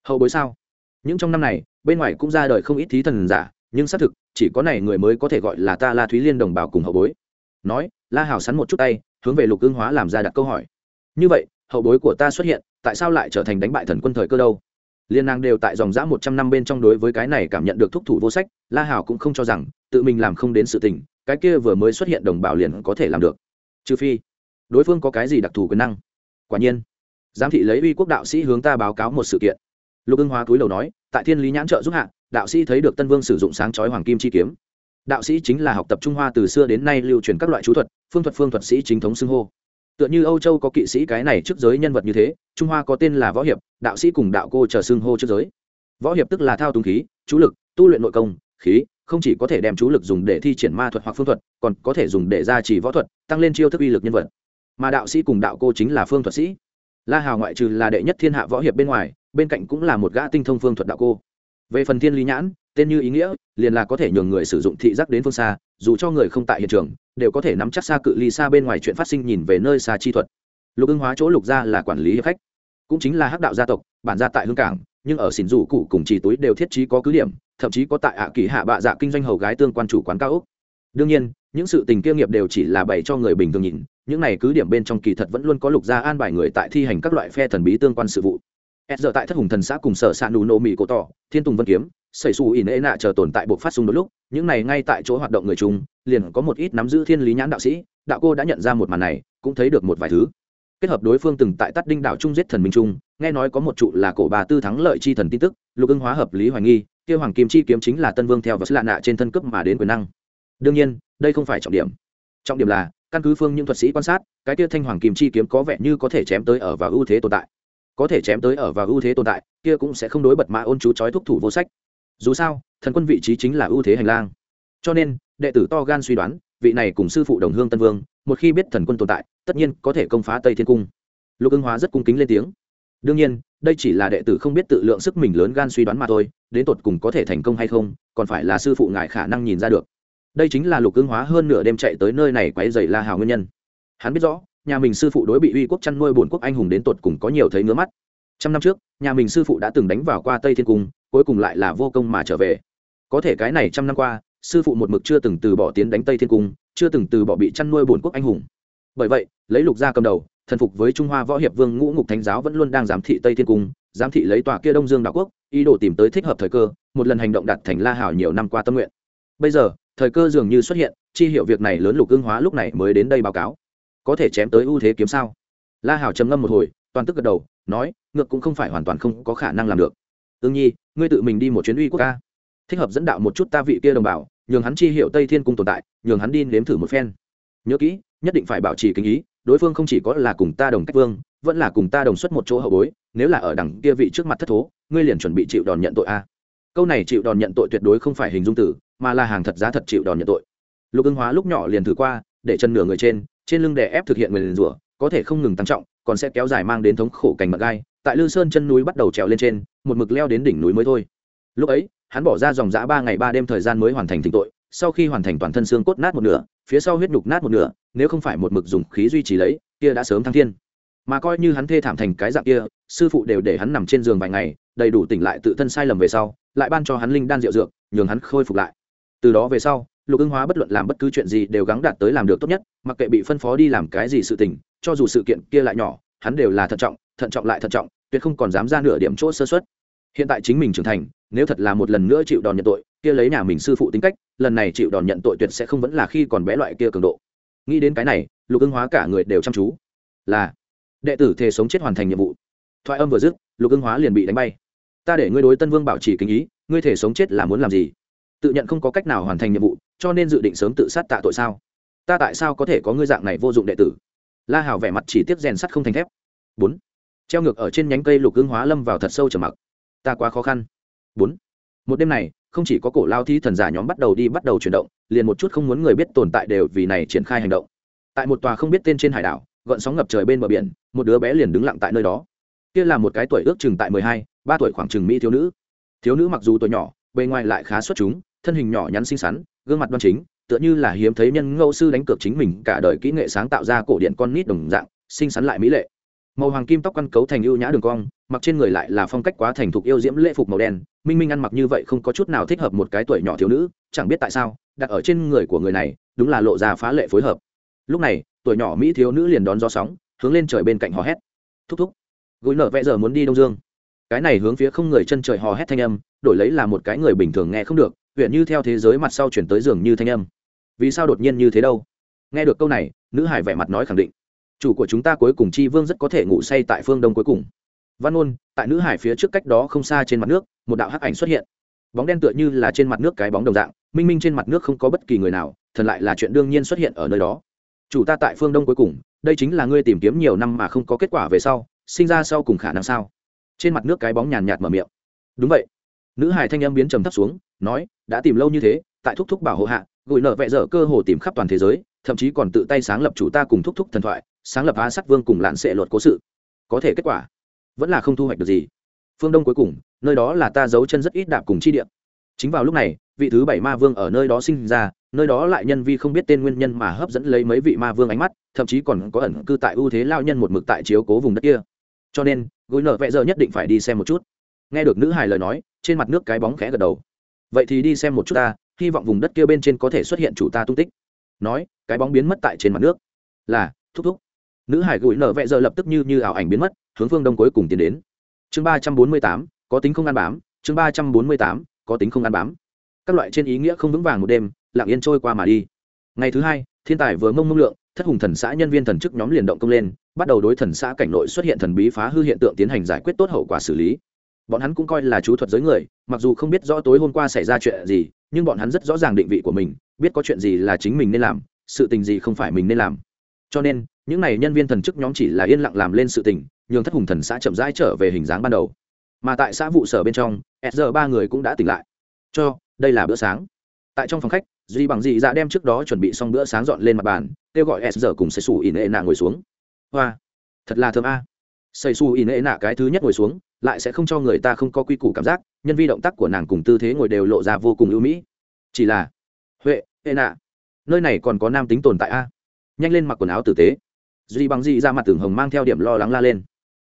Hậu bối sao? Những trong năm này, bên ngoài cũng ra đời không ít thí thần giả, nhưng xác thực, chỉ có này người mới có thể gọi là ta la thúy liên đồng bào cùng hậu bối. Nói, la hào sắn một chút tay, hướng về lục ương hóa làm ra đặt câu hỏi. Như vậy, hậu bối của ta xuất hiện, tại sao lại trở thành đánh bại thần quân thời cơ đâu? Liên nàng đều tại dòng dã một trăm năm bên trong đối với cái này cảm nhận được thúc thủ vô sách, la hào cũng không cho rằng, tự mình làm không đến sự tình, cái kia vừa mới xuất hiện đồng bào liền có thể làm được. Trừ phi đối phương có cái gì đặc thù quyền năng? Quả nhiên, giám thị lấy uy quốc đạo sĩ hướng ta báo cáo một sự kiện. Lục ưng hóa túi đầu nói, tại thiên lý nhãn trợ giúp hạ, đạo sĩ thấy được tân vương sử dụng sáng chói hoàng kim chi kiếm. Đạo sĩ chính là học tập trung hoa từ xưa đến nay lưu truyền các loại chú thuật, phương thuật phương thuật sĩ chính thống xưng hô. Tựa như âu châu có kỵ sĩ cái này trước giới nhân vật như thế, trung hoa có tên là võ hiệp, đạo sĩ cùng đạo cô chờ xưng hô trước giới. Võ hiệp tức là thao túng khí, chú lực, tu luyện nội công, khí, không chỉ có thể đem chú lực dùng để thi triển ma thuật hoặc phương thuật, còn có thể dùng để gia trì võ thuật, tăng lên chiêu thức uy lực nhân vật mà đạo sĩ cùng đạo cô chính là phương thuật sĩ. La hào ngoại trừ là đệ nhất thiên hạ võ hiệp bên ngoài, bên cạnh cũng là một gã tinh thông phương thuật đạo cô. Về phần thiên lý nhãn, tên như ý nghĩa, liền là có thể nhường người sử dụng thị giác đến phương xa, dù cho người không tại hiện trường, đều có thể nắm chắc xa cự ly xa bên ngoài chuyện phát sinh nhìn về nơi xa chi thuật. Lục ưng hóa chỗ lục gia là quản lý hiệp khách, cũng chính là hắc đạo gia tộc, bản gia tại hương cảng, nhưng ở xỉn rủ cụ cùng trì túi đều thiết trí có cứ điểm, thậm chí có tại ạ kỳ hạ bạ dạ kinh doanh hầu gái tương quan chủ quán cao úc đương nhiên, những sự tình kia nghiệp đều chỉ là bày cho người bình thường nhìn, những này cứ điểm bên trong kỳ thật vẫn luôn có lục gia an bài người tại thi hành các loại phe thần bí tương quan sự vụ. S giờ tại thất hùng thần xã cùng sở s ạ nù nổ mỹ cổ tỏ, thiên tùng vân kiếm xảy xù ỉn ê nạ chờ tồn tại buộc phát xung đôi lúc, những này ngay tại chỗ hoạt động người chúng liền có một ít nắm giữ thiên lý nhãn đạo sĩ, đạo cô đã nhận ra một màn này, cũng thấy được một vài thứ. Kết hợp đối phương từng tại tắt đinh đảo trung giết thần minh trung nghe nói có một trụ là cổ bà tư thắng lợi chi thần tin tức, lục ưng hóa hợp lý hoài nghi kêu hoàng kim chi kiếm chính là tân vương theo và sứ lạ nạ trên thân cấp mà đến quyền năng đương nhiên, đây không phải trọng điểm. Trọng điểm là, căn cứ phương những thuật sĩ quan sát, cái kia thanh hoàng kim chi kiếm có vẻ như có thể chém tới ở và ưu thế tồn tại. Có thể chém tới ở và ưu thế tồn tại, kia cũng sẽ không đối bật mã ôn chú chói thúc thủ vô sách. Dù sao, thần quân vị trí chính là ưu thế hành lang. Cho nên, đệ tử to gan suy đoán, vị này cùng sư phụ đồng hương tân vương, một khi biết thần quân tồn tại, tất nhiên có thể công phá tây thiên cung. Lục ưng hóa rất cung kính lên tiếng. Đương nhiên, đây chỉ là đệ tử không biết tự lượng sức mình lớn gan suy đoán mà thôi, đến tột cùng có thể thành công hay không, còn phải là sư phụ ngài khả năng nhìn ra được đây chính là lục ưng hóa hơn nửa đêm chạy tới nơi này quấy dày la hào nguyên nhân. Hắn biết rõ, nhà mình sư phụ đối bị uy quốc chăn nuôi bổn quốc anh hùng đến tột cùng có nhiều thấy ngứa mắt. Trăm năm trước, nhà mình sư phụ đã từng đánh vào qua tây thiên cung, cuối cùng lại là vô công mà trở về. Có thể cái này trăm năm qua, sư phụ một mực chưa từng từ bỏ tiến đánh tây thiên cung, chưa từng từ bỏ bị chăn nuôi bổn quốc anh hùng. Bởi vậy, lấy lục gia cầm đầu, thần phục với trung hoa võ hiệp vương ngũ ngục thánh giáo vẫn luôn đang giám thị tây thiên cung, giám thị lấy tòa kia đông dương đạo quốc, ý đồ tìm tới thích hợp thời cơ, một lần hành động đặt thành la hảo nhiều năm qua tâm nguyện. Bây giờ thời cơ dường như xuất hiện, chi hiệu việc này lớn lục ưng hóa lúc này mới đến đây báo cáo. Có thể chém tới ưu thế kiếm sao? La hảo trầm ngâm một hồi, toàn tức gật đầu, nói, ngược cũng không phải hoàn toàn không có khả năng làm được. Ương nhi, ngươi tự mình đi một chuyến uy quốc ca. Thích hợp dẫn đạo một chút ta vị kia đồng bào, nhường hắn chi hiệu tây thiên cung tồn tại, nhường hắn đi nếm thử một phen. Nhớ kỹ, nhất định phải bảo trì kính ý, đối phương không chỉ có là cùng ta đồng cách vương, vẫn là cùng ta đồng xuất một chỗ hậu bối, nếu là ở đằng kia vị trước mặt thất thố, ngươi liền chuẩn bị chịu đòn nhận tội a. Câu này chịu đòn nhận tội tuyệt đối không phải hình dung tử mà là hàng thật giá thật chịu đòn nhận tội. Lục ưng hóa lúc nhỏ liền thử qua, để chân nửa người trên trên lưng đè ép thực hiện người liền rủa, có thể không ngừng tăng trọng, còn sẽ kéo dài mang đến thống khổ cảnh mật gai, tại lư sơn chân núi bắt đầu trèo lên trên, một mực leo đến đỉnh núi mới thôi. Lúc ấy, hắn bỏ ra dòng dã ba ngày ba đêm thời gian mới hoàn thành thỉnh tội, sau khi hoàn thành toàn thân xương cốt nát một nửa, phía sau huyết nhục nát một nửa, nếu không phải một mực dùng khí duy trì lấy, kia đã sớm thăng thiên. Mà coi như hắn thê thảm thành cái dạng kia, sư phụ đều để hắn nằm trên giường vài ngày, đầy đủ tỉnh lại tự thân sai lầm về sau, lại ban cho hắn linh đan rượu dược, nhường hắn khôi phục lại từ đó về sau, lục ưng hóa bất luận làm bất cứ chuyện gì đều gắng đạt tới làm được tốt nhất, mặc kệ bị phân phó đi làm cái gì sự tình, cho dù sự kiện kia lại nhỏ, hắn đều là thận trọng thận trọng lại thận trọng, tuyệt không còn dám ra nửa điểm chỗ sơ xuất hiện tại chính mình trưởng thành, nếu thật là một lần nữa chịu đòn nhận tội, kia lấy nhà mình sư phụ tính cách, lần này chịu đòn nhận tội tuyệt sẽ không vẫn là khi còn bé loại kia cường độ. Nghĩ đến cái này, lục ưng hóa cả người đều chăm chú. Là, đệ tử thề sống chết hoàn thành nhiệm vụ. Thoại âm vừa dứt, lục ưng hóa liền bị đánh bay. Ta để ngươi đối tân vương bảo trì kính ý, ngươi thể sống chết là muốn làm gì? Tự nhận không có cách nào hoàn thành nhiệm vụ, cho nên dự định sớm tự sát tạ tội sao? Ta tại sao có thể có ngươi dạng này vô dụng đệ tử? La hào vẻ mặt chỉ tiếp rèn sắt không thành thép. Bốn. Treo ngược ở trên nhánh cây lục hương hóa lâm vào thật sâu trầm mặc. Ta quá khó khăn. Bốn. Một đêm này, không chỉ có cổ lao thi thần giả nhóm bắt đầu đi bắt đầu chuyển động, liền một chút không muốn người biết tồn tại đều vì này triển khai hành động. Tại một tòa không biết tên trên hải đảo, gợn sóng ngập trời bên bờ biển, một đứa bé liền đứng lặng tại nơi đó. Kia là một cái tuổi ước chừng tại mười hai, ba tuổi khoảng chừng mỹ thiếu nữ. Thiếu nữ mặc dù tuổi nhỏ, bề ngoài lại khá xuất chúng thân hình nhỏ nhắn xinh xắn, gương mặt đoan chính, tựa như là hiếm thấy nhân ngẫu sư đánh cược chính mình cả đời kỹ nghệ sáng tạo ra cổ điện con nít đồng dạng, xinh xắn lại mỹ lệ. Màu hoàng kim tóc căn cấu thành ưu nhã đường cong, mặc trên người lại là phong cách quá thành thục yêu diễm lễ phục màu đen, minh minh ăn mặc như vậy không có chút nào thích hợp một cái tuổi nhỏ thiếu nữ, chẳng biết tại sao, đặt ở trên người của người này, đúng là lộ ra phá lệ phối hợp. Lúc này, tuổi nhỏ mỹ thiếu nữ liền đón gió sóng, hướng lên trời bên cạnh hò hét. Thúc thúc. Gối nở vẽ giờ muốn đi đông dương. Cái này hướng phía không người chân trời hò hét thanh âm, đổi lấy là một cái người bình thường nghe không được huyện như theo thế giới mặt sau chuyển tới giường như thanh âm. Vì sao đột nhiên như thế đâu? Nghe được câu này, nữ hải vẻ mặt nói khẳng định. Chủ của chúng ta cuối cùng chi vương rất có thể ngủ say tại phương đông cuối cùng. Văn ôn tại nữ hải phía trước cách đó không xa trên mặt nước, một đạo hắc ảnh xuất hiện. Bóng đen tựa như là trên mặt nước cái bóng đồng dạng, minh minh trên mặt nước không có bất kỳ người nào, thần lại là chuyện đương nhiên xuất hiện ở nơi đó. Chủ ta tại phương đông cuối cùng, đây chính là ngươi tìm kiếm nhiều năm mà không có kết quả về sau, sinh ra sau cùng khả năng sao? Trên mặt nước cái bóng nhàn nhạt mở miệng. Đúng vậy. Nữ hải thanh âm biến trầm thấp xuống nói, đã tìm lâu như thế, tại thúc thúc bảo hộ hạ, gửi nợ vẹ dở cơ hồ tìm khắp toàn thế giới, thậm chí còn tự tay sáng lập chủ ta cùng thúc thúc thần thoại, sáng lập á sắt vương cùng lạn sệ luật cố sự. Có thể kết quả vẫn là không thu hoạch được gì. Phương đông cuối cùng, nơi đó là ta giấu chân rất ít đạp cùng chi điện chính vào lúc này, vị thứ bảy ma vương ở nơi đó sinh ra, nơi đó lại nhân vi không biết tên nguyên nhân mà hấp dẫn lấy mấy vị ma vương ánh mắt, thậm chí còn có ẩn cư tại ưu thế lao nhân một mực tại chiếu cố vùng đất kia. Cho nên gối nợ vẽ giờ nhất định phải đi xem một chút. Nghe được nữ hài lời nói, trên mặt nước cái bóng khẽ gật đầu vậy thì đi xem một chút ta, hy vọng vùng đất kia bên trên có thể xuất hiện chủ ta tung tích. Nói, cái bóng biến mất tại trên mặt nước. Là, thúc thúc. Nữ hải gửi nở vẹ giờ lập tức như như ảo ảnh biến mất, hướng phương đông cuối cùng tiến đến. Chương ba trăm bốn mươi tám, có tính không ăn bám. Chương ba trăm bốn mươi tám, có tính không ăn bám. Các loại trên ý nghĩa không vững vàng một đêm, lặng yên trôi qua mà đi. Ngày thứ hai, thiên tài vừa mông mông lượng, thất hùng thần xã nhân viên thần chức nhóm liền động công lên, bắt đầu đối thần xã cảnh nội xuất hiện thần bí phá hư hiện tượng tiến hành giải quyết tốt hậu quả xử lý bọn hắn cũng coi là chú thuật giới người, mặc dù không biết rõ tối hôm qua xảy ra chuyện gì, nhưng bọn hắn rất rõ ràng định vị của mình, biết có chuyện gì là chính mình nên làm, sự tình gì không phải mình nên làm. Cho nên, những n à y nhân viên thần chức nhóm chỉ là yên lặng làm lên sự tình, nhường thất hùng thần xã chậm rãi trở về hình dáng ban đầu. Mà tại xã vụ sở bên trong, s giờ ba người cũng đã tỉnh lại. Cho, đây là bữa sáng. Tại trong phòng khách, duy bằng dị dạ đem trước đó chuẩn bị xong bữa sáng dọn lên mặt bàn, kêu gọi s giờ cùng xây xù ỉ nệ nạ ngồi xuống. Hoa, thật là thơm a. Xây xù ỉ nệ nạ cái thứ nhất ngồi xuống lại sẽ không cho người ta không có quy củ cảm giác, nhân vi động tác của nàng cùng tư thế ngồi đều lộ ra vô cùng ưu mỹ. Chỉ là, huệ hệ nạ, nơi này còn có nam tính tồn tại a? Nhanh lên mặc quần áo tử tế. Duy bằng dị ra mặt tưởng hồng mang theo điểm lo lắng la lên.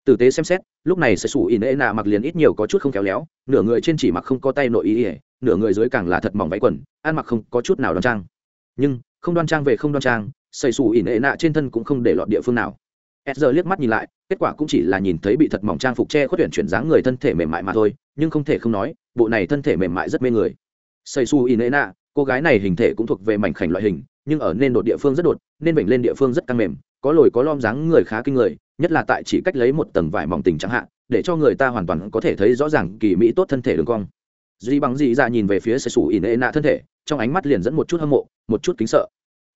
Tử tế xem xét, lúc này sẽ sủ ỉ nệ nạ mặc liền ít nhiều có chút không khéo léo, nửa người trên chỉ mặc không có tay nội ý ỉa nửa người dưới càng là thật mỏng váy quần, ăn mặc không có chút nào đoan trang. Nhưng, không đoan trang về không đoan trang xây xù ỉ nệ nạ trên thân cũng không để lọt địa phương nào s giờ liếc mắt nhìn lại kết quả cũng chỉ là nhìn thấy bị thật mỏng trang phục che khuất tuyển chuyển dáng người thân thể mềm mại mà thôi nhưng không thể không nói bộ này thân thể mềm mại rất mê người. Xây Inena, nạ cô gái này hình thể cũng thuộc về mảnh khảnh loại hình nhưng ở nên đột địa phương rất đột nên bệnh lên địa phương rất căng mềm có lồi có lom dáng người khá kinh người nhất là tại chỉ cách lấy một tầng vải mỏng tình chẳng hạn để cho người ta hoàn toàn có thể thấy rõ ràng kỳ mỹ tốt thân thể đường cong. Duy bằng dị ra nhìn về phía sầy Inena nạ thân thể trong ánh mắt liền dẫn một chút hâm mộ một chút kính sợ.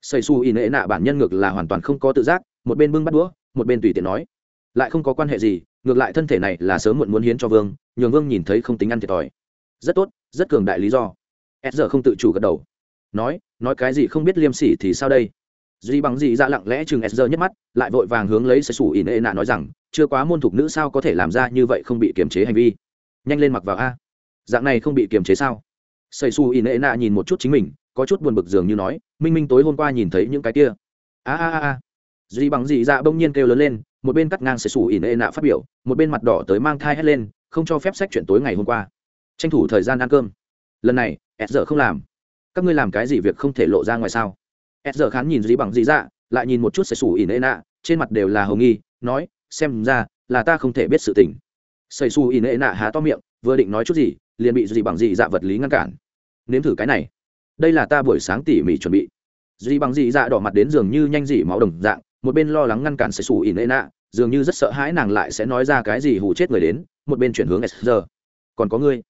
Sầy Inena nạ bản nhân ngược là hoàn toàn không có tự giác một bên bưng bắt đũa một bên tùy tiện nói, lại không có quan hệ gì, ngược lại thân thể này là sớm muộn muốn hiến cho vương, nhường vương nhìn thấy không tính ăn thiệt thòi. Rất tốt, rất cường đại lý do. S giờ không tự chủ gật đầu. Nói nói cái gì không biết liêm sỉ thì sao đây? Duy bằng gì ra lặng lẽ chừng s giờ nhất mắt, lại vội vàng hướng lấy sẽ xù ỉn ệ nạ nói rằng, chưa quá môn thục nữ sao có thể làm ra như vậy không bị kiềm chế hành vi? Nhanh lên mặc vào a. Dạng này không bị kiềm chế sao? Xây su in ệ nạ nhìn một chút chính mình, có chút buồn bực dường như nói, minh minh tối hôm qua nhìn thấy những cái kia. A a a dì bằng dị dạ bỗng nhiên kêu lớn lên, một bên cắt ngang sẽ xù ỉn ê nạ phát biểu, một bên mặt đỏ tới mang thai hét lên, không cho phép sách chuyện tối ngày hôm qua. Tranh thủ thời gian ăn cơm. Lần này s giờ không làm. Các ngươi làm cái gì việc không thể lộ ra ngoài sao? S giờ khán nhìn dì bằng dị dạ lại nhìn một chút sẽ xù ỉn ê nạ, trên mặt đều là hầu nghi, nói, xem ra là ta không thể biết sự tình. Xây xù ỉn ê nạ há to miệng, vừa định nói chút gì, liền bị dì bằng gì dạ vật lý ngăn cản. Nếm thử cái này. Đây là ta buổi sáng tỉ mỉ chuẩn bị. Dì bằng gì dạ đỏ mặt đến giường như nhanh dị máu đồng dạng một bên lo lắng ngăn cản sẽ xù ỉn lệ nạ, dường như rất sợ hãi nàng lại sẽ nói ra cái gì hù chết người đến, một bên chuyển hướng s còn có ngươi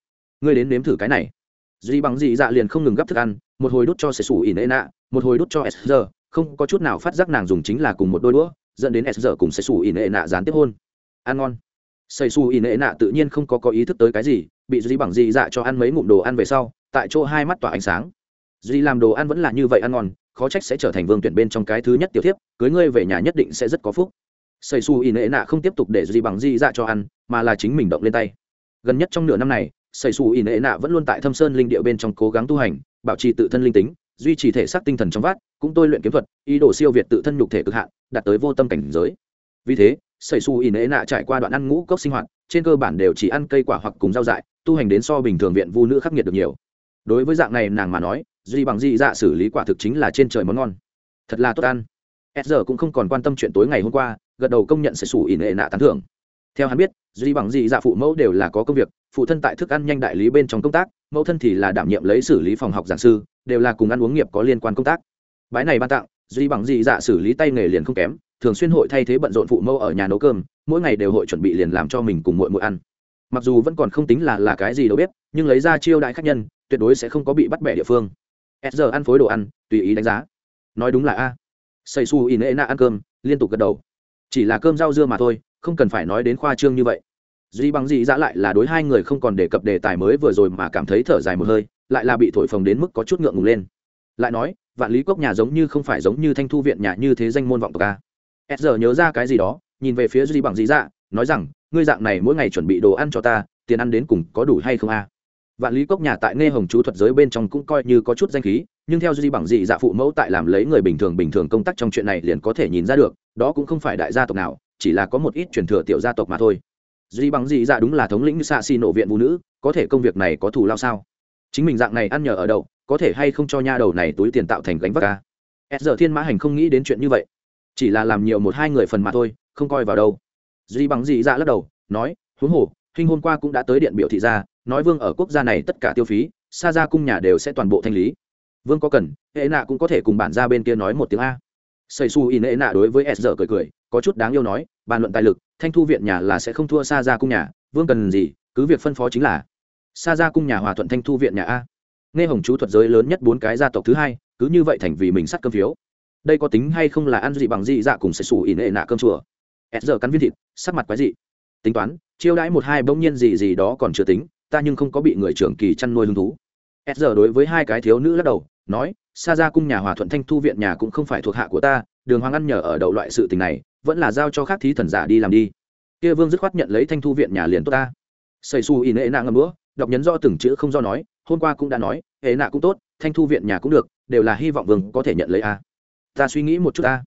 ngươi đến nếm thử cái này. Duy bằng dị dạ liền không ngừng gấp thức ăn, một hồi đút cho sẽ xù ỉn lệ nạ, một hồi đút cho s không có chút nào phát giác nàng dùng chính là cùng một đôi đũa, dẫn đến s cùng sẽ xù ỉn lệ nạ gián tiếp hôn. Ăn ngon. Xây xù ỉn lệ nạ tự nhiên không có có ý thức tới cái gì, bị duy bằng dị dạ cho ăn mấy ngụm đồ ăn về sau, tại chỗ hai mắt tỏa ánh sáng. Duy làm đồ ăn vẫn là như vậy ăn ngon khó trách sẽ trở thành vương tuyển bên trong cái thứ nhất tiểu thiếp, cưới ngươi về nhà nhất định sẽ rất có phúc. Xây xù y nệ nạ không tiếp tục để gì bằng di dạ cho ăn, mà là chính mình động lên tay. Gần nhất trong nửa năm này xây xù y nệ nạ vẫn luôn tại thâm sơn linh địa bên trong cố gắng tu hành, bảo trì tự thân linh tính, duy trì thể xác tinh thần trong vát, cũng tôi luyện kiếm thuật, ý đồ siêu việt tự thân nhục thể cực hạn, đạt tới vô tâm cảnh giới. Vì thế xây xù ỉ nệ nạ trải qua đoạn ăn ngũ cốc sinh hoạt, trên cơ bản đều chỉ ăn cây quả hoặc cùng rau dại, tu hành đến so bình thường viện vu nữ khắc nghiệt được nhiều. Đối với dạng này nàng mà nói duy bằng dị dạ xử lý quả thực chính là trên trời món ngon. Thật là tốt ăn. S giờ cũng không còn quan tâm chuyện tối ngày hôm qua, gật đầu công nhận sẽ sủ ỉn nệ nạ tán thưởng. Theo hắn biết, duy bằng dị dạ phụ mẫu đều là có công việc, phụ thân tại thức ăn nhanh đại lý bên trong công tác, mẫu thân thì là đảm nhiệm lấy xử lý phòng học giảng sư, đều là cùng ăn uống nghiệp có liên quan công tác. Bái này ban tặng, duy bằng dị dạ xử lý tay nghề liền không kém, thường xuyên hội thay thế bận rộn phụ mẫu ở nhà nấu cơm, mỗi ngày đều hội chuẩn bị liền làm cho mình cùng muội muội ăn. Mặc dù vẫn còn không tính là là cái gì đâu biết, nhưng lấy ra chiêu đại khách nhân, tuyệt đối sẽ không có bị bắt bẻ địa phương s giờ ăn phối đồ ăn, tùy ý đánh giá. Nói đúng là a. Xây su in ê na ăn cơm, liên tục gật đầu. Chỉ là cơm rau dưa mà thôi, không cần phải nói đến khoa trương như vậy. Duy bằng dị dạ lại là đối hai người không còn đề cập đề tài mới vừa rồi mà cảm thấy thở dài một hơi, lại là bị thổi phồng đến mức có chút ngượng ngùng lên. Lại nói, vạn lý cốc nhà giống như không phải giống như thanh thu viện nhà như thế danh môn vọng tộc a. S giờ nhớ ra cái gì đó, nhìn về phía duy bằng dị dạ nói rằng, ngươi dạng này mỗi ngày chuẩn bị đồ ăn cho ta, tiền ăn đến cùng có đủ hay không a? Vạn lý cốc nhà tại nghe hồng chú thuật giới bên trong cũng coi như có chút danh khí, nhưng theo duy bằng dị dạ phụ mẫu tại làm lấy người bình thường bình thường công tác trong chuyện này liền có thể nhìn ra được, đó cũng không phải đại gia tộc nào, chỉ là có một ít truyền thừa tiểu gia tộc mà thôi. Duy bằng dị dạ đúng là thống lĩnh xạ xi nộ viện phụ nữ, có thể công việc này có thù lao sao? Chính mình dạng này ăn nhờ ở đậu có thể hay không cho nha đầu này túi tiền tạo thành gánh vác ca s giờ thiên mã hành không nghĩ đến chuyện như vậy, chỉ là làm nhiều một hai người phần mà thôi, không coi vào đâu. Duy bằng dị dạ lắc đầu, nói, huống hồ hình hôm qua cũng đã tới điện biểu thị ra, nói vương ở quốc gia này tất cả tiêu phí xa ra cung nhà đều sẽ toàn bộ thanh lý. Vương có cần, hệ nạ cũng có thể cùng bản ra bên kia nói một tiếng a. Xây su in hệ nạ đối với s giờ cười cười, có chút đáng yêu nói, bàn luận tài lực, thanh thu viện nhà là sẽ không thua xa ra cung nhà, vương cần gì, cứ việc phân phó chính là xa ra cung nhà hòa thuận thanh thu viện nhà a. Nghe hồng chú thuật giới lớn nhất bốn cái gia tộc thứ hai, cứ như vậy thành vì mình sắt cơm phiếu. Đây có tính hay không là ăn gì bằng gì dạ cùng sẽ xù ỉ hệ nạ cơm chùa? S giờ cắn viên thịt, sắc mặt quái dị. Tính toán chiêu đãi một hai bỗng nhiên gì gì đó còn chưa tính, ta nhưng không có bị người trưởng kỳ chăn nuôi hứng thú. S giờ đối với hai cái thiếu nữ lắc đầu, nói xa ra cung nhà hòa thuận thanh thu viện nhà cũng không phải thuộc hạ của ta, đường hoàng ăn nhờ ở đậu loại sự tình này, vẫn là giao cho khác thí thần giả đi làm đi. Kia vương dứt khoát nhận lấy thanh thu viện nhà liền tốt ta. Xây su y nệ nạ ngầm bữa đọc nhấn do từng chữ không do nói, hôm qua cũng đã nói hệ nạ cũng tốt, thanh thu viện nhà cũng được, đều là hy vọng vương có thể nhận lấy a. Ta suy nghĩ một chút ta.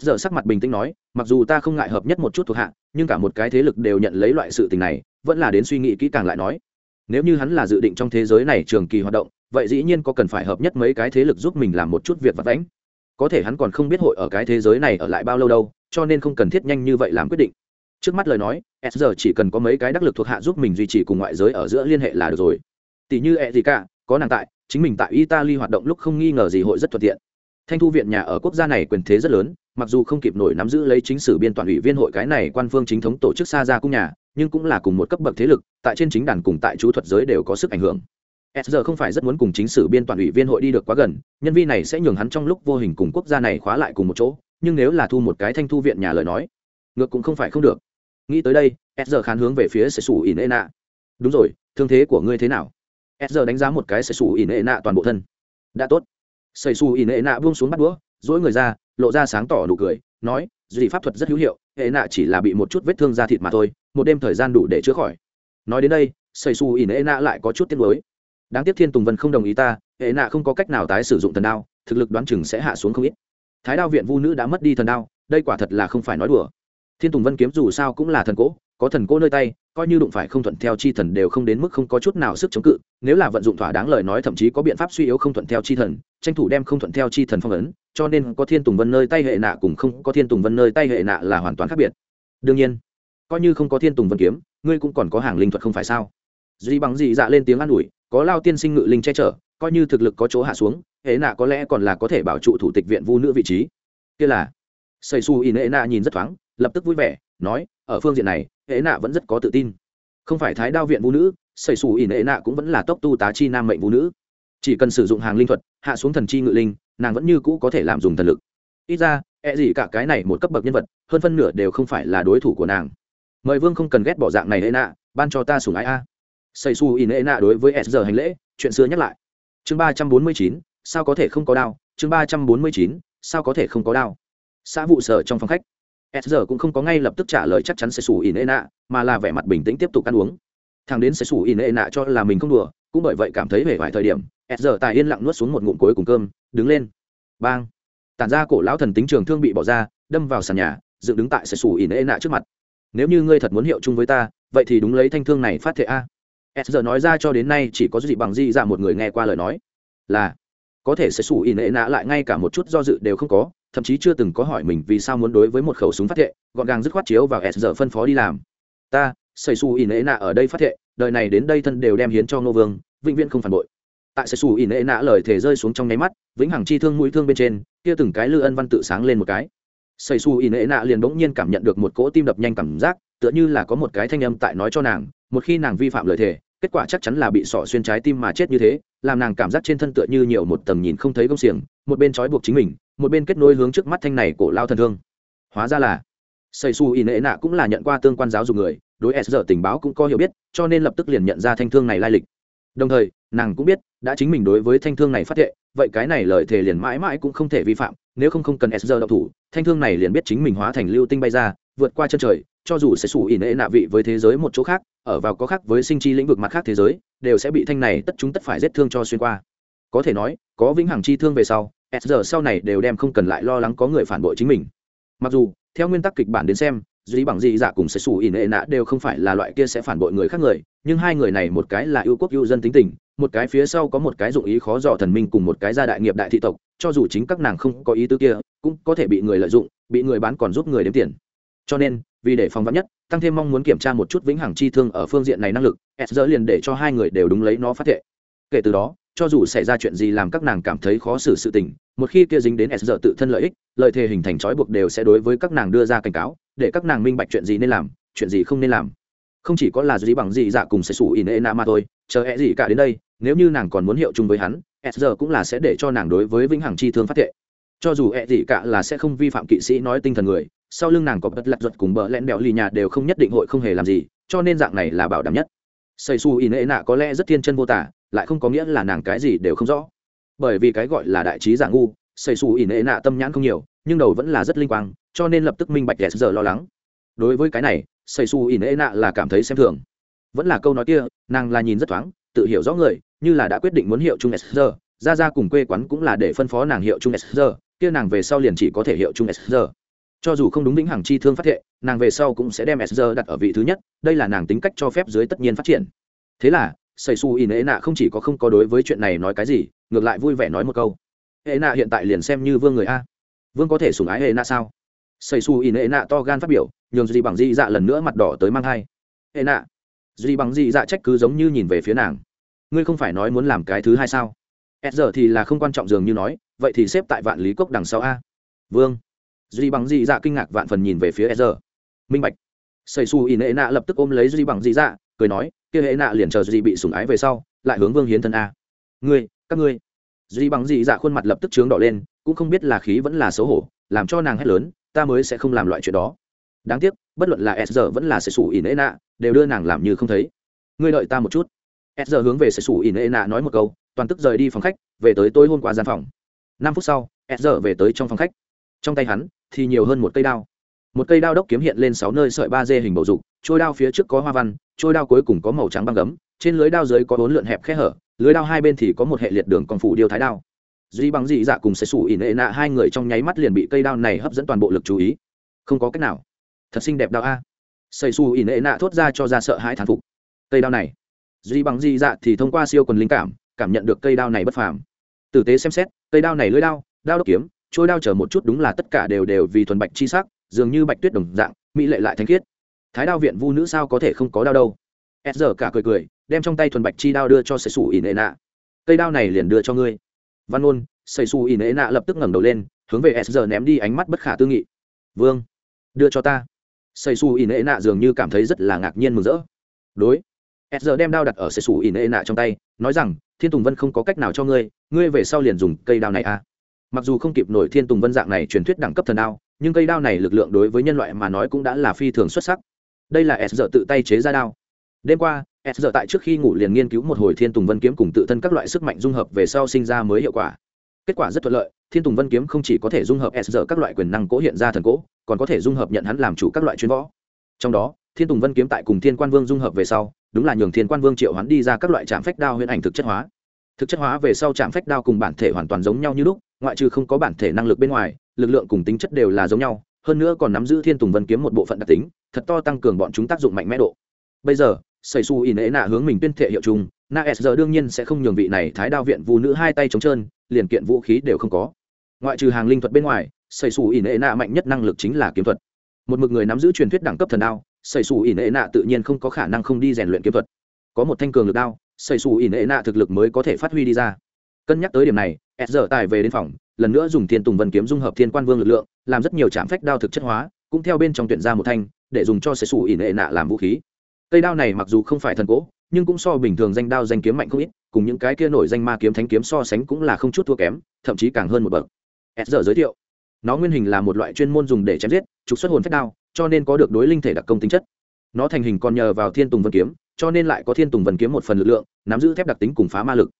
S giờ sắc mặt bình tĩnh nói, mặc dù ta không ngại hợp nhất một chút thuộc hạ nhưng cả một cái thế lực đều nhận lấy loại sự tình này, vẫn là đến suy nghĩ kỹ càng lại nói. Nếu như hắn là dự định trong thế giới này trường kỳ hoạt động, vậy dĩ nhiên có cần phải hợp nhất mấy cái thế lực giúp mình làm một chút việc vật vãnh. có thể hắn còn không biết hội ở cái thế giới này ở lại bao lâu đâu, cho nên không cần thiết nhanh như vậy làm quyết định. Trước mắt lời nói, s giờ chỉ cần có mấy cái đắc lực thuộc hạ giúp mình duy trì cùng ngoại giới ở giữa liên hệ là được rồi. Tỷ như e gì cả có nàng tại, chính mình tại italy hoạt động lúc không nghi ngờ gì hội rất thuận tiện thanh thu viện nhà ở quốc gia này quyền thế rất lớn, mặc dù không kịp nổi nắm giữ lấy chính sử biên toàn ủy viên hội cái này quan phương chính thống tổ chức xa ra cung nhà, nhưng cũng là cùng một cấp bậc thế lực, tại trên chính đàn cùng tại chú thuật giới đều có sức ảnh hưởng. S giờ không phải rất muốn cùng chính sử biên toàn ủy viên hội đi được quá gần, nhân vi này sẽ nhường hắn trong lúc vô hình cùng quốc gia này khóa lại cùng một chỗ, nhưng nếu là thu một cái thanh thu viện nhà lời nói, ngược cũng không phải không được. Nghĩ tới đây, s giờ khán hướng về phía sẽ sủ ỉn ê nạ đúng rồi, thương thế của ngươi thế nào? S giờ đánh giá một cái sẽ sủ ỉn ê nạ toàn bộ thân. Đã tốt xây xù ỉn nệ nạ buông xuống bắt đũa, dỗi người ra, lộ ra sáng tỏ nụ cười, nói duy pháp thuật rất hữu hiệu, hệ nạ chỉ là bị một chút vết thương da thịt mà thôi, một đêm thời gian đủ để chữa khỏi. Nói đến đây xây xù ỉn nệ nạ lại có chút tiếc mới đáng tiếc thiên tùng vân không đồng ý ta, hệ nạ không có cách nào tái sử dụng thần đao, thực lực đoán chừng sẽ hạ xuống không ít. Thái đao viện vu nữ đã mất đi thần đao, đây quả thật là không phải nói đùa thiên tùng vân kiếm dù sao cũng là thần cỗ, có thần cỗ nơi tay, coi như đụng phải không thuận theo chi thần đều không đến mức không có chút nào sức chống cự, nếu là vận dụng thỏa đáng lời nói thậm chí có biện pháp suy yếu không thuận theo chi thần, tranh thủ đem không thuận theo chi thần phong ấn, cho nên có thiên tùng vân nơi tay hệ nạ cùng không có thiên tùng vân nơi tay hệ nạ là hoàn toàn khác biệt. Đương nhiên, coi như không có thiên tùng vân kiếm, ngươi cũng còn có hàng linh thuật không phải sao? Duy bằng dị dạ lên tiếng an ủi, có lao tiên sinh ngự linh che chở, coi như thực lực có chỗ hạ xuống, hệ nạ có lẽ còn là có thể bảo trụ thủ tịch viện vu nữ vị trí. Kia là xây su in hệ nạ nhìn rất thoáng lập tức vui vẻ, nói, ở phương diện này hệ nạ vẫn rất có tự tin. Không phải thái đao viện vũ nữ xây xù ỉn hệ nạ cũng vẫn là tốc tu tá chi nam mệnh vũ nữ. Chỉ cần sử dụng hàng linh thuật, hạ xuống thần chi ngự linh, nàng vẫn như cũ có thể làm dùng thần lực. Ít ra e gì cả cái này một cấp bậc nhân vật, hơn phân nửa đều không phải là đối thủ của nàng. Mời vương không cần ghét bỏ dạng này hệ nạ, ban cho ta sùng ái a. Xây xù ỉn hệ nạ đối với s giờ hành lễ, chuyện xưa nhắc lại. Chương ba trăm bốn mươi chín, sao có thể không có đao? Chương ba trăm bốn mươi chín, sao có thể không có đao? Xã vụ sở trong phòng khách s giờ cũng không có ngay lập tức trả lời chắc chắn sẽ xù ỉn ê nạ, mà là vẻ mặt bình tĩnh tiếp tục ăn uống. Thằng đến sẽ xù ỉn ê nạ cho là mình không đùa, cũng bởi vậy cảm thấy hề vài thời điểm, s giờ tài yên lặng nuốt xuống một ngụm cuối cùng cơm, đứng lên. Bang. Tản ra cổ lão thần tính trường thương bị bỏ ra, đâm vào sàn nhà, dựng đứng tại sẽ xù ỉn ê nạ trước mặt. Nếu như ngươi thật muốn hiệu chung với ta, vậy thì đúng lấy thanh thương này phát thệ a. S giờ nói ra cho đến nay chỉ có gì bằng di dạ một người nghe qua lời nói. Là, có thể sẽ xù ỉn ệ nạ lại ngay cả một chút do dự đều không có thậm chí chưa từng có hỏi mình vì sao muốn đối với một khẩu súng phát thệ, gọn gàng dứt khoát chiếu vào s giờ phân phó đi làm. Ta xây xù in ế nạ ở đây phát thệ, đời này đến đây thân đều đem hiến cho ngô vương, vĩnh viễn không phản bội. Tại xây xù in ế nạ lời thể rơi xuống trong nháy mắt, vĩnh hằng chi thương mũi thương bên trên, kia từng cái lư ân văn tự sáng lên một cái. Xây xù in ế nạ liền bỗng nhiên cảm nhận được một cỗ tim đập nhanh cảm giác, tựa như là có một cái thanh âm tại nói cho nàng, một khi nàng vi phạm lời thề, kết quả chắc chắn là bị sỏ xuyên trái tim mà chết như thế, làm nàng cảm giác trên thân tựa như nhiều một tầng nhìn không thấy công xiềng, một bên trói buộc chính mình một bên kết nối hướng trước mắt thanh này cổ lao thần thương. Hóa ra là xây su y nệ nạ cũng là nhận qua tương quan giáo dục người, đối s giờ tình báo cũng có hiểu biết, cho nên lập tức liền nhận ra thanh thương này lai lịch. Đồng thời, nàng cũng biết, đã chính mình đối với thanh thương này phát thệ, vậy cái này lời thề liền mãi mãi cũng không thể vi phạm, nếu không không cần s giờ độc thủ, thanh thương này liền biết chính mình hóa thành lưu tinh bay ra, vượt qua chân trời, cho dù sẽ sủ ỉ nệ nạ vị với thế giới một chỗ khác, ở vào có khác với sinh chi lĩnh vực mặt khác thế giới, đều sẽ bị thanh này tất chúng tất phải giết thương cho xuyên qua. Có thể nói, có vĩnh hằng chi thương về sau s giờ sau này đều đem không cần lại lo lắng có người phản bội chính mình. Mặc dù, theo nguyên tắc kịch bản đến xem, duy bằng dị dạ cùng sẽ xù ỉ nệ nạ đều không phải là loại kia sẽ phản bội người khác người, nhưng hai người này một cái là yêu quốc yêu dân tính tình, một cái phía sau có một cái dụng ý khó dò thần minh cùng một cái gia đại nghiệp đại thị tộc, cho dù chính các nàng không có ý tứ kia, cũng có thể bị người lợi dụng, bị người bán còn giúp người đếm tiền. Cho nên, vì để phòng vắn nhất, tăng thêm mong muốn kiểm tra một chút vĩnh hằng chi thương ở phương diện này năng lực, s giờ liền để cho hai người đều đúng lấy nó phát thệ. Kể từ đó cho dù xảy ra chuyện gì làm các nàng cảm thấy khó xử sự tình, một khi kia dính đến s giờ tự thân lợi ích lợi thề hình thành trói buộc đều sẽ đối với các nàng đưa ra cảnh cáo, để các nàng minh bạch chuyện gì nên làm, chuyện gì không nên làm. Không chỉ có là gì bằng gì dạ cùng sẽ sủ inena mà thôi, chờ e gì cả đến đây, nếu như nàng còn muốn hiệu chung với hắn, s giờ cũng là sẽ để cho nàng đối với vĩnh hằng chi thương phát thệ. Cho dù e gì cả là sẽ không vi phạm kỵ sĩ nói tinh thần người, sau lưng nàng có bất lặt ruột cùng bờ lẹn bẹo lì nhà đều không nhất định hội không hề làm gì, cho nên dạng này là bảo đảm nhất xây su Ine ệ nạ có lẽ rất thiên chân vô tả lại không có nghĩa là nàng cái gì đều không rõ. Bởi vì cái gọi là đại trí giả ngu xây su Ine ệ nạ tâm nhãn không nhiều nhưng đầu vẫn là rất linh quang cho nên lập tức minh bạch giờ lo lắng. Đối với cái này xây su Ine ệ nạ là cảm thấy xem thường. Vẫn là câu nói kia nàng là nhìn rất thoáng tự hiểu rõ người như là đã quyết định muốn hiệu chung giờ, ra ra cùng quê quán cũng là để phân phó nàng hiệu chung giờ, kia nàng về sau liền chỉ có thể hiệu chung giờ cho dù không đúng vĩnh hằng chi thương phát thệ nàng về sau cũng sẽ đem sr đặt ở vị thứ nhất, đây là nàng tính cách cho phép dưới tất nhiên phát triển. Thế là, sầy su in ế nạ không chỉ có không có đối với chuyện này nói cái gì, ngược lại vui vẻ nói một câu. Ế nạ hiện tại liền xem như vương người a. Vương có thể sùng ái ế nạ sao? Sầy su in ế nạ to gan phát biểu, nhường gì bằng di dạ lần nữa mặt đỏ tới mang thai. Ế nạ. Gì bằng di dạ trách cứ giống như nhìn về phía nàng. Ngươi không phải nói muốn làm cái thứ hai sao? S giờ thì là không quan trọng dường như nói, vậy thì xếp tại vạn lý cốc đằng sau a. Vương duy bằng dị dạ kinh ngạc vạn phần nhìn về phía e minh bạch. Xây su in hệ nạ lập tức ôm lấy duy bằng dị dạ cười nói, kia hệ nạ liền chờ duy bị sủng ái về sau, lại hướng vương hiến thân a. Ngươi, các ngươi. Duy bằng dị dạ khuôn mặt lập tức trướng đỏ lên, cũng không biết là khí vẫn là xấu hổ, làm cho nàng hét lớn, ta mới sẽ không làm loại chuyện đó. Đáng tiếc, bất luận là Ezra vẫn là xây su in hệ nạ, đều đưa nàng làm như không thấy. Ngươi đợi ta một chút. Ezra hướng về xây su in hệ nạ nói một câu, toàn tức rời đi phòng khách, về tới tối hôm qua gian phòng. Năm phút sau Ezra về tới trong phòng khách. Trong tay hắn thì nhiều hơn một cây đao. Một cây đao đốc kiếm hiện lên sáu nơi sợi ba dê hình bầu dục, trôi đao phía trước có hoa văn, trôi đao cuối cùng có màu trắng băng gấm, trên lưới đao dưới có bốn lượn hẹp khe hở, lưới đao hai bên thì có một hệ liệt đường còn phủ điêu thái đao. Duy bằng dị dạ cùng sẽ sủ ỉ nệ nạ hai người trong nháy mắt liền bị cây đao này hấp dẫn toàn bộ lực chú ý. Không có cách nào. Thật xinh đẹp đao a. Xây xù ỉ nệ nạ thốt ra cho ra sợ hãi thán phục. Cây đao này. Duy bằng dị dạ thì thông qua siêu quần linh cảm cảm nhận được cây đao này bất phàm. Tử tế xem xét, cây đao này lưới đao đao đốc kiếm trôi đao chờ một chút đúng là tất cả đều đều vì thuần bạch chi sắc, dường như bạch tuyết đồng dạng, mỹ lệ lại thanh khiết. Thái đao viện vu nữ sao có thể không có đao đâu? S giờ cả cười cười, đem trong tay thuần bạch chi đao đưa cho sầy xù ỉ nệ nạ. Cây đao này liền đưa cho ngươi. Văn ôn sầy xù ỉ nệ nạ lập tức ngẩng đầu lên, hướng về s giờ ném đi ánh mắt bất khả tư nghị. Vương, đưa cho ta. Sầy xù ỉ nệ nạ dường như cảm thấy rất là ngạc nhiên mừng rỡ. Đối, s giờ đem đao đặt ở sầy xù ỉ nệ nạ trong tay, nói rằng, thiên tùng vân không có cách nào cho ngươi ngươi về sau liền dùng cây đao này à mặc dù không kịp nổi thiên tùng vân dạng này truyền thuyết đẳng cấp thần đao, nhưng cây đao này lực lượng đối với nhân loại mà nói cũng đã là phi thường xuất sắc. Đây là s giờ tự tay chế ra đao. Đêm qua, s giờ tại trước khi ngủ liền nghiên cứu một hồi thiên tùng vân kiếm cùng tự thân các loại sức mạnh dung hợp về sau sinh ra mới hiệu quả. Kết quả rất thuận lợi, thiên tùng vân kiếm không chỉ có thể dung hợp s giờ các loại quyền năng cố hiện ra thần cố, còn có thể dung hợp nhận hắn làm chủ các loại chuyên võ. Trong đó, thiên tùng vân kiếm tại cùng thiên quan vương dung hợp về sau, đúng là nhường thiên quan vương triệu hắn đi ra các loại trạm phách đao huyễn ảnh thực chất hóa thực chất hóa về sau trạm phách đao cùng bản thể hoàn toàn giống nhau như lúc, ngoại trừ không có bản thể năng lực bên ngoài, lực lượng cùng tính chất đều là giống nhau, hơn nữa còn nắm giữ thiên tùng vân kiếm một bộ phận đặc tính, thật to tăng cường bọn chúng tác dụng mạnh mẽ độ. Bây giờ xây su in ế nạ hướng mình tuyên thệ hiệu chung, na s giờ đương nhiên sẽ không nhường vị này thái đao viện vũ nữ hai tay trống trơn, liền kiện vũ khí đều không có. Ngoại trừ hàng linh thuật bên ngoài xây su in ế nạ mạnh nhất năng lực chính là kiếm thuật. Một mực người nắm giữ truyền thuyết đẳng cấp thần đao xây su in ế nạ tự nhiên không có khả năng không đi rèn luyện kiếm thuật. Có một thanh cường lực đao xây xù ỉn ế nạ thực lực mới có thể phát huy đi ra. Cân nhắc tới điểm này s giờ tài về đến phòng, lần nữa dùng thiên tùng vân kiếm dung hợp thiên quan vương lực lượng, làm rất nhiều trạm phách đao thực chất hóa, cũng theo bên trong tuyển ra một thanh, để dùng cho xây xù ỉn nệ nạ làm vũ khí. Cây đao này mặc dù không phải thần cỗ nhưng cũng so bình thường danh đao danh kiếm mạnh không ít, cùng những cái kia nổi danh ma kiếm thánh kiếm so sánh cũng là không chút thua kém, thậm chí càng hơn một bậc. S giờ giới thiệu. Nó nguyên hình là một loại chuyên môn dùng để chém giết, trục xuất hồn phách đao, cho nên có được đối linh thể đặc công tính chất. Nó thành hình còn nhờ vào thiên tùng vân kiếm cho nên lại có thiên tùng vân kiếm một phần lực lượng, nắm giữ thép đặc tính cùng phá ma lực.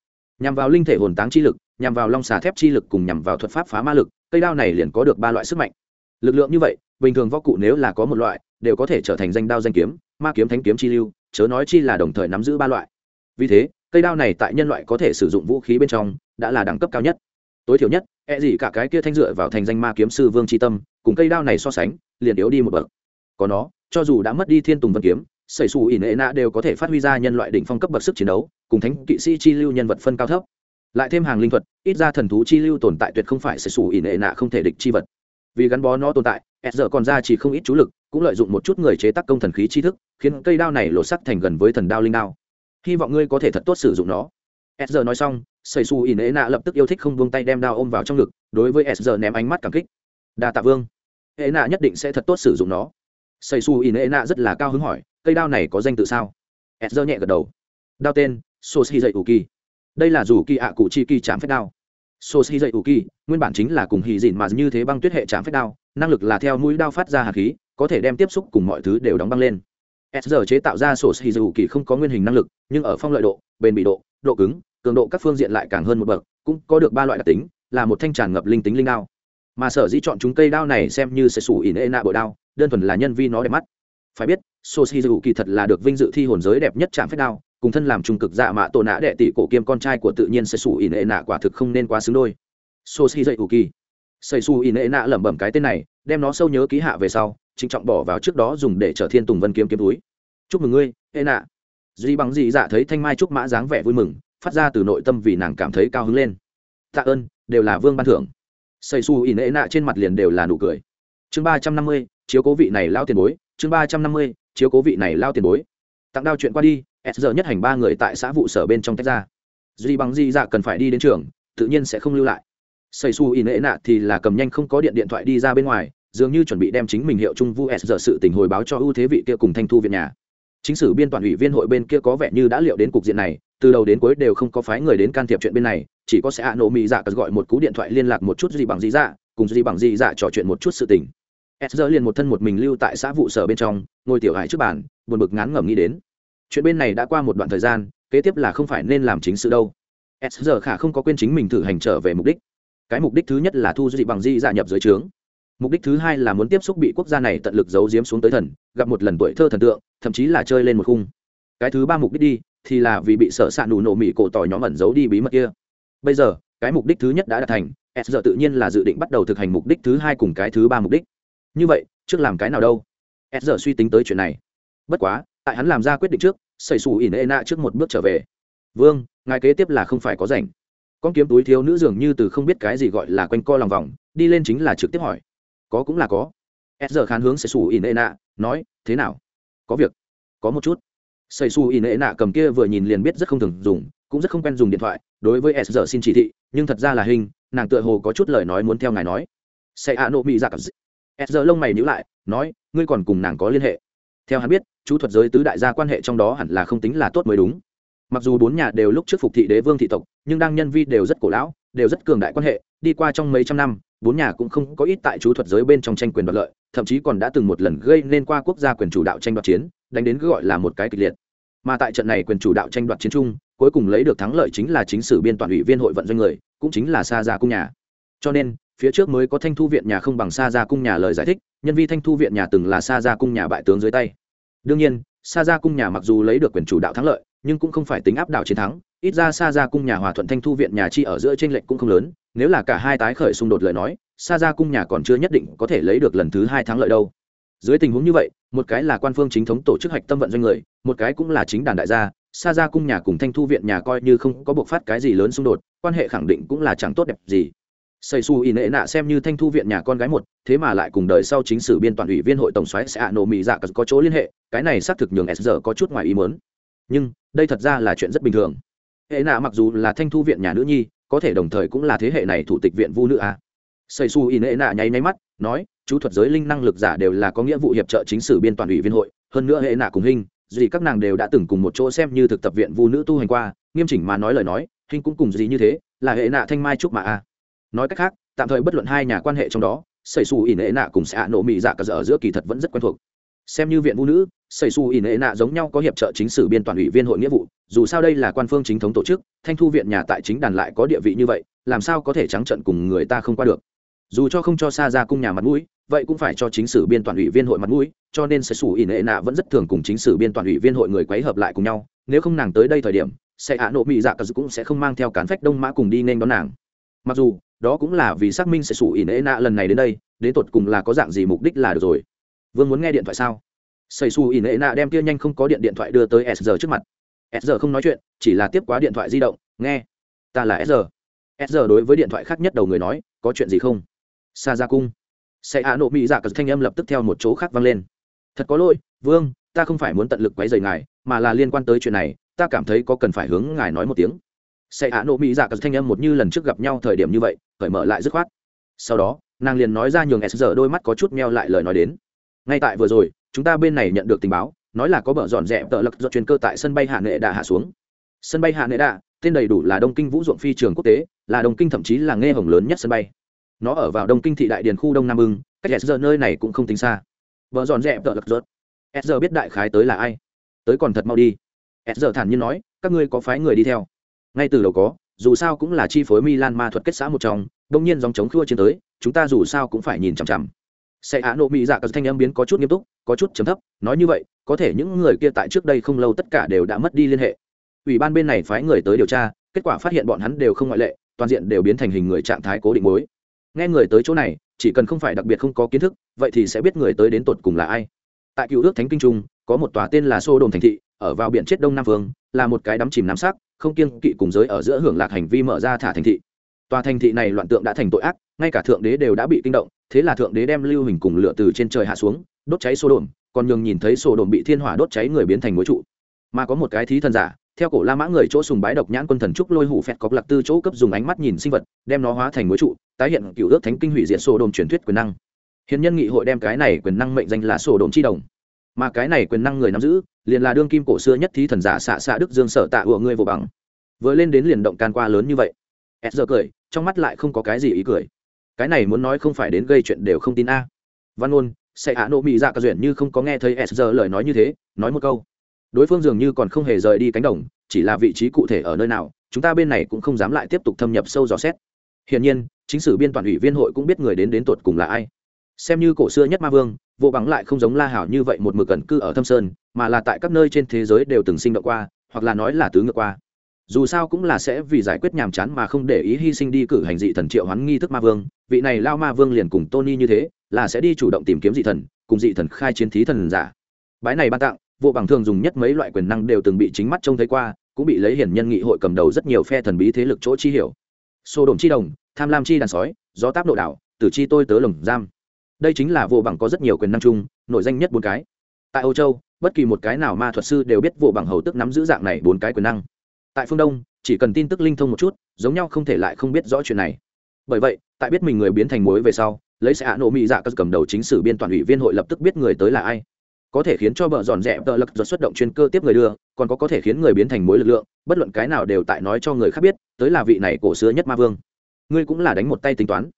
Nhằm vào linh thể hồn táng chi lực, nhằm vào long xà thép chi lực cùng nhằm vào thuật pháp phá ma lực, cây đao này liền có được ba loại sức mạnh. Lực lượng như vậy, bình thường võ cụ nếu là có một loại, đều có thể trở thành danh đao danh kiếm, ma kiếm thánh kiếm chi lưu, chớ nói chi là đồng thời nắm giữ ba loại. Vì thế, cây đao này tại nhân loại có thể sử dụng vũ khí bên trong, đã là đẳng cấp cao nhất. Tối thiểu nhất e gì cả cái kia thanh dựa vào thành danh ma kiếm sư vương tri tâm, cùng cây đao này so sánh, liền yếu đi một bậc. Có nó, cho dù đã mất đi thiên tùng vân kiếm xảy xù ỉn ệ nạ đều có thể phát huy ra nhân loại đỉnh phong cấp bậc sức chiến đấu, cùng thánh kỵ sĩ chi lưu nhân vật phân cao thấp. Lại thêm hàng linh thuật, ít ra thần thú chi lưu tồn tại tuyệt không phải xảy xù ỉn ệ nạ không thể địch chi vật. Vì gắn bó nó tồn tại s giờ còn ra chỉ không ít chú lực, cũng lợi dụng một chút người chế tác công thần khí chi thức, khiến cây đao này lột sắc thành gần với thần đao linh đao. Hy vọng ngươi có thể thật tốt sử dụng nó. S giờ nói xong xây xù ỉn ệ nạ lập tức yêu thích không buông tay đem đao ôm vào trong ngực, đối với s giờ ném ánh mắt cảm kích. Đa tạ vương. Ệ nạ nhất định sẽ thật tốt sử dụng nó. Xây su ỉn ệ nạ rất là cao hứng hỏi cây đao này có danh tự sao? S giờ nhẹ gật đầu. Đao tên soshi dậy ủ kỳ đây là dù kỳ ạ cụ chi kỳ chạm phép đao. Soshi dậy ủ kỳ nguyên bản chính là cùng hì dịn mà như thế băng tuyết hệ chạm phép đao, năng lực là theo mũi đao phát ra hạt khí, có thể đem tiếp xúc cùng mọi thứ đều đóng băng lên. S giờ chế tạo ra sổ xì dù kỳ không có nguyên hình năng lực, nhưng ở phong lợi độ, bền bị độ độ cứng, cường độ các phương diện lại càng hơn một bậc, cũng có được ba loại đặc tính, là một thanh tràn ngập linh tính linh đao. Mà sở dĩ chọn chúng cây đao này xem như sẽ sủ ỉn ê nạ bội đao, đơn thuần là nhân vi nó đẹp mắt. Phải biết Soshizu kỳ thật là được vinh dự thi hồn giới đẹp nhất chạm phép đao, cùng thân làm trung cực dạ mạ tổ nã đệ tỷ cổ kiêm con trai của tự nhiên sẽ sủ ỉn nạ quả thực không nên quá xứng đôi. Soshizu kỳ xây su ỉn nạ lẩm bẩm cái tên này, đem nó sâu nhớ ký hạ về sau, trịnh trọng bỏ vào trước đó dùng để trở thiên tùng vân kiếm kiếm túi. Chúc mừng ngươi nệ nạ duy bằng dị dạ thấy thanh mai trúc mã dáng vẻ vui mừng, phát ra từ nội tâm vì nàng cảm thấy cao hứng lên. Tạ ơn, đều là vương ban thưởng. Xây su nệ nạ trên mặt liền đều là nụ cười. Chương ba trăm năm mươi, chiếu cố vị này lão tiền bối. Chương ba trăm năm mươi chiếu cố vị này lao tiền bối. Tặng đao chuyện qua đi, s giờ nhất hành ba người tại xã vụ sở bên trong tách ra. Duy bằng di dạ cần phải đi đến trường, tự nhiên sẽ không lưu lại. Xây su ỉ nệ nạ thì là cầm nhanh không có điện điện thoại đi ra bên ngoài, dường như chuẩn bị đem chính mình hiệu trung vu s giờ sự tình hồi báo cho ưu thế vị kia cùng thanh thu viện nhà. Chính sử biên toàn ủy viên hội bên kia có vẻ như đã liệu đến cục diện này, từ đầu đến cuối đều không có phái người đến can thiệp chuyện bên này, chỉ có sẽ hạ nổ mỹ dạ gọi một cú điện thoại liên lạc một chút gì bằng gì dạ cùng gì bằng gì dạ trò chuyện một chút sự tình s giờ liền một thân một mình lưu tại xã vụ sở bên trong, ngồi tiểu hải trước bàn, buồn bực ngán ngẩm nghĩ đến. Chuyện bên này đã qua một đoạn thời gian, kế tiếp là không phải nên làm chính sự đâu. S giờ khả không có quên chính mình thử hành trở về mục đích. Cái mục đích thứ nhất là thu dị bằng di dạ nhập dưới trướng. Mục đích thứ hai là muốn tiếp xúc bị quốc gia này tận lực giấu giếm xuống tới thần, gặp một lần tuổi thơ thần tượng, thậm chí là chơi lên một khung. Cái thứ ba mục đích đi, thì là vì bị sợ sạn ạ nụ nổ mỹ cổ tỏ nhóm ẩn giấu đi bí mật kia. Bây giờ, cái mục đích thứ nhất đã đạt thành s giờ tự nhiên là dự định bắt đầu thực hành mục đích thứ hai cùng cái thứ ba mục đích như vậy, trước làm cái nào đâu? S giờ suy tính tới chuyện này. Bất quá, tại hắn làm ra quyết định trước xảy xù ỉn ê nạ trước một bước trở về. Vương, ngài kế tiếp là không phải có rảnh. Con kiếm túi thiếu nữ dường như từ không biết cái gì gọi là quanh co lòng vòng, đi lên chính là trực tiếp hỏi. Có cũng là có. S giờ khán hướng xảy xù ỉn ê nạ, nói, thế nào? Có việc? Có một chút. Xây xù ỉn ê nạ cầm kia vừa nhìn liền biết rất không thường dùng, cũng rất không quen dùng điện thoại, đối với s giờ xin chỉ thị, nhưng thật ra là hình, nàng tựa hồ có chút lời nói muốn theo ngài nói. Sẽ hạ nộ mỹ ra cặp s giờ lông mày nhữ lại nói ngươi còn cùng nàng có liên hệ? Theo hắn biết chú thuật giới tứ đại gia quan hệ trong đó hẳn là không tính là tốt mới đúng. Mặc dù bốn nhà đều lúc trước phục thị đế vương thị tộc nhưng đang nhân vi đều rất cổ lão đều rất cường đại quan hệ đi qua trong mấy trăm năm bốn nhà cũng không có ít tại chú thuật giới bên trong tranh quyền đoạt lợi thậm chí còn đã từng một lần gây nên qua quốc gia quyền chủ đạo tranh đoạt chiến đánh đến cứ gọi là một cái kịch liệt. Mà tại trận này quyền chủ đạo tranh đoạt chiến chung, cuối cùng lấy được thắng lợi chính là chính sử biên toàn ủy viên hội vận doanh người cũng chính là xa gia cung nhà. Cho nên phía trước mới có thanh thu viện nhà không bằng sa gia cung nhà lời giải thích, nhân vi thanh thu viện nhà từng là sa gia cung nhà bại tướng dưới tay. Đương nhiên, sa gia cung nhà mặc dù lấy được quyền chủ đạo thắng lợi, nhưng cũng không phải tính áp đảo chiến thắng, ít ra sa gia cung nhà hòa thuận thanh thu viện nhà chi ở giữa t r ê n lệch cũng không lớn, nếu là cả hai tái khởi xung đột lời nói, sa gia cung nhà còn chưa nhất định có thể lấy được lần thứ hai thắng lợi đâu. Dưới tình huống như vậy, một cái là quan phương chính thống tổ chức hạch tâm vận doanh người, một cái cũng là chính đàn đại gia xa ra cung nhà cùng thanh thu viện nhà coi như không có buộc phát cái gì lớn xung đột, quan hệ khẳng định cũng là chẳng tốt đẹp gì xây xù ỉ nệ nạ xem như thanh thu viện nhà con gái một, thế mà lại cùng đời sau chính sử biên toàn ủy viên hội tổng xoáy sẽ ạ nổ mỹ dạ có chỗ liên hệ, cái này xác thực nhường s giờ có chút ngoài ý mớn nhưng, đây thật ra là chuyện rất bình thường. Hệ nạ mặc dù là thanh thu viện nhà nữ nhi, có thể đồng thời cũng là thế hệ này thủ tịch viện vu nữ a. À. xây xù ỉ nệ nạ nháy nháy mắt, nói, chú thuật giới linh năng lực giả đều là có nghĩa vụ hiệp trợ chính sử biên toàn ủy viên hội, hơn nữa hệ nạ cùng hình gì các nàng đều đã từng cùng một chỗ xem như thực tập viện vu nữ tu hành qua, nghiêm chỉnh mà nói lời nói hình cũng cùng gì như thế, là hệ nạ thanh mai trúc mà a nói cách khác, tạm thời bất luận hai nhà quan hệ trong đó xảy xù ỉn hệ nạ cùng sẽ nổ mỹ dạ cả dở giữa kỳ thật vẫn rất quen thuộc. Xem như viện vũ nữ xảy xù ỉn hệ nạ giống nhau có hiệp trợ chính sử biên toàn ủy viên hội nghĩa vụ, dù sao đây là quan phương chính thống tổ chức, thanh thu viện nhà tại chính đàn lại có địa vị như vậy, làm sao có thể trắng trận cùng người ta không qua được. Dù cho không cho xa ra cung nhà mặt mũi, vậy cũng phải cho chính sử biên toàn ủy viên hội mặt mũi, cho nên sẽ xù ỉn hệ nạ vẫn rất thường cùng chính sử biên toàn ủy viên hội người quấy hợp lại cùng nhau, nếu không nàng tới đây thời điểm sẽ ạ nộ mỹ dạ cả cũng sẽ không mang theo cán phách đông mã cùng đi nên đón nàng. Mặc dù đó cũng là vì xác minh sẽ sủ ỉ nệ nạ lần này đến đây, đến tột cùng là có dạng gì mục đích là được rồi. Vương muốn nghe điện thoại sao? Xây xù ỉ nệ nạ đem kia nhanh không có điện điện thoại đưa tới s giờ trước mặt. S giờ không nói chuyện, chỉ là tiếp quá điện thoại di động, nghe, ta là s giờ s giờ đối với điện thoại khác nhất đầu người nói, có chuyện gì không? Xa ra cung. Sẽ hạ nộ mỹ dạ cờ thanh âm lập tức theo một chỗ khác vang lên. Thật có lỗi, vương, ta không phải muốn tận lực quấy rầy ngài, mà là liên quan tới chuyện này, ta cảm thấy có cần phải hướng ngài nói một tiếng sẽ hạ nộ mỹ dạ cờ thanh âm một như lần trước gặp nhau thời điểm như vậy, cởi mở lại dứt khoát. Sau đó, nàng liền nói ra nhường s giờ đôi mắt có chút meo lại lời nói đến. Ngay tại vừa rồi, chúng ta bên này nhận được tình báo, nói là có bờ dọn dẹp tợ lật do chuyên cơ tại sân bay hạ nệ đã hạ xuống. Sân bay hạ nệ đã tên đầy đủ là đông kinh vũ ruộng phi trường quốc tế, là đông kinh thậm chí là nghe hồng lớn nhất sân bay. Nó ở vào đông kinh thị đại điền khu đông nam ưng, cách s giờ nơi này cũng không tính xa. Vợ dọn dẹp tợ lật rớt s giờ biết đại khái tới là ai. Tới còn thật mau đi. S giờ thản nhiên nói, các ngươi có phái người đi theo ngay từ đầu có, dù sao cũng là chi phối milan ma thuật kết xã một trong, đông nhiên dòng chống khua chiến tới, chúng ta dù sao cũng phải nhìn chằm chằm. Sẽ hạ nộ mỹ dạ cờ thanh âm biến có chút nghiêm túc, có chút chấm thấp, nói như vậy, có thể những người kia tại trước đây không lâu tất cả đều đã mất đi liên hệ. Ủy ban bên này phái người tới điều tra, kết quả phát hiện bọn hắn đều không ngoại lệ, toàn diện đều biến thành hình người trạng thái cố định mối. Nghe người tới chỗ này, chỉ cần không phải đặc biệt không có kiến thức, vậy thì sẽ biết người tới đến tột cùng là ai. Tại cựu ước thánh kinh trung, có một tòa tên là xô đồn thành thị, ở vào biển chết đông nam phương là một cái đắm chìm nam sắc không kiêng kỵ cùng giới ở giữa hưởng lạc hành vi mở ra thả thành thị. Tòa thành thị này loạn tượng đã thành tội ác, ngay cả thượng đế đều đã bị kinh động, thế là thượng đế đem lưu hình cùng lửa từ trên trời hạ xuống, đốt cháy xô đồn, còn nhường nhìn thấy xô đồn bị thiên hỏa đốt cháy người biến thành mối trụ. Mà có một cái thí thần giả, theo cổ la mã người chỗ sùng bái độc nhãn quân thần trúc lôi hủ phẹt cọc lạc tư chỗ cấp dùng ánh mắt nhìn sinh vật, đem nó hóa thành mối trụ, tái hiện cựu ước thánh kinh hủy diệt sô đồn truyền thuyết quyền năng. Hiện nhân nghị hội đem cái này quyền năng mệnh danh là sô đồn chi đồng mà cái này quyền năng người nắm giữ, liền là đương kim cổ xưa nhất thí thần giả xạ xạ đức dương sở tạ ủa ngươi vô bằng. Vừa lên đến liền động can qua lớn như vậy. S giờ cười, trong mắt lại không có cái gì ý cười. Cái này muốn nói không phải đến gây chuyện đều không tin a. Văn ôn sẽ hạ nộ mỹ dạ cả duyển như không có nghe thấy s giờ lời nói như thế, nói một câu. Đối phương dường như còn không hề rời đi cánh đồng, chỉ là vị trí cụ thể ở nơi nào, chúng ta bên này cũng không dám lại tiếp tục thâm nhập sâu dò xét. Hiển nhiên, chính sử biên toàn ủy viên hội cũng biết người đến đến tột cùng là ai xem như cổ xưa nhất ma vương, vô bằng lại không giống la hảo như vậy một mực cẩn cư ở thâm sơn, mà là tại các nơi trên thế giới đều từng sinh động qua, hoặc là nói là tứ ngược qua. Dù sao cũng là sẽ vì giải quyết nhàm chán mà không để ý hy sinh đi cử hành dị thần triệu hoán nghi thức ma vương, vị này lao ma vương liền cùng tony như thế, là sẽ đi chủ động tìm kiếm dị thần, cùng dị thần khai chiến thí thần giả. Bái này ban tặng, vô bằng thường dùng nhất mấy loại quyền năng đều từng bị chính mắt trông thấy qua, cũng bị lấy hiển nhân nghị hội cầm đầu rất nhiều phe thần bí thế lực chỗ chi hiểu. Xô đồn chi đồng, tham lam chi đàn sói, gió táp nộ đảo, tử chi tôi tớ lồng giam đây chính là vô bằng có rất nhiều quyền năng chung nội danh nhất bốn cái. Tại âu châu, bất kỳ một cái nào ma thuật sư đều biết vô bằng hầu tức nắm giữ dạng này bốn cái quyền năng. Tại phương đông, chỉ cần tin tức linh thông một chút, giống nhau không thể lại không biết rõ chuyện này. Bởi vậy, tại biết mình người biến thành mối về sau, lấy sẽ hạ nộ mỹ dạ các cầm đầu chính sử biên toàn ủy viên hội lập tức biết người tới là ai. Có thể khiến cho bờ dọn dẹp tờ lực giật xuất động chuyên cơ tiếp người đưa, còn có có thể khiến người biến thành mối lực lượng, bất luận cái nào đều tại nói cho người khác biết, tới là vị này cổ xưa nhất ma vương. Ngươi cũng là đánh một tay tính toán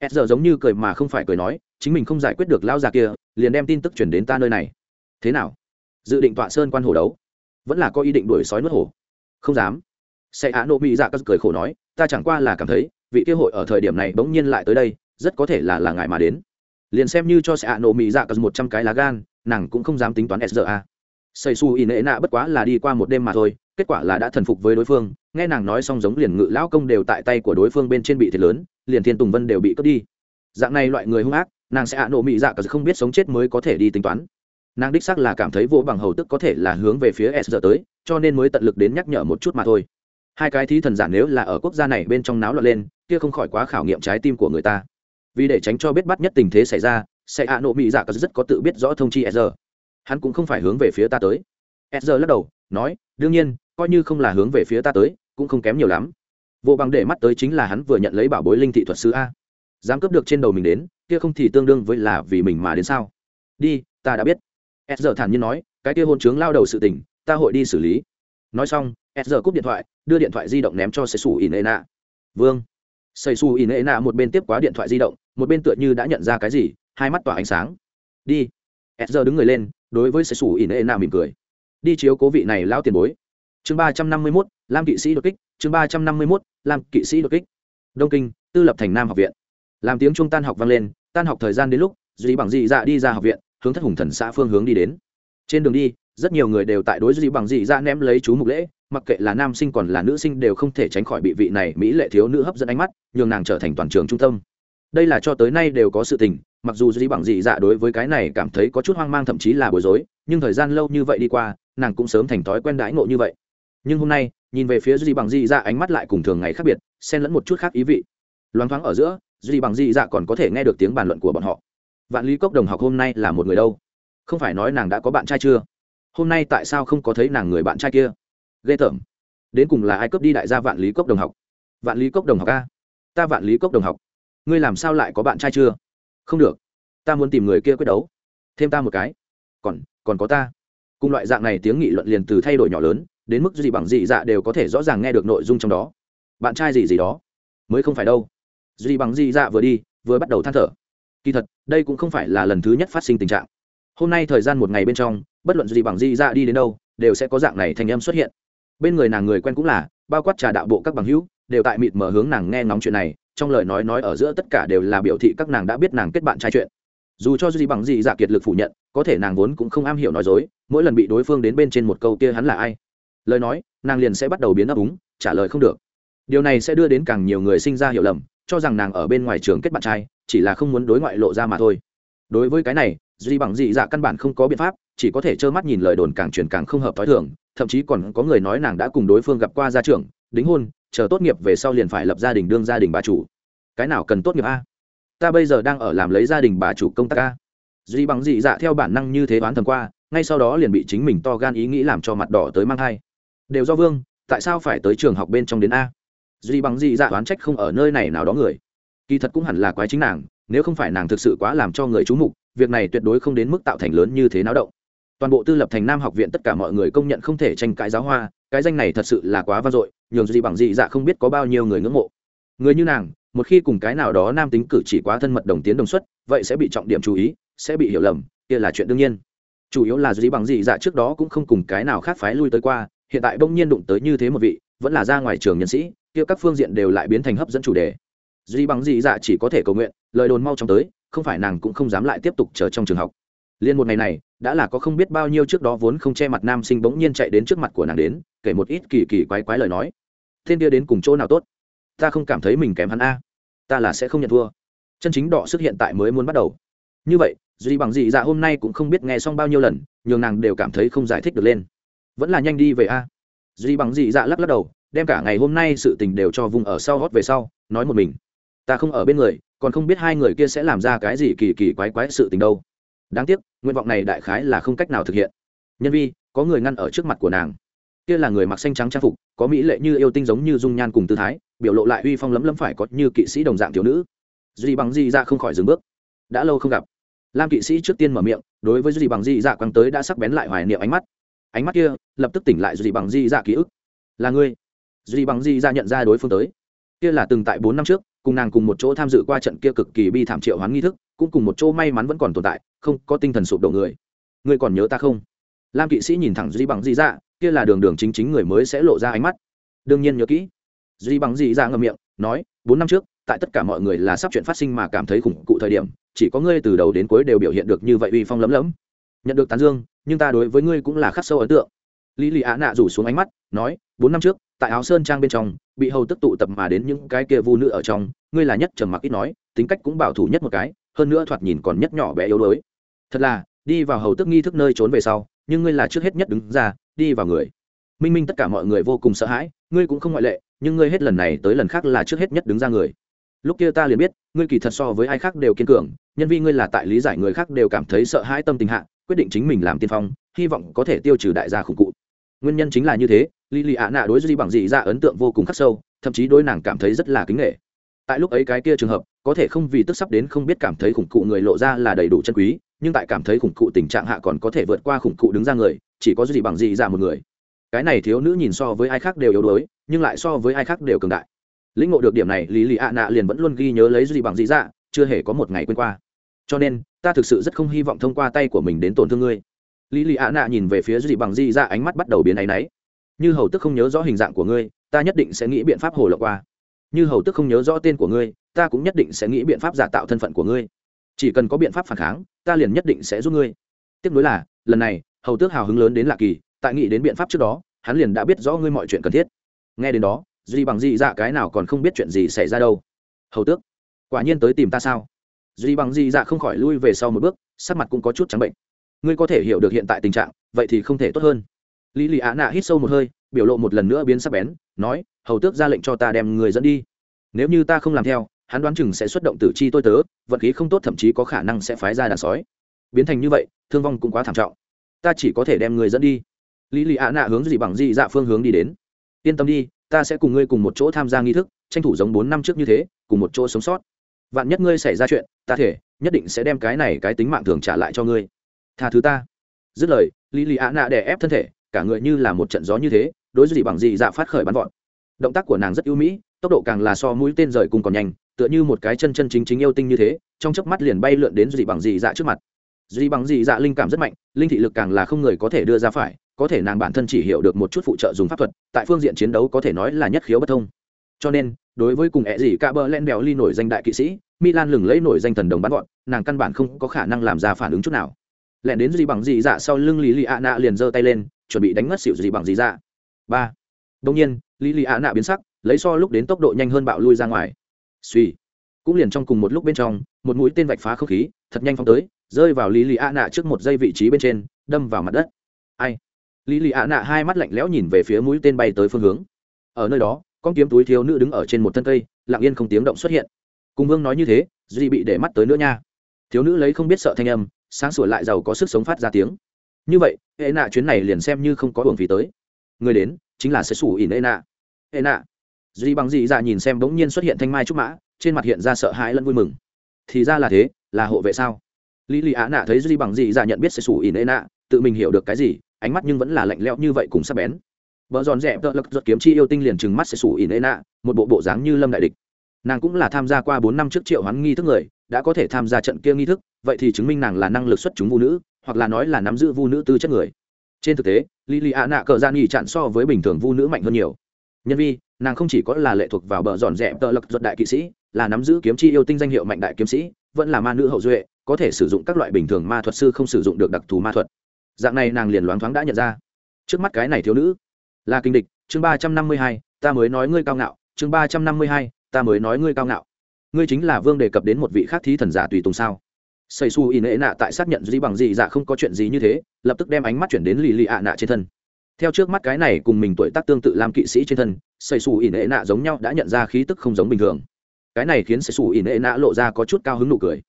s giờ giống như cười mà không phải cười nói, chính mình không giải quyết được lao già kia, liền đem tin tức chuyển đến ta nơi này. Thế nào? Dự định tọa sơn quan hồ đấu. Vẫn là có ý định đuổi sói nuốt hổ không dám. Xe á nộ mỹ dạ cất cười khổ nói, ta chẳng qua là cảm thấy, vị kia hội ở thời điểm này bỗng nhiên lại tới đây, rất có thể là là ngài mà đến. Liền xem như cho xe á nộ mỹ dạ cất một trăm cái lá gan, nàng cũng không dám tính toán s giờ a xây su in nệ nạ bất quá là đi qua một đêm mà thôi, kết quả là đã thần phục với đối phương, nghe nàng nói xong giống liền ngự lão công đều tại tay của đối phương bên trên bị thiệt lớn, liền thiên tùng vân đều bị cướp đi. Dạng này loại người hung ác, nàng sẽ hạ nộ mị dạ cả không biết sống chết mới có thể đi tính toán. Nàng đích xác là cảm thấy vô bằng hầu tức có thể là hướng về phía s giờ tới, cho nên mới tận lực đến nhắc nhở một chút mà thôi. Hai cái thí thần giả nếu là ở quốc gia này bên trong náo loạn lên, kia không khỏi quá khảo nghiệm trái tim của người ta. Vì để tránh cho biết bắt nhất tình thế xảy ra, sẽ hạ nộ mị dạ cả rất có tự biết rõ thông chi s giờ hắn cũng không phải hướng về phía ta tới. S giờ lắc đầu, nói, đương nhiên, coi như không là hướng về phía ta tới, cũng không kém nhiều lắm. Vô bằng để mắt tới chính là hắn vừa nhận lấy bảo bối linh thị thuật sứ a. Dám cướp được trên đầu mình đến, kia không thì tương đương với là vì mình mà đến sao? Đi, ta đã biết. S giờ thản nhiên nói, cái kia hôn chướng lao đầu sự tình, ta hội đi xử lý. Nói xong s giờ cúp điện thoại, đưa điện thoại di động ném cho sầy xù in ê nạ vương. Sầy xù in ê nạ một bên tiếp quá điện thoại di động, một bên tựa như đã nhận ra cái gì, hai mắt tỏa ánh sáng. Đi. S giờ đứng người lên đối với sẽ sủ in ê nạ mỉm cười. Đi chiếu cố vị này lao tiền bối. Chương ba trăm năm mươi mốt, lam kỵ sĩ đột kích, chương ba trăm năm mươi mốt, lam kỵ sĩ đột kích. Đông kinh, tư lập thành nam học viện. Làm tiếng trung tan học vang lên, tan học thời gian đến lúc, duy bằng dị dạ đi ra học viện, hướng thất hùng thần xã phương hướng đi đến. Trên đường đi, rất nhiều người đều tại đối duy bằng dị dạ ném lấy chú mục lễ, mặc kệ là nam sinh còn là nữ sinh đều không thể tránh khỏi bị vị này mỹ lệ thiếu nữ hấp dẫn ánh mắt, nhường nàng trở thành toàn trường trung tâm. Đây là cho tới nay đều có sự tình mặc dù duy bằng dị dạ đối với cái này cảm thấy có chút hoang mang thậm chí là bối rối, nhưng thời gian lâu như vậy đi qua, nàng cũng sớm thành thói quen đãi ngộ như vậy. Nhưng hôm nay, nhìn về phía duy bằng dị dạ ánh mắt lại cùng thường ngày khác biệt, xen lẫn một chút khác ý vị. Loáng thoáng ở giữa duy bằng dị dạ còn có thể nghe được tiếng bàn luận của bọn họ. Vạn lý cốc đồng học hôm nay là một người đâu? Không phải nói nàng đã có bạn trai chưa? Hôm nay tại sao không có thấy nàng người bạn trai kia? Ghê tởm. Đến cùng là ai cướp đi đại gia vạn lý cốc đồng học? Vạn lý cốc đồng học a? Ta vạn lý cốc đồng học. Ngươi làm sao lại có bạn trai chưa? Không được. Ta muốn tìm người kia quyết đấu. Thêm ta một cái. Còn còn có ta. Cùng loại dạng này tiếng nghị luận liền từ thay đổi nhỏ lớn, đến mức gì bằng gì dạ đều có thể rõ ràng nghe được nội dung trong đó. Bạn trai gì gì đó. Mới không phải đâu. Gì bằng gì dạ vừa đi, vừa bắt đầu than thở. Kỳ thật, đây cũng không phải là lần thứ nhất phát sinh tình trạng. Hôm nay thời gian một ngày bên trong, bất luận gì bằng gì dạ đi đến đâu, đều sẽ có dạng này thành em xuất hiện. Bên người nàng người quen cũng là, bao quát trà đạo bộ các bằng hữu, đều tại mịt mở hướng nàng nghe ngóng chuyện này trong lời nói nói ở giữa tất cả đều là biểu thị các nàng đã biết nàng kết bạn trai chuyện. Dù cho gì bằng gì dạ kiệt lực phủ nhận, có thể nàng vốn cũng không am hiểu nói dối, mỗi lần bị đối phương đến bên trên một câu kia hắn là ai? Lời nói, nàng liền sẽ bắt đầu biến ấp úng, trả lời không được. Điều này sẽ đưa đến càng nhiều người sinh ra hiểu lầm, cho rằng nàng ở bên ngoài trường kết bạn trai, chỉ là không muốn đối ngoại lộ ra mà thôi. Đối với cái này, duy bằng dị dạ căn bản không có biện pháp, chỉ có thể trơ mắt nhìn lời đồn càng truyền càng không hợp t h o i thường, thậm chí còn có người nói nàng đã cùng đối phương gặp qua gia trưởng, đính hôn chờ tốt nghiệp về sau liền phải lập gia đình đương gia đình bà chủ. Cái nào cần tốt nghiệp a? Ta bây giờ đang ở làm lấy gia đình bà chủ công tác a. Duy bằng dị dạ theo bản năng như thế đoán thầm qua, ngay sau đó liền bị chính mình to gan ý nghĩ làm cho mặt đỏ tới mang thai. Đều do vương, tại sao phải tới trường học bên trong đến a? Duy bằng dị dạ đoán trách không ở nơi này nào đó người. Kỳ thật cũng hẳn là quái chính nàng, nếu không phải nàng thực sự quá làm cho người chú mục, việc này tuyệt đối không đến mức tạo thành lớn như thế náo động. Toàn bộ tư lập thành nam học viện tất cả mọi người công nhận không thể tranh cãi giáo hoa, cái danh này thật sự là quá vang dội nhường gì bằng dị dạ không biết có bao nhiêu người ngưỡng mộ. Người như nàng, một khi cùng cái nào đó nam tính cử chỉ quá thân mật đồng tiến đồng xuất, vậy sẽ bị trọng điểm chú ý, sẽ bị hiểu lầm, kia là chuyện đương nhiên. Chủ yếu là gì bằng dị dạ trước đó cũng không cùng cái nào khác phái lui tới qua, hiện tại bỗng nhiên đụng tới như thế một vị, vẫn là ra ngoài trường nhân sĩ, kia các phương diện đều lại biến thành hấp dẫn chủ đề. Duy bằng dị dạ chỉ có thể cầu nguyện, lời đồn mau chóng tới, không phải nàng cũng không dám lại tiếp tục chờ trong trường học liên một ngày này, đã là có không biết bao nhiêu trước đó vốn không che mặt nam sinh bỗng nhiên chạy đến trước mặt của nàng đến, kể một ít kỳ kỳ quái quái lời nói. Thiên kia đến cùng chỗ nào tốt? Ta không cảm thấy mình kém hắn a. Ta là sẽ không nhận thua. Chân chính đỏ sức hiện tại mới muốn bắt đầu. Như vậy duy bằng dị dạ hôm nay cũng không biết nghe xong bao nhiêu lần, nhường nàng đều cảm thấy không giải thích được lên. Vẫn là nhanh đi về a. Duy bằng dị dạ lắc lắc đầu, đem cả ngày hôm nay sự tình đều cho vùng ở sau hót về sau, nói một mình. Ta không ở bên người, còn không biết hai người kia sẽ làm ra cái gì kỳ kỳ quái quái sự tình đâu đáng tiếc, nguyện vọng này đại khái là không cách nào thực hiện. Nhân vi, có người ngăn ở trước mặt của nàng. Kia là người mặc xanh trắng trang phục, có mỹ lệ như yêu tinh giống như dung nhan cùng tư thái, biểu lộ lại uy phong lấm lấm phải có như kỵ sĩ đồng dạng thiếu nữ. Duy bằng di ra dạ không khỏi dừng bước. Đã lâu không gặp. Lam kỵ sĩ trước tiên mở miệng, đối với duy bằng di dạ quăng tới đã sắc bén lại hoài niệm ánh mắt. Ánh mắt kia lập tức tỉnh lại duy bằng di dạ ký ức. Là ngươi. Duy bằng di ra dạ nhận ra đối phương tới. Kia là từng tại bốn năm trước, cùng nàng cùng một chỗ tham dự qua trận kia cực kỳ bi thảm triệu hoán nghi thức, cũng cùng một chỗ may mắn vẫn còn tồn tại không có tinh thần sụp đổ người. Ngươi còn nhớ ta không? Lam kỵ sĩ nhìn thẳng duy bằng di Dạ, kia là đường đường chính chính người mới sẽ lộ ra ánh mắt. Đương nhiên nhớ kỹ. Duy bằng di Dạ ngậm miệng nói bốn năm trước tại tất cả mọi người là sắp chuyện phát sinh mà cảm thấy khủng cụ thời điểm chỉ có ngươi từ đầu đến cuối đều biểu hiện được như vậy uy phong lấm lấm nhận được tán dương nhưng ta đối với ngươi cũng là khắc sâu ấn tượng. Lý lì á nạ rủ xuống ánh mắt nói bốn năm trước tại áo sơn trang bên trong bị hầu tức tụ tập mà đến những cái kia vu nữ ở trong ngươi là nhất trầm mặc ít nói tính cách cũng bảo thủ nhất một cái hơn nữa thoạt nhìn còn nhất nhỏ bé yếu đuối thật là, đi vào hầu tức nghi thức nơi trốn về sau, nhưng ngươi là trước hết nhất đứng ra, đi vào người. Minh minh tất cả mọi người vô cùng sợ hãi, ngươi cũng không ngoại lệ, nhưng ngươi hết lần này tới lần khác là trước hết nhất đứng ra người. Lúc kia ta liền biết, ngươi kỳ thật so với ai khác đều kiên cường, nhân vì ngươi là tại lý giải người khác đều cảm thấy sợ hãi tâm tình hạ, quyết định chính mình làm tiên phong, hy vọng có thể tiêu trừ đại gia khủng cụ. Nguyên nhân chính là như thế lì lì ạ nạ đối duy bằng dị ra ấn tượng vô cùng khắc sâu, thậm chí đối nàng cảm thấy rất là kính nghệ tại lúc ấy cái kia trường hợp, có thể không vì tức sắp đến không biết cảm thấy khủng cụ người lộ ra là đầy đủ chân quý nhưng tại cảm thấy khủng cụ tình trạng hạ còn có thể vượt qua khủng cụ đứng ra người, chỉ có gì bằng gì ra một người. Cái này thiếu nữ nhìn so với ai khác đều yếu đuối, nhưng lại so với ai khác đều cường đại. Lĩnh ngộ được điểm này, lý lì ạ nạ liền vẫn luôn ghi nhớ lấy gì bằng gì ra chưa hề có một ngày quên qua. Cho nên, ta thực sự rất không hy vọng thông qua tay của mình đến tổn thương ngươi. Lý lì ạ nạ nhìn về phía gì bằng gì ra ánh mắt bắt đầu biến áy náy. Như hầu tức không nhớ rõ hình dạng của ngươi, ta nhất định sẽ nghĩ biện pháp hồ lọc qua. Như hầu tức không nhớ rõ tên của ngươi, ta cũng nhất định sẽ nghĩ biện pháp giả tạo thân phận của ngươi chỉ cần có biện pháp phản kháng, ta liền nhất định sẽ giúp ngươi. Tiếp nối là, lần này, hầu tước hào hứng lớn đến lạ kỳ, tại nghĩ đến biện pháp trước đó, hắn liền đã biết rõ ngươi mọi chuyện cần thiết. Nghe đến đó, duy bằng dị dạ cái nào còn không biết chuyện gì xảy ra đâu. Hầu tước, quả nhiên tới tìm ta sao? Duy bằng dị dạ không khỏi lui về sau một bước, sắc mặt cũng có chút trắng bệnh. Ngươi có thể hiểu được hiện tại tình trạng, vậy thì không thể tốt hơn. Lý lì á nạ hít sâu một hơi, biểu lộ một lần nữa biến sắc bén, nói, hầu tước ra lệnh cho ta đem người dẫn đi. Nếu như ta không làm theo hắn đoán chừng sẽ xuất động tử chi tôi tớ, vận khí không tốt thậm chí có khả năng sẽ phái ra đàn sói. Biến thành như vậy, thương vong cũng quá thảm trọng. Ta chỉ có thể đem người dẫn đi. Lý lì ạ nạ hướng gì bằng dị dạ phương hướng đi đến. Yên tâm đi, ta sẽ cùng ngươi cùng một chỗ tham gia nghi thức, tranh thủ giống bốn năm trước như thế, cùng một chỗ sống sót. Vạn nhất ngươi xảy ra chuyện, ta thể, nhất định sẽ đem cái này cái tính mạng thường trả lại cho ngươi. Tha thứ ta. Dứt lời, lý lì ạ nạ đè ép thân thể, cả người như là một trận gió như thế, đối gì bằng dị dạ phát khởi bắn vọt. Động tác của nàng rất ưu mỹ, tốc độ càng là so mũi tên rời cùng còn nhanh tựa như một cái chân chân chính chính yêu tinh như thế, trong chớp mắt liền bay lượn đến dị bằng dị dạ trước mặt. Dị bằng dị dạ linh cảm rất mạnh, linh thị lực càng là không người có thể đưa ra phải, có thể nàng bản thân chỉ hiểu được một chút phụ trợ dùng pháp thuật, tại phương diện chiến đấu có thể nói là nhất khiếu bất thông. Cho nên, đối với cùng ẹ dị ca bơ len bèo ly nổi danh đại kỵ sĩ, milan lừng lấy nổi danh thần đồng bắn gọn, nàng căn bản không có khả năng làm ra phản ứng chút nào. Lẹn đến dị bằng dị dạ sau lưng lý lì ạ nạ liền giơ tay lên, chuẩn bị đánh mất xỉu dị bằng dị dạ. Ba. Đông nhiên, lý lì ạ nạ biến sắc, lấy so lúc đến tốc độ nhanh hơn bạo lui ra ngoài suy. Cũng liền trong cùng một lúc bên trong, một mũi tên vạch phá không khí, thật nhanh phóng tới, rơi vào lý lì a nạ trước một dây vị trí bên trên, đâm vào mặt đất. Ai? Lý lì a nạ hai mắt lạnh lẽo nhìn về phía mũi tên bay tới phương hướng. Ở nơi đó, con kiếm túi thiếu nữ đứng ở trên một thân cây, lặng yên không tiếng động xuất hiện. Cùng vương nói như thế, duy bị để mắt tới nữa nha. Thiếu nữ lấy không biết sợ thanh âm, sáng sủa lại giàu có sức sống phát ra tiếng. Như vậy hệ nạ chuyến này liền xem như không có hưởng phí tới. Người đến, chính là sẽ sủ ỉn hệ nạ. Hệ nạ duy bằng dị dạ nhìn xem bỗng nhiên xuất hiện thanh mai trúc mã, trên mặt hiện ra sợ hãi lẫn vui mừng. Thì ra là thế, là hộ vệ sao? Lý lì á nạ thấy duy bằng dị dạ nhận biết sẽ xù ỉ nệ nạ, tự mình hiểu được cái gì, ánh mắt nhưng vẫn là lạnh lẽo như vậy cùng sắc bén. Vợ giòn rẽ vợ lực giật kiếm chi yêu tinh liền trừng mắt sẽ xù ỉ nệ nạ, một bộ bộ dáng như lâm đại địch. Nàng cũng là tham gia qua bốn năm trước triệu hoán nghi thức người, đã có thể tham gia trận kia nghi thức, vậy thì chứng minh nàng là năng lực xuất chúng vũ nữ, hoặc là nói là nắm giữ vũ nữ tư chất người. Trên thực tế, lý lì ạ nạ cờ gian nghỉ chặn so với bình thường vũ nữ mạnh hơn nhiều nhân vi, nàng không chỉ có là lệ thuộc vào bờ dọn dẹp tợ lộc ruột đại kỵ sĩ, là nắm giữ kiếm chi yêu tinh danh hiệu mạnh đại kiếm sĩ, vẫn là ma nữ hậu duệ, có thể sử dụng các loại bình thường ma thuật sư không sử dụng được đặc thù ma thuật. Dạng này nàng liền loáng thoáng đã nhận ra. Trước mắt cái này thiếu nữ, là kinh địch, chương ba trăm năm mươi hai, ta mới nói ngươi cao ngạo, chương ba trăm năm mươi hai, ta mới nói ngươi cao ngạo. Ngươi chính là vương đề cập đến một vị khác thí thần giả tùy tùng sao? Xây su in ệ nạ tại xác nhận gì bằng gì dạ không có chuyện gì như thế, lập tức đem ánh mắt chuyển đến lì lì ạ nạ trên thân theo trước mắt cái này cùng mình tuổi tác tương tự làm kỵ sĩ trên thân xây xù ỉn ệ nạ giống nhau đã nhận ra khí tức không giống bình thường. Cái này khiến xây xù ỉn ệ nạ lộ ra có chút cao hứng nụ cười.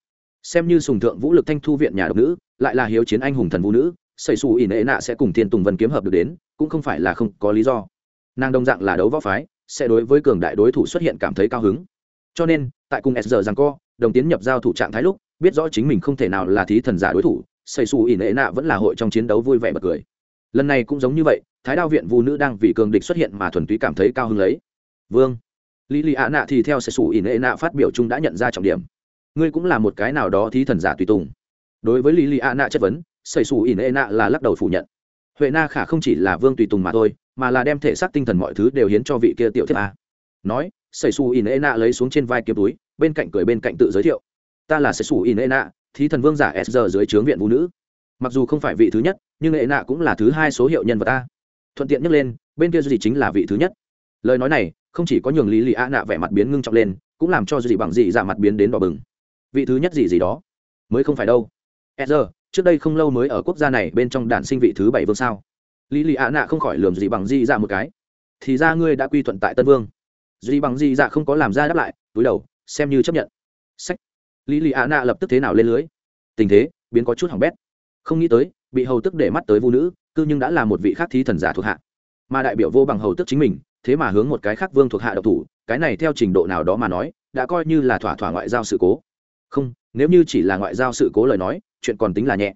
Xem như sùng thượng vũ lực thanh thu viện nhà độc nữ, lại là hiếu chiến anh hùng thần vũ nữ xây xù ỉn ệ nạ sẽ cùng thiên tùng vân kiếm hợp được đến, cũng không phải là không có lý do. Nàng đồng dạng là đấu võ phái, sẽ đối với cường đại đối thủ xuất hiện cảm thấy cao hứng. Cho nên, tại cùng sr rằng co, đồng tiến nhập giao thủ trạng thái lúc, biết rõ chính mình không thể nào là thí thần giả đối thủ xây xù ỉn ệ nạ vẫn là hội trong chiến đấu vui vẻ bật cười lần này cũng giống như vậy, thái đao viện vũ nữ đang vì cường địch xuất hiện mà thuần túy cảm thấy cao hứng lấy. Vương. Lý lì ạ nạ thì theo sẽ sủ ỉ nệ nạ phát biểu chung đã nhận ra trọng điểm. Ngươi cũng là một cái nào đó thí thần giả tùy tùng. Đối với lý lì ạ nạ chất vấn xây sủ ỉ nệ nạ là lắc đầu phủ nhận. Huệ na khả không chỉ là vương tùy tùng mà thôi, mà là đem thể xác tinh thần mọi thứ đều hiến cho vị kia tiểu thiếp a. Nói xây xù ỉ nệ nạ lấy xuống trên vai kiếm túi, bên cạnh cười bên cạnh tự giới thiệu. Ta là xây xù ỉ nệ nạ, thí thần vương giả s giờ dưới trướng viện vũ nữ mặc dù không phải vị thứ nhất, nhưng ệ nạ cũng là thứ hai số hiệu nhân vật ta thuận tiện nhắc lên, bên kia gì chính là vị thứ nhất. Lời nói này, không chỉ có nhường lý lì a nạ vẻ mặt biến ngưng trọng lên, cũng làm cho gì bằng gì giả dạ mặt biến đến đỏ bừng. Vị thứ nhất gì gì đó? Mới không phải đâu. E giờ, trước đây không lâu mới ở quốc gia này bên trong đàn sinh vị thứ bảy vương sao? Lý lì a nạ không khỏi lườm gì bằng gì giả dạ một cái. Thì ra ngươi đã quy thuận tại tân vương. Gì bằng gì dạ không có làm ra đáp lại, túi đầu, xem như chấp nhận. Sách. Lý lì a nạ lập tức thế nào lên lưới? Tình thế, biến có chút hỏng bét không nghĩ tới, bị hầu tức để mắt tới vũ nữ, cư nhưng đã là một vị khác thí thần giả thuộc hạ. Mà đại biểu vô bằng hầu tức chính mình, thế mà hướng một cái khác vương thuộc hạ độc thủ, cái này theo trình độ nào đó mà nói, đã coi như là thỏa thỏa ngoại giao sự cố. Không, nếu như chỉ là ngoại giao sự cố lời nói, chuyện còn tính là nhẹ.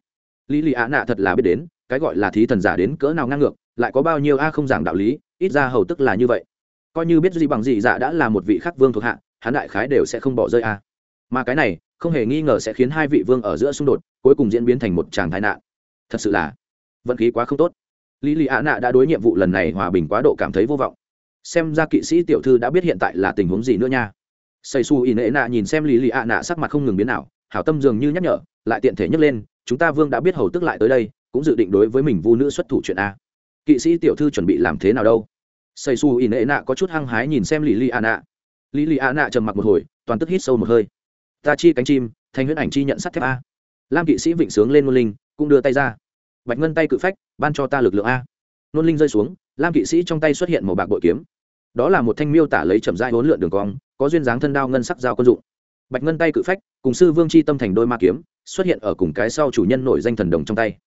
Lý lì ạ nạ thật là biết đến, cái gọi là thí thần giả đến cỡ nào ngang ngược, lại có bao nhiêu a không giảng đạo lý, ít ra hầu tức là như vậy. Coi như biết gì bằng gì dạ đã là một vị khắc vương thuộc hạ, hắn đại khái đều sẽ không bỏ rơi a. Mà cái này không hề nghi ngờ sẽ khiến hai vị vương ở giữa xung đột, cuối cùng diễn biến thành một tràng tai nạn. Thật sự là, vận khí quá không tốt. Lý lì ạ nạ đã đối nhiệm vụ lần này hòa bình quá độ cảm thấy vô vọng. Xem ra kỵ sĩ tiểu thư đã biết hiện tại là tình huống gì nữa nha. Xây su ỉ nệ nạ nhìn xem lý lì ạ nạ sắc mặt không ngừng biến nào hảo tâm dường như nhắc nhở, lại tiện thể nhấc lên, chúng ta vương đã biết hầu tức lại tới đây, cũng dự định đối với mình vu nữ xuất thủ chuyện a. Kỵ sĩ tiểu thư chuẩn bị làm thế nào đâu? Xây su ỉ nệ nạ có chút hăng hái nhìn xem lý lì ạ nạ. Lý lì ạ nạ trầm mặc một hồi, toàn tức hít sâu một hơi ta chi cánh chim, thành huyễn ảnh chi nhận sắt thép a. Lam kỵ sĩ vịnh sướng lên ngôn linh, cũng đưa tay ra. Bạch ngân tay cự phách, ban cho ta lực lượng a. Ngôn linh rơi xuống, lam kỵ sĩ trong tay xuất hiện một bạc bội kiếm. Đó là một thanh miêu tả lấy chậm rãi hỗn lượn đường cong, có duyên dáng thân đao ngân sắc dao quân dụng. Bạch ngân tay cự phách, cùng sư vương c h i tâm thành đôi ma kiếm, xuất hiện ở cùng cái sau chủ nhân nổi danh thần đồng trong tay.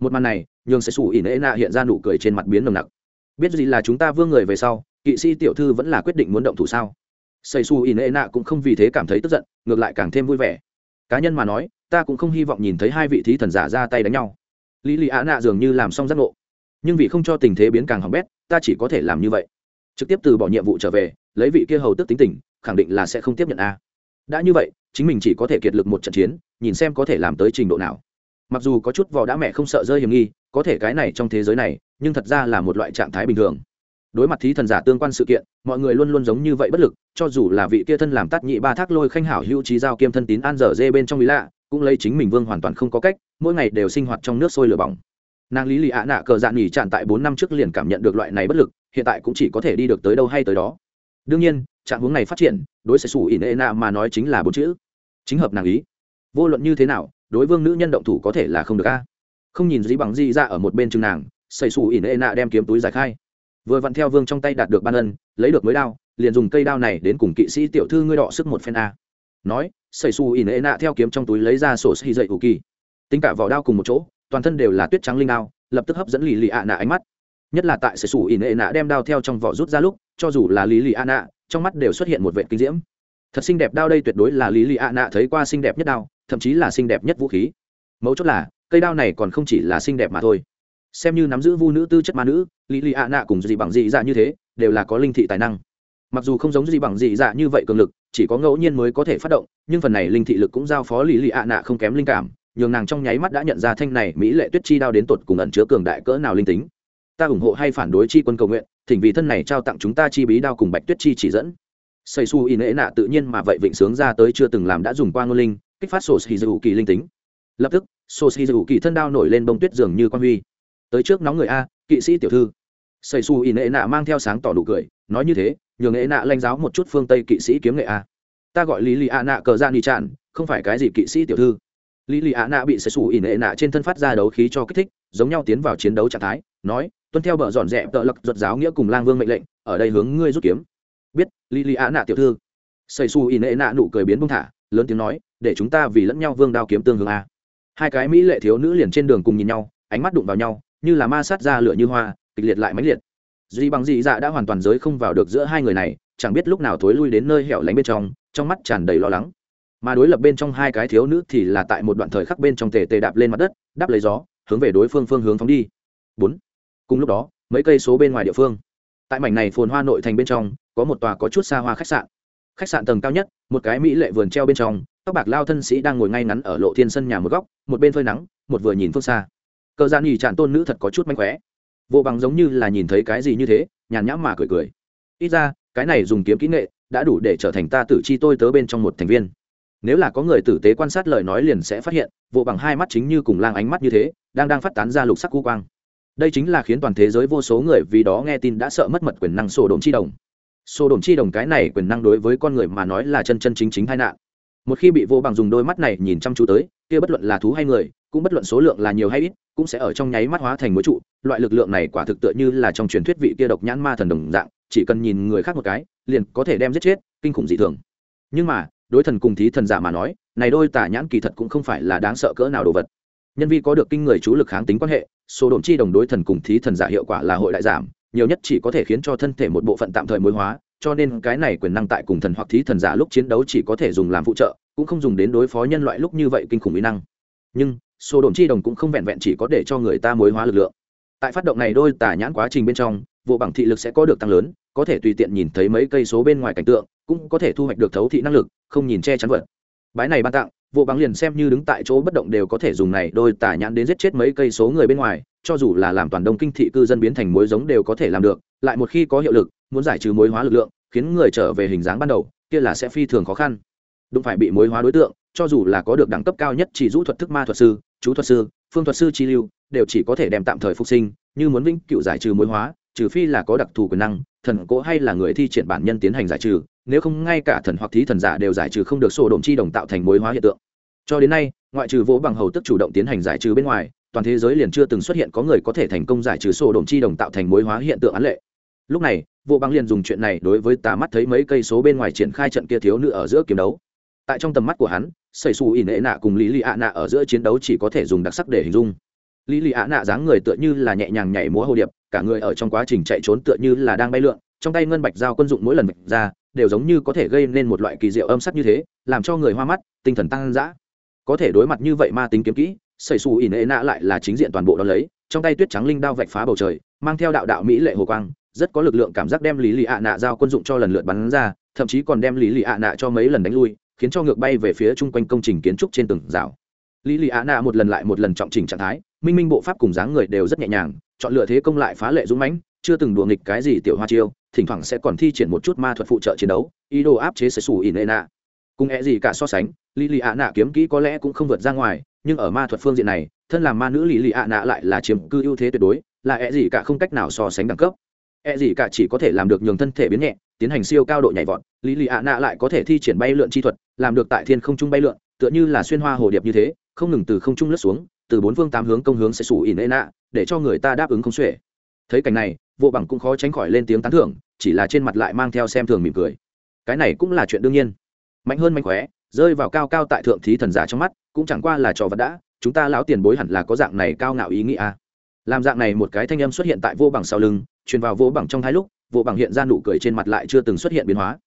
Một màn này, nhường sẽ xù ỉ nễ nạ hiện ra nụ cười trên mặt biến nồng nặc. Biết gì là chúng ta vương người về sau, kỵ sĩ tiểu thư vẫn là quyết định muốn động thủ sao? Xây su in nễ nạ cũng không vì thế cảm thấy tức giận, ngược lại càng thêm vui vẻ. Cá nhân mà nói, ta cũng không hy vọng nhìn thấy hai vị thí thần giả ra tay đánh nhau. Lý lì á nạ dường như làm xong giác ngộ. Nhưng vì không cho tình thế biến càng hỏng bét, ta chỉ có thể làm như vậy. Trực tiếp từ bỏ nhiệm vụ trở về, lấy vị kia hầu tức tính tình, khẳng định là sẽ không tiếp nhận a. Đã như vậy, chính mình chỉ có thể kiệt lực một trận chiến, nhìn xem có thể làm tới trình độ nào. Mặc dù có chút vò đã mẹ không sợ rơi hiểm nghi, có thể cái này trong thế giới này, nhưng thật ra là một loại trạng thái bình thường đối mặt thí thần giả tương quan sự kiện, mọi người luôn luôn giống như vậy bất lực, cho dù là vị kia thân làm tắt nhị ba thác lôi khanh hảo hữu trí giao kiêm thân tín an dở dê bên trong lý lạ, cũng lấy chính mình vương hoàn toàn không có cách, mỗi ngày đều sinh hoạt trong nước sôi lửa bỏng. Nàng lý lì ạ nạ cờ dạn nghỉ tràn tại bốn năm trước liền cảm nhận được loại này bất lực, hiện tại cũng chỉ có thể đi được tới đâu hay tới đó. Đương nhiên, trạng hướng này phát triển, đối sẽ xù ỉn nạ mà nói chính là bốn chữ. Chính hợp nàng ý. Vô luận như thế nào, đối vương nữ nhân động thủ có thể là không được a. Không nhìn gì bằng gì ra dạ ở một bên chừng nàng xây xù ỉn ệ nạ đem kiếm túi giải khai vừa vặn theo vương trong tay đạt được ban ân, lấy được mới đao, liền dùng cây đao này đến cùng kỵ sĩ tiểu thư ngươi đọ sức một phen a. Nói xây xù ỉn ệ nạ theo kiếm trong túi lấy ra sổ xì dậy ủ kỳ. Tính cả vỏ đao cùng một chỗ, toàn thân đều là tuyết trắng linh đao, lập tức hấp dẫn lì lì ạ nạ ánh mắt. Nhất là tại xây xù ỉn ệ nạ đem đao theo trong vỏ rút ra lúc, cho dù là lì lì ạ nạ, trong mắt đều xuất hiện một vệ kinh diễm. Thật xinh đẹp đao đây tuyệt đối là lì lì ạ nạ thấy qua xinh đẹp nhất đao, thậm chí là xinh đẹp nhất vũ khí. Mấu chốt là, cây đao này còn không chỉ là xinh đẹp mà thôi xem như nắm giữ vu nữ tư chất ma nữ, lý lì ạ nạ cùng gì bằng dị dạ như thế, đều là có linh thị tài năng. Mặc dù không giống gì bằng dị dạ như vậy cường lực, chỉ có ngẫu nhiên mới có thể phát động, nhưng phần này linh thị lực cũng giao phó lý lì ạ nạ không kém linh cảm, nhường nàng trong nháy mắt đã nhận ra thanh này mỹ lệ tuyết chi đao đến tột cùng ẩn chứa cường đại cỡ nào linh tính. Ta ủng hộ hay phản đối chi quân cầu nguyện, thỉnh vì thân này trao tặng chúng ta chi bí đao cùng bạch tuyết chi chỉ dẫn. Xây su y ệ nạ tự nhiên mà vậy vịnh sướng ra tới chưa từng làm đã dùng qua ngôn linh, kích phát sổ xì dù kỳ linh tính. Lập tức sổ xì dù kỳ thân đao nổi lên bông tuyết dường như quan huy tới trước nóng người a, kỵ sĩ tiểu thư. Xây xù ỉ nệ nạ mang theo sáng tỏ nụ cười, nói như thế, nhường nệ nạ lanh giáo một chút phương tây kỵ sĩ kiếm nghệ a. Ta gọi lý lì a nạ cờ ra ni tràn không phải cái gì kỵ sĩ tiểu thư. Lý lì a nạ bị xây xù ỉ nệ nạ trên thân phát ra đấu khí cho kích thích, giống nhau tiến vào chiến đấu trạng thái, nói, tuân theo bờ dọn dẹp tợ lập ruột giáo nghĩa cùng lang vương mệnh lệnh, ở đây hướng ngươi rút kiếm. Biết, lý lì ạ nạ tiểu thư. Xây xù ỉ nệ nạ nụ cười biến bông thả, lớn tiếng nói, để chúng ta vì lẫn nhau vương đao kiếm tương hướng a. Hai cái mỹ lệ thiếu nữ liền trên đường cùng nhìn nhau, ánh mắt đụng vào nhau như là ma sát ra lửa như hoa, kịch liệt lại mãnh liệt. Duy bằng dị dạ đã hoàn toàn giới không vào được giữa hai người này, chẳng biết lúc nào thối lui đến nơi hẻo lánh bên trong trong mắt tràn đầy lo lắng. Mà đối lập bên trong hai cái thiếu nữ thì là tại một đoạn thời khắc bên trong tề tề đạp lên mặt đất đáp lấy gió, hướng về đối phương phương hướng phóng đi. Bốn. Cùng lúc đó, mấy cây số bên ngoài địa phương. Tại mảnh này phồn hoa nội thành bên trong, có một tòa có chút xa hoa khách sạn. Khách sạn tầng cao nhất, một cái mỹ lệ vườn treo bên trong các bạc lao thân sĩ đang ngồi ngay ngắn ở lộ thiên sân nhà một góc, một bên phơi nắng, một vừa nhìn phương xa cờ gian nhì tràn tôn nữ thật có chút mánh khóe. Vô bằng giống như là nhìn thấy cái gì như thế, nhàn nhãm mà cười cười. Ít ra, cái này dùng kiếm kỹ nghệ đã đủ để trở thành ta tử chi tôi tớ bên trong một thành viên. Nếu là có người tử tế quan sát lời nói liền sẽ phát hiện, vô bằng hai mắt chính như cùng lang ánh mắt như thế, đang đang phát tán ra lục sắc cu quang. Đây chính là khiến toàn thế giới vô số người vì đó nghe tin đã sợ mất mật quyền năng sổ đồn chi đồng. Sổ đồn chi đồng cái này quyền năng đối với con người mà nói là chân chân chính chính tai nạn. Một khi bị vô bằng dùng đôi mắt này nhìn chăm chú tới kia bất luận là thú hay người, cũng bất luận số lượng là nhiều hay ít, cũng sẽ ở trong nháy mắt hóa thành mối trụ. Loại lực lượng này quả thực tựa như là trong truyền thuyết vị kia độc nhãn ma thần đồng dạng, chỉ cần nhìn người khác một cái, liền có thể đem giết chết, kinh khủng dị thường. Nhưng mà, đối thần cùng thí thần giả mà nói, này đôi tả nhãn kỳ thật cũng không phải là đáng sợ cỡ nào đồ vật. Nhân vi có được kinh người chú lực kháng tính quan hệ, số đồn chi đồng đối thần cùng thí thần giả hiệu quả là hội đại giảm, nhiều nhất chỉ có thể khiến cho thân thể một bộ phận tạm thời mối hóa, cho nên cái này quyền năng tại cùng thần hoặc thí thần giả lúc chiến đấu chỉ có thể dùng làm phụ trợ cũng không dùng đến đối phó nhân loại lúc như vậy kinh khủng mỹ năng. Nhưng số đồn chi đồng cũng không vẹn vẹn chỉ có để cho người ta mối hóa lực lượng. Tại phát động này đôi tả nhãn quá trình bên trong, vụ bằng thị lực sẽ có được tăng lớn, có thể tùy tiện nhìn thấy mấy cây số bên ngoài cảnh tượng, cũng có thể thu hoạch được thấu thị năng lực, không nhìn che chắn vật. Bái này ban tặng, vụ bằng liền xem như đứng tại chỗ bất động đều có thể dùng này đôi tả nhãn đến giết chết mấy cây số người bên ngoài, cho dù là làm toàn đông kinh thị cư dân biến thành mối giống đều có thể làm được, lại một khi có hiệu lực, muốn giải trừ mối hóa lực lượng, khiến người trở về hình dáng ban đầu, kia là sẽ phi thường khó khăn đúng phải bị mối hóa đối tượng, cho dù là có được đẳng cấp cao nhất chỉ rũ thuật thức ma thuật sư, chú thuật sư, phương thuật sư chi lưu, đều chỉ có thể đem tạm thời phục sinh, như muốn vĩnh cựu giải trừ mối hóa, trừ phi là có đặc thù quyền năng, thần cố hay là người thi triển bản nhân tiến hành giải trừ, nếu không ngay cả thần hoặc thí thần giả đều giải trừ không được sổ độm chi đồng tạo thành mối hóa hiện tượng. Cho đến nay, ngoại trừ vỗ bằng hầu tức chủ động tiến hành giải trừ bên ngoài, toàn thế giới liền chưa từng xuất hiện có người có thể thành công giải trừ sổ độm chi đồng tạo thành mối hóa hiện tượng án lệ. Lúc này vô bằng liền dùng chuyện này đối với tà mắt thấy mấy cây số bên ngoài triển khai trận kia thiếu nữ ở giữa kiếm đấu tại trong tầm mắt của hắn xảy xù ỉn ệ nạ cùng lý lì ạ nạ ở giữa chiến đấu chỉ có thể dùng đặc sắc để hình dung. Lý lì ạ nạ dáng người tựa như là nhẹ nhàng nhảy múa hồ điệp, cả người ở trong quá trình chạy trốn tựa như là đang bay lượn, trong tay ngân bạch dao quân dụng mỗi lần bạch ra, đều giống như có thể gây nên một loại kỳ diệu âm sắc như thế, làm cho người hoa mắt, tinh thần tăng dã. Có thể đối mặt như vậy ma tính kiếm kỹ xảy xù ỉn ệ nạ lại là chính diện toàn bộ đó lấy, trong tay tuyết trắng linh đao vạch phá bầu trời, mang theo đạo đạo mỹ lệ hồ quang, rất có lực lượng cảm giác đem lý lì ạ nạ giao quân dụng cho lần lượt bắn ra, thậm chí còn đem lý lì ạ nạ cho mấy lần đánh lui khiến cho ngược bay về phía chung quanh công trình kiến trúc trên từng rào. Lý lì ạ nạ một lần lại một lần trọng trình trạng thái, minh minh bộ pháp cùng dáng người đều rất nhẹ nhàng, chọn lựa thế công lại phá lệ dũng mãnh, chưa từng đùa nghịch cái gì tiểu hoa chiêu, thỉnh thoảng sẽ còn thi triển một chút ma thuật phụ trợ chiến đấu, ý đồ áp chế sẽ xù ỉn ệ nạ cùng é gì cả so sánh, lý lì ạ nạ kiếm kỹ có lẽ cũng không vượt ra ngoài, nhưng ở ma thuật phương diện này, thân làm ma nữ lý lì ạ nạ lại là chiếm cư ưu thế tuyệt đối, là é gì cả không cách nào so sánh đẳng cấp. É gì cả chỉ có thể làm được nhường thân thể biến nhẹ, tiến hành siêu cao độ nhảy vọt lý lì ạ nạ lại có thể thi triển bay lượn chi thuật, làm được tại thiên không trung bay lượn, tựa như là xuyên hoa hồ điệp như thế, không ngừng từ không trung lướt xuống, từ bốn phương tám hướng công hướng sẽ sủ ỉn ê nạ, để cho người ta đáp ứng không xuể. Thấy cảnh này, vô bằng cũng khó tránh khỏi lên tiếng tán thưởng, chỉ là trên mặt lại mang theo xem thường mỉm cười. Cái này cũng là chuyện đương nhiên. Mạnh hơn mạnh khỏe rơi vào cao cao tại thượng thí thần giả trong mắt, cũng chẳng qua là trò vật đã, chúng ta lão tiền bối hẳn là có dạng này cao ngạo ý nghĩa à. làm dạng này một cái thanh âm xuất hiện tại vô bằng sau lưng, truyền vào vô bằng trong hai lúc, vô bằng hiện ra nụ cười trên mặt lại chưa từng xuất hiện biến hóa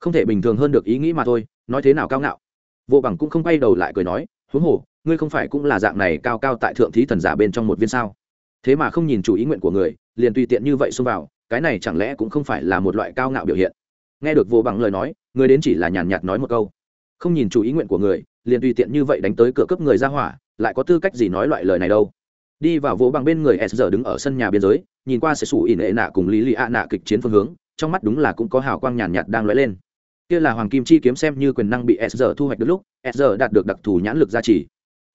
không thể bình thường hơn được ý nghĩ mà thôi, nói thế nào cao ngạo. Vô bằng cũng không quay đầu lại cười nói, huống hồ, ngươi không phải cũng là dạng này cao cao tại thượng thí thần giả bên trong một viên sao? Thế mà không nhìn chủ ý nguyện của người, liền tùy tiện như vậy xông vào, cái này chẳng lẽ cũng không phải là một loại cao ngạo biểu hiện? Nghe được vô bằng lời nói, người đến chỉ là nhàn nhạt nói một câu. Không nhìn chủ ý nguyện của người, liền tùy tiện như vậy đánh tới cửa cấp người ra hỏa, lại có tư cách gì nói loại lời này đâu? Đi vào vỗ bằng bên người s giờ đứng ở sân nhà biên giới, nhìn qua sẽ sủ ỉn ệ nạ cùng lý lì ạ nạ kịch chiến phương hướng, trong mắt đúng là cũng có hào quang nhàn nhạt đang lóe lên kia là hoàng kim chi kiếm xem như quyền năng bị s thu hoạch được lúc, s đạt được đặc thù nhãn lực gia trì.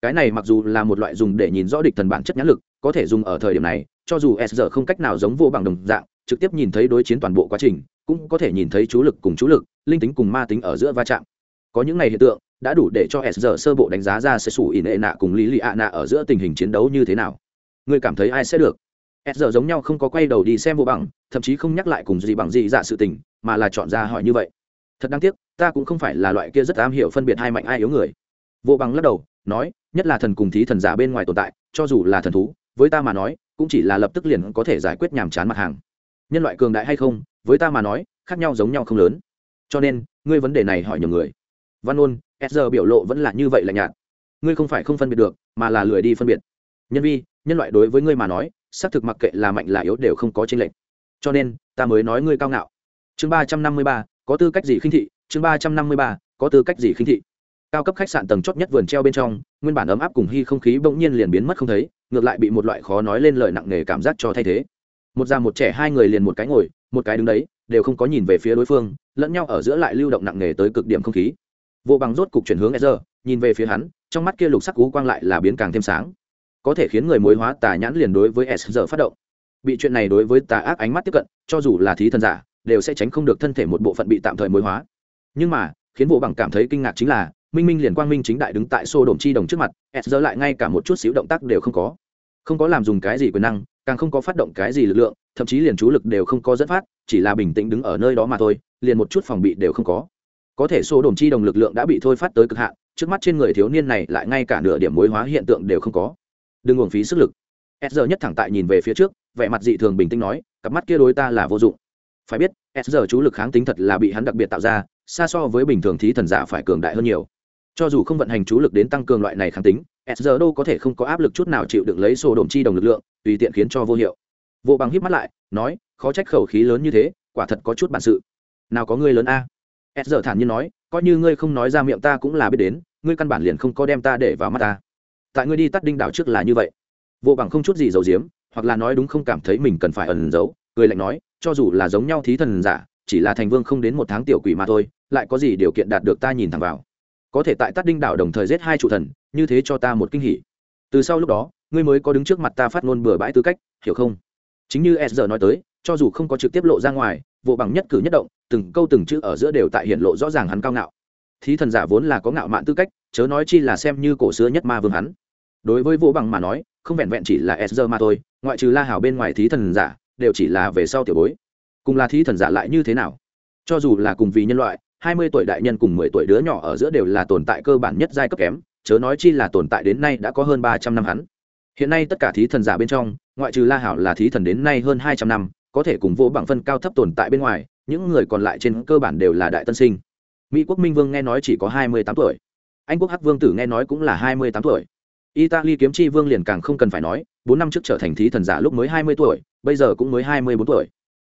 Cái này mặc dù là một loại dùng để nhìn rõ địch thần bản chất nhãn lực, có thể dùng ở thời điểm này, cho dù s không cách nào giống vô bằng đồng dạng, trực tiếp nhìn thấy đối chiến toàn bộ quá trình, cũng có thể nhìn thấy chú lực cùng chú lực, linh tính cùng ma tính ở giữa va chạm. Có những này hiện tượng, đã đủ để cho s sơ bộ đánh giá ra sẽ sủ ỉn ệ nạ cùng lý lì ạ nạ ở giữa tình hình chiến đấu như thế nào. Ngươi cảm thấy ai sẽ được? S giống nhau không có quay đầu đi xem vô bằng, thậm chí không nhắc lại cùng gì bằng gì dạ sự tình, mà là chọn ra hỏi như vậy thật đáng tiếc, ta cũng không phải là loại kia rất am hiểu phân biệt hai mạnh ai yếu người. Vô bằng lắc đầu, nói, nhất là thần cùng thí thần giả bên ngoài tồn tại, cho dù là thần thú, với ta mà nói, cũng chỉ là lập tức liền có thể giải quyết nhàm chán mặt hàng. Nhân loại cường đại hay không, với ta mà nói, khác nhau giống nhau không lớn. Cho nên, ngươi vấn đề này hỏi nhiều người. Văn ôn s giờ biểu lộ vẫn là như vậy là nhạt. Ngươi không phải không phân biệt được, mà là lười đi phân biệt. Nhân vi, nhân loại đối với ngươi mà nói, xác thực mặc kệ là mạnh là yếu đều không có tranh lệch. Cho nên, ta mới nói ngươi cao ngạo. Chương ba trăm năm mươi ba có tư cách gì khinh thị? Chương ba trăm năm mươi ba, có tư cách gì khinh thị? Cao cấp khách sạn tầng chót nhất vườn treo bên trong, nguyên bản ấm áp cùng hy không khí bỗng nhiên liền biến mất không thấy, ngược lại bị một loại khó nói lên lời nặng nề cảm giác cho thay thế. Một già một trẻ hai người liền một cái ngồi, một cái đứng đấy, đều không có nhìn về phía đối phương, lẫn nhau ở giữa lại lưu động nặng nề tới cực điểm không khí. Vô bằng rốt cục chuyển hướng e giờ nhìn về phía hắn, trong mắt kia lục sắc cú quang lại là biến càng thêm sáng. Có thể khiến người mối hóa tà nhãn liền đối với e z r phát động. Bị chuyện này đối với tà ác ánh mắt tiếp cận, cho dù là thí thần giả đều sẽ tránh không được thân thể một bộ phận bị tạm thời mối hóa. Nhưng mà, khiến vô bằng cảm thấy kinh ngạc chính là, minh minh liền quang minh chính đại đứng tại xô đồn chi đồng trước mặt, s giờ lại ngay cả một chút xíu động tác đều không có. Không có làm dùng cái gì quyền năng, càng không có phát động cái gì lực lượng, thậm chí liền chú lực đều không có dẫn phát, chỉ là bình tĩnh đứng ở nơi đó mà thôi, liền một chút phòng bị đều không có. Có thể xô đồn chi đồng lực lượng đã bị thôi phát tới cực hạn, trước mắt trên người thiếu niên này lại ngay cả nửa điểm mối hóa hiện tượng đều không có. Đừng uổng phí sức lực. S giờ nhất thẳng tại nhìn về phía trước, vẻ mặt dị thường bình tĩnh nói, cặp mắt kia đối ta là vô dụng phải biết, s giờ chú lực kháng tính thật là bị hắn đặc biệt tạo ra, xa so với bình thường thí thần giả phải cường đại hơn nhiều. Cho dù không vận hành chú lực đến tăng cường loại này kháng tính, s giờ đâu có thể không có áp lực chút nào chịu được lấy sổ đồn chi đồng lực lượng, tùy tiện khiến cho vô hiệu. Vô bằng híp mắt lại, nói, khó trách khẩu khí lớn như thế, quả thật có chút bản sự. Nào có ngươi lớn a? S giờ thản nhiên nói, coi như ngươi không nói ra miệng ta cũng là biết đến, ngươi căn bản liền không có đem ta để vào mắt ta. Tại ngươi đi tắt đinh đảo trước là như vậy. Vô bằng không chút gì giấu giếm, hoặc là nói đúng không cảm thấy mình cần phải ẩn giấu người lạnh nói cho dù là giống nhau thí thần giả, chỉ là thành vương không đến một tháng tiểu quỷ mà thôi, lại có gì điều kiện đạt được ta nhìn thẳng vào? Có thể tại tắt đinh đảo đồng thời giết hai trụ thần, như thế cho ta một kinh hỉ. Từ sau lúc đó, ngươi mới có đứng trước mặt ta phát ngôn bừa bãi tư cách, hiểu không? Chính như s giờ nói tới, cho dù không có trực tiếp lộ ra ngoài vô bằng nhất cử nhất động, từng câu từng chữ ở giữa đều tại hiện lộ rõ ràng hắn cao ngạo. Thí thần giả vốn là có ngạo mạn tư cách, chớ nói chi là xem như cổ xưa nhất ma vương hắn. Đối với vô bằng mà nói, không vẹn vẹn chỉ là s giờ mà thôi, ngoại trừ la hảo bên ngoài thí thần giả đều chỉ là về sau tiểu bối. Cùng là thí thần giả lại như thế nào? Cho dù là cùng vì nhân loại, hai mươi tuổi đại nhân cùng mười tuổi đứa nhỏ ở giữa đều là tồn tại cơ bản nhất giai cấp kém, chớ nói chi là tồn tại đến nay đã có hơn ba trăm năm hắn. Hiện nay tất cả thí thần giả bên trong, ngoại trừ la hảo là thí thần đến nay hơn hai trăm năm, có thể cùng vô bằng phân cao thấp tồn tại bên ngoài, những người còn lại trên cơ bản đều là đại tân sinh. Mỹ quốc minh vương nghe nói chỉ có hai mươi tám tuổi. Anh quốc hắc vương tử nghe nói cũng là hai mươi tám tuổi italy kiếm chi vương liền càng không cần phải nói, bốn năm trước trở thành thí thần giả lúc mới hai mươi tuổi, bây giờ cũng mới hai mươi bốn tuổi.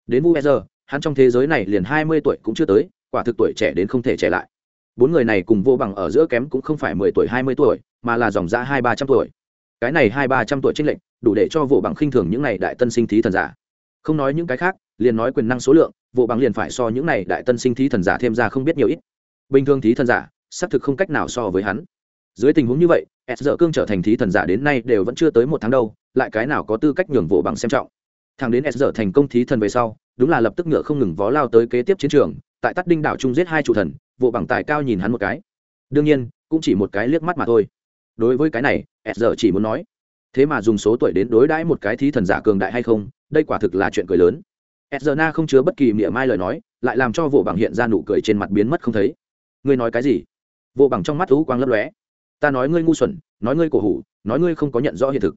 Đến vu giờ hắn trong thế giới này liền hai mươi tuổi cũng chưa tới, quả thực tuổi trẻ đến không thể trẻ lại. Bốn người này cùng vô bằng ở giữa kém cũng không phải mười tuổi hai mươi tuổi, mà là dòng ra hai ba trăm tuổi. Cái này hai ba trăm tuổi trinh lệnh đủ để cho vô bằng khinh thường những này đại tân sinh thí thần giả. Không nói những cái khác, liền nói quyền năng số lượng, vô bằng liền phải so những này đại tân sinh thí thần giả thêm ra không biết nhiều ít. Bình thường thí thần giả, xác thực không cách nào so với hắn dưới tình huống như vậy, s giờ cương trở thành thí thần giả đến nay đều vẫn chưa tới một tháng đâu, lại cái nào có tư cách nhường vỗ bằng xem trọng. Thằng đến s giờ thành công thí thần về sau, đúng là lập tức ngựa không ngừng vó lao tới kế tiếp chiến trường, tại tắt đinh đảo trung giết hai chủ thần vỗ bằng tài cao nhìn hắn một cái. Đương nhiên, cũng chỉ một cái liếc mắt mà thôi. Đối với cái này, s giờ chỉ muốn nói, thế mà dùng số tuổi đến đối đãi một cái thí thần giả cường đại hay không, đây quả thực là chuyện cười lớn. S giờ na không chứa bất kỳ mỉa mai lời nói, lại làm cho vỗ bằng hiện ra nụ cười trên mặt biến mất không thấy. Ngươi nói cái gì? Vỗ bằng trong mắt thú quang lấp lóe ta nói ngươi ngu xuẩn, nói ngươi cổ hủ, nói ngươi không có nhận rõ hiện thực.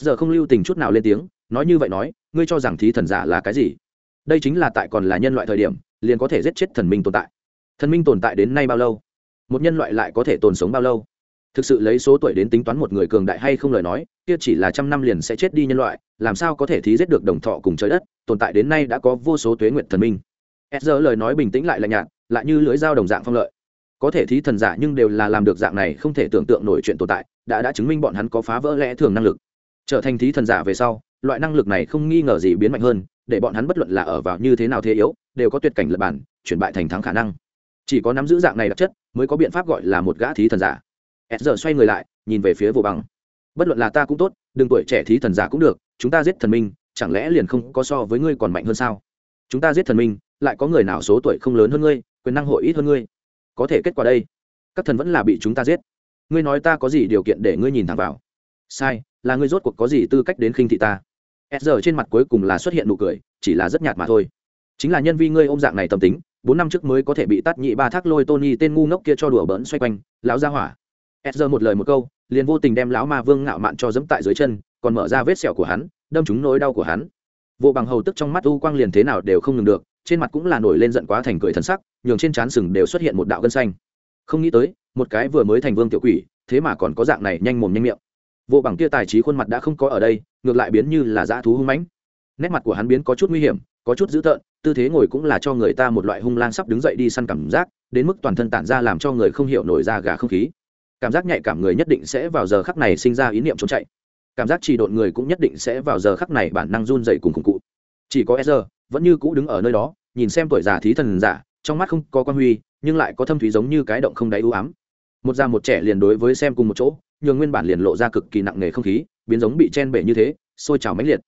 S giờ không lưu tình chút nào lên tiếng, nói như vậy nói, ngươi cho rằng thí thần giả là cái gì? Đây chính là tại còn là nhân loại thời điểm, liền có thể giết chết thần minh tồn tại. Thần minh tồn tại đến nay bao lâu? Một nhân loại lại có thể tồn sống bao lâu? Thực sự lấy số tuổi đến tính toán một người cường đại hay không lời nói, kia chỉ là trăm năm liền sẽ chết đi nhân loại, làm sao có thể thí giết được đồng thọ cùng trời đất, tồn tại đến nay đã có vô số tuế nguyện thần minh. S giờ lời nói bình tĩnh lại lạnh nhạt, lại như lưới dao đồng dạng phong lợi có thể thí thần giả nhưng đều là làm được dạng này không thể tưởng tượng nổi chuyện tồn tại, đã đã chứng minh bọn hắn có phá vỡ lẽ thường năng lực. Trở thành thí thần giả về sau, loại năng lực này không nghi ngờ gì biến mạnh hơn, để bọn hắn bất luận là ở vào như thế nào thế yếu, đều có tuyệt cảnh lập bản, chuyển bại thành thắng khả năng. Chỉ có nắm giữ dạng này đặc chất, mới có biện pháp gọi là một gã thí thần giả. S giờ xoay người lại, nhìn về phía vô bằng bất luận là ta cũng tốt, đừng tuổi trẻ thí thần giả cũng được, chúng ta giết thần minh, chẳng lẽ liền không có so với ngươi còn mạnh hơn sao? Chúng ta giết thần minh, lại có người nào số tuổi không lớn hơn ngươi, quyền năng hội ít hơn ngươi? Có thể kết quả đây. Các thần vẫn là bị chúng ta giết. Ngươi nói ta có gì điều kiện để ngươi nhìn thẳng vào? Sai, là ngươi rốt cuộc có gì tư cách đến khinh thị ta? S giờ trên mặt cuối cùng là xuất hiện nụ cười, chỉ là rất nhạt mà thôi. Chính là nhân vi ngươi ôm dạng này tâm tính, bốn năm trước mới có thể bị tắt nhị ba thác lôi tony tên ngu ngốc kia cho đùa bỡn xoay quanh, lão ra hỏa. S giờ một lời một câu, liền vô tình đem lão ma vương ngạo mạn cho dẫm tại dưới chân, còn mở ra vết sẹo của hắn, đâm trúng nỗi đau của hắn. Vô bằng hầu tức trong mắt u quang liền thế nào đều không ngừng được trên mặt cũng là nổi lên giận quá thành cười thần sắc, nhường trên trán sừng đều xuất hiện một đạo gân xanh. Không nghĩ tới, một cái vừa mới thành vương tiểu quỷ, thế mà còn có dạng này nhanh mồm nhanh miệng. Vô bằng kia tài trí khuôn mặt đã không có ở đây, ngược lại biến như là dã thú hung mãnh. Nét mặt của hắn biến có chút nguy hiểm, có chút dữ tợn, tư thế ngồi cũng là cho người ta một loại hung lang sắp đứng dậy đi săn cảm giác, đến mức toàn thân tản ra làm cho người không hiểu nổi ra gà không khí. Cảm giác nhạy cảm người nhất định sẽ vào giờ khắc này sinh ra ý niệm trốn chạy. Cảm giác trì độn người cũng nhất định sẽ vào giờ khắc này bản năng run dậy cùng cùng cụ. Chỉ có e vẫn như cũ đứng ở nơi đó, nhìn xem tuổi già thí thần giả, trong mắt không có quan huy, nhưng lại có thâm thúy giống như cái động không đáy ưu ám. Một già một trẻ liền đối với xem cùng một chỗ, nhường nguyên bản liền lộ ra cực kỳ nặng nề không khí, biến giống bị chen bể như thế, sôi trào mãnh liệt.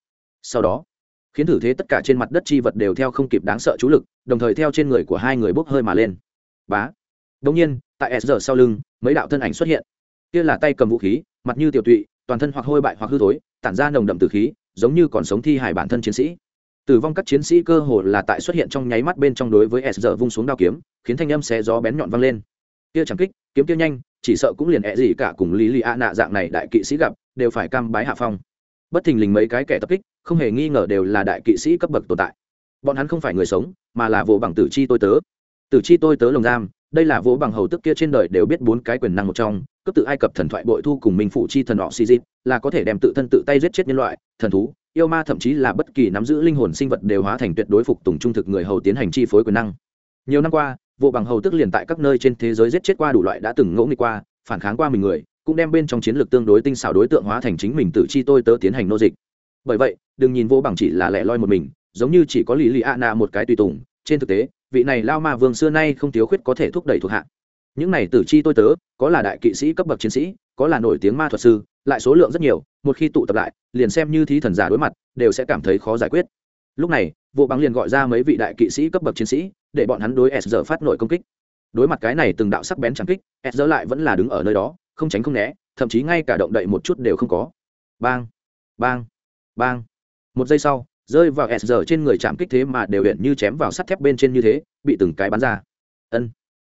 Sau đó, khiến thử thế tất cả trên mặt đất chi vật đều theo không kịp đáng sợ chú lực, đồng thời theo trên người của hai người bốc hơi mà lên. Bá. Đông nhiên, tại s giờ sau lưng, mấy đạo thân ảnh xuất hiện. Kia là tay cầm vũ khí, mặt như tiểu tụy, toàn thân hoặc hôi bại hoặc hư thối, tản ra nồng đậm từ khí, giống như còn sống thi hài bản thân chiến sĩ tử vong các chiến sĩ cơ hồ là tại xuất hiện trong nháy mắt bên trong đối với s giờ vung xuống đao kiếm, khiến thanh âm xé gió bén nhọn văng lên. Kia chẳng kích, kiếm kia nhanh, chỉ sợ cũng liền ẹ gì cả cùng lý lì a nạ dạng này đại kỵ sĩ gặp, đều phải cam bái hạ phong. Bất thình lình mấy cái kẻ tập kích, không hề nghi ngờ đều là đại kỵ sĩ cấp bậc tồn tại. Bọn hắn không phải người sống, mà là vô bằng tử chi tôi tớ. Tử chi tôi tớ lồng giam, đây là vô bằng hầu tức kia trên đời đều biết bốn cái quyền năng một trong, cấp tự ai cập thần thoại bội thu cùng minh phụ chi thần họ Xi dịp là có thể đem tự thân tự tay giết chết nhân loại, thần thú yêu ma thậm chí là bất kỳ nắm giữ linh hồn sinh vật đều hóa thành tuyệt đối phục tùng trung thực người hầu tiến hành chi phối quyền năng. Nhiều năm qua, vụ bằng hầu tức liền tại các nơi trên thế giới giết chết qua đủ loại đã từng ngẫu nghịch qua, phản kháng qua mình người, cũng đem bên trong chiến lược tương đối tinh xảo đối tượng hóa thành chính mình tự chi tôi tớ tiến hành nô dịch. Bởi vậy, đừng nhìn vô bằng chỉ là lẻ loi một mình, giống như chỉ có lý lì a na một cái tùy tùng. Trên thực tế, vị này lao ma vương xưa nay không thiếu khuyết có thể thúc đẩy thuộc hạ. Những này tử chi tôi tớ, có là đại kỵ sĩ cấp bậc chiến sĩ, có là nổi tiếng ma thuật sư lại số lượng rất nhiều, một khi tụ tập lại, liền xem như thí thần giả đối mặt, đều sẽ cảm thấy khó giải quyết. Lúc này vụ bằng liền gọi ra mấy vị đại kỵ sĩ cấp bậc chiến sĩ, để bọn hắn đối s giờ phát nội công kích. Đối mặt cái này từng đạo sắc bén trắng kích, s giờ lại vẫn là đứng ở nơi đó, không tránh không né, thậm chí ngay cả động đậy một chút đều không có. Bang bang bang. Một giây sau, rơi vào s giờ trên người chạm kích thế mà đều hiện như chém vào sắt thép bên trên như thế, bị từng cái bắn ra. Ân.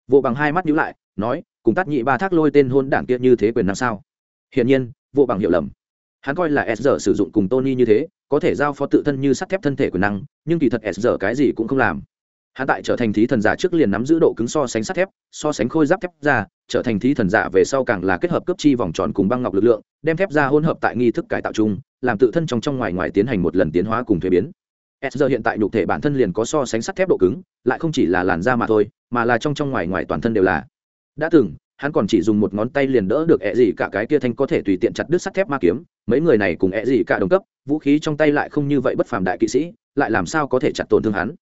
Vụ bằng hai mắt nhíu lại, nói, cùng tắt nhị ba thác lôi tên hôn đảng kia như thế quyền năng sao? Hiển nhiên vô bằng hiểu lầm. Hắn coi là s giờ sử dụng cùng tony như thế, có thể giao phó tự thân như sắt thép thân thể quyền năng, nhưng kỳ thật s giờ cái gì cũng không làm. Hắn tại trở thành thí thần giả trước liền nắm giữ độ cứng so sánh sắt thép, so sánh khôi giáp thép ra, trở thành thí thần giả về sau càng là kết hợp cấp chi vòng tròn cùng băng ngọc lực lượng, đem thép ra hỗn hợp tại nghi thức cải tạo chung, làm tự thân trong trong ngoài ngoài tiến hành một lần tiến hóa cùng thuế biến. S giờ hiện tại nhục thể bản thân liền có so sánh sắt thép độ cứng, lại không chỉ là làn da mà thôi, mà là trong trong ngoài ngoài toàn thân đều là. Đã từng hắn còn chỉ dùng một ngón tay liền đỡ được ẹ gì cả cái kia thanh có thể tùy tiện chặt đứt sắt thép ma kiếm. Mấy người này cùng ẹ gì cả đồng cấp, vũ khí trong tay lại không như vậy bất phàm đại kỵ sĩ, lại làm sao có thể chặt tổn thương hắn?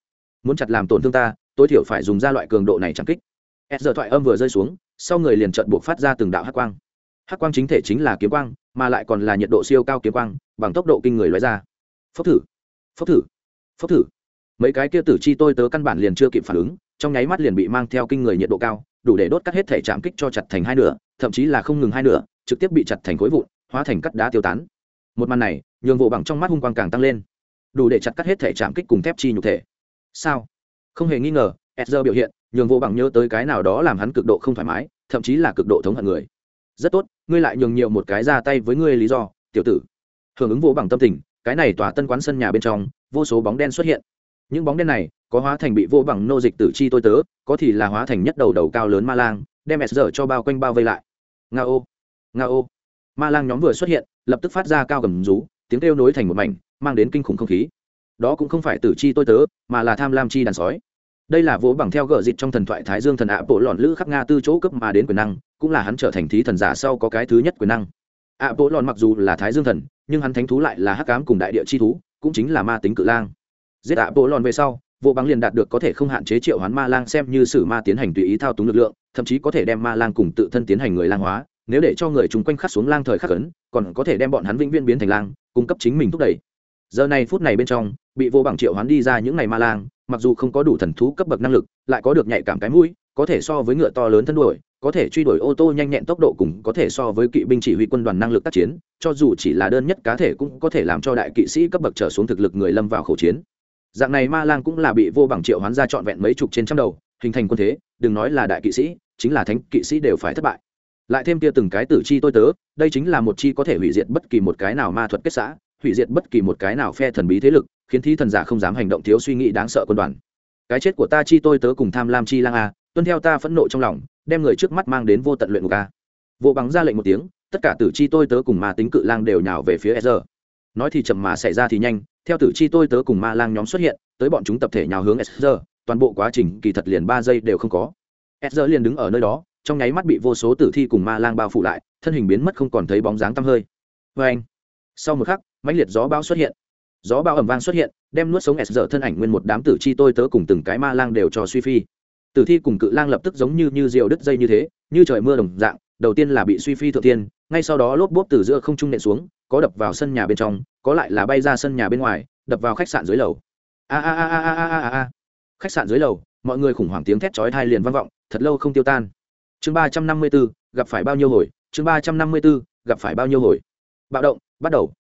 Muốn chặt làm tổn thương ta, tối thiểu phải dùng ra loại cường độ này chẳng kích. S giờ thoại âm vừa rơi xuống, sau người liền trận buộc phát ra từng đạo hắc quang. Hắc quang chính thể chính là kiếm quang, mà lại còn là nhiệt độ siêu cao kiếm quang, bằng tốc độ kinh người lóe ra. Phốc thử phốc thử phốc thử. Mấy cái kia tử chi tôi tớ căn bản liền chưa kịp phản ứng, trong nháy mắt liền bị mang theo kinh người nhiệt độ cao đủ để đốt cắt hết thể chạm kích cho chặt thành hai nửa, thậm chí là không ngừng hai nửa, trực tiếp bị chặt thành khối vụn, hóa thành cắt đá tiêu tán. Một màn này, nhường vụ bằng trong mắt hung quang càng tăng lên. Đủ để chặt cắt hết thể chạm kích cùng thép chi nhục thể. Sao? Không hề nghi ngờ edger biểu hiện, nhường vô bằng nhớ tới cái nào đó làm hắn cực độ không thoải mái, thậm chí là cực độ thống hận người. Rất tốt, ngươi lại nhường nhiều một cái ra tay với ngươi lý do, tiểu tử. Hưởng ứng vô bằng tâm tình, cái này tòa tân quán sân nhà bên trong, vô số bóng đen xuất hiện. Những bóng đen này có hóa thành bị vô bằng nô dịch tử chi tôi tớ, có thì là hóa thành nhất đầu đầu cao lớn ma lang, đem s giờ cho bao quanh bao vây lại. Nga ô nga ô. Ma lang nhóm vừa xuất hiện, lập tức phát ra cao gầm rú, tiếng kêu nối thành một mảnh, mang đến kinh khủng không khí. Đó cũng không phải tử chi tôi tớ, mà là tham lam chi đàn sói. Đây là vỗ bằng theo gợ dịch trong thần thoại thái dương thần ạ bộ lọn lữ khắc nga tư chỗ cấp mà đến quyền năng, cũng là hắn trở thành thí thần giả sau có cái thứ nhất quyền năng. Ạ bộ lọn mặc dù là thái dương thần, nhưng hắn thánh thú lại là hắc cám cùng đại địa chi thú, cũng chính là ma tính cự lang. Giết ạ bộ lọn về sau vô bằng liền đạt được có thể không hạn chế triệu hoán ma lang xem như sử ma tiến hành tùy ý thao túng lực lượng, thậm chí có thể đem ma lang cùng tự thân tiến hành người lang hóa. Nếu để cho người chung quanh khắc xuống lang thời khắc ấn, còn có thể đem bọn hắn vĩnh viễn biến thành lang, cung cấp chính mình thúc đẩy. Giờ này phút này bên trong, bị vô bằng triệu hoán đi ra những ngày ma lang, mặc dù không có đủ thần thú cấp bậc năng lực, lại có được nhạy cảm cái mũi, có thể so với ngựa to lớn thân đuổi, có thể truy đuổi ô tô nhanh nhẹn tốc độ cùng có thể so với kỵ binh chỉ huy quân đoàn năng lực tác chiến, cho dù chỉ là đơn nhất cá thể cũng có thể làm cho đại kỵ sĩ cấp bậc trở xuống thực lực người lâm vào khẩu chiến dạng này ma lang cũng là bị vô bằng triệu hoán ra trọn vẹn mấy chục trên trăm đầu, hình thành quân thế, đừng nói là đại kỵ sĩ, chính là thánh kỵ sĩ đều phải thất bại. Lại thêm kia từng cái tử chi tôi tớ, đây chính là một chi có thể hủy diệt bất kỳ một cái nào ma thuật kết xã hủy diệt bất kỳ một cái nào phe thần bí thế lực, khiến thí thần giả không dám hành động thiếu suy nghĩ đáng sợ quân đoàn. Cái chết của ta chi tôi tớ cùng tham lam chi lang a, tuân theo ta phẫn nộ trong lòng, đem người trước mắt mang đến vô tận luyện ngục a. Vô bằng ra lệnh một tiếng, tất cả tử chi tôi tớ cùng ma tính cự lang đều nhào về phía Ezra nói thì chậm mà xảy ra thì nhanh, theo tử chi tôi tớ cùng ma lang nhóm xuất hiện, tới bọn chúng tập thể nhào hướng sr toàn bộ quá trình kỳ thật liền ba giây đều không có. Sr liền đứng ở nơi đó, trong nháy mắt bị vô số tử thi cùng ma lang bao phủ lại, thân hình biến mất không còn thấy bóng dáng tăm hơi. Vê anh, sau một khắc, mãnh liệt gió bão xuất hiện. Gió bão ẩm vang xuất hiện, đem nuốt sống s thân ảnh nguyên một đám tử chi tôi tớ cùng từng cái ma lang đều cho suy phi. Tử thi cùng cự lang lập tức giống như như rượu đứt dây như thế, như trời mưa đồng dạng, đầu tiên là bị suy phi thượng tiên, ngay sau đó lốp bốp từ giữa không trung nện xuống có đập vào sân nhà bên trong có lại là bay ra sân nhà bên ngoài đập vào khách sạn dưới lầu. A a a a a a a khách sạn dưới lầu mọi người khủng hoảng tiếng thét chói tai liền vang vọng thật lâu không tiêu tan. Chương ba trăm năm mươi 354, gặp phải bao nhiêu hồi? Chương ba trăm năm mươi 354, gặp phải bao nhiêu hồi? Bạo động bắt đầu.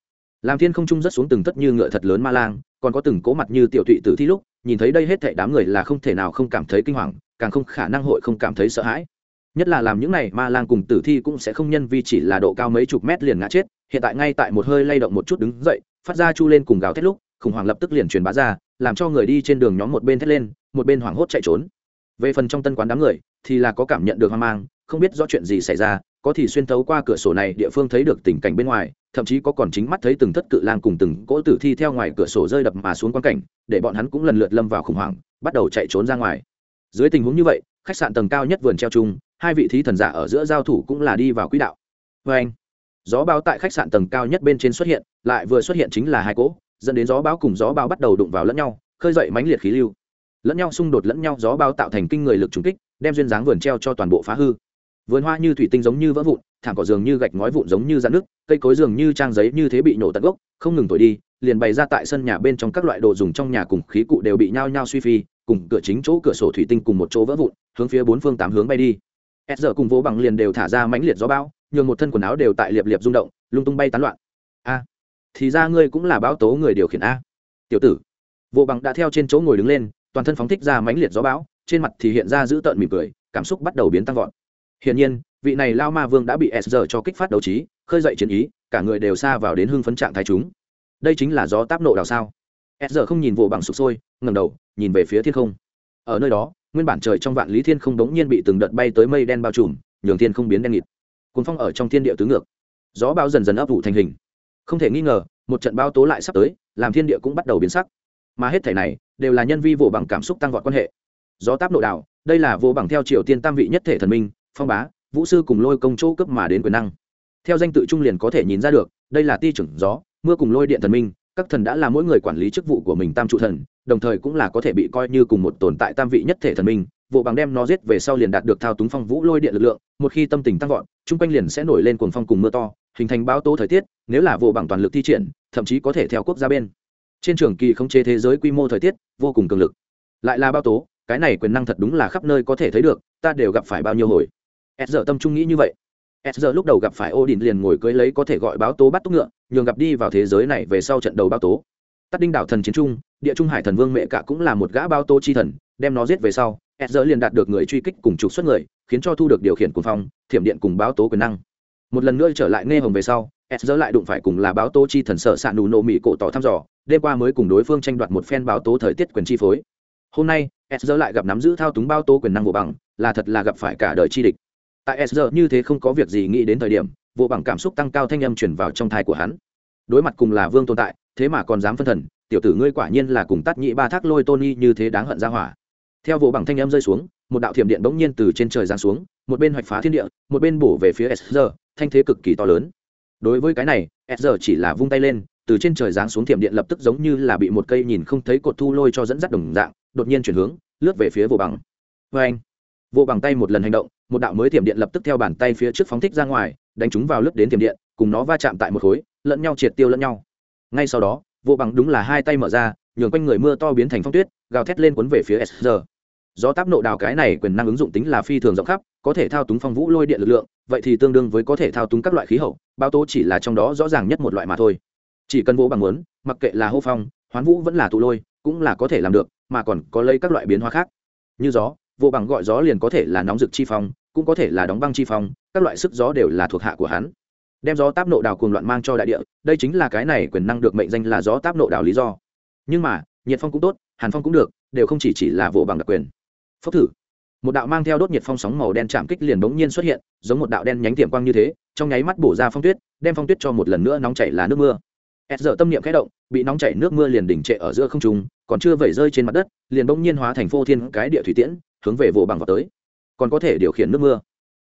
Làm thiên không trung rất xuống từng tất như ngựa thật lớn ma lang còn có từng cố mặt như tiểu thụy tử thi lúc nhìn thấy đây hết thảy đám người là không thể nào không cảm thấy kinh hoàng càng không khả năng hội không cảm thấy sợ hãi nhất là làm những này, ma lang cùng tử thi cũng sẽ không nhân vì chỉ là độ cao mấy chục mét liền ngã chết, hiện tại ngay tại một hơi lay động một chút đứng dậy, phát ra chu lên cùng gào thét lúc, khủng hoảng lập tức liền truyền bá ra, làm cho người đi trên đường nhóm một bên thét lên, một bên hoảng hốt chạy trốn. Về phần trong tân quán đám người, thì là có cảm nhận được hoang mang, không biết rõ chuyện gì xảy ra, có thì xuyên thấu qua cửa sổ này, địa phương thấy được tình cảnh bên ngoài, thậm chí có còn chính mắt thấy từng thất cự lang cùng từng cỗ tử thi theo ngoài cửa sổ rơi đập mà xuống quan cảnh, để bọn hắn cũng lần lượt lâm vào khủng hoảng, bắt đầu chạy trốn ra ngoài. Dưới tình huống như vậy khách sạn tầng cao nhất vườn treo chung, hai vị thí thần giả ở giữa giao thủ cũng là đi vào quỹ đạo. Vê anh, gió báo tại khách sạn tầng cao nhất bên trên xuất hiện, lại vừa xuất hiện chính là hai cỗ, dẫn đến gió báo cùng gió báo bắt đầu đụng vào lẫn nhau, khơi dậy mãnh liệt khí lưu. Lẫn nhau xung đột lẫn nhau, gió báo tạo thành kinh người lực trùng kích, đem duyên dáng vườn treo cho toàn bộ phá hư. Vườn hoa như thủy tinh giống như vỡ vụn, thảm cỏ dường như gạch ngói vụn giống như dạn nước cây cối dường như trang giấy như thế bị nổ tận gốc, không ngừng thổi đi, liền bày ra tại sân nhà bên trong các loại đồ dùng trong nhà cùng khí cụ đều bị nhao nhao suy phi cùng cửa chính chỗ cửa sổ thủy tinh cùng một chỗ vỡ vụn, hướng phía bốn phương tám hướng bay đi. S giờ cùng vỗ bằng liền đều thả ra mãnh liệt gió bão, nhường một thân quần áo đều tại liệp liệp rung động, lung tung bay tán loạn. A, thì ra ngươi cũng là báo tố người điều khiển a. Tiểu tử vỗ bằng đã theo trên chỗ ngồi đứng lên, toàn thân phóng thích ra mãnh liệt gió bão, trên mặt thì hiện ra dữ tợn mỉm cười, cảm xúc bắt đầu biến tăng vọt. Hiển nhiên, vị này lao ma vương đã bị s giờ cho kích phát đấu trí, khơi dậy chiến ý, cả người đều xa vào đến hưng phấn trạng thái chúng. Đây chính là gió táp nộ đào sao s giờ không nhìn vồ bằng sụp sôi ngầm đầu, nhìn về phía thiên không. Ở nơi đó, nguyên bản trời trong vạn lý thiên không đống nhiên bị từng đợt bay tới mây đen bao trùm, nhường thiên không biến đen nghịt. Cuốn phong ở trong thiên địa tứ ngược. Gió bao dần dần ấp vụ thành hình. Không thể nghi ngờ, một trận bao tố lại sắp tới, làm thiên địa cũng bắt đầu biến sắc. Mà hết thể này, đều là nhân vi vô bằng cảm xúc tăng vọt quan hệ. Gió táp nội đạo, đây là vô bằng theo triều tiên tam vị nhất thể thần minh, phong bá, vũ sư cùng lôi công chỗ cấp mà đến quyền năng. Theo danh tự trung liền có thể nhìn ra được, đây là ti trưởng gió, mưa cùng lôi điện thần minh các thần đã là mỗi người quản lý chức vụ của mình tam trụ thần, đồng thời cũng là có thể bị coi như cùng một tồn tại tam vị nhất thể thần minh, vụ bằng đem nó giết về sau liền đạt được thao túng phong vũ lôi điện lực lượng, một khi tâm tình tăng vọt, chung quanh liền sẽ nổi lên cuồng phong cùng mưa to, hình thành báo tố thời tiết, nếu là vụ bằng toàn lực thi triển, thậm chí có thể theo quốc gia bên. Trên trường kỳ khống chế thế giới quy mô thời tiết, vô cùng cường lực. Lại là báo tố, cái này quyền năng thật đúng là khắp nơi có thể thấy được, ta đều gặp phải bao nhiêu hồi. S giờ tâm trung nghĩ như vậy s giờ lúc đầu gặp phải ô đình liền ngồi cưới lấy có thể gọi báo tố bắt túc ngựa, nhường gặp đi vào thế giới này về sau trận đầu báo tố. Tắt đinh đảo thần chiến trung, địa trung hải thần vương mẹ cả cũng là một gã báo tố chi thần, đem nó giết về sau, s giờ liền đạt được người truy kích cùng trục xuất người, khiến cho thu được điều khiển cuồng phong, thiểm điện cùng báo tố quyền năng. Một lần nữa trở lại nghe hồng về sau, s giờ lại đụng phải cùng là báo tố chi thần sở sạn ạ nộ mỹ cổ tỏ thăm dò, đêm qua mới cùng đối phương tranh đoạt một phen báo tố thời tiết quyền chi phối. Hôm nay, s giờ lại gặp nắm giữ thao túng báo tố quyền năng vô bằng, là thật là gặp phải cả đời chi địch tại s giờ như thế không có việc gì nghĩ đến thời điểm, vô bằng cảm xúc tăng cao thanh âm chuyển vào trong thai của hắn. Đối mặt cùng là vương tồn tại, thế mà còn dám phân thần, tiểu tử ngươi quả nhiên là cùng tắt nhị ba thác lôi tony như thế đáng hận ra hỏa. Theo vô bằng thanh âm rơi xuống, một đạo thiểm điện bỗng nhiên từ trên trời giáng xuống, một bên hoạch phá thiên địa, một bên bổ về phía s giờ thanh thế cực kỳ to lớn. Đối với cái này, s giờ chỉ là vung tay lên, từ trên trời giáng xuống thiểm điện lập tức giống như là bị một cây nhìn không thấy cột thu lôi cho dẫn dắt đồng dạng, đột nhiên chuyển hướng, lướt về phía vô bằng. Vê anh vô bằng tay một lần hành động một đạo mới thiểm điện lập tức theo bàn tay phía trước phóng thích ra ngoài, đánh chúng vào lớp đến thiểm điện, cùng nó va chạm tại một khối, lẫn nhau triệt tiêu lẫn nhau. Ngay sau đó, vô bằng đúng là hai tay mở ra, nhường quanh người mưa to biến thành phong tuyết, gào thét lên cuốn về phía s do táp nộ đào cái này quyền năng ứng dụng tính là phi thường rộng khắp, có thể thao túng phong vũ lôi điện lực lượng, vậy thì tương đương với có thể thao túng các loại khí hậu bao tố chỉ là trong đó rõ ràng nhất một loại mà thôi. Chỉ cần vô bằng muốn, mặc kệ là hô phong, hoán vũ vẫn là tụ lôi, cũng là có thể làm được, mà còn có lấy các loại biến hóa khác. Như gió, vô bằng gọi gió liền có thể là nóng rực chi phong cũng có thể là đóng băng chi phong, các loại sức gió đều là thuộc hạ của hắn. Đem gió táp nộ đào cuồng loạn mang cho đại địa, đây chính là cái này quyền năng được mệnh danh là gió táp nộ đào lý do. Nhưng mà, nhiệt phong cũng tốt, hàn phong cũng được, đều không chỉ chỉ là vỗ bằng đặc quyền. Phốc thử. Một đạo mang theo đốt nhiệt phong sóng màu đen chạm kích liền bỗng nhiên xuất hiện, giống một đạo đen nhánh tiệm quang như thế, trong nháy mắt bổ ra phong tuyết, đem phong tuyết cho một lần nữa nóng chảy là nước mưa. S giờ tâm niệm khẽ động, bị nóng chảy nước mưa liền đỉnh trệ ở giữa không trung, còn chưa vẩy rơi trên mặt đất, liền bỗng nhiên hóa thành phô thiên cái địa thủy tiễn, hướng về vỗ bằng vào tới còn có thể điều khiển nước mưa.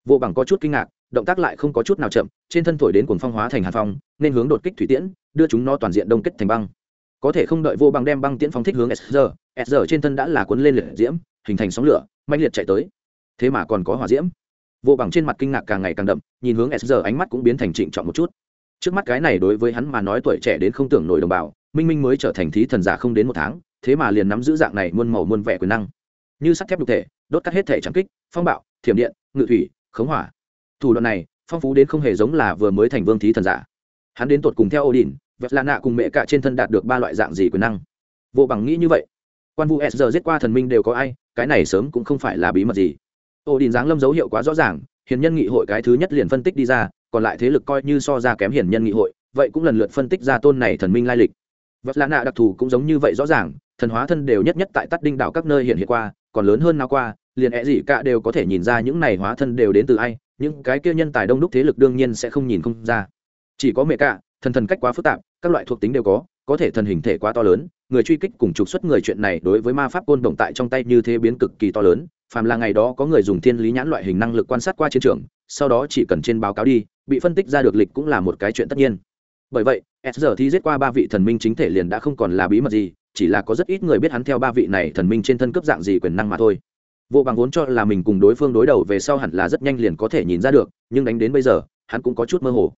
Vô bằng có chút kinh ngạc, động tác lại không có chút nào chậm, trên thân thổi đến cuồng phong hóa thành hàn phong, nên hướng đột kích thủy tiễn, đưa chúng nó toàn diện đông kết thành băng. Có thể không đợi vô bằng đem băng tiễn phóng thích hướng sr sr trên thân đã là cuốn lên liệt diễm, hình thành sóng lửa mạnh liệt chạy tới. Thế mà còn có hỏa diễm. Vô bằng trên mặt kinh ngạc càng ngày càng đậm, nhìn hướng sr ánh mắt cũng biến thành trịnh trọng một chút. Trước mắt cái này đối với hắn mà nói tuổi trẻ đến không tưởng nổi đồng bào, minh minh mới trở thành thí thần giả không đến một tháng, thế mà liền nắm giữ dạng này muôn màu muôn vẻ quyền năng. Như sắt thép đục thể, đốt cắt hết thể trắng kích phong bạo, thiểm điện, ngự thủy, khống hỏa. Thủ đoạn này, phong phú đến không hề giống là vừa mới thành vương thí thần giả. Hắn đến tột cùng theo ô đình vẹt lạ nạ cùng mẹ cả trên thân đạt được ba loại dạng gì quyền năng. Vô bằng nghĩ như vậy. Quan vụ s giờ giết qua thần minh đều có ai, cái này sớm cũng không phải là bí mật gì. Ô đình giáng lâm dấu hiệu quá rõ ràng, hiền nhân nghị hội cái thứ nhất liền phân tích đi ra, còn lại thế lực coi như so ra kém hiền nhân nghị hội, vậy cũng lần lượt phân tích ra tôn này thần minh lai lịch. Vật lạ nạ đặc thù cũng giống như vậy rõ ràng, thần hóa thân đều nhất nhất tại tắt đinh đảo các nơi hiện hiện qua, còn lớn hơn nào qua liền é gì cả đều có thể nhìn ra những này hóa thân đều đến từ ai, những cái kia nhân tài đông đúc thế lực đương nhiên sẽ không nhìn không ra. Chỉ có mẹ cả, thần thần cách quá phức tạp, các loại thuộc tính đều có có thể thần hình thể quá to lớn, người truy kích cùng trục xuất người chuyện này đối với ma pháp côn động tại trong tay như thế biến cực kỳ to lớn, phàm là ngày đó có người dùng thiên lý nhãn loại hình năng lực quan sát qua chiến trường, sau đó chỉ cần trên báo cáo đi, bị phân tích ra được lịch cũng là một cái chuyện tất nhiên. Bởi vậy, s giờ thi giết qua ba vị thần minh chính thể liền đã không còn là bí mật gì, chỉ là có rất ít người biết hắn theo ba vị này thần minh trên thân cấp dạng gì quyền năng mà thôi vô bằng vốn cho là mình cùng đối phương đối đầu về sau hẳn là rất nhanh liền có thể nhìn ra được, nhưng đánh đến bây giờ, hắn cũng có chút mơ hồ.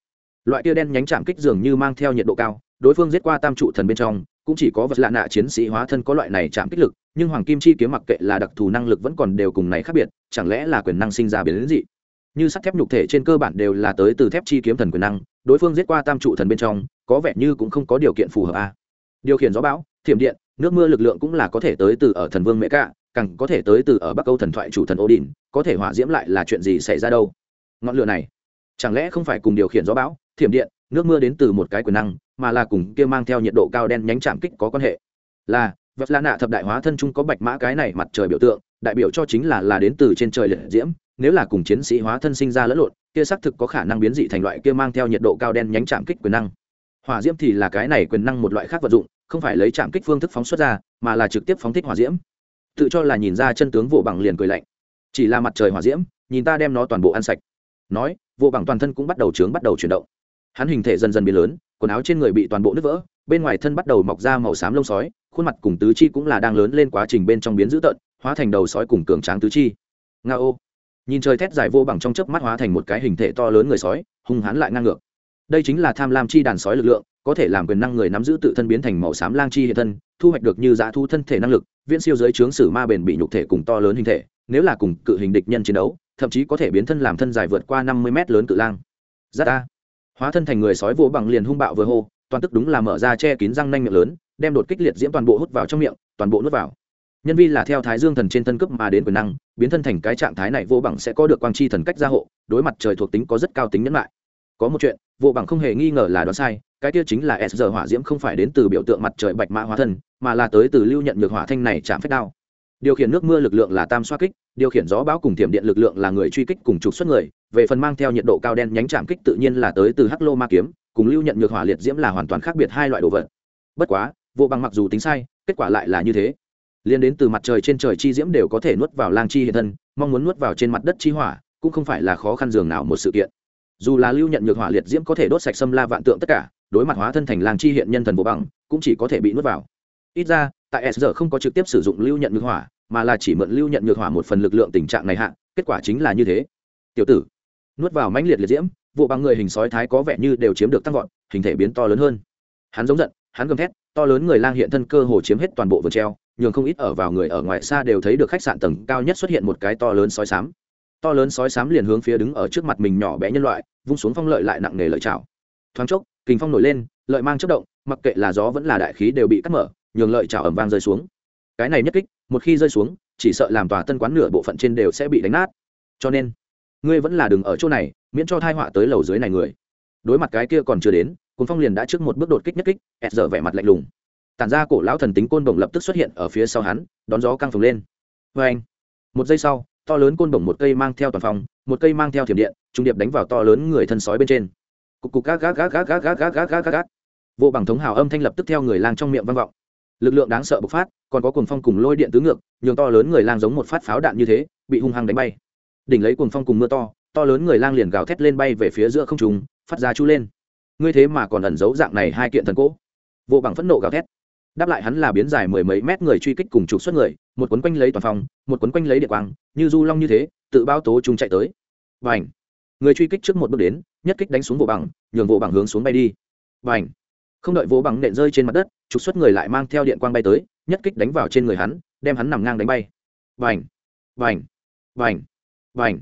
Loại kia đen nhánh chạm kích dường như mang theo nhiệt độ cao, đối phương giết qua tam trụ thần bên trong, cũng chỉ có vật lạ nạ chiến sĩ hóa thân có loại này chạm kích lực, nhưng hoàng kim chi kiếm mặc kệ là đặc thù năng lực vẫn còn đều cùng này khác biệt, chẳng lẽ là quyền năng sinh ra biến đến dị? Như sắt thép nhục thể trên cơ bản đều là tới từ thép chi kiếm thần quyền năng, đối phương giết qua tam trụ thần bên trong, có vẻ như cũng không có điều kiện phù hợp a điều khiển gió bão, thiểm điện, nước mưa lực lượng cũng là có thể tới từ ở thần vương mẹ cả càng có thể tới từ ở bắc âu thần thoại chủ thần ô đình có thể hỏa diễm lại là chuyện gì xảy ra đâu? Ngọn lửa này, chẳng lẽ không phải cùng điều khiển gió bão, thiểm điện, nước mưa đến từ một cái quyền năng, mà là cùng kia mang theo nhiệt độ cao đen nhánh chạm kích có quan hệ? Là vật la nạ thập đại hóa thân chung có bạch mã cái này mặt trời biểu tượng, đại biểu cho chính là là đến từ trên trời liệt diễm, nếu là cùng chiến sĩ hóa thân sinh ra lẫn lộn, kia xác thực có khả năng biến dị thành loại kia mang theo nhiệt độ cao đen nhánh chạm kích quyền năng. Hỏa diễm thì là cái này quyền năng một loại khác vật dụng, không phải lấy chạm kích phương thức phóng xuất ra, mà là trực tiếp phóng thích hỏa diễm tự cho là nhìn ra chân tướng vụ bằng liền cười lạnh. Chỉ là mặt trời hỏa diễm, nhìn ta đem nó toàn bộ ăn sạch. Nói vụ bằng toàn thân cũng bắt đầu trướng, bắt đầu chuyển động. Hắn hình thể dần dần biến lớn, quần áo trên người bị toàn bộ nứt vỡ, bên ngoài thân bắt đầu mọc ra màu xám lông sói, khuôn mặt cùng tứ chi cũng là đang lớn lên quá trình bên trong biến dữ tợn, hóa thành đầu sói cùng cường tráng tứ chi. Nga ô nhìn trời thét dài vô bằng trong chớp mắt hóa thành một cái hình thể to lớn người sói, hung hãn lại ngang ngược đây chính là tham lam chi đàn sói lực lượng, có thể làm quyền năng người nắm giữ tự thân biến thành màu xám lang chi hiện thân, thu hoạch được như dã thu thân thể năng lực, viễn siêu giới chướng sử ma bền bị nhục thể cùng to lớn hình thể, nếu là cùng cự hình địch nhân chiến đấu, thậm chí có thể biến thân làm thân dài vượt qua năm mươi mét lớn cự lang. Giáp ta. Hóa thân thành người sói vô bằng liền hung bạo vừa hô, toàn tức đúng là mở ra che kín răng nanh miệng lớn, đem đột kích liệt diễm toàn bộ hút vào trong miệng, toàn bộ nuốt vào. Nhân vi là theo thái dương thần trên thân cấp mà đến quyền năng, biến thân thành cái trạng thái này vô bằng sẽ có được quang chi thần cách gia hộ, đối mặt trời thuộc tính có rất cao tính nhẫn lại có một chuyện, vô bằng không hề nghi ngờ là đoán sai, cái kia chính là s giờ hỏa diễm không phải đến từ biểu tượng mặt trời bạch mã hóa thân, mà là tới từ lưu nhận nhược hỏa thanh này chạm phép đao. Điều khiển nước mưa lực lượng là tam xoa kích, điều khiển gió bão cùng thiểm điện lực lượng là người truy kích cùng trục xuất người, về phần mang theo nhiệt độ cao đen nhánh chạm kích tự nhiên là tới từ hắc lô ma kiếm, cùng lưu nhận nhược hỏa liệt diễm là hoàn toàn khác biệt hai loại đồ vật. Bất quá, vô bằng mặc dù tính sai, kết quả lại là như thế. Liên đến từ mặt trời trên trời chi diễm đều có thể nuốt vào lang chi hiện thân, mong muốn nuốt vào trên mặt đất chi hỏa, cũng không phải là khó khăn dường nào một sự kiện dù là lưu nhận nhược hỏa liệt diễm có thể đốt sạch xâm la vạn tượng tất cả, đối mặt hóa thân thành lang chi hiện nhân thần vô bằng, cũng chỉ có thể bị nuốt vào. Ít ra, tại s giờ không có trực tiếp sử dụng lưu nhận nhược hỏa, mà là chỉ mượn lưu nhận nhược hỏa một phần lực lượng tình trạng này hạn kết quả chính là như thế. Tiểu tử, nuốt vào mãnh liệt liệt diễm vụ bằng người hình sói thái có vẻ như đều chiếm được tăng vọt, hình thể biến to lớn hơn. Hắn giống giận, hắn gầm thét, to lớn người lang hiện thân cơ hồ chiếm hết toàn bộ vườn treo, nhường không ít ở vào người ở ngoài xa đều thấy được khách sạn tầng cao nhất xuất hiện một cái to lớn sói sám to lớn sói sám liền hướng phía đứng ở trước mặt mình nhỏ bé nhân loại, vung xuống phong lợi lại nặng nề lợi chảo. Thoáng chốc, kình phong nổi lên, lợi mang chất động, mặc kệ là gió vẫn là đại khí đều bị cắt mở, nhường lợi chảo ẩm vang rơi xuống. Cái này nhất kích, một khi rơi xuống, chỉ sợ làm tòa tân quán nửa bộ phận trên đều sẽ bị đánh nát. Cho nên, ngươi vẫn là đừng ở chỗ này, miễn cho thai họa tới lầu dưới này người. Đối mặt cái kia còn chưa đến cuốn phong liền đã trước một bước đột kích nhất kích, ẹt giờ vẻ mặt lạnh lùng. Tản ra cổ lão thần tính côn đồng lập tức xuất hiện ở phía sau hắn, đón gió căng phồng lên. Vê anh một giây sau to lớn côn bổng một cây mang theo toàn phòng một cây mang theo thiểm điện trung điệp đánh vào to lớn người thân sói bên trên cục cục gác gác gác gác gác gác gác gác gác gác vô bằng thống hào âm thanh lập tức theo người lang trong miệng vang vọng lực lượng đáng sợ bộc phát còn có cuồng phong cùng lôi điện tứ ngược nhường to lớn người lang giống một phát pháo đạn như thế bị hung hăng đánh bay đỉnh lấy cuồng phong cùng mưa to to lớn người lang liền gào thét lên bay về phía giữa không trùng phát ra chu lên ngươi thế mà còn ẩn giấu dạng này hai kiện thần cỗ vô bằng phẫn nộ gào thét đáp lại hắn là biến dài mười mấy mét người truy kích cùng trục xuất người một quấn quanh lấy toàn phòng, một quấn quanh lấy địa quang, như du long như thế, tự bao tố chúng chạy tới. Và ảnh người truy kích trước một bước đến, nhất kích đánh xuống vô bằng, nhường vô bằng hướng xuống bay đi. Và ảnh không đợi vô bằng nện rơi trên mặt đất, trục xuất người lại mang theo điện quang bay tới, nhất kích đánh vào trên người hắn, đem hắn nằm ngang đánh bay. Và ảnh và ảnh và ảnh và ảnh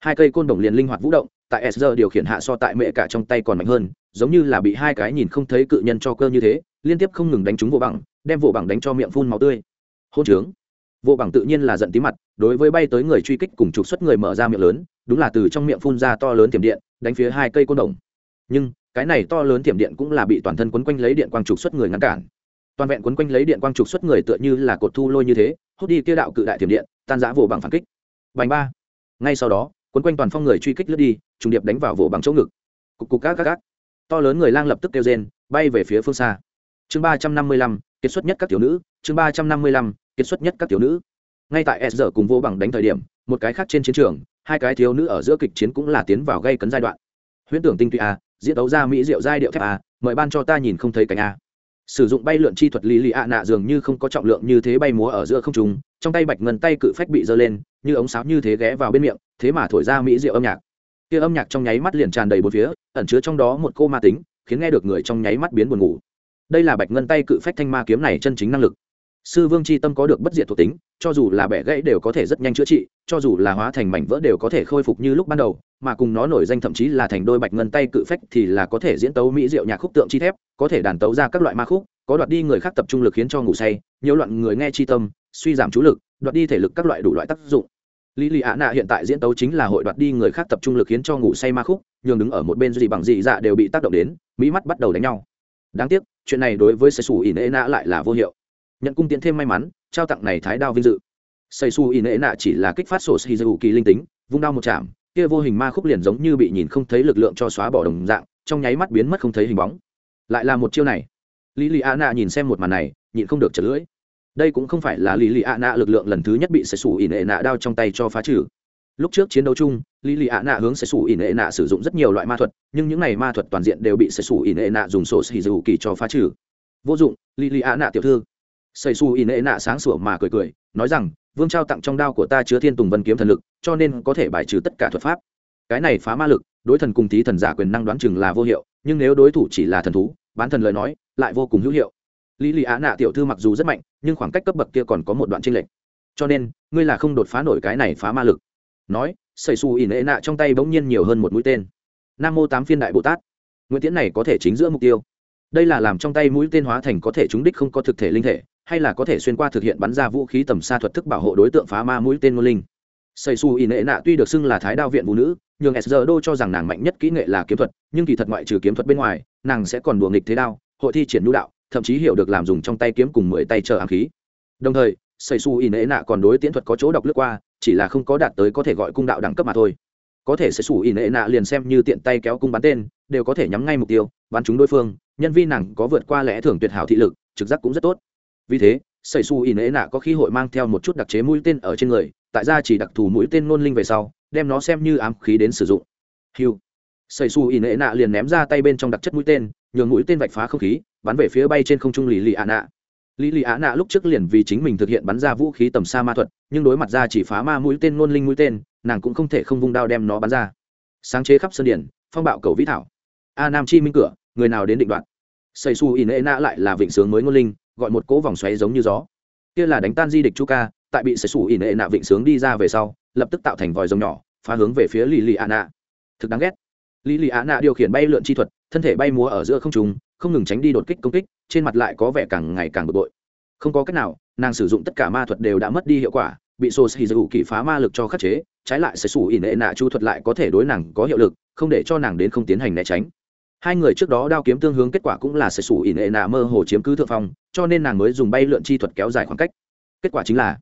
hai cây côn đồng liền linh hoạt vũ động, tại s điều khiển hạ so tại mẹ cả trong tay còn mạnh hơn, giống như là bị hai cái nhìn không thấy cự nhân cho cơ như thế, liên tiếp không ngừng đánh trúng vô bằng, đem vô bằng đánh cho miệng phun màu tươi. Hôn trướng! Vô bằng tự nhiên là giận tí mặt, đối với bay tới người truy kích cùng trục xuất người mở ra miệng lớn, đúng là từ trong miệng phun ra to lớn tiềm điện, đánh phía hai cây côn đồng. Nhưng, cái này to lớn tiềm điện cũng là bị toàn thân quấn quanh lấy điện quang trục xuất người ngăn cản. Toàn vẹn quấn quanh lấy điện quang trục xuất người tựa như là cột thu lôi như thế, hút đi kia đạo cự đại tiềm điện, tan giã vô bằng phản kích. Vành ba. Ngay sau đó, quấn quanh toàn phong người truy kích lướt đi, trùng điệp đánh vào vỗ bằng chỗ ngực. Cục cục các các các. To lớn người lang lập tức kêu rên, bay về phía phương xa. Chương ba trăm năm mươi lăm, kiệt xuất nhất các tiểu nữ. Chương ba trăm năm mươi lăm kiệt xuất nhất các tiểu nữ. Ngay tại s giờ cùng vô bằng đánh thời điểm, một cái khác trên chiến trường, hai cái thiếu nữ ở giữa kịch chiến cũng là tiến vào gây cấn giai đoạn. Huyễn tưởng tinh tụy a, diễn đấu ra mỹ diệu giai điệu thép a, mời ban cho ta nhìn không thấy cánh a. Sử dụng bay lượn chi thuật lý lì ạ nạ dường như không có trọng lượng như thế bay múa ở giữa không trung, trong tay bạch ngân tay cự phách bị giơ lên, như ống sáo như thế ghé vào bên miệng, thế mà thổi ra mỹ diệu âm nhạc. Kia âm nhạc trong nháy mắt liền tràn đầy bốn phía, ẩn chứa trong đó một cô ma tính, khiến nghe được người trong nháy mắt biến buồn ngủ. Đây là bạch ngân tay cự phách thanh ma kiếm này chân chính năng lực sư vương c h i tâm có được bất diệt thuộc tính, cho dù là bẻ gãy đều có thể rất nhanh chữa trị, cho dù là hóa thành mảnh vỡ đều có thể khôi phục như lúc ban đầu, mà cùng nó nổi danh thậm chí là thành đôi bạch ngân tay cự phách thì là có thể diễn tấu mỹ diệu nhạc khúc tượng chi thép, có thể đàn tấu ra các loại ma khúc, có đoạt đi người khác tập trung lực khiến cho ngủ say, nhiều loạn người nghe chi tâm, suy giảm chú lực, đoạt đi thể lực các loại đủ loại tác dụng. Lý lì ạ nạ hiện tại diễn tấu chính là hội đoạt đi người khác tập trung lực khiến cho ngủ say ma khúc, nhường đứng ở một bên gì bằng dị dạ đều bị tác động đến, mỹ mắt bắt đầu đánh nhau. Đáng tiếc, chuyện này đối với sư xù ỉ nệ nạ lại là vô hiệu nhận cung tiến thêm may mắn, trao tặng này thái đao vinh dự. Xây su y nệ nạ chỉ là kích phát sổ xì dù kỳ linh tính, vung đao một chạm, kia vô hình ma khúc liền giống như bị nhìn không thấy lực lượng cho xóa bỏ đồng dạng, trong nháy mắt biến mất không thấy hình bóng. Lại là một chiêu này. Lý lì a nạ nhìn xem một màn này, nhịn không được chật lưỡi. Đây cũng không phải là lý lì a nạ lực lượng lần thứ nhất bị xây su y nệ nạ đao trong tay cho phá trừ. Lúc trước chiến đấu chung, lý lì ạ nạ hướng sẽ xù ỉ nệ nạ sử dụng rất nhiều loại ma thuật, nhưng những này ma thuật toàn diện đều bị sẽ xù ỉ nệ nạ dùng sổ xì dù kỳ cho phá trừ. Vô dụng, lý lì ạ nạ tiểu thư xây su ỉ nệ nạ sáng sủa mà cười cười, nói rằng, vương trao tặng trong đao của ta chứa thiên tùng vân kiếm thần lực, cho nên có thể bài trừ tất cả thuật pháp. Cái này phá ma lực, đối thần cùng tí thần giả quyền năng đoán chừng là vô hiệu, nhưng nếu đối thủ chỉ là thần thú, bán thần lời nói, lại vô cùng hữu hiệu. Lý lì á nạ tiểu thư mặc dù rất mạnh, nhưng khoảng cách cấp bậc kia còn có một đoạn tranh lệch. Cho nên, ngươi là không đột phá nổi cái này phá ma lực. Nói sẩy xù ỉ nệ nạ trong tay bỗng nhiên nhiều hơn một mũi tên. Nam mô tám phiên đại bồ tát nguyễn tiễn này có thể chính giữa mục tiêu. Đây là làm trong tay mũi tên hóa thành có thể trúng đích không có thực thể linh thể hay là có thể xuyên qua thực hiện bắn ra vũ khí tầm xa thuật thức bảo hộ đối tượng phá ma mũi tên ngôn linh. Xây xù ỉ nệ nạ tuy được xưng là thái đao viện vũ nữ, nhưng sr đô cho rằng nàng mạnh nhất kỹ nghệ là kiếm thuật, nhưng kỳ thật ngoại trừ kiếm thuật bên ngoài, nàng sẽ còn đùa nghịch thế đao, hội thi triển nhu đạo, thậm chí hiểu được làm dùng trong tay kiếm cùng mười tay chờ ám khí. Đồng thời xây xù ỉ nệ nạ còn đối tiễn thuật có chỗ đọc lướt qua, chỉ là không có đạt tới có thể gọi cung đạo đẳng cấp mà thôi. Có thể xây sủ ỉ nệ nạ liền xem như tiện tay kéo cung bắn tên, đều có thể nhắm ngay mục tiêu, bắn chúng đối phương, nhân viên nàng có vượt qua lẽ thường tuyệt hảo thị lực, trực giác cũng rất tốt vì thế, sẩy su ỉ nệ nạ có khi hội mang theo một chút đặc chế mũi tên ở trên người, tại ra chỉ đặc thù mũi tên nôn linh về sau, đem nó xem như ám khí đến sử dụng. Hiu. Sẩy su ỉ nệ nạ liền ném ra tay bên trong đặc chất mũi tên, nhường mũi tên vạch phá không khí, bắn về phía bay trên không trung lì lì ạ nạ. Lì lì ạ nạ lúc trước liền vì chính mình thực hiện bắn ra vũ khí tầm xa ma thuật, nhưng đối mặt ra chỉ phá ma mũi tên ngôn linh mũi tên, nàng cũng không thể không vung đao đem nó bắn ra. Sáng chế khắp sân điển, phong bạo cầu vĩ thảo. A nam chi minh cửa, người nào đến định đoạn xây su in ê nạ lại là vịnh sướng mới ngôn linh gọi một cỗ vòng xoáy giống như gió. Kia là đánh tan di địch chu ca, tại bị xây sủ ỉ nệ nạ vịnh sướng đi ra về sau, lập tức tạo thành vòi rồng nhỏ, phá hướng về phía lì lì ạ nạ. Thực đáng ghét. Lì lì ạ nạ điều khiển bay lượn chi thuật, thân thể bay múa ở giữa không trùng không ngừng tránh đi đột kích công kích, trên mặt lại có vẻ càng ngày càng bực bội. Không có cách nào, nàng sử dụng tất cả ma thuật đều đã mất đi hiệu quả, bị sô sĩ dù kỳ phá ma lực cho khắc chế, trái lại sẽ xù ỉ nệ nạ chu thuật lại có thể đối nàng có hiệu lực, không để cho nàng đến không tiến hành né tránh hai người trước đó đao kiếm tương hướng kết quả cũng là sẽ sủ ỉ nệ nạ mơ hồ chiếm cứ thượng phong, cho nên nàng mới dùng bay lượn chi thuật kéo dài khoảng cách. Kết quả chính là,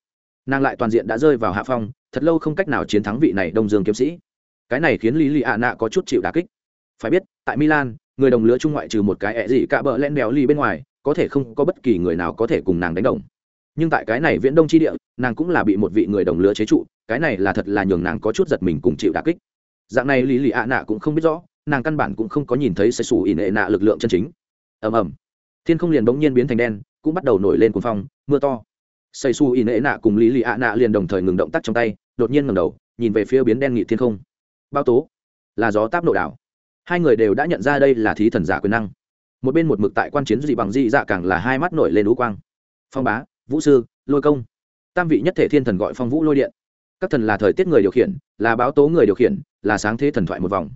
nàng lại toàn diện đã rơi vào hạ phong, thật lâu không cách nào chiến thắng vị này đông dương kiếm sĩ. Cái này khiến lý lì ạ nạ có chút chịu đà kích. Phải biết, tại milan, người đồng lứa trung ngoại trừ một cái ẹ gì cả bờ len béo ly bên ngoài, có thể không có bất kỳ người nào có thể cùng nàng đánh đồng. Nhưng tại cái này viễn đông chi địa, nàng cũng là bị một vị người đồng lứa chế trụ, cái này là thật là nhường nàng có chút giật mình cùng chịu đà kích. Dạng này lý lì ạ nạ cũng không biết rõ nàng căn bản cũng không có nhìn thấy sẽ xù ỉ nệ nạ lực lượng chân chính. Ầm ầm. Thiên không liền bỗng nhiên biến thành đen, cũng bắt đầu nổi lên cuồng phong, mưa to. Xây xù ỉ nệ nạ cùng lý lì ạ nạ liền đồng thời ngừng động tác trong tay, đột nhiên ngầm đầu, nhìn về phía biến đen nghị thiên không. Bao tố. Là gió táp nội đảo. Hai người đều đã nhận ra đây là thí thần giả quyền năng. Một bên một mực tại quan chiến dị bằng dị dạ càng là hai mắt nổi lên lũ quang. Phong bá, vũ sư, lôi công. Tam vị nhất thể thiên thần gọi phong vũ lôi điện. Các thần là thời tiết người điều khiển, là báo tố người điều khiển, là sáng thế thần thoại một vòng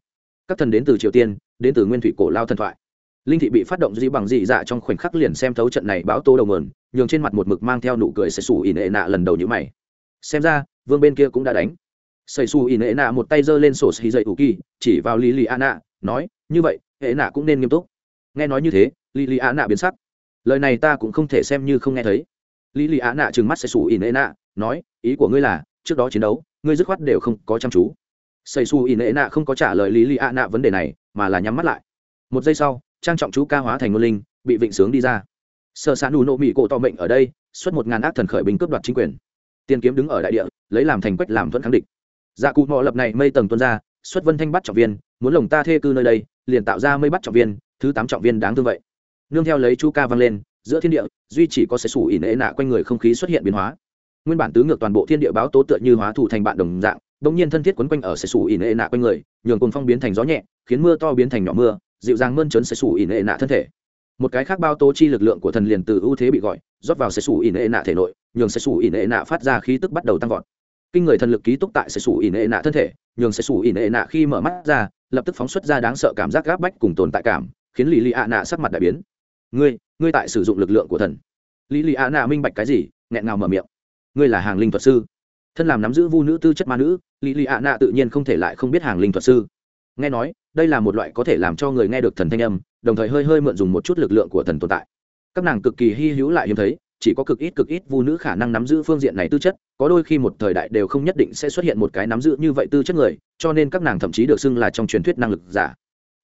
các thần đến từ triều tiên, đến từ nguyên thủy cổ lao thần thoại. Linh thị bị phát động dị bằng dị dạ trong khoảnh khắc liền xem thấu trận này báo tố đầu mườn, nhường trên mặt một mực mang theo nụ cười sẽ xù ỉ nệ nạ lần đầu như mày. Xem ra, vương bên kia cũng đã đánh. Xây xù ỉ nệ nạ một tay giơ lên sổ xì dậy ủ kỳ, chỉ vào lì lì a nạ, nói, như vậy, hệ nạ cũng nên nghiêm túc. Nghe nói như thế, lì lì á nạ biến sắc. Lời này ta cũng không thể xem như không nghe thấy. Lì lì á nạ trừng mắt sẽ xù ỉn ê nạ, nói, ý của ngươi là, trước đó chiến đấu, ngươi dứt khoát đều không có chăm chú xây su in ệ nạ không có trả lời lý lì ạ nạ vấn đề này, mà là nhắm mắt lại. Một giây sau, trang trọng chú ca hóa thành ngôn linh, bị vịnh sướng đi ra. Sợ sản đủ nộ mỹ cổ to mệnh ở đây, xuất một ngàn ác thần khởi binh cướp đoạt chính quyền. Tiền kiếm đứng ở đại địa, lấy làm thành quách làm thuận kháng địch. Dạ cụ mọ lập này mây tầng tuân ra, xuất vân thanh bắt trọng viên, muốn lồng ta thê cư nơi đây, liền tạo ra mây bắt trọng viên, thứ tám trọng viên đáng thương vậy. Nương theo lấy chú ca vang lên, giữa thiên địa, duy chỉ có sẽ sủ ỉ nệ nạ quanh người không khí xuất hiện biến hóa. Nguyên bản tứ ngược toàn bộ thiên địa báo tố tựa như hóa thủ thành bạn đồng dạng đ ỗ n g nhiên thân thiết quấn quanh ở sẽ sủ ỉ nệ nạ quanh người, nhường cồn phong biến thành gió nhẹ, khiến mưa to biến thành nhỏ mưa, dịu dàng mơn trớn sẽ sủ ỉ nệ nạ thân thể. Một cái khác bao tố chi lực lượng của thần liền từ ưu thế bị gọi, rót vào sẽ sủ ỉ nệ nạ thể nội, nhường sẽ sủ ỉ nệ nạ phát ra khí tức bắt đầu tăng vọt. Kinh người thần lực ký túc tại sẽ sủ ỉ nệ nạ thân thể, nhường sẽ sủ ỉ nệ nạ khi mở mắt ra, lập tức phóng xuất ra đáng sợ cảm giác gáp bách cùng tồn tại cảm, khiến lì lì ạ nạ sắc mặt đại biến. Ngươi ngươi tại sử dụng lực lượng của thần. Lì lì ạ nạ minh bạch cái gì, nghẹn ngào mở miệng. Ngươi là hàng linh thuật sư thân làm nắm giữ vu nữ tư chất ma nữ lì lì ạ nạ tự nhiên không thể lại không biết hàng linh thuật sư. Nghe nói, đây là một loại có thể làm cho người nghe được thần thanh âm, đồng thời hơi hơi mượn dùng một chút lực lượng của thần tồn tại. Các nàng cực kỳ hy hữu lại hiếm thấy, chỉ có cực ít cực ít vu nữ khả năng nắm giữ phương diện này tư chất, có đôi khi một thời đại đều không nhất định sẽ xuất hiện một cái nắm giữ như vậy tư chất người, cho nên các nàng thậm chí được xưng là trong truyền thuyết năng lực giả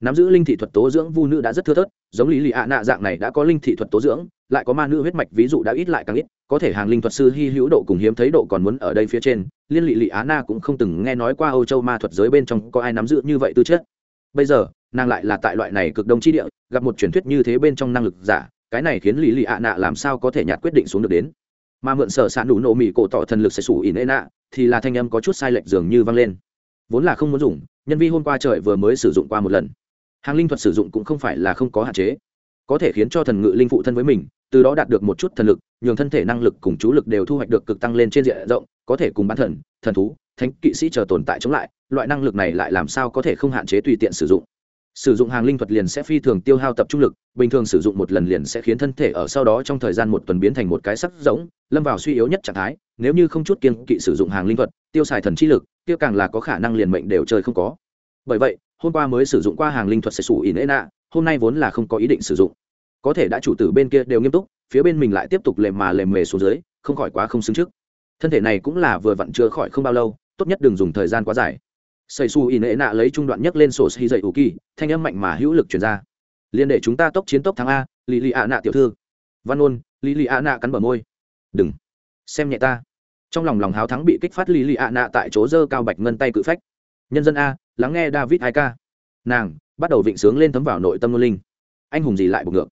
nắm giữ linh thị thuật tố dưỡng vu nữ đã rất thưa thớt, giống lý lì ạ nạ dạng này đã có linh thị thuật tố dưỡng, lại có ma nữ huyết mạch ví dụ đã ít lại càng ít, có thể hàng linh thuật sư hy hữu độ cùng hiếm thấy độ còn muốn ở đây phía trên, liên lị lị á na cũng không từng nghe nói qua âu châu ma thuật giới bên trong có ai nắm giữ như vậy tư chất. Bây giờ, nàng lại là tại loại này cực đông chi địa, gặp một truyền thuyết như thế bên trong năng lực giả, cái này khiến lý lị ạ nạ làm sao có thể nhạt quyết định xuống được đến. Mà mượn sở sản đủ nổ mỹ cổ tỏ thần lực sẽ sủ ỉn ê nạ, thì là thanh âm có chút sai lệch dường như vang lên. Vốn là không muốn dùng, nhân vi hôm qua trời vừa mới sử dụng qua một lần hàng linh thuật sử dụng cũng không phải là không có hạn chế. Có thể khiến cho thần ngự linh phụ thân với mình, từ đó đạt được một chút thần lực, nhường thân thể năng lực cùng chú lực đều thu hoạch được cực tăng lên trên diện rộng, có thể cùng bán thần thần thú, thánh kỵ sĩ chờ tồn tại chống lại, loại năng lực này lại làm sao có thể không hạn chế tùy tiện sử dụng. Sử dụng hàng linh thuật liền sẽ phi thường tiêu hao tập trung lực, bình thường sử dụng một lần liền sẽ khiến thân thể ở sau đó trong thời gian một tuần biến thành một cái sắc rỗng, lâm vào suy yếu nhất trạng thái, nếu như không chút kiên kỵ sử dụng hàng linh thuật, tiêu xài thần chi lực tiêu càng là có khả năng liền mệnh đều chơi không có bởi vậy, hôm qua mới sử dụng qua hàng linh thuật sẽ sủ ỉn nệ nạ, hôm nay vốn là không có ý định sử dụng. Có thể đã chủ tử bên kia đều nghiêm túc, phía bên mình lại tiếp tục lề mà lề mề xuống dưới, không khỏi quá không xứng trước. Thân thể này cũng là vừa vặn chữa khỏi không bao lâu, tốt nhất đừng dùng thời gian quá dài. Xây su ỉ nệ nạ lấy trung đoạn nhấc lên sổ xì dậy ủ kỳ, thanh âm mạnh mà hữu lực chuyển ra. Liên để chúng ta tốc chiến tốc thắng a, lì lì ạ nạ tiểu thư. Văn ôn lì lì ạ nạ cắn bờ môi. Đừng. Xem nhẹ ta. Trong lòng lòng háo thắng bị kích phát lì lì ạ nạ tại chỗ dơ cao bạch ngân tay cự phách. Nhân dân a lắng nghe david hai ca. Nàng bắt đầu vịnh sướng lên thấm vào nội tâm ngôn linh. Anh hùng gì lại bực ngược?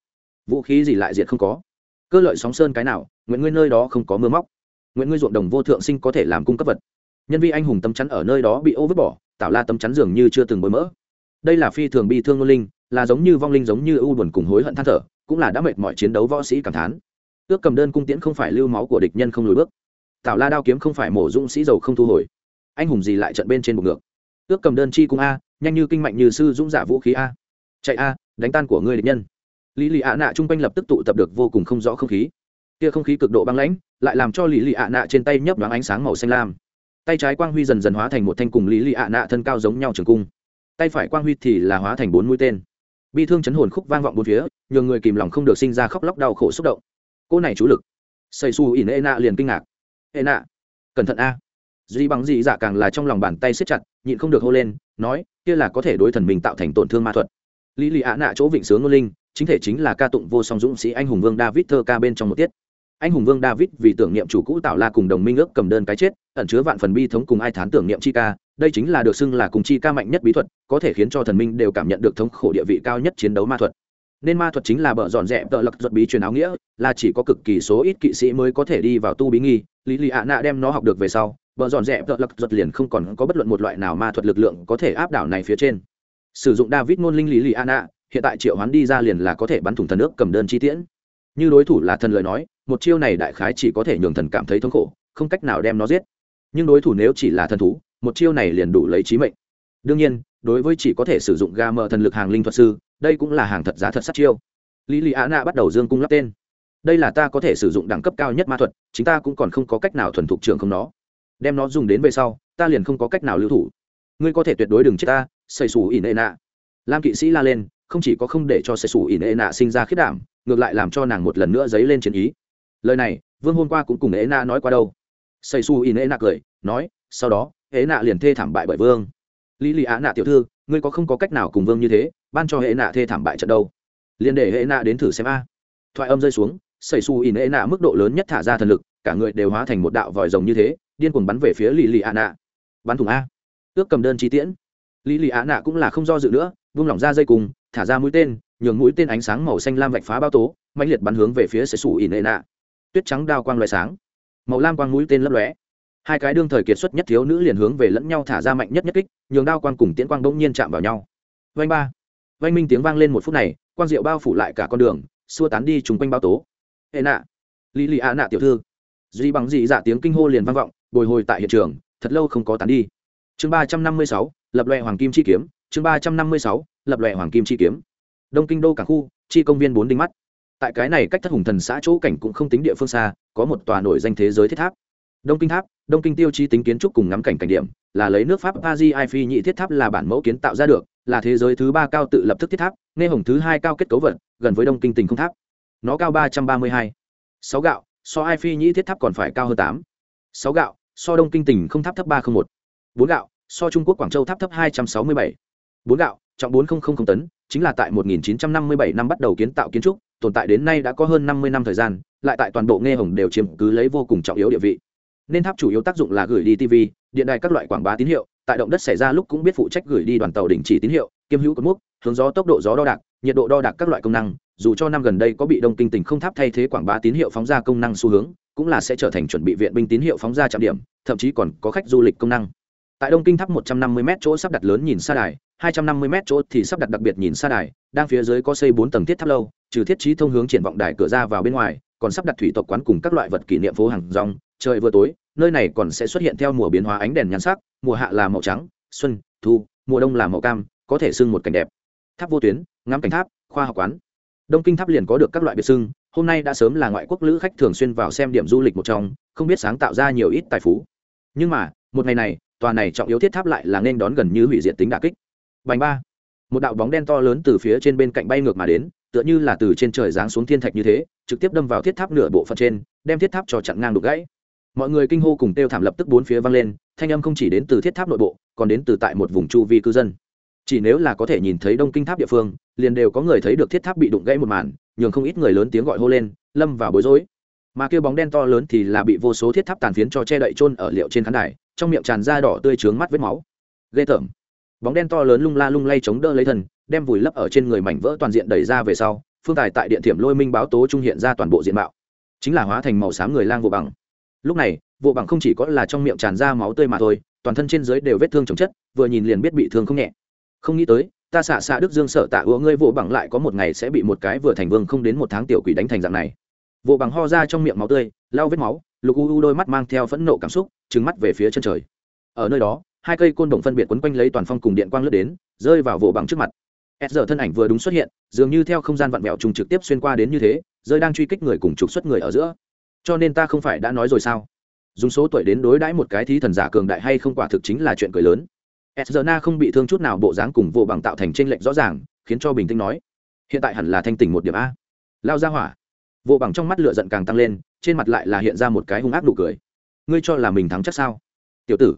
Vũ khí gì lại diệt không có? Cơ lợi sóng sơn cái nào? Nguyện ngươi nơi đó không có mưa móc. Nguyện ngươi ruộng đồng vô thượng sinh có thể làm cung cấp vật. Nhân vi anh hùng tâm chắn ở nơi đó bị ô vứt bỏ tạo la tâm chắn dường như chưa từng bối mỡ. Đây là phi thường bi thương ngôn linh, là giống như vong linh giống như ưu buồn cùng hối hận than thở, cũng là đã mệt mọi chiến đấu võ sĩ cảm thán. Ước cầm đơn cung tiễn không phải lưu máu của địch nhân không lùi bước. Tạo la đao kiếm không phải mổ dũng sĩ dầu không thu hồi. Anh hùng gì lại trận bên trên bục ngược? Ước cầm đơn chi cung a, nhanh như kinh mạnh như sư dũng giả vũ khí a. Chạy a, đánh tan của ngươi địch nhân. Lý lì ạ nạ chung quanh lập tức tụ tập được vô cùng không rõ không khí. Kia không khí cực độ băng lãnh, lại làm cho lý lì ạ nạ trên tay nhấp đoán ánh sáng màu xanh lam. Tay trái quang huy dần dần hóa thành một thanh cùng lý lì ạ nạ thân cao giống nhau trường cung. Tay phải quang huy thì là hóa thành bốn mũi tên. Bi thương chấn hồn khúc vang vọng bốn phía, nhường người kìm lòng không được sinh ra khóc lóc đau khổ xúc động. Cô này chú lực. Xây su ỉn ê nạ liền kinh ngạc. Ê nạ, cẩn thận a duy bằng dị dạ càng là trong lòng bàn tay siết chặt, nhịn không được hô lên, nói, kia là có thể đối thần mình tạo thành tổn thương ma thuật. Lý lì ạ nạ chỗ vịnh sướng ngôn linh, chính thể chính là ca tụng vô song dũng sĩ anh hùng vương david thơ ca bên trong một tiết. Anh hùng vương david vì tưởng niệm chủ cũ tạo la cùng đồng minh ước cầm đơn cái chết, ẩn chứa vạn phần bi thống cùng ai thán tưởng niệm chi ca, đây chính là được xưng là cùng chi ca mạnh nhất bí thuật, có thể khiến cho thần minh đều cảm nhận được thống khổ địa vị cao nhất chiến đấu ma thuật. Nên ma thuật chính là bợ dọn dẹp tợ lặc duật bí truyền áo nghĩa, là chỉ có cực kỳ số ít kỵ sĩ mới có thể đi vào tu bí nghi, lý lì ạ nạ đem nó học được về sau bờ dọn dẹp tợ lặc duật liền không còn có bất luận một loại nào ma thuật lực lượng có thể áp đảo này phía trên. Sử dụng david ngôn linh lý lì ạ nạ hiện tại triệu hoán đi ra liền là có thể bắn thủng thần nước cầm đơn chi tiễn. Như đối thủ là thần lời nói, một chiêu này đại khái chỉ có thể nhường thần cảm thấy thống khổ, không cách nào đem nó giết. Nhưng đối thủ nếu chỉ là thần thú, một chiêu này liền đủ lấy trí mệnh. Đương nhiên, đối với chỉ có thể sử dụng ga mờ thần lực hàng linh thuật sư, đây cũng là hàng thật giá thật sát chiêu. Lý lì á nạ bắt đầu dương cung lắp tên. Đây là ta có thể sử dụng đẳng cấp cao nhất ma thuật, chính ta cũng còn không có cách nào thuần thục trường không nó đem nó dùng đến về sau, ta liền không có cách nào lưu thủ. Ngươi có thể tuyệt đối đừng chết ta xây xù ỉ nệ nạ. Lam kỵ sĩ la lên, không chỉ có không để cho xây xù ỉ nệ nạ sinh ra khiết đảm, ngược lại làm cho nàng một lần nữa dấy lên chiến ý. Lời này, vương hôm qua cũng cùng ế nạ nói qua đâu. Xây xù ỉ nệ nạ cười, nói, sau đó, ế nạ liền thê thảm bại bởi vương. Lý lì á nạ tiểu thư, ngươi có không có cách nào cùng vương như thế, ban cho hệ nạ thê thảm bại trận đâu. Liền để hệ nạ đến thử xem a. Thoại âm rơi xuống xảy xù ỉn hệ nạ mức độ lớn nhất thả ra thần lực, cả người đều hóa thành một đạo vòi rồng như thế điên cuồng bắn về phía lì lì ạ nạ. Bắn thủng a. Ước cầm đơn chi tiễn. Lì lì ạ nạ cũng là không do dự nữa, vung lỏng ra dây cùng, thả ra mũi tên, nhường mũi tên ánh sáng màu xanh lam vạch phá bao tố mạnh liệt bắn hướng về phía sẽ sủ ỉn hệ nạ. Tuyết trắng đao quang loại sáng. Màu lam quang mũi tên lấp lóe. Hai cái đương thời kiệt xuất nhất thiếu nữ liền hướng về lẫn nhau thả ra mạnh nhất nhất kích, nhường đao quang cùng tiễn quang bỗng nhiên chạm vào nhau. Vanh ba. Vanh minh tiếng vang lên một phút này, quang diệu bao phủ lại cả con đường, xua tán đi chung quanh bao tố. Hệ nạ. Lì lì ạ nạ tiểu thư. Duy bằng dị dạ tiếng kinh hô liền vang vọng bồi hồi tại hiện trường, thật lâu không có tán đi. Chương ba trăm năm mươi sáu, lập loè hoàng kim chi kiếm, chương ba trăm năm mươi sáu, lập loè hoàng kim chi kiếm. Đông kinh đô cảng khu, chi công viên bốn đinh mắt. Tại cái này cách thất hùng thần xã chỗ cảnh cũng không tính địa phương xa, có một tòa nổi danh thế giới thiết tháp. Đông kinh tháp, đông kinh tiêu chí tính kiến trúc cùng ngắm cảnh cảnh điểm, là lấy nước pháp paris phi nhị thiết tháp là bản mẫu kiến tạo ra được, là thế giới thứ ba cao tự lập thức thiết tháp, nghe hồng thứ hai cao kết cấu vật, gần với đông kinh tỉnh không tháp. Nó cao ba trăm ba mươi hai. Sáu gạo, so eiffel nhị thiết tháp còn phải cao hơn tám. Sáu gạo so đông kinh tỉnh không tháp thấp ba trăm một. Bốn gạo, so trung quốc quảng châu tháp thấp hai trăm sáu mươi bảy. Bốn gạo, trọng bốn nghìn tấn, chính là tại 1957 năm bắt đầu kiến tạo kiến trúc, tồn tại đến nay đã có hơn 50 năm thời gian, lại tại toàn bộ nghe hồng đều chiếm cứ lấy vô cùng trọng yếu địa vị. Nên tháp chủ yếu tác dụng là gửi đi tv điện đài các loại quảng bá tín hiệu, tại động đất xảy ra lúc cũng biết phụ trách gửi đi đoàn tàu đình chỉ tín hiệu, kiêm hữu cột mốc, hướng gió tốc độ gió đo đạc, nhiệt độ đo đạc các loại công năng, dù cho năm gần đây có bị đông kinh tỉnh không tháp thay thế quảng bá tín hiệu phóng ra công năng xu hướng, cũng là sẽ trở thành chuẩn bị viện binh tín hiệu phóng ra trạm điểm thậm chí còn có khách du lịch công năng. Tại đông kinh tháp 150 m chỗ sắp đặt lớn nhìn xa đài 250 m chỗ thì sắp đặt đặc biệt nhìn xa đài, đang phía dưới có xây bốn tầng thiết tháp lâu, trừ thiết trí thông hướng triển vọng đài cửa ra vào bên ngoài, còn sắp đặt thủy tộc quán cùng các loại vật kỷ niệm phố hàng rong. Trời vừa tối, nơi này còn sẽ xuất hiện theo mùa biến hóa ánh đèn nhan sắc, mùa hạ là màu trắng, xuân, thu, mùa đông là màu cam, có thể sưng một cảnh đẹp. Tháp vô tuyến, ngắm cảnh tháp, khoa học quán. Đông kinh tháp liền có được các loại biệt sưng hôm nay đã sớm là ngoại quốc lữ khách thường xuyên vào xem điểm du lịch một trong, không biết sáng tạo ra nhiều ít tài phú. Nhưng mà, một ngày này, tòa này trọng yếu thiết tháp lại là nên đón gần như hủy diệt tính đà kích. Bành ba. Một đạo bóng đen to lớn từ phía trên bên cạnh bay ngược mà đến, tựa như là từ trên trời giáng xuống thiên thạch như thế, trực tiếp đâm vào thiết tháp nửa bộ phận trên, đem thiết tháp cho chặn ngang đục gãy. Mọi người kinh hô cùng kêu thảm lập tức bốn phía vang lên, thanh âm không chỉ đến từ thiết tháp nội bộ, còn đến từ tại một vùng chu vi cư dân. Chỉ nếu là có thể nhìn thấy đông kinh tháp địa phương, liền đều có người thấy được thiết tháp bị đụng gãy một màn nhường không ít người lớn tiếng gọi hô lên, lâm vào bối rối. Mà kêu bóng đen to lớn thì là bị vô số thiết tháp tàn phiến cho che đậy trôn ở liệu trên khán đài, trong miệng tràn ra đỏ tươi trướng mắt vết máu. Ghê tởm. Bóng đen to lớn lung la lung lay chống đỡ lấy thần đem vùi lấp ở trên người mảnh vỡ toàn diện đẩy ra về sau, phương tài tại điện thiểm lôi minh báo tố trung hiện ra toàn bộ diện mạo. Chính là hóa thành màu xám người lang vô bằng. Lúc này, vô bằng không chỉ có là trong miệng tràn ra máu tươi mà thôi, toàn thân trên dưới đều vết thương chồng chất, vừa nhìn liền biết bị thương không nhẹ. Không nghĩ tới ta xạ xạ đức dương sợ tạ ứa ngươi vô bằng lại có một ngày sẽ bị một cái vừa thành vương không đến một tháng tiểu quỷ đánh thành dạng này. Vô bằng ho ra trong miệng máu tươi, lau vết máu, lục u u đôi mắt mang theo phẫn nộ cảm xúc trứng mắt về phía chân trời. Ở nơi đó, hai cây côn đồng phân biệt quấn quanh lấy toàn phong cùng điện quang lướt đến, rơi vào vỗ bằng trước mặt. S giờ thân ảnh vừa đúng xuất hiện, dường như theo không gian vặn vẹo trùng trực tiếp xuyên qua đến như thế, rơi đang truy kích người cùng trục xuất người ở giữa. Cho nên ta không phải đã nói rồi sao? Dùng số tuổi đến đối đãi một cái thí thần giả cường đại hay không quả thực chính là chuyện cười lớn s na không bị thương chút nào, bộ dáng cùng vô bằng tạo thành tranh lệch rõ ràng, khiến cho bình tĩnh nói, hiện tại hẳn là thanh tỉnh một điểm a. Lao ra hỏa, vô bằng trong mắt lửa giận càng tăng lên, trên mặt lại là hiện ra một cái hung ác nụ cười. Ngươi cho là mình thắng chắc sao? Tiểu tử.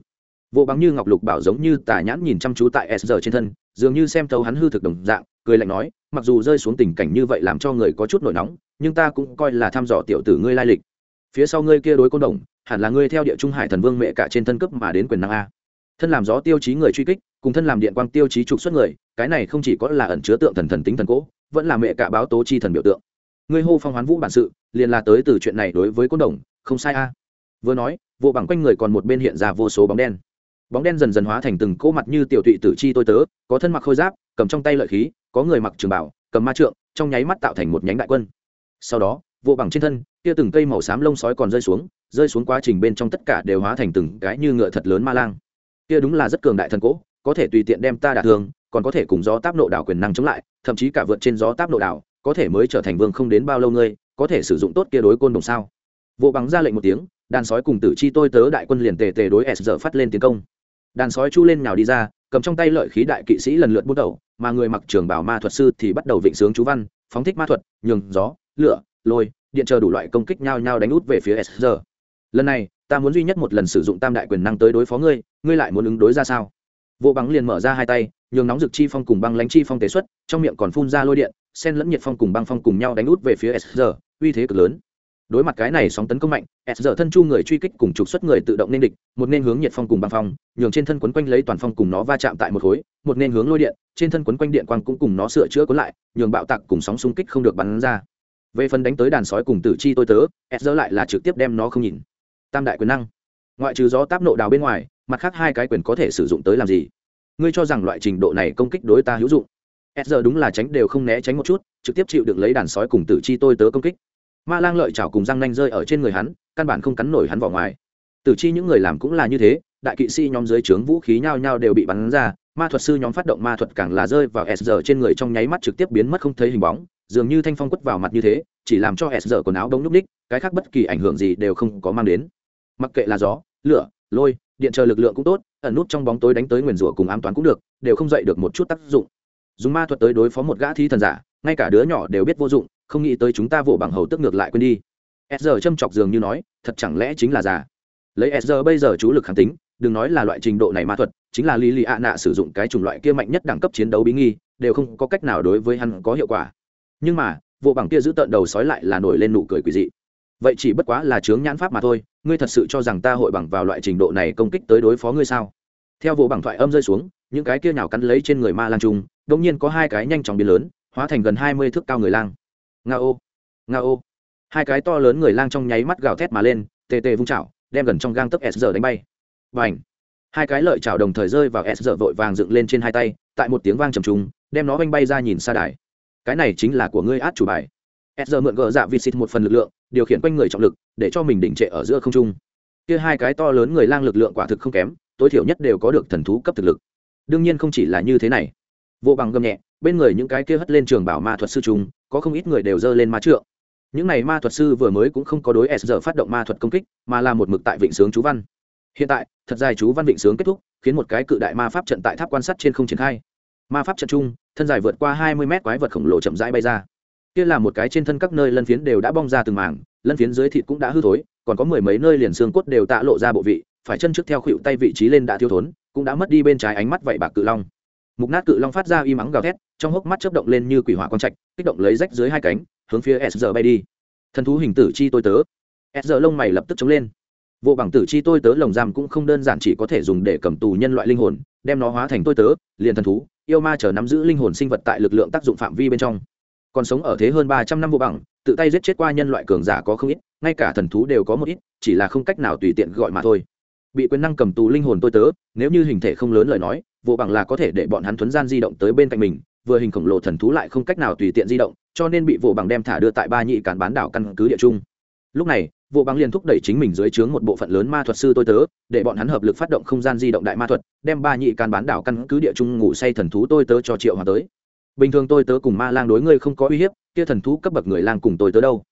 Vô bằng như ngọc lục bảo giống như tà nhãn nhìn chăm chú tại s trên thân, dường như xem thấu hắn hư thực đồng dạng, cười lạnh nói, mặc dù rơi xuống tình cảnh như vậy làm cho người có chút nổi nóng, nhưng ta cũng coi là thăm dò tiểu tử ngươi lai lịch. Phía sau ngươi kia đối côn đồng, hẳn là ngươi theo địa trung hải thần vương mẹ cả trên thân cấp mà đến quyền năng a thân làm gió tiêu chí người truy kích, cùng thân làm điện quang tiêu chí trục xuất người, cái này không chỉ có là ẩn chứa tượng thần thần tính thần cố vẫn là mẹ cả báo tố chi thần biểu tượng. Ngươi hô phong hoán vũ bản sự, liền là tới từ chuyện này đối với côn đồng, không sai a. À. Vừa nói vụ bằng quanh người còn một bên hiện ra vô số bóng đen. Bóng đen dần dần hóa thành từng cỗ mặt như tiểu tụy tử chi tôi tớ, có thân mặc khôi giáp, cầm trong tay lợi khí, có người mặc trường bảo, cầm ma trượng, trong nháy mắt tạo thành một nhánh đại quân. Sau đó vụ bằng trên thân, kia từng cây màu xám lông sói còn rơi xuống rơi xuống quá trình bên trong tất cả đều hóa thành từng cái như ngựa thật lớn ma lang kia đúng là rất cường đại thần cỗ, có thể tùy tiện đem ta đả thương, còn có thể cùng gió táp nộ đảo quyền năng chống lại, thậm chí cả vượt trên gió táp nộ đảo, có thể mới trở thành vương không đến bao lâu ngươi, có thể sử dụng tốt kia đối côn đồng sao? Vô bằng ra lệnh một tiếng, đàn sói cùng tử chi tôi tớ đại quân liền tề tề đối s giờ phát lên tiến công. Đàn sói chu lên nhào đi ra, cầm trong tay lợi khí đại kỵ sĩ lần lượt bút đầu, mà người mặc trường bảo ma thuật sư thì bắt đầu vịnh sướng chú văn, phóng thích ma thuật, nhường gió, lửa, lôi, điện chờ đủ loại công kích nhau nhau đánh út về phía s giờ lần này ta muốn duy nhất một lần sử dụng tam đại quyền năng tới đối phó ngươi ngươi lại muốn ứng đối ra sao? Vô bằng liền mở ra hai tay, nhường nóng rực chi phong cùng băng lánh chi phong tế xuất, trong miệng còn phun ra lôi điện, sen lẫn nhiệt phong cùng băng phong cùng nhau đánh út về phía s giờ uy thế cực lớn. Đối mặt cái này sóng tấn công mạnh, s giờ thân chu người truy kích cùng trục xuất người tự động nên địch, một nên hướng nhiệt phong cùng băng phong, nhường trên thân quấn quanh lấy toàn phong cùng nó va chạm tại một khối, một nên hướng lôi điện, trên thân quấn quanh điện quang cũng cùng nó sửa chữa cuốn lại, nhường bạo tạc cùng sóng xung kích không được bắn ra. Về phần đánh tới đàn sói cùng tử chi tôi tớ, s giờ lại là trực tiếp đem nó không nhìn tam đại quyền năng. Ngoại trừ gió táp nộ đào bên ngoài, mặt khác hai cái quyền có thể sử dụng tới làm gì? Ngươi cho rằng loại trình độ này công kích đối ta hữu dụng? S giờ đúng là tránh đều không né tránh một chút, trực tiếp chịu được lấy đàn sói cùng tử chi tôi tớ công kích. Ma lang lợi chảo cùng răng nanh rơi ở trên người hắn, căn bản không cắn nổi hắn vào ngoài. Tử chi những người làm cũng là như thế, đại kỵ sĩ nhóm dưới trướng vũ khí nhao nhao đều bị bắn ra, ma thuật sư nhóm phát động ma thuật càng là rơi vào s giờ trên người trong nháy mắt trực tiếp biến mất không thấy hình bóng, dường như thanh phong quất vào mặt như thế, chỉ làm cho s giờ quần áo đống núp ních, cái khác bất kỳ ảnh hưởng gì đều không có mang đến mặc kệ là gió, lửa, lôi, điện chờ lực lượng cũng tốt, ẩn nút trong bóng tối đánh tới nguyền rủa cùng ám toán cũng được, đều không dậy được một chút tác dụng. Dùng ma thuật tới đối phó một gã thi thần giả, ngay cả đứa nhỏ đều biết vô dụng, không nghĩ tới chúng ta vỗ bằng hầu tức ngược lại quên đi. S giờ châm chọc dường như nói, thật chẳng lẽ chính là giả? Lấy s giờ bây giờ chú lực kháng tính, đừng nói là loại trình độ này ma thuật, chính là lý lì ạ nạ sử dụng cái chủng loại kia mạnh nhất đẳng cấp chiến đấu bí nghi, đều không có cách nào đối với hắn có hiệu quả. Nhưng mà vụ bằng kia giữ tợn đầu sói lại là nổi lên nụ cười quỷ dị vậy chỉ bất quá là chướng nhãn pháp mà thôi, ngươi thật sự cho rằng ta hội bằng vào loại trình độ này công kích tới đối phó ngươi sao? Theo vụ bằng thoại âm rơi xuống, những cái kia nhào cắn lấy trên người ma lang trung đ ỗ n g nhiên có hai cái nhanh chóng biến lớn, hóa thành gần hai mươi thước cao người lang. Nga ô nga ô. Hai cái to lớn người lang trong nháy mắt gào thét mà lên, tê tê vung chảo, đem gần trong gang tấc s giờ đánh bay. Và h hai cái lợi chảo đồng thời rơi vào s giờ vội vàng dựng lên trên hai tay, tại một tiếng vang trầm trùng, đem nó oanh bay ra nhìn xa đài. Cái này chính là của ngươi át chủ bài. S giờ mượn gỡ dạ vịt xịt một phần lực lượng điều khiển quanh người trọng lực, để cho mình đỉnh trệ ở giữa không trung. Kia hai cái to lớn người lang lực lượng quả thực không kém, tối thiểu nhất đều có được thần thú cấp thực lực. Đương nhiên không chỉ là như thế này. Vô bằng gầm nhẹ, bên người những cái kia hất lên trường bảo ma thuật sư chúng có không ít người đều dơ lên ma trượng. Những này ma thuật sư vừa mới cũng không có đối s giờ phát động ma thuật công kích, mà là một mực tại vịnh sướng chú văn. Hiện tại, thật dài chú văn vịnh sướng kết thúc, khiến một cái cự đại ma pháp trận tại tháp quan sát trên không triển khai. Ma pháp trận chung thân dài vượt qua hai mươi mét quái vật khổng lồ chậm rãi bay ra kia là một cái trên thân các nơi lân phiến đều đã bong ra từng mảng, lân phiến dưới thịt cũng đã hư thối, còn có mười mấy nơi liền xương cốt đều tạ lộ ra bộ vị, phải chân trước theo khuỵu tay vị trí lên đã thiếu thốn, cũng đã mất đi bên trái ánh mắt vậy bạc cự long. Mục nát cự long phát ra y mắng gào thét, trong hốc mắt chớp động lên như quỷ hỏa quang trạch, kích động lấy rách dưới hai cánh, hướng phía s giờ bay đi. Thần thú hình tử chi tôi tớ. S giờ lông mày lập tức chống lên. Vô bằng tử chi tôi tớ lồng giam cũng không đơn giản chỉ có thể dùng để cầm tù nhân loại linh hồn, đem nó hóa thành tôi tớ, liền thần thú, yêu ma chờ nắm giữ linh hồn sinh vật tại lực lượng tác dụng phạm vi bên trong còn sống ở thế hơn ba trăm năm vô bằng, tự tay giết chết qua nhân loại cường giả có không ít, ngay cả thần thú đều có một ít, chỉ là không cách nào tùy tiện gọi mà thôi. Bị quyền năng cầm tù linh hồn tôi tớ, nếu như hình thể không lớn lời nói, vô bằng là có thể để bọn hắn thuấn gian di động tới bên cạnh mình, vừa hình khổng lồ thần thú lại không cách nào tùy tiện di động, cho nên bị vô bằng đem thả đưa tại ba nhị cản bán đảo căn cứ địa trung lúc này, vô bằng liền thúc đẩy chính mình dưới trướng một bộ phận lớn ma thuật sư tôi tớ, để bọn hắn hợp lực phát động không gian di động đại ma thuật, đem ba nhị cản bán đảo căn cứ địa trung ngủ say thần thú tôi tớ cho triệu hòa tới bình thường tôi tớ cùng ma lang đối ngươi không có uy hiếp, kia thần thú cấp bậc người lang cùng tôi tớ đâu?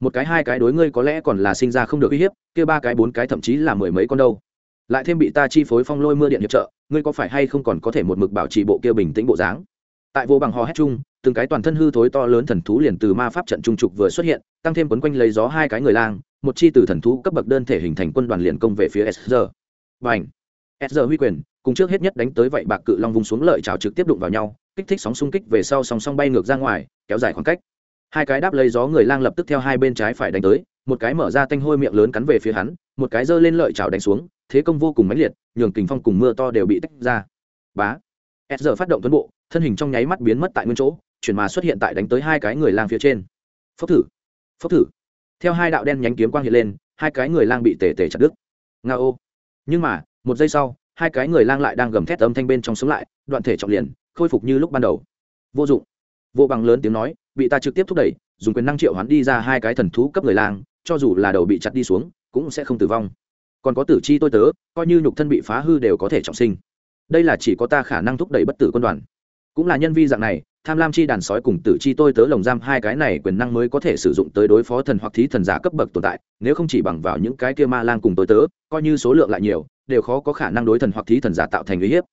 Một cái, hai cái đối ngươi có lẽ còn là sinh ra không được uy hiếp, kia ba cái, bốn cái thậm chí là mười mấy con đâu. Lại thêm bị ta chi phối phong lôi mưa điện hiệp trợ, ngươi có phải hay không còn có thể một mực bảo trì bộ kia bình tĩnh bộ dáng? Tại vô bằng hò hét chung, từng cái toàn thân hư thối to lớn thần thú liền từ ma pháp trận trung trục vừa xuất hiện, tăng thêm quấn quanh lấy gió hai cái người lang, một chi từ thần thú cấp bậc đơn thể hình thành quân đoàn liền công về phía sr và h sr huy quyền cùng trước hết nhất đánh tới vậy bạc cự long vùng xuống lợi trào trực tiếp đụng vào nhau, kích thích sóng xung kích về sau song song bay ngược ra ngoài, kéo dài khoảng cách. Hai cái đáp lấy gió người lang lập tức theo hai bên trái phải đánh tới, một cái mở ra tanh hôi miệng lớn cắn về phía hắn, một cái giơ lên lợi chảo đánh xuống, thế công vô cùng mãnh liệt, nhường kình phong cùng mưa to đều bị tách ra. Bá. S giờ phát động tuấn bộ, thân hình trong nháy mắt biến mất tại nguyên chỗ, chuyển mà xuất hiện tại đánh tới hai cái người lang phía trên. Phốc thử. Phốc thử. Theo hai đạo đen nhánh kiếm quang hiện lên, hai cái người lang bị tề tề chặt đứt. Nga ô nhưng mà, một giây sau hai cái người lang lại đang gầm thét âm thanh bên trong sống lại, đoạn thể trọng liền, khôi phục như lúc ban đầu. Vô dụng. Vô bằng lớn tiếng nói, bị ta trực tiếp thúc đẩy, dùng quyền năng triệu hoán đi ra hai cái thần thú cấp người lang, cho dù là đầu bị chặt đi xuống, cũng sẽ không tử vong. Còn có tử chi tôi tớ, coi như nhục thân bị phá hư đều có thể trọng sinh. Đây là chỉ có ta khả năng thúc đẩy bất tử quân đoàn. Cũng là nhân vi dạng này, tham lam chi đàn sói cùng tử chi tôi tớ lồng giam hai cái này quyền năng mới có thể sử dụng tới đối phó thần hoặc thí thần giả cấp bậc tồn tại, nếu không chỉ bằng vào những cái kia ma lang cùng tôi tớ, coi như số lượng lại nhiều đều khó có khả năng đối thần hoặc thí thần giả tạo thành uy hiếp.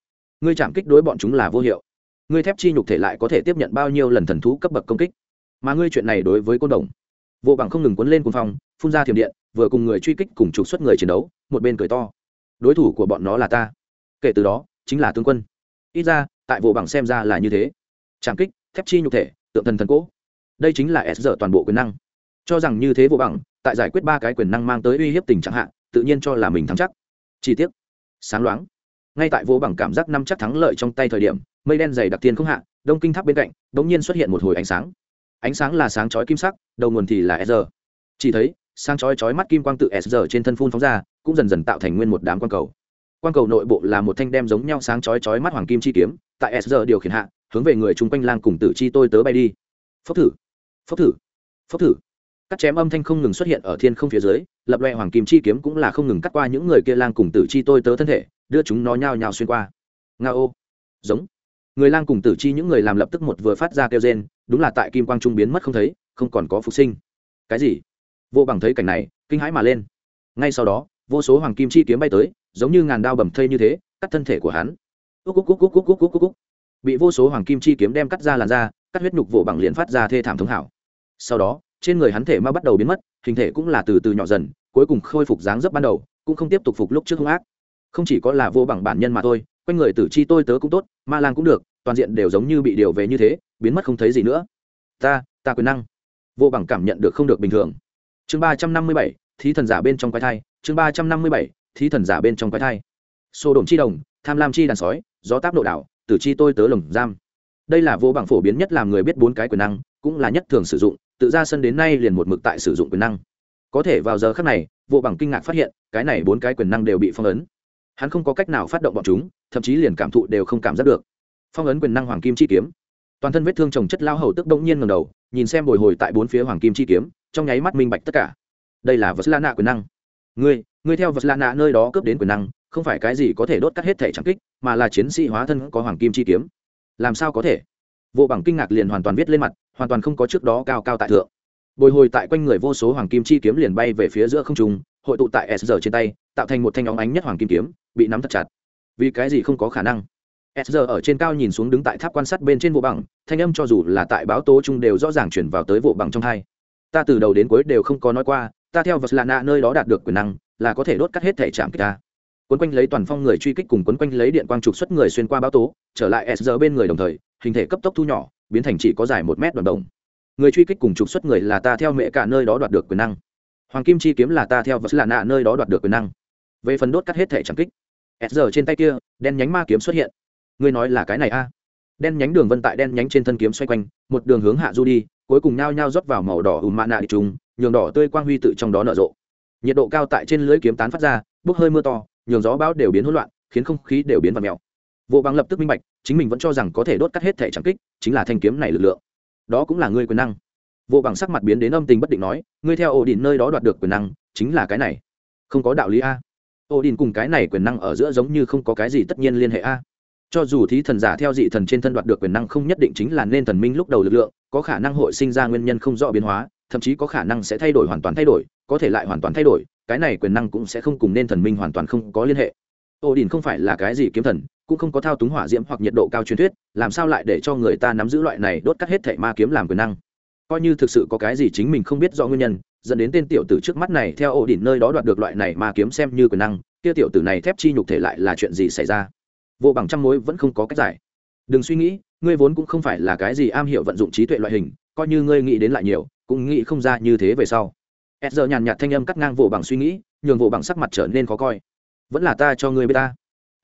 Ngươi chạm kích đối bọn chúng là vô hiệu. Ngươi thép chi nhục thể lại có thể tiếp nhận bao nhiêu lần thần thú cấp bậc công kích? Mà ngươi chuyện này đối với côn đồng. Vô bằng không ngừng cuốn lên cuồng phong, phun ra thiểm điện, vừa cùng người truy kích cùng trục xuất người chiến đấu, một bên cười to. Đối thủ của bọn nó là ta. Kể từ đó, chính là tướng quân. Ít ra, tại vô bằng xem ra là như thế. Trảm kích, thép chi nhục thể, tượng thần thần cỗ đây chính là s giờ toàn bộ quyền năng. Cho rằng như thế vô bằng, tại giải quyết ba cái quyền năng mang tới uy hiếp tình trạng hạn tự nhiên cho là mình thắng chắc chi tiết sáng loáng. Ngay tại vô bằng cảm giác năm chắc thắng lợi trong tay thời điểm, mây đen dày đặc tiên không hạ, đông kinh tháp bên cạnh đ ỗ n g nhiên xuất hiện một hồi ánh sáng. Ánh sáng là sáng chói kim sắc, đầu nguồn thì là s giờ chỉ thấy, sáng chói chói mắt kim quang tự s giờ trên thân phun phóng ra, cũng dần dần tạo thành nguyên một đám quang cầu. Quang cầu nội bộ là một thanh đem giống nhau sáng chói chói mắt hoàng kim chi kiếm, tại s giờ điều khiển hạ, hướng về người chung quanh lang cùng tử chi tôi tớ bay đi. Phốc thử phốc thử phốc thử cắt chém âm thanh không ngừng xuất hiện ở thiên không phía dưới, lập loại hoàng kim chi kiếm cũng là không ngừng cắt qua những người kia lang cùng tử chi tôi tớ thân thể, đưa chúng nó nhao nhao xuyên qua. Nga ô giống. Người lang cùng tử chi những người làm lập tức một vừa phát ra kêu gen đúng là tại kim quang trung biến mất không thấy, không còn có phục sinh. Cái gì? Vô bằng thấy cảnh này, kinh hãi mà lên. Ngay sau đó, vô số hoàng kim chi kiếm bay tới, giống như ngàn đao bầm thây như thế, cắt thân thể của hắn. Úc úc úc úc úc úc úc úc bị vô số hoàng kim chi kiếm đem cắt ra làn da, cắt huyết nhục vỗ bằng liền phát ra thê thảm thống hảo. Sau đó trên người hắn thể ma bắt đầu biến mất, hình thể cũng là từ từ nhỏ dần, cuối cùng khôi phục dáng dấp ban đầu, cũng không tiếp tục phục lúc trước hung ác. Không chỉ có là vô bằng bản nhân mà thôi, quanh người tử chi tôi tớ cũng tốt, ma lang cũng được, toàn diện đều giống như bị điều về như thế, biến mất không thấy gì nữa. Ta ta quyền năng. Vô bằng cảm nhận được không được bình thường. Chương ba trăm năm mươi bảy, thí thần giả bên trong quái thai, chương ba trăm năm mươi bảy, thí thần giả bên trong quái thai. Xô đồn chi đồng, tham lam chi đàn sói, gió táp độ đảo, tử chi tôi tớ lồng giam. Đây là vô bằng phổ biến nhất làm người biết bốn cái quyền năng, cũng là nhất thường sử dụng tự ra sân đến nay liền một mực tại sử dụng quyền năng. Có thể vào giờ khác này, vô bằng kinh ngạc phát hiện, cái này bốn cái quyền năng đều bị phong ấn. Hắn không có cách nào phát động bọn chúng, thậm chí liền cảm thụ đều không cảm giác được. Phong ấn quyền năng hoàng kim chi kiếm. Toàn thân vết thương trồng chất lao hầu tức đông nhiên ngầm đầu, nhìn xem bồi hồi tại bốn phía hoàng kim chi kiếm, trong nháy mắt minh bạch tất cả. Đây là vật la nạ quyền năng. Ngươi ngươi theo vật la nạ nơi đó cướp đến quyền năng, không phải cái gì có thể đốt cắt hết thể trắng kích, mà là chiến sĩ hóa thân có hoàng kim chi kiếm. Làm sao có thể? Vô bằng kinh ngạc liền hoàn toàn viết lên mặt, hoàn toàn không có trước đó cao cao tại thượng. Bồi hồi tại quanh người vô số hoàng kim chi kiếm liền bay về phía giữa không trung, hội tụ tại s giờ trên tay, tạo thành một thanh óng ánh nhất hoàng kim kiếm, bị nắm thật chặt. Vì cái gì không có khả năng? S giờ ở trên cao nhìn xuống đứng tại tháp quan sát bên trên vô bằng, thanh âm cho dù là tại báo tố chung đều rõ ràng chuyển vào tới vô bằng trong hai. Ta từ đầu đến cuối đều không có nói qua, ta theo vật lạ nạ nơi đó đạt được quyền năng, là có thể đốt cắt hết thể trạm kịch ta. Quấn quanh lấy toàn phong người truy kích cùng quấn quanh lấy điện quang trục xuất người xuyên qua báo tố, trở lại s giờ bên người đồng thời hình thể cấp tốc thu nhỏ, biến thành chỉ có dài một mét đoàn đồng. Người truy kích cùng trục xuất người là ta theo mẹ cả nơi đó đoạt được quyền năng. Hoàng kim chi kiếm là ta theo vật là nạ nơi đó đoạt được quyền năng. Về phần đốt cắt hết thể trắng kích, s giờ trên tay kia, đen nhánh ma kiếm xuất hiện. Ngươi nói là cái này a? Đen nhánh đường vân tại đen nhánh trên thân kiếm xoay quanh, một đường hướng hạ du đi, cuối cùng nhao nhao rót vào màu đỏ ùm mạ nạ đi trùng, nhường đỏ tươi quang huy tự trong đó nở rộ. Nhiệt độ cao tại trên lưới kiếm tán phát ra, bốc hơi mưa to, nhường gió bão đều biến hỗn loạn, khiến không khí đều biến vật mèo vô bằng lập tức minh bạch, chính mình vẫn cho rằng có thể đốt cắt hết thể trắng kích, chính là thanh kiếm này lực lượng. Đó cũng là ngươi quyền năng. Vô bằng sắc mặt biến đến âm tình bất định nói, ngươi theo ổ đỉnh nơi đó đoạt được quyền năng, chính là cái này. Không có đạo lý a. Ổ đỉnh cùng cái này quyền năng ở giữa giống như không có cái gì tất nhiên liên hệ a. Cho dù thí thần giả theo dị thần trên thân đoạt được quyền năng không nhất định chính là nên thần minh lúc đầu lực lượng, có khả năng hội sinh ra nguyên nhân không rõ biến hóa, thậm chí có khả năng sẽ thay đổi hoàn toàn thay đổi, có thể lại hoàn toàn thay đổi, cái này quyền năng cũng sẽ không cùng nên thần minh hoàn toàn không có liên hệ. Ô đình không phải là cái gì kiếm thần, cũng không có thao túng hỏa diễm hoặc nhiệt độ cao truyền thuyết, làm sao lại để cho người ta nắm giữ loại này đốt cắt hết thảy ma kiếm làm quyền năng? Coi như thực sự có cái gì chính mình không biết rõ nguyên nhân, dẫn đến tên tiểu tử trước mắt này theo ổ đỉnh nơi đó đoạt được loại này ma kiếm xem như quyền năng, kia tiểu tử này thép chi nhục thể lại là chuyện gì xảy ra? Vô bằng trăm mối vẫn không có cách giải. Đừng suy nghĩ, ngươi vốn cũng không phải là cái gì am hiểu vận dụng trí tuệ loại hình, coi như ngươi nghĩ đến lại nhiều, cũng nghĩ không ra như thế về sau. E giờ nhàn nhạt thanh âm cắt ngang vô bằng suy nghĩ, nhường vô bằng sắc mặt trở nên khó coi vẫn là ta cho ngươi b ta.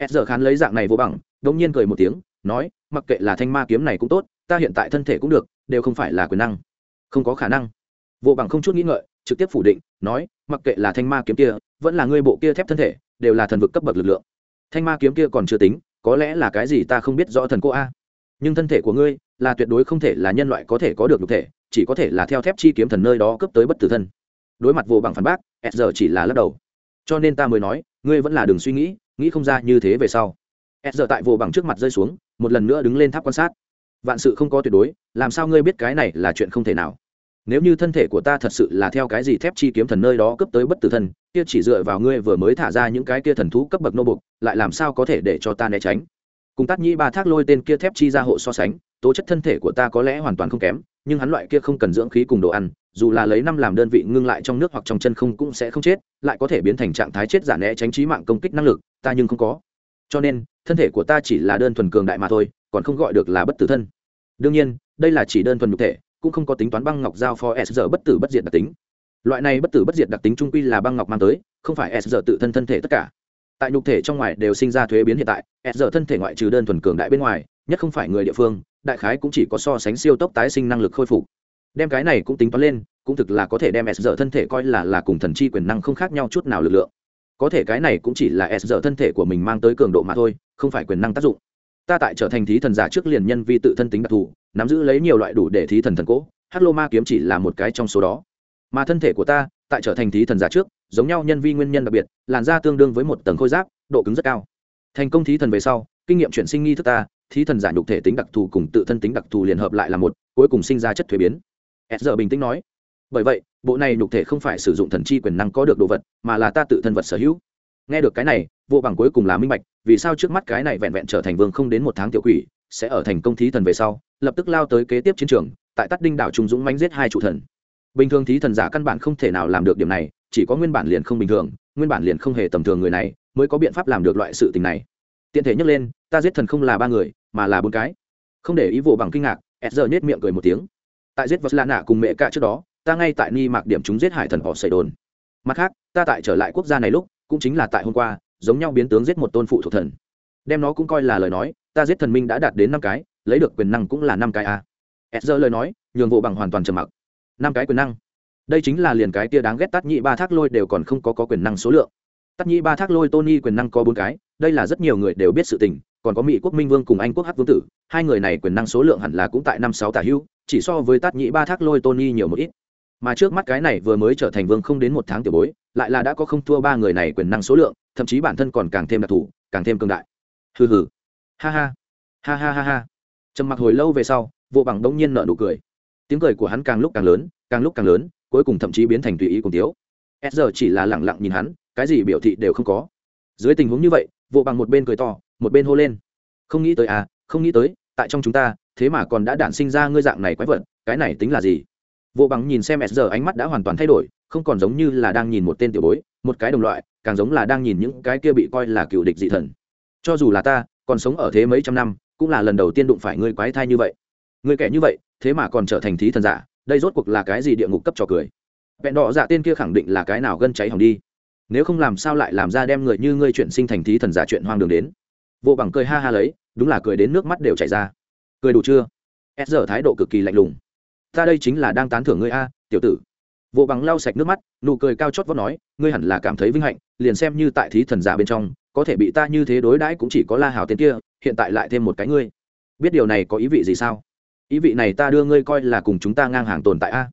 S giờ khán lấy dạng này vô bằng đông nhiên cười một tiếng, nói, mặc kệ là thanh ma kiếm này cũng tốt, ta hiện tại thân thể cũng được, đều không phải là quyền năng. Không có khả năng. Vô bằng không chút nghĩ ngợi, trực tiếp phủ định, nói, mặc kệ là thanh ma kiếm kia, vẫn là ngươi bộ kia thép thân thể, đều là thần vực cấp bậc lực lượng. Thanh ma kiếm kia còn chưa tính, có lẽ là cái gì ta không biết rõ thần cô a. Nhưng thân thể của ngươi, là tuyệt đối không thể là nhân loại có thể có được nhục thể, chỉ có thể là theo thép chi kiếm thần nơi đó cấp tới bất tử thân. Đối mặt vô bằng phản bác s giờ chỉ là lắc đầu cho nên ta mới nói, ngươi vẫn là đừng suy nghĩ nghĩ không ra như thế về sau. S giờ tại vô bằng trước mặt rơi xuống, một lần nữa đứng lên tháp quan sát. Vạn sự không có tuyệt đối, làm sao ngươi biết cái này là chuyện không thể nào? Nếu như thân thể của ta thật sự là theo cái gì thép chi kiếm thần nơi đó cấp tới bất tử thân, kia chỉ dựa vào ngươi vừa mới thả ra những cái kia thần thú cấp bậc nô bục lại làm sao có thể để cho ta né tránh? Cùng tác nhĩ ba thác lôi tên kia thép chi ra hộ so sánh, tố chất thân thể của ta có lẽ hoàn toàn không kém, nhưng hắn loại kia không cần dưỡng khí cùng đồ ăn dù là lấy năm làm đơn vị ngưng lại trong nước hoặc trong chân không cũng sẽ không chết, lại có thể biến thành trạng thái chết giả né tránh trí mạng công kích năng lực, ta nhưng không có. Cho nên, thân thể của ta chỉ là đơn thuần cường đại mà thôi, còn không gọi được là bất tử thân. Đương nhiên, đây là chỉ đơn thuần nhục thể, cũng không có tính toán băng ngọc giao phó s giờ bất tử bất diệt đặc tính. Loại này bất tử bất diệt đặc tính trung quy là băng ngọc mang tới, không phải s giờ tự thân thân thể tất cả. Tại nhục thể trong ngoài đều sinh ra thuế biến hiện tại, s giờ thân thể ngoại trừ đơn thuần cường đại bên ngoài, nhất không phải người địa phương, đại khái cũng chỉ có so sánh siêu tốc tái sinh năng lực khôi phục đem cái này cũng tính toán lên, cũng thực là có thể đem s giờ thân thể coi là là cùng thần chi quyền năng không khác nhau chút nào lực lượng. Có thể cái này cũng chỉ là s giờ thân thể của mình mang tới cường độ mà thôi, không phải quyền năng tác dụng. Ta tại trở thành thí thần giả trước liền nhân vi tự thân tính đặc thù, nắm giữ lấy nhiều loại đủ để thí thần thần cỗ hát lô ma kiếm chỉ là một cái trong số đó. Mà thân thể của ta, tại trở thành thí thần giả trước, giống nhau nhân vi nguyên nhân đặc biệt, làn da tương đương với một tầng khôi giáp, độ cứng rất cao. Thành công thí thần về sau, kinh nghiệm chuyển sinh nghi thức ta, thí thần giả nhục thể tính đặc thù cùng tự thân tính đặc thù liền hợp lại là một, cuối cùng sinh ra chất thuế biến s giờ bình tĩnh nói. Bởi vậy, bộ này nhục thể không phải sử dụng thần chi quyền năng có được đồ vật, mà là ta tự thân vật sở hữu. Nghe được cái này, vô bằng cuối cùng là minh bạch, vì sao trước mắt cái này vẹn vẹn trở thành vương không đến một tháng tiểu quỷ, sẽ ở thành công thí thần về sau, lập tức lao tới kế tiếp chiến trường, tại tắt đinh đảo trung dũng mánh giết hai trụ thần. Bình thường thí thần giả căn bản không thể nào làm được điểm này, chỉ có nguyên bản liền không bình thường, nguyên bản liền không hề tầm thường người này, mới có biện pháp làm được loại sự tình này. Tiện thể nhắc lên, ta giết thần không là ba người, mà là bốn cái. Không để ý vụ bằng kinh ngạc, s giờ nhét miệng cười một tiếng tại giết vật lạ nạ cùng mẹ cả trước đó ta ngay tại ni mạc điểm chúng giết hải thần họ xây đồn mặt khác ta tại trở lại quốc gia này lúc cũng chính là tại hôm qua giống nhau biến tướng giết một tôn phụ thuộc thần. Đem nó cũng coi là lời nói ta giết thần minh đã đạt đến năm cái lấy được quyền năng cũng là năm cái a. S giờ lời nói nhường vụ bằng hoàn toàn trầm mặc. Năm cái quyền năng. Đây chính là liền cái tia đáng ghét tắt nhị ba thác lôi đều còn không có, có quyền năng số lượng. Tắt nhị ba thác lôi tony quyền năng có bốn cái đây là rất nhiều người đều biết sự tình còn có mỹ quốc minh vương cùng anh quốc hát vương tử hai người này quyền năng số lượng hẳn là cũng tại năm sáu tả hữu chỉ so với tát nhị ba thác lôi tony nhiều một ít. Mà trước mắt cái này vừa mới trở thành vương không đến một tháng tiểu bối, lại là đã có không thua ba người này quyền năng số lượng, thậm chí bản thân còn càng thêm đặc thù, càng thêm cương đại. Hừ hừ. Ha ha. Ha ha ha ha. Trầm mặc hồi lâu về sau, vô bằng đông nhiên nợ nụ cười. Tiếng cười của hắn càng lúc càng lớn, càng lúc càng lớn, cuối cùng thậm chí biến thành tùy ý cùng tiếu. S giờ chỉ là lẳng lặng nhìn hắn, cái gì biểu thị đều không có. Dưới tình huống như vậy, vô bằng một bên cười to, một bên hô lên. Không nghĩ tới à không nghĩ tới, tại trong chúng ta thế mà còn đã đản sinh ra ngươi dạng này quái vật, cái này tính là gì? Vô bằng nhìn xem s giờ ánh mắt đã hoàn toàn thay đổi, không còn giống như là đang nhìn một tên tiểu bối, một cái đồng loại, càng giống là đang nhìn những cái kia bị coi là cựu địch dị thần. Cho dù là ta, còn sống ở thế mấy trăm năm, cũng là lần đầu tiên đụng phải ngươi quái thai như vậy. Ngươi kẻ như vậy, thế mà còn trở thành thí thần giả, đây rốt cuộc là cái gì địa ngục cấp trò cười? Vẹn đỏ dạ tên kia khẳng định là cái nào gân cháy hỏng đi. Nếu không làm sao lại làm ra đem người như ngươi chuyển sinh thành thí thần giả chuyện hoang đường đến? Vô bằng cười ha ha lấy, đúng là cười đến nước mắt đều chảy ra cười đủ chưa? S giờ thái độ cực kỳ lạnh lùng. Ta đây chính là đang tán thưởng ngươi a, tiểu tử. Vô bằng lau sạch nước mắt, nụ cười cao chót vót nói, ngươi hẳn là cảm thấy vinh hạnh, liền xem như tại thí thần giả bên trong, có thể bị ta như thế đối đãi cũng chỉ có la hào tên kia, hiện tại lại thêm một cái ngươi. Biết điều này có ý vị gì sao? Ý vị này ta đưa ngươi coi là cùng chúng ta ngang hàng tồn tại a.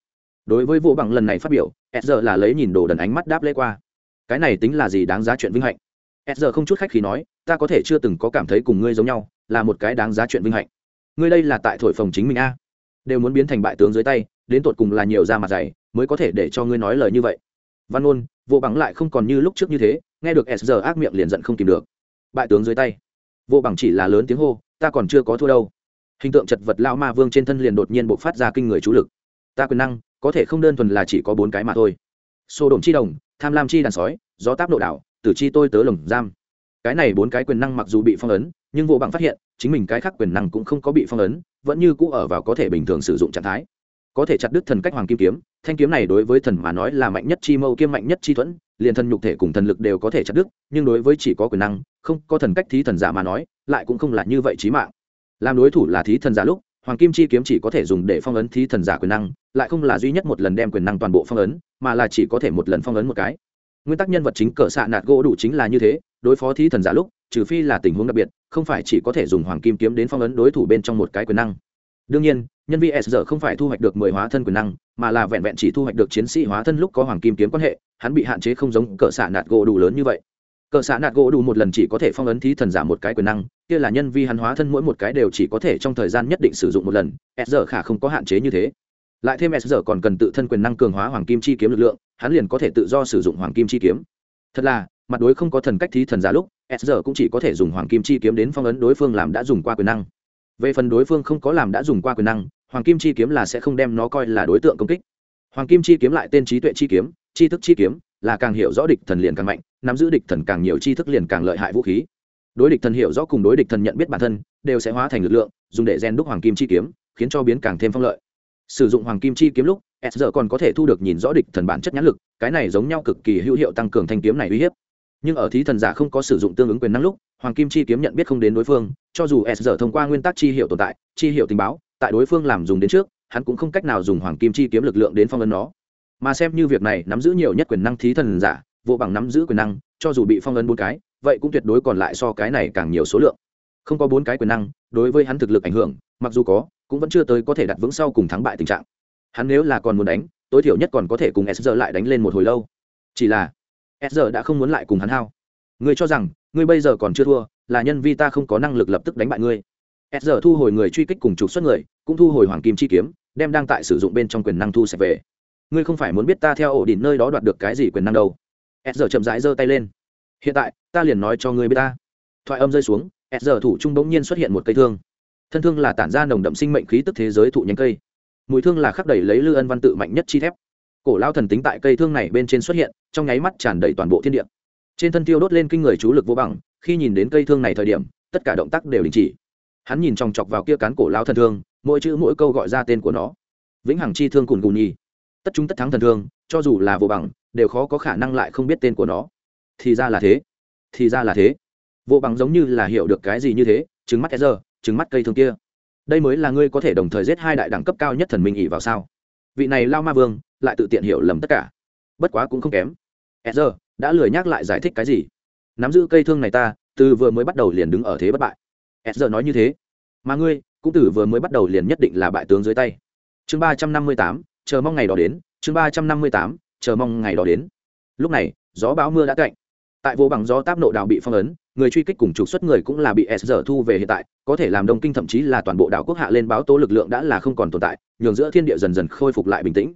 Đối với vô bằng lần này phát biểu, s giờ là lấy nhìn đồ đần ánh mắt đáp lê qua. Cái này tính là gì đáng giá chuyện vinh hạnh? S giờ không chút khách khi nói, ta có thể chưa từng có cảm thấy cùng ngươi giống nhau, là một cái đáng giá chuyện vinh hạnh ngươi đây là tại thổi phồng chính mình a. Đều muốn biến thành bại tướng dưới tay, đến tột cùng là nhiều da mặt dày, mới có thể để cho ngươi nói lời như vậy. Văn ôn vô bằng lại không còn như lúc trước như thế, nghe được s giờ ác miệng liền giận không tìm được. Bại tướng dưới tay. Vô bằng chỉ là lớn tiếng hô, ta còn chưa có thua đâu. Hình tượng chật vật lao ma vương trên thân liền đột nhiên b ộ c phát ra kinh người chú lực. Ta quyền năng, có thể không đơn thuần là chỉ có bốn cái mà thôi. Xô đồn chi đồng, tham lam chi đàn sói, gió táp nộ đảo, tử chi tôi tớ lồng giam cái này bốn cái quyền năng mặc dù bị phong ấn, nhưng vô bằng phát hiện, chính mình cái khác quyền năng cũng không có bị phong ấn, vẫn như cũ ở vào có thể bình thường sử dụng trạng thái. Có thể chặt đứt thần cách hoàng kim kiếm, thanh kiếm này đối với thần mà nói là mạnh nhất chi mâu kiêm mạnh nhất chi thuẫn, liền thần nhục thể cùng thần lực đều có thể chặt đứt, nhưng đối với chỉ có quyền năng, không có thần cách thí thần giả mà nói, lại cũng không là như vậy trí mạng. Làm đối thủ là thí thần giả lúc, hoàng kim chi kiếm chỉ có thể dùng để phong ấn thí thần giả quyền năng, lại không là duy nhất một lần đem quyền năng toàn bộ phong ấn, mà là chỉ có thể một lần phong ấn một cái. Nguyên tắc nhân vật chính cỡ xạ nạt gỗ đủ chính là như thế đối phó thí thần giả lúc, trừ phi là tình huống đặc biệt, không phải chỉ có thể dùng hoàng kim kiếm đến phong ấn đối thủ bên trong một cái quyền năng. Đương nhiên, nhân viên s giờ không phải thu hoạch được mười hóa thân quyền năng, mà là vẹn vẹn chỉ thu hoạch được chiến sĩ hóa thân lúc có hoàng kim kiếm quan hệ, hắn bị hạn chế không giống cỡ xạ nạt gỗ đủ lớn như vậy. Cỡ xạ nạt gỗ đủ một lần chỉ có thể phong ấn thí thần giả một cái quyền năng, kia là nhân vi hắn hóa thân mỗi một cái đều chỉ có thể trong thời gian nhất định sử dụng một lần, s giờ khả không có hạn chế như thế. Lại thêm s giờ còn cần tự thân quyền năng cường hóa hoàng kim chi kiếm lực lượng, hắn liền có thể tự do sử dụng hoàng kim chi kiếm. Thật là mặt đối không có thần cách thí thần giả lúc, s giờ cũng chỉ có thể dùng hoàng kim chi kiếm đến phong ấn đối phương làm đã dùng qua quyền năng. Về phần đối phương không có làm đã dùng qua quyền năng, hoàng kim chi kiếm là sẽ không đem nó coi là đối tượng công kích. Hoàng kim chi kiếm lại tên trí tuệ chi kiếm, chi thức chi kiếm, là càng hiểu rõ địch thần liền càng mạnh, nắm giữ địch thần càng nhiều chi thức liền càng lợi hại vũ khí. Đối địch thần hiểu rõ cùng đối địch thần nhận biết bản thân, đều sẽ hóa thành lực lượng, dùng để gen đúc hoàng kim chi kiếm, khiến cho biến càng thêm phong lợi. Sử dụng hoàng kim chi kiếm lúc, s giờ còn có thể thu được nhìn rõ địch thần bản chất nhãn lực, cái này giống nhau cực kỳ hữu hiệu tăng cường thanh kiếm này uy hiếp nhưng ở thí thần giả không có sử dụng tương ứng quyền năng lúc, hoàng kim chi kiếm nhận biết không đến đối phương, cho dù s giờ thông qua nguyên tắc chi hiệu tồn tại, chi hiệu tình báo, tại đối phương làm dùng đến trước, hắn cũng không cách nào dùng hoàng kim chi kiếm lực lượng đến phong ấn nó. Mà xem như việc này nắm giữ nhiều nhất quyền năng thí thần giả, vô bằng nắm giữ quyền năng, cho dù bị phong ấn bốn cái, vậy cũng tuyệt đối còn lại so cái này càng nhiều số lượng. Không có bốn cái quyền năng, đối với hắn thực lực ảnh hưởng, mặc dù có, cũng vẫn chưa tới có thể đặt vững sau cùng thắng bại tình trạng. Hắn nếu là còn muốn đánh, tối thiểu nhất còn có thể cùng s giờ lại đánh lên một hồi lâu. Chỉ là s giờ đã không muốn lại cùng hắn hao. Ngươi cho rằng, ngươi bây giờ còn chưa thua, là nhân vi ta không có năng lực lập tức đánh bại ngươi. S giờ thu hồi người truy kích cùng trục xuất người, cũng thu hồi hoàng kim chi kiếm, đem đang tại sử dụng bên trong quyền năng thu sạch về. Ngươi không phải muốn biết ta theo ổ đỉnh nơi đó đoạt được cái gì quyền năng đâu. S giờ chậm rãi giơ tay lên. Hiện tại, ta liền nói cho ngươi biết ta. Thoại âm rơi xuống s giờ thủ trung bỗng nhiên xuất hiện một cây thương. Thân thương là tản ra nồng đậm sinh mệnh khí tức thế giới thụ nhánh cây. Mùi thương là khắc đầy lấy lư ân văn tự mạnh nhất chi thép. Cổ lao thần tính tại cây thương này bên trên xuất hiện trong nháy mắt tràn đầy toàn bộ thiên địa. Trên thân tiêu đốt lên kinh người chú lực vô bằng, khi nhìn đến cây thương này thời điểm, tất cả động tác đều đình chỉ. Hắn nhìn chòng chọc vào kia cán cổ lao thần thương, mỗi chữ mỗi câu gọi ra tên của nó. Vĩnh hằng chi thương cùn cùn nhi tất chúng tất thắng thần thương, cho dù là vô bằng, đều khó có khả năng lại không biết tên của nó. Thì ra là thế. Thì ra là thế. Vô bằng giống như là hiểu được cái gì như thế trứng mắt e giờ trứng mắt cây thương kia. Đây mới là ngươi có thể đồng thời giết hai đại đẳng cấp cao nhất thần minh ỉ vào sao? Vị này lao ma vương, lại tự tiện hiểu lầm tất cả bất quá cũng không kém. E giờ, đã lười nhắc lại giải thích cái gì? Nắm giữ cây thương này ta, từ vừa mới bắt đầu liền đứng ở thế bất bại. E giờ nói như thế. Mà ngươi, cũng từ vừa mới bắt đầu liền nhất định là bại tướng dưới tay. Chương ba trăm năm mươi tám, chờ mong ngày đó đến. Chương ba trăm năm mươi tám, chờ mong ngày đó đến. Lúc này, gió bão mưa đã cạnh tại vô bằng gió táp nộ đảo bị phong ấn, người truy kích cùng trục xuất người cũng là bị s giờ thu về hiện tại. Có thể làm đông kinh thậm chí là toàn bộ đảo quốc hạ lên báo tố lực lượng đã là không còn tồn tại, nhường giữa thiên địa dần dần khôi phục lại bình tĩnh.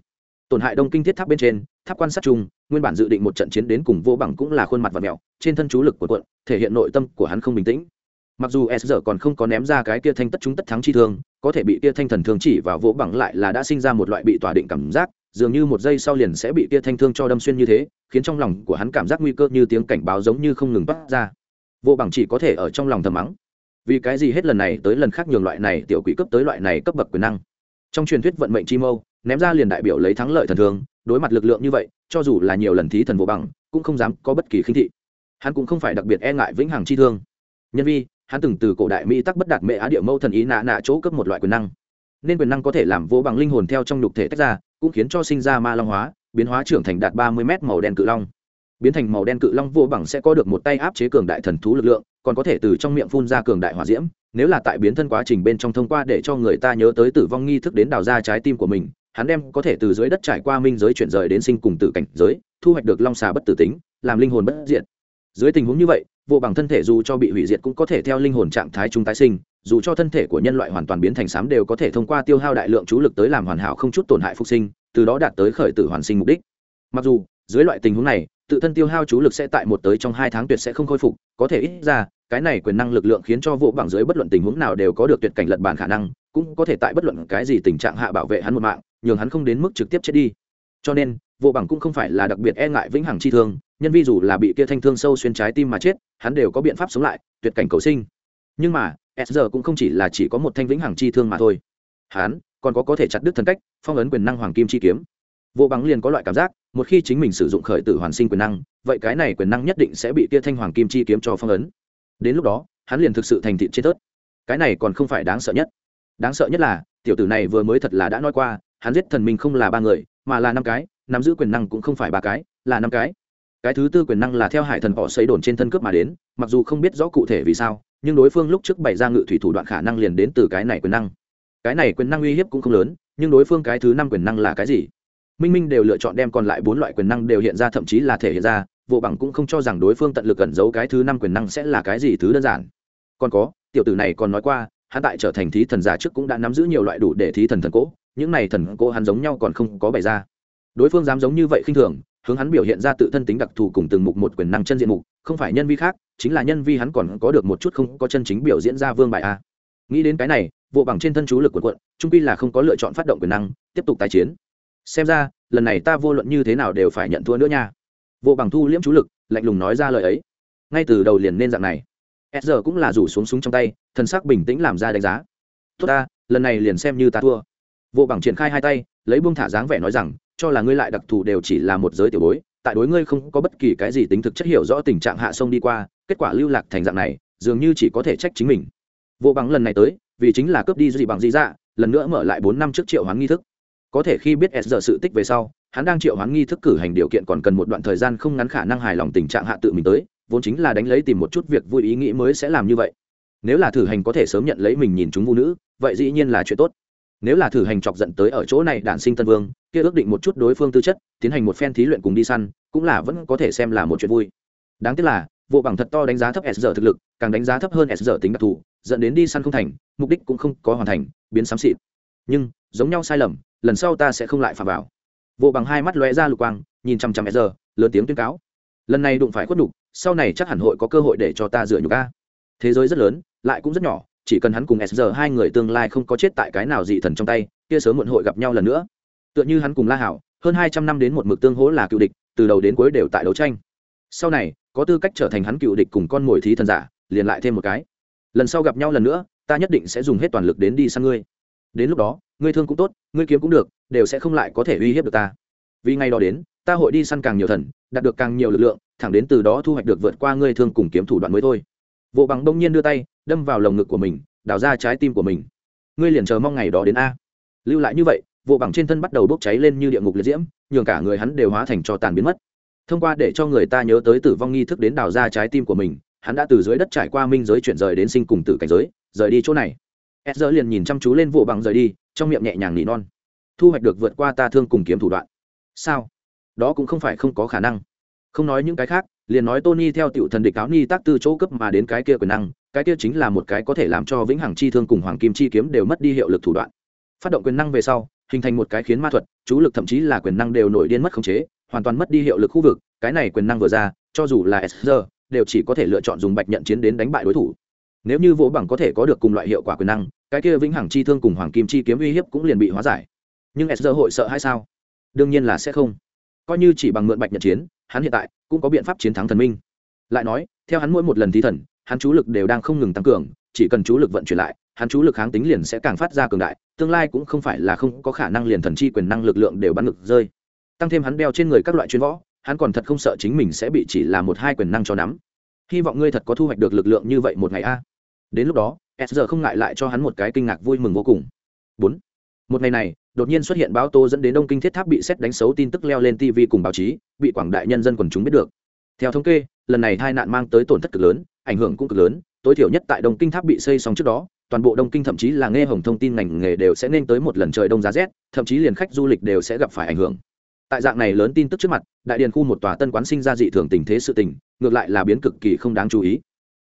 Tổn hại đông kinh thiết tháp bên trên tháp quan sát chung, nguyên bản dự định một trận chiến đến cùng vô bằng cũng là khuôn mặt và mẹo, trên thân chú lực của quận, thể hiện nội tâm của hắn không bình tĩnh. Mặc dù s giờ còn không có ném ra cái kia thanh tất chúng tất thắng chi thương, có thể bị kia thanh thần thương chỉ và vỗ bằng lại là đã sinh ra một loại bị tỏa định cảm giác, dường như một giây sau liền sẽ bị kia thanh thương cho đâm xuyên như thế, khiến trong lòng của hắn cảm giác nguy cơ như tiếng cảnh báo giống như không ngừng bắt ra. Vô bằng chỉ có thể ở trong lòng thầm mắng. Vì cái gì hết lần này tới lần khác nhường loại này tiểu quỷ cấp tới loại này cấp bậc quyền năng? Trong truyền thuyết vận mệnh chi mâu, ném ra liền đại biểu lấy thắng lợi thần thường, đối mặt lực lượng như vậy, cho dù là nhiều lần thí thần vô bằng, cũng không dám có bất kỳ khinh thị. Hắn cũng không phải đặc biệt e ngại vĩnh hằng chi thương. Nhân vi, hắn từng từ cổ đại mỹ tắc bất đạt mệ á địa mâu thần ý nạ nạ chỗ cấp một loại quyền năng. Nên quyền năng có thể làm vô bằng linh hồn theo trong nhục thể tách ra, cũng khiến cho sinh ra ma long hóa, biến hóa trưởng thành đạt ba mươi mét màu đen cự long. Biến thành màu đen cự long vô bằng sẽ có được một tay áp chế cường đại thần thú lực lượng, còn có thể từ trong miệng phun ra cường đại hỏa diễm nếu là tại biến thân quá trình bên trong thông qua để cho người ta nhớ tới tử vong nghi thức đến đào ra trái tim của mình, hắn đem có thể từ dưới đất trải qua minh giới chuyển rời đến sinh cùng tử cảnh giới, thu hoạch được long xà bất tử tính, làm linh hồn bất diệt. Dưới tình huống như vậy, vô bằng thân thể dù cho bị hủy diệt cũng có thể theo linh hồn trạng thái chúng tái sinh, dù cho thân thể của nhân loại hoàn toàn biến thành sám đều có thể thông qua tiêu hao đại lượng chú lực tới làm hoàn hảo không chút tổn hại phục sinh, từ đó đạt tới khởi tử hoàn sinh mục đích. Mặc dù, dưới loại tình huống này, tự thân tiêu hao chú lực sẽ tại một tới trong hai tháng tuyệt sẽ không khôi phục, có thể ít ra cái này quyền năng lực lượng khiến cho vụ bằng dưới bất luận tình huống nào đều có được tuyệt cảnh lật bàn khả năng, cũng có thể tại bất luận cái gì tình trạng hạ bảo vệ hắn một mạng, nhường hắn không đến mức trực tiếp chết đi. Cho nên, vụ bằng cũng không phải là đặc biệt e ngại vĩnh hằng chi thương, nhân vi dù là bị kia thanh thương sâu xuyên trái tim mà chết, hắn đều có biện pháp sống lại, tuyệt cảnh cầu sinh. Nhưng mà, s giờ cũng không chỉ là chỉ có một thanh vĩnh hằng chi thương mà thôi. Hắn còn có có thể chặt đứt thần cách, phong ấn quyền năng hoàng kim chi kiếm. Vô bằng liền có loại cảm giác, một khi chính mình sử dụng khởi tử hoàn sinh quyền năng, vậy cái này quyền năng nhất định sẽ bị kia thanh hoàng kim chi kiếm cho phong ấn đến lúc đó, hắn liền thực sự thành thị trên tớt. Cái này còn không phải đáng sợ nhất. Đáng sợ nhất là, tiểu tử này vừa mới thật là đã nói qua, hắn giết thần minh không là ba người, mà là năm cái, nắm giữ quyền năng cũng không phải ba cái, là năm cái. Cái thứ tư quyền năng là theo hải thần họ xây đồn trên thân cướp mà đến, mặc dù không biết rõ cụ thể vì sao, nhưng đối phương lúc trước bày ra ngự thủy thủ đoạn khả năng liền đến từ cái này quyền năng. Cái này quyền năng uy hiếp cũng không lớn, nhưng đối phương cái thứ năm quyền năng là cái gì? Minh minh đều lựa chọn đem còn lại bốn loại quyền năng đều hiện ra, thậm chí là thể hiện ra vô bằng cũng không cho rằng đối phương tận lực cẩn giấu cái thứ năm quyền năng sẽ là cái gì thứ đơn giản. Còn có, tiểu tử này còn nói qua, hắn tại trở thành thí thần giả trước cũng đã nắm giữ nhiều loại đủ để thí thần thần cỗ, những này thần cỗ hắn giống nhau còn không có bày ra. Đối phương dám giống như vậy khinh thường, hướng hắn biểu hiện ra tự thân tính đặc thù cùng từng mục một quyền năng chân diện mục, không phải nhân vi khác, chính là nhân vi hắn còn có được một chút không có chân chính biểu diễn ra vương bài a. Nghĩ đến cái này vụ bằng trên thân chú lực của quận trung pi là không có lựa chọn phát động quyền năng, tiếp tục tái chiến. Xem ra, lần này ta vô luận như thế nào đều phải nhận thua nữa nha. Vô bằng thu liễm chú lực, lạnh lùng nói ra lời ấy. Ngay từ đầu liền nên dạng này. S giờ cũng là rủ xuống súng trong tay, thần sắc bình tĩnh làm ra đánh giá. Tốt ta, lần này liền xem như ta thua. Vô bằng triển khai hai tay, lấy buông thả dáng vẻ nói rằng, cho là ngươi lại đặc thù đều chỉ là một giới tiểu bối, tại đối ngươi không có bất kỳ cái gì tính thực chất hiểu rõ tình trạng hạ sông đi qua, kết quả lưu lạc thành dạng này, dường như chỉ có thể trách chính mình. Vô bằng lần này tới, vì chính là cướp đi gì bằng gì dạ lần nữa mở lại bốn năm trước triệu hoán nghi thức. Có thể khi biết s giờ sự tích về sau hắn đang triệu hoán nghi thức cử hành điều kiện còn cần một đoạn thời gian không ngắn khả năng hài lòng tình trạng hạ tự mình tới, vốn chính là đánh lấy tìm một chút việc vui ý nghĩ mới sẽ làm như vậy. Nếu là thử hành có thể sớm nhận lấy mình nhìn chúng vũ nữ, vậy dĩ nhiên là chuyện tốt. Nếu là thử hành chọc giận tới ở chỗ này đản sinh tân vương, kia ước định một chút đối phương tư chất, tiến hành một phen thí luyện cùng đi săn, cũng là vẫn có thể xem là một chuyện vui. Đáng tiếc là vụ bằng thật to đánh giá thấp s giờ thực lực, càng đánh giá thấp hơn s giờ tính đặc thù, dẫn đến đi săn không thành, mục đích cũng không có hoàn thành, biến xám xịt. Nhưng, giống nhau sai lầm, lần sau ta sẽ không lại phạm vào. Vô bằng hai mắt lóe ra lục quang, nhìn chăm chăm s giờ lớn tiếng tuyên cáo. Lần này đụng phải khuất đục sau này chắc hẳn hội có cơ hội để cho ta dựa nhục ca thế giới rất lớn, lại cũng rất nhỏ, chỉ cần hắn cùng s giờ hai người tương lai không có chết tại cái nào dị thần trong tay, kia sớm muộn hội gặp nhau lần nữa. Tựa như hắn cùng la hảo, hơn hai trăm năm đến một mực tương hỗ là cựu địch, từ đầu đến cuối đều tại đấu tranh. Sau này, có tư cách trở thành hắn cựu địch cùng con mồi thí thần giả, liền lại thêm một cái. Lần sau gặp nhau lần nữa, ta nhất định sẽ dùng hết toàn lực đến đi sang ngươi đến lúc đó, ngươi thương cũng tốt, ngươi kiếm cũng được, đều sẽ không lại có thể uy hiếp được ta. Vì ngày đó đến, ta hội đi săn càng nhiều thần, đạt được càng nhiều lực lượng, thẳng đến từ đó thu hoạch được vượt qua ngươi thương cùng kiếm thủ đoạn mới thôi. Vô bằng đông nhiên đưa tay, đâm vào lồng ngực của mình, đào ra trái tim của mình. Ngươi liền chờ mong ngày đó đến a. Lưu lại như vậy, vô bằng trên thân bắt đầu bốc cháy lên như địa ngục liệt diễm, nhường cả người hắn đều hóa thành cho tàn biến mất. Thông qua để cho người ta nhớ tới tử vong nghi thức đến đào ra trái tim của mình, hắn đã từ dưới đất trải qua minh giới chuyển rời đến sinh cùng tử cảnh giới, rời đi chỗ này s giờ liền nhìn chăm chú lên vụ bằng rời đi, trong miệng nhẹ nhàng nỉ non. Thu hoạch được vượt qua ta thương cùng kiếm thủ đoạn. Sao? Đó cũng không phải không có khả năng. Không nói những cái khác, liền nói tony theo tiểu thần địch cáo ni tác tư chỗ cấp mà đến cái kia quyền năng, cái kia chính là một cái có thể làm cho vĩnh hằng chi thương cùng hoàng kim chi kiếm đều mất đi hiệu lực thủ đoạn. Phát động quyền năng về sau, hình thành một cái khiến ma thuật, chú lực thậm chí là quyền năng đều nổi điên mất khống chế, hoàn toàn mất đi hiệu lực khu vực, cái này quyền năng vừa ra, cho dù là sr đều chỉ có thể lựa chọn dùng bạch nhận chiến đến đánh bại đối thủ. Nếu như vỗ bằng có thể có được cùng loại hiệu quả quyền năng cái kia vĩnh hằng chi thương cùng hoàng kim chi kiếm uy hiếp cũng liền bị hóa giải. Nhưng sr hội sợ hay sao? Đương nhiên là sẽ không. Coi như chỉ bằng mượn bạch nhật chiến, hắn hiện tại cũng có biện pháp chiến thắng thần minh. Lại nói, theo hắn mỗi một lần thí thần, hắn chú lực đều đang không ngừng tăng cường, chỉ cần chú lực vận chuyển lại, hắn chú lực kháng tính liền sẽ càng phát ra cường đại, tương lai cũng không phải là không có khả năng liền thần chi quyền năng lực lượng đều bắn ngực rơi. Tăng thêm hắn đeo trên người các loại chuyên võ, hắn còn thật không sợ chính mình sẽ bị chỉ là một hai quyền năng cho nắm. Hy vọng ngươi thật có thu hoạch được lực lượng như vậy một ngày a. Đến lúc đó s giờ không ngại lại cho hắn một cái kinh ngạc vui mừng vô cùng. Bốn. Một ngày này, đột nhiên xuất hiện báo tô dẫn đến đông kinh thiết tháp bị xét đánh xấu tin tức leo lên tv cùng báo chí, bị quảng đại nhân dân quần chúng biết được. Theo thống kê, lần này tai nạn mang tới tổn thất cực lớn, ảnh hưởng cũng cực lớn, tối thiểu nhất tại đông kinh tháp bị xây xong trước đó, toàn bộ đông kinh thậm chí là nghe hồng thông tin ngành nghề đều sẽ nên tới một lần trời đông giá rét, thậm chí liền khách du lịch đều sẽ gặp phải ảnh hưởng. Tại dạng này lớn tin tức trước mặt, đại điền khu một tòa tân quán sinh ra dị thường tình thế sự tình, ngược lại là biến cực kỳ không đáng chú ý.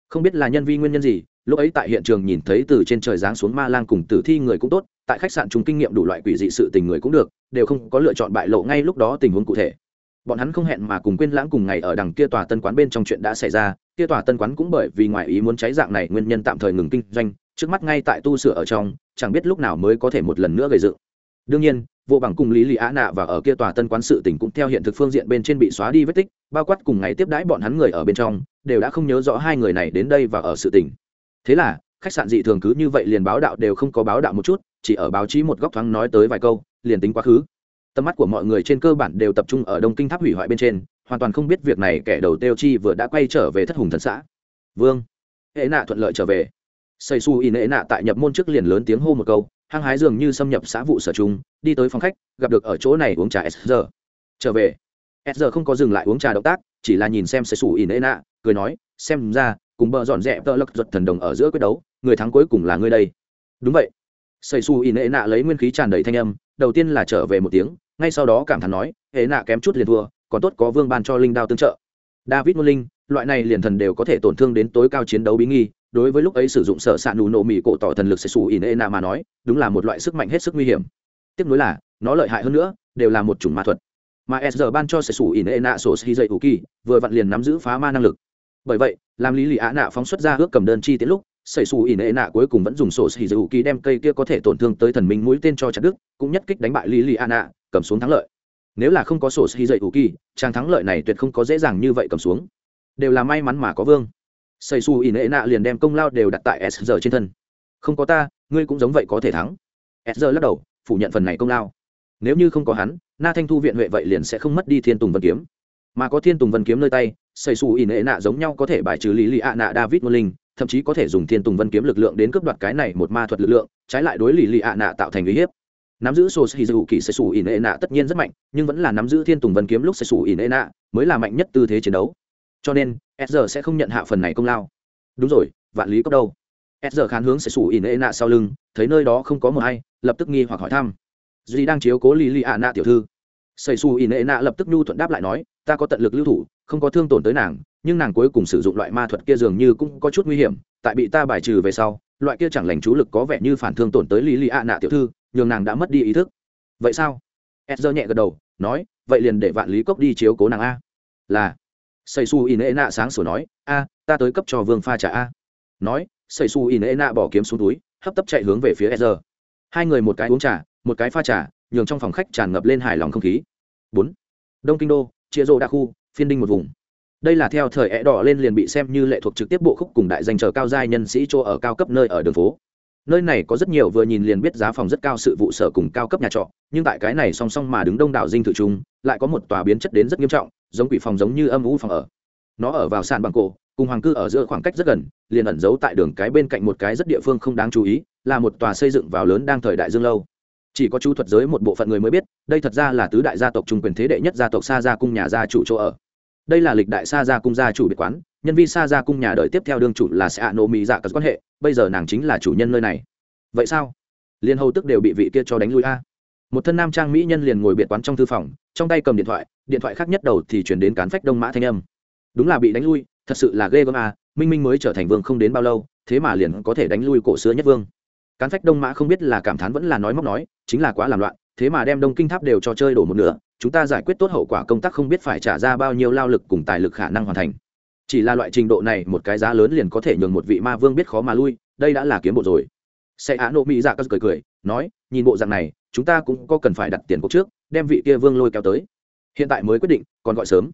Không biết là nhân vi nguyên nhân gì lúc ấy tại hiện trường nhìn thấy từ trên trời giáng xuống ma lang cùng tử thi người cũng tốt, tại khách sạn chúng kinh nghiệm đủ loại quỷ dị sự tình người cũng được, đều không có lựa chọn bại lộ ngay lúc đó tình huống cụ thể. Bọn hắn không hẹn mà cùng quên lãng cùng ngày ở đằng kia tòa tân quán bên trong chuyện đã xảy ra, kia tòa tân quán cũng bởi vì ngoài ý muốn cháy dạng này nguyên nhân tạm thời ngừng kinh doanh, trước mắt ngay tại tu sửa ở trong, chẳng biết lúc nào mới có thể một lần nữa gây dựng. Đương nhiên, vô bằng cùng lý lì á nạ và ở kia tòa tân quán sự tỉnh cũng theo hiện thực phương diện bên trên bị xóa đi vết tích, bao quát cùng ngày tiếp đãi bọn hắn người ở bên trong, đều đã không nhớ rõ hai người này đến đây và ở sự tỉnh thế là, khách sạn dị thường cứ như vậy liền báo đạo đều không có báo đạo một chút, chỉ ở báo chí một góc thoáng nói tới vài câu, liền tính quá khứ. Tầm mắt của mọi người trên cơ bản đều tập trung ở đông kinh tháp hủy hoại bên trên, hoàn toàn không biết việc này kẻ đầu tiêu chi vừa đã quay trở về thất hùng thần xã. Vương. Hệ nạ thuận lợi trở về. Xây su in hệ nạ tại nhập môn trước liền lớn tiếng hô một câu, hăng hái dường như xâm nhập xã vụ sở trung, đi tới phòng khách, gặp được ở chỗ này uống trà s giờ trở về. S giờ không có dừng lại uống trà động tác, chỉ là nhìn xem xây su in hệ nạ, cười nói, xem ra cùng bờ dọn dẹp tơ lắc giật thần đồng ở giữa quyết đấu, người thắng cuối cùng là ngươi đây. Đúng vậy. Xây su in hệ nạ lấy nguyên khí tràn đầy thanh âm, đầu tiên là trở về một tiếng, ngay sau đó cảm thán nói hệ nạ kém chút liền thua, còn tốt có vương ban cho linh đao tương trợ. David môn linh loại này liền thần đều có thể tổn thương đến tối cao chiến đấu bí nghi, đối với lúc ấy sử dụng sở s ạ nụ nổ mỹ cổ tỏ thần lực xây su ỉn ê nạ mà nói, đúng là một loại sức mạnh hết sức nguy hiểm. Tiếp nối là, nó lợi hại hơn nữa, đều là một chủng ma thuật. Mà s giờ ban cho sẽ xù ỉn ê nạ sổ si dậy ủ kỳ vừa vặn liền nắm giữ phá ma năng lực bởi vậy, làm lý lì ạ nạ phóng xuất ra ước cầm đơn chi tiết lúc xảy xù ỉ nệ nạ cuối cùng vẫn dùng sổ xì dầu kỳ đem cây kia có thể tổn thương tới thần minh mũi tên cho chặt đức cũng nhất kích đánh bại lý lì ạ nạ, cầm xuống thắng lợi. Nếu là không có sổ xì dậy ủ kỳ trang thắng lợi này tuyệt không có dễ dàng như vậy cầm xuống. Đều là may mắn mà có vương. Xây xù ỉ nệ nạ liền đem công lao đều đặt tại s giờ trên thân. Không có ta, ngươi cũng giống vậy có thể thắng. S giờ lắc đầu, phủ nhận phần này công lao. Nếu như không có hắn, na thanh thu viện huệ vậy liền sẽ không mất đi thiên tùng vân kiếm mà có thiên tùng vân kiếm nơi tay xây xù ỉ nệ nạ giống nhau có thể bài trừ lý lì ạ nạ david ngôn linh, thậm chí có thể dùng thiên tùng vân kiếm lực lượng đến cướp đoạt cái này một ma thuật lực lượng, trái lại đối lì lì ạ nạ tạo thành uy hiếp. Nắm giữ sô sĩ dù kỳ xây xù ỉ nệ nạ tất nhiên rất mạnh, nhưng vẫn là nắm giữ thiên tùng vân kiếm lúc xây xù ỉ nệ nạ mới là mạnh nhất tư thế chiến đấu. Cho nên, s sẽ không nhận hạ phần này công lao. Đúng rồi, vạn lý cốc đâu? S khán hướng xây xù ỉ nệ nạ sau lưng, thấy nơi đó không có một ai, lập tức nghi hoặc hỏi thăm. Duy đang chiếu cố lì lì ạ nạ tiểu thư xây xù ỉ nệ nạ lập tức nhu thuận đáp lại nói, ta có tận lực lưu thủ, không có thương tổn tới nàng, nhưng nàng cuối cùng sử dụng loại ma thuật kia dường như cũng có chút nguy hiểm, tại bị ta bài trừ về sau, loại kia chẳng lành chú lực có vẻ như phản thương tổn tới Lý lì ạ nạ tiểu thư, nhường nàng đã mất đi ý thức. Vậy sao? Ed nhẹ gật đầu, nói, vậy liền để vạn lý cốc đi chiếu cố nàng a. Là. Xây su in ê nạ sáng sủa nói, a, ta tới cấp cho vương pha trả a. Nói xây su in ê nạ bỏ kiếm xuống túi, hấp tấp chạy hướng về phía ed hai người một cái uống trà, một cái pha trà nhường trong phòng khách tràn ngập lên hài lòng không khí. Bốn. Đông kinh đô chia rô đa khu, phiên đinh một vùng. Đây là theo thời é đỏ lên liền bị xem như lệ thuộc trực tiếp bộ khúc cùng đại danh chờ cao giai nhân sĩ chỗ ở cao cấp nơi ở đường phố. Nơi này có rất nhiều vừa nhìn liền biết giá phòng rất cao sự vụ sở cùng cao cấp nhà trọ, nhưng tại cái này song song mà đứng đông đảo dinh thự trung lại có một tòa biến chất đến rất nghiêm trọng, giống quỷ phòng giống như âm u phòng ở. Nó ở vào sàn bằng cổ, cùng hoàng cư ở giữa khoảng cách rất gần, liền ẩn giấu tại đường cái bên cạnh một cái rất địa phương không đáng chú ý, là một tòa xây dựng vào lớn đang thời đại dương lâu chỉ có chú thuật giới một bộ phận người mới biết, đây thật ra là tứ đại gia tộc trung quyền thế đệ nhất gia tộc sa gia cung nhà gia chủ chỗ ở. Đây là lịch đại sa gia cung gia chủ biệt quán, nhân viên sa gia cung nhà đợi tiếp theo đương chủ là sẽ ạ nộ mỹ dạ cất quan hệ, bây giờ nàng chính là chủ nhân nơi này. Vậy sao? Liên hầu tức đều bị vị kia cho đánh lui a. Một thân nam trang mỹ nhân liền ngồi biệt quán trong thư phòng, trong tay cầm điện thoại điện thoại khác nhất đầu thì chuyển đến cán phách đông mã thanh âm. Đúng là bị đánh lui, thật sự là ghê gớm a, minh minh mới trở thành vương không đến bao lâu, thế mà liền có thể đánh lui cổ xưa nhất vương cán phách đông mã không biết là cảm thán vẫn là nói móc nói, chính là quá làm loạn, thế mà đem đông kinh tháp đều cho chơi đổ một nửa, chúng ta giải quyết tốt hậu quả công tác không biết phải trả ra bao nhiêu lao lực cùng tài lực khả năng hoàn thành. Chỉ là loại trình độ này, một cái giá lớn liền có thể nhường một vị ma vương biết khó mà lui, đây đã là kiếm bộ rồi. Sẽ á nộ mỹ dạ cất cười cười, nói, nhìn bộ dạng này, chúng ta cũng có cần phải đặt tiền cuộc trước, đem vị kia vương lôi kéo tới. Hiện tại mới quyết định, còn gọi sớm.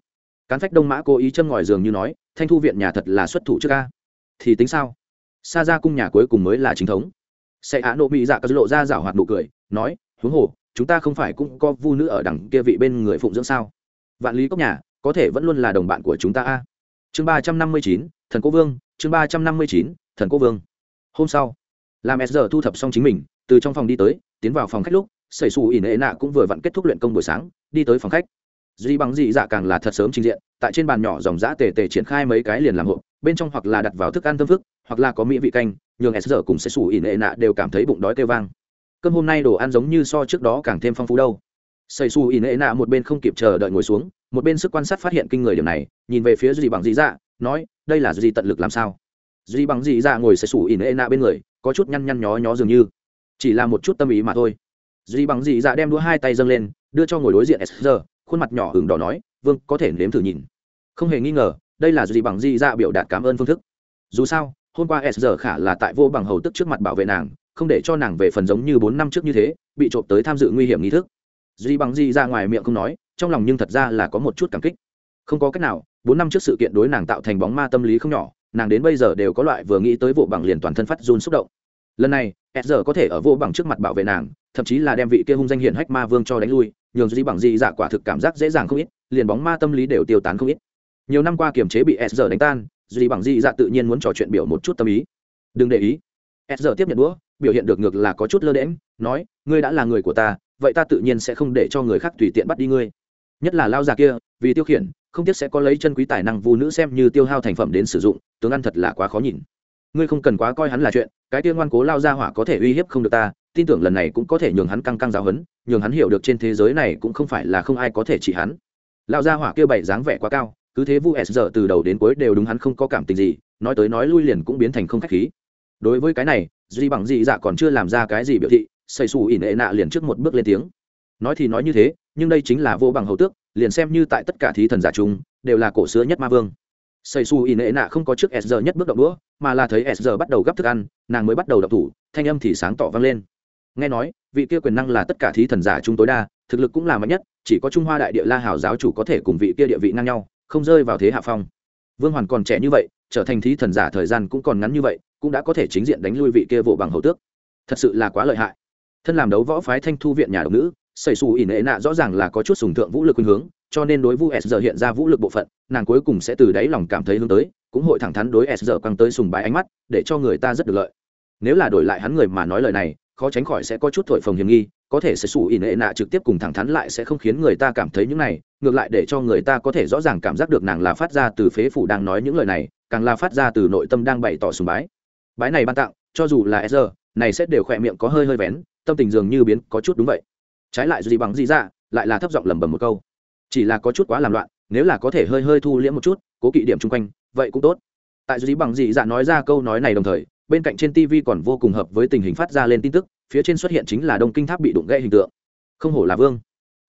Cán phách đông mã cố ý châm ngòi giường như nói, thanh thu viện nhà thật là xuất thủ trước ca thì tính sao? Xa ra cung nhà cuối cùng mới là chính thống sẽ hạ nộ mỹ dạ cất lộ ra rảo hoạt nụ cười, nói, huống hồ, chúng ta không phải cũng có vu nữ ở đằng kia vị bên người phụng dưỡng sao? Vạn lý cốc nhà, có thể vẫn luôn là đồng bạn của chúng ta a. Chương ba trăm năm mươi chín, thần cô vương, chương ba trăm năm mươi chín, thần cô vương. Hôm sau, làm s giờ thu thập xong chính mình, từ trong phòng đi tới, tiến vào phòng khách lúc xảy xù ỉn ệ nạ cũng vừa vặn kết thúc luyện công buổi sáng, đi tới phòng khách. Duy bằng dị dạ càng là thật sớm trình diện, tại trên bàn nhỏ dòng giã tề tề triển khai mấy cái liền làm hộp bên trong hoặc là đặt vào thức ăn thơm phức, hoặc là có mỹ vị canh nhường s giờ cùng sẽ xù ỉ nệ nạ đều cảm thấy bụng đói kêu vang. Cơm hôm nay đồ ăn giống như so trước đó càng thêm phong phú đâu. Xây xù ỉ nệ nạ một bên không kịp chờ đợi ngồi xuống, một bên sức quan sát phát hiện kinh người điểm này, nhìn về phía duy bằng dị dạ nói, đây là duy tận lực làm sao? Duy bằng dị dạ ngồi xây xù ỉ nệ nạ bên người, có chút nhăn nhăn nhó nhó dường như. Chỉ là một chút tâm ý mà thôi. Duy bằng dị dạ đem đũa hai tay dâng lên, đưa cho ngồi đối diện s giờ, khuôn mặt nhỏ hừng đỏ nói, vương, có thể nếm thử nhìn. Không hề nghi ngờ, đây là duy bằng dị dạ biểu đạt cảm ơn phương thức. Dù sao hôm qua s giờ khả là tại vô bằng hầu tức trước mặt bảo vệ nàng, không để cho nàng về phần giống như bốn năm trước như thế, bị trộm tới tham dự nguy hiểm nghi thức. Duy bằng Di ra ngoài miệng không nói, trong lòng nhưng thật ra là có một chút cảm kích. Không có cách nào, bốn năm trước sự kiện đối nàng tạo thành bóng ma tâm lý không nhỏ, nàng đến bây giờ đều có loại vừa nghĩ tới vụ bằng liền toàn thân phát run xúc động. Lần này, s giờ có thể ở vô bằng trước mặt bảo vệ nàng, thậm chí là đem vị kia hung danh hiển hách ma vương cho đánh lui, nhường duy bằng Di dạ quả thực cảm giác dễ dàng không ít, liền bóng ma tâm lý đều tiêu tán không ít. Nhiều năm qua kiềm chế bị s giờ đánh tan duy bằng dị dạ tự nhiên muốn trò chuyện biểu một chút tâm ý. Đừng để ý. S giờ tiếp nhận đũa, biểu hiện được ngược là có chút lơ đễm nói, ngươi đã là người của ta, vậy ta tự nhiên sẽ không để cho người khác tùy tiện bắt đi ngươi. Nhất là lao già kia, vì tiêu khiển, không tiếc sẽ có lấy chân quý tài năng vu nữ xem như tiêu hao thành phẩm đến sử dụng, tướng ăn thật là quá khó nhìn. Ngươi không cần quá coi hắn là chuyện, cái tiên ngoan cố lao ra hỏa có thể uy hiếp không được ta, tin tưởng lần này cũng có thể nhường hắn căng căng giáo hấn nhường hắn hiểu được trên thế giới này cũng không phải là không ai có thể chỉ hắn. Lao ra hỏa kia bày dáng vẻ quá cao cứ thế vu s giờ từ đầu đến cuối đều đúng hắn không có cảm tình gì, nói tới nói lui liền cũng biến thành không khách khí. Đối với cái này, duy bằng dị dạ còn chưa làm ra cái gì biểu thị xây xù ỉn ệ nạ liền trước một bước lên tiếng. Nói thì nói như thế, nhưng đây chính là vô bằng hầu tước, liền xem như tại tất cả thí thần giả chúng đều là cổ xưa nhất ma vương. Xây xù ỉn ệ nạ không có trước s giờ nhất bước động đũa, mà là thấy s giờ bắt đầu gấp thức ăn, nàng mới bắt đầu đập thủ, thanh âm thì sáng tỏ vang lên. Nghe nói, vị kia quyền năng là tất cả thí thần giả chúng tối đa, thực lực cũng là mạnh nhất, chỉ có trung hoa đại địa la hảo giáo chủ có thể cùng vị kia địa vị ngang nhau không rơi vào thế hạ phong. Vương hoàn còn trẻ như vậy, trở thành thí thần giả thời gian cũng còn ngắn như vậy, cũng đã có thể chính diện đánh lui vị kia vụ bằng hầu tước. Thật sự là quá lợi hại. Thân làm đấu võ phái thanh thu viện nhà độc nữ xảy xù ỉ nệ nạ rõ ràng là có chút sùng thượng vũ lực khuynh hướng, cho nên đối vu s giờ hiện ra vũ lực bộ phận, nàng cuối cùng sẽ từ đáy lòng cảm thấy hướng tới, cũng hội thẳng thắn đối s giờ quăng tới sùng bái ánh mắt, để cho người ta rất được lợi. Nếu là đổi lại hắn người mà nói lời này, khó tránh khỏi sẽ có chút thổi phồng hiểm nghi có thể sẽ sủ ỉ nệ nạ trực tiếp cùng thẳng thắn lại sẽ không khiến người ta cảm thấy những này, ngược lại để cho người ta có thể rõ ràng cảm giác được nàng là phát ra từ phế phủ đang nói những lời này, càng là phát ra từ nội tâm đang bày tỏ sùng bái. Bái này ban tặng, cho dù là s giờ này sẽ đều khỏe miệng có hơi hơi vén, tâm tình dường như biến có chút đúng vậy. Trái lại gì bằng gì ra, lại là thấp giọng lẩm bẩm một câu. Chỉ là có chút quá làm loạn, nếu là có thể hơi hơi thu liễm một chút, cố kỵ điểm chung quanh, vậy cũng tốt. Tại dĩ bằng dị dạ nói ra câu nói này đồng thời, bên cạnh trên tv còn vô cùng hợp với tình hình phát ra lên tin tức phía trên xuất hiện chính là đông kinh tháp bị đụng gãy hình tượng. Không hổ là vương.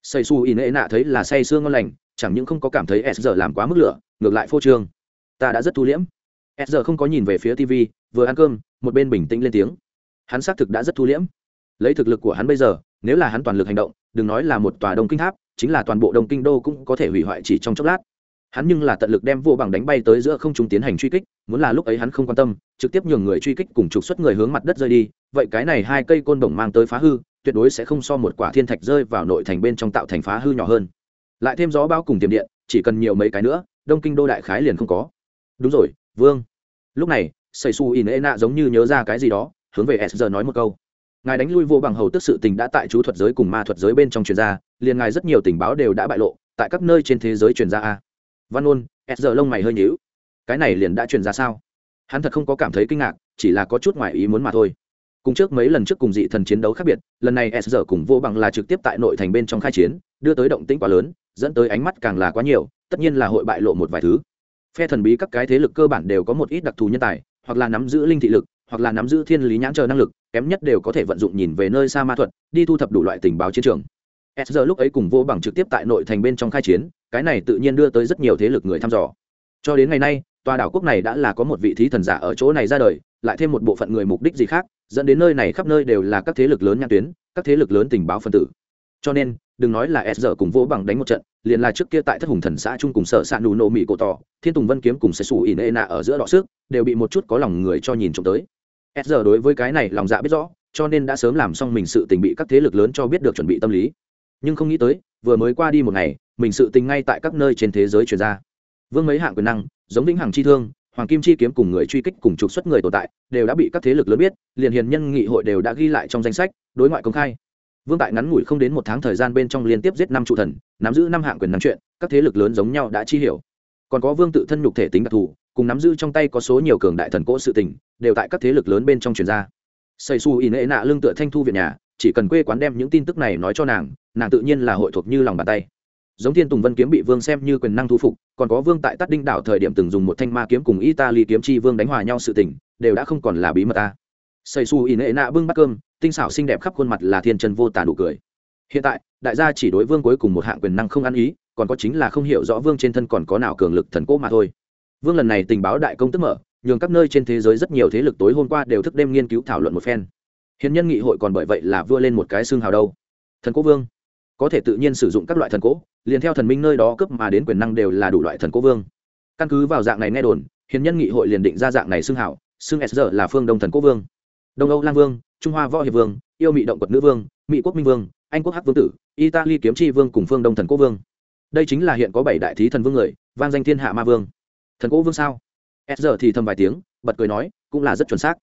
Xây su in ệ nạ thấy là say sương ngon lành, chẳng những không có cảm thấy s giờ làm quá mức lửa, ngược lại phô trương. Ta đã rất thu liễm. S giờ không có nhìn về phía tv vừa ăn cơm, một bên bình tĩnh lên tiếng. Hắn xác thực đã rất thu liễm. Lấy thực lực của hắn bây giờ, nếu là hắn toàn lực hành động, đừng nói là một tòa đông kinh tháp, chính là toàn bộ đông kinh đô cũng có thể hủy hoại chỉ trong chốc lát hắn nhưng là tận lực đem vô bằng đánh bay tới giữa không trung tiến hành truy kích, muốn là lúc ấy hắn không quan tâm, trực tiếp nhường người truy kích cùng trục xuất người hướng mặt đất rơi đi, vậy cái này hai cây côn đồng mang tới phá hư, tuyệt đối sẽ không so một quả thiên thạch rơi vào nội thành bên trong tạo thành phá hư nhỏ hơn. Lại thêm gió bao cùng tiềm điện, chỉ cần nhiều mấy cái nữa, đông kinh đô đại khái liền không có. Đúng rồi, vương. Lúc này xây su in ê nạ giống như nhớ ra cái gì đó, hướng về s giờ nói một câu. Ngài đánh lui vô bằng hầu tức sự tình đã tại chú thuật giới cùng ma thuật giới bên trong truyền ra, liền ngài rất nhiều tình báo đều đã bại lộ, tại các nơi trên thế giới truyền ra a văn ôn s giờ lông mày hơi nhíu. Cái này liền đã truyền ra sao? Hắn thật không có cảm thấy kinh ngạc, chỉ là có chút ngoài ý muốn mà thôi. Cùng trước mấy lần trước cùng dị thần chiến đấu khác biệt, lần này s giờ cùng vô bằng là trực tiếp tại nội thành bên trong khai chiến, đưa tới động tĩnh quá lớn, dẫn tới ánh mắt càng là quá nhiều, tất nhiên là hội bại lộ một vài thứ. Phe thần bí các cái thế lực cơ bản đều có một ít đặc thù nhân tài, hoặc là nắm giữ linh thị lực, hoặc là nắm giữ thiên lý nhãn chờ năng lực, kém nhất đều có thể vận dụng nhìn về nơi xa ma thuật, đi thu thập đủ loại tình báo chiến trường s giờ lúc ấy cùng vô bằng trực tiếp tại nội thành bên trong khai chiến, cái này tự nhiên đưa tới rất nhiều thế lực người thăm dò. Cho đến ngày nay, tòa đảo quốc này đã là có một vị thí thần giả ở chỗ này ra đời, lại thêm một bộ phận người mục đích gì khác, dẫn đến nơi này khắp nơi đều là các thế lực lớn nhãn tuyến, các thế lực lớn tình báo phân tử. Cho nên, đừng nói là s giờ cùng vô bằng đánh một trận, liền là trước kia tại thất hùng thần xã chung cùng sở s ạ nù nổ mỹ cổ tỏ, thiên tùng vân kiếm cùng sẽ xù ỉ nệ nạ ở giữa đọ sức đều bị một chút có lòng người cho nhìn trộm tới. S giờ đối với cái này lòng dạ biết rõ, cho nên đã sớm làm xong mình sự tình bị các thế lực lớn cho biết được chuẩn bị tâm lý nhưng không nghĩ tới, vừa mới qua đi một ngày, mình sự tình ngay tại các nơi trên thế giới chuyển ra. Vương mấy hạng quyền năng, giống vĩnh hằng chi thương, hoàng kim chi kiếm cùng người truy kích cùng trục xuất người tồn tại, đều đã bị các thế lực lớn biết, liền hiền nhân nghị hội đều đã ghi lại trong danh sách, đối ngoại công khai. Vương tại ngắn ngủi không đến một tháng thời gian bên trong liên tiếp giết năm trụ thần, nắm giữ năm hạng quyền năng chuyện, các thế lực lớn giống nhau đã chi hiểu. Còn có vương tự thân nhục thể tính đặc thù, cùng nắm giữ trong tay có số nhiều cường đại thần cỗ sự tình, đều tại các thế lực lớn bên trong truyền ra. Xây xu y nệ nạ lương tựa thanh thu viện nhà chỉ cần quê quán đem những tin tức này nói cho nàng nàng tự nhiên là hội thuộc như lòng bàn tay. Giống thiên tùng vân kiếm bị vương xem như quyền năng thu phục, còn có vương tại tát đinh đảo thời điểm từng dùng một thanh ma kiếm cùng italy kiếm chi vương đánh hòa nhau sự tình, đều đã không còn là bí mật ta. Xây xu in ệ nạ bưng bát cơm, tinh xảo xinh đẹp khắp khuôn mặt là thiên trần vô tàn đủ cười. Hiện tại, đại gia chỉ đối vương cuối cùng một hạng quyền năng không ăn ý, còn có chính là không hiểu rõ vương trên thân còn có nào cường lực thần cố mà thôi. Vương lần này tình báo đại công tức mở, nhường các nơi trên thế giới rất nhiều thế lực tối hôm qua đều thức đêm nghiên cứu thảo luận một phen hiện nhân nghị hội còn bởi vậy là vua lên một cái xương hào đâu. Thần cố vương. Có thể tự nhiên sử dụng các loại thần cố, liền theo thần minh nơi đó cấp mà đến quyền năng đều là đủ loại thần cố vương. Căn cứ vào dạng này nghe đồn hiền nhân nghị hội liền định ra dạng này xương hảo xương s là phương đông thần cố vương. Đông âu lang vương, trung hoa võ hiệp vương, yêu mỹ động quật nữ vương mỹ quốc minh vương, anh quốc hắc vương tử, italy kiếm tri vương cùng phương đông thần cố vương. Đây chính là hiện có bảy đại thí thần vương người, vang danh thiên hạ ma vương. Thần cố vương sao? S thì thầm vài tiếng, bật cười nói, cũng là rất chuẩn xác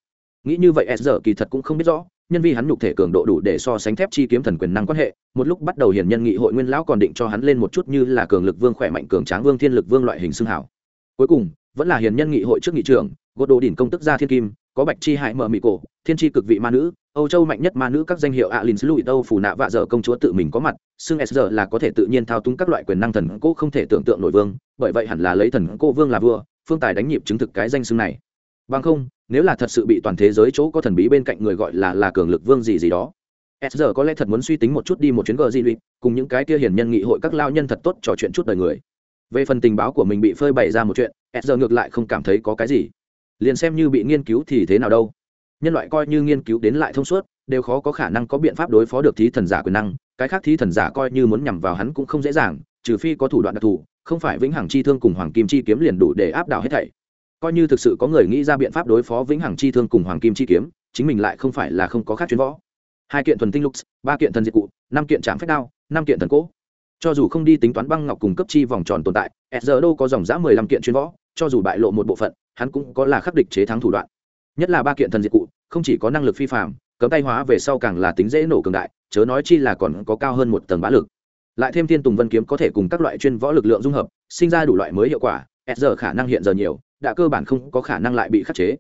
nghĩ như vậy, s giờ kỳ thật cũng không biết rõ, nhân vì hắn nhục thể cường độ đủ để so sánh thép chi kiếm thần quyền năng quan hệ, một lúc bắt đầu hiền nhân nghị hội nguyên lão còn định cho hắn lên một chút như là cường lực vương khỏe mạnh, cường tráng vương thiên lực vương loại hình xương hảo. Cuối cùng, vẫn là hiền nhân nghị hội trước nghị trưởng gột đồ đỉnh công tức gia thiên kim, có bạch chi hại mở mị cổ, thiên chi cực vị ma nữ, âu châu mạnh nhất ma nữ các danh hiệu alin lụi đâu phù nạ vạ dở công chúa tự mình có mặt xương s giờ là có thể tự nhiên thao túng các loại quyền năng thần cô không thể tưởng tượng nổi vương, bởi vậy hẳn là lấy thần cô vương là vua, phương tài đánh nhịp chứng thực cái danh xưng này. Bằng không nếu là thật sự bị toàn thế giới chỗ có thần bí bên cạnh người gọi là là cường lực vương gì gì đó. S có lẽ thật muốn suy tính một chút đi một chuyến gờ di lụy cùng những cái kia hiển nhân nghị hội các lao nhân thật tốt trò chuyện chút đời người. Về phần tình báo của mình bị phơi bày ra một chuyện s ngược lại không cảm thấy có cái gì. Liền xem như bị nghiên cứu thì thế nào đâu. Nhân loại coi như nghiên cứu đến lại thông suốt, đều khó có khả năng có biện pháp đối phó được thí thần giả quyền năng, cái khác thí thần giả coi như muốn nhằm vào hắn cũng không dễ dàng, trừ phi có thủ đoạn đặc thù, không phải vĩnh hằng chi thương cùng hoàng kim chi kiếm liền đủ để áp đảo hết thảy coi như thực sự có người nghĩ ra biện pháp đối phó vĩnh hằng chi thương cùng hoàng kim chi kiếm, chính mình lại không phải là không có khác chuyên võ. Hai kiện thuần tinh lux ba kiện thần diệt cụ, năm kiện trạm phách đao, năm kiện thần cỗ. Cho dù không đi tính toán băng ngọc cùng cấp chi vòng tròn tồn tại e z r đâu có dòng giã mười lăm kiện chuyên võ, cho dù bại lộ một bộ phận, hắn cũng có là khắc địch chế thắng thủ đoạn. Nhất là ba kiện thần diệt cụ, không chỉ có năng lực phi phạm cấm tay hóa về sau càng là tính dễ nổ cường đại, chớ nói chi là còn có cao hơn một tầng bá lực. Lại thêm thiên tùng vân kiếm có thể cùng các loại chuyên võ lực lượng dung hợp, sinh ra đủ loại mới hiệu quả s giờ khả năng hiện giờ nhiều đã cơ bản không có khả năng lại bị khắc chế.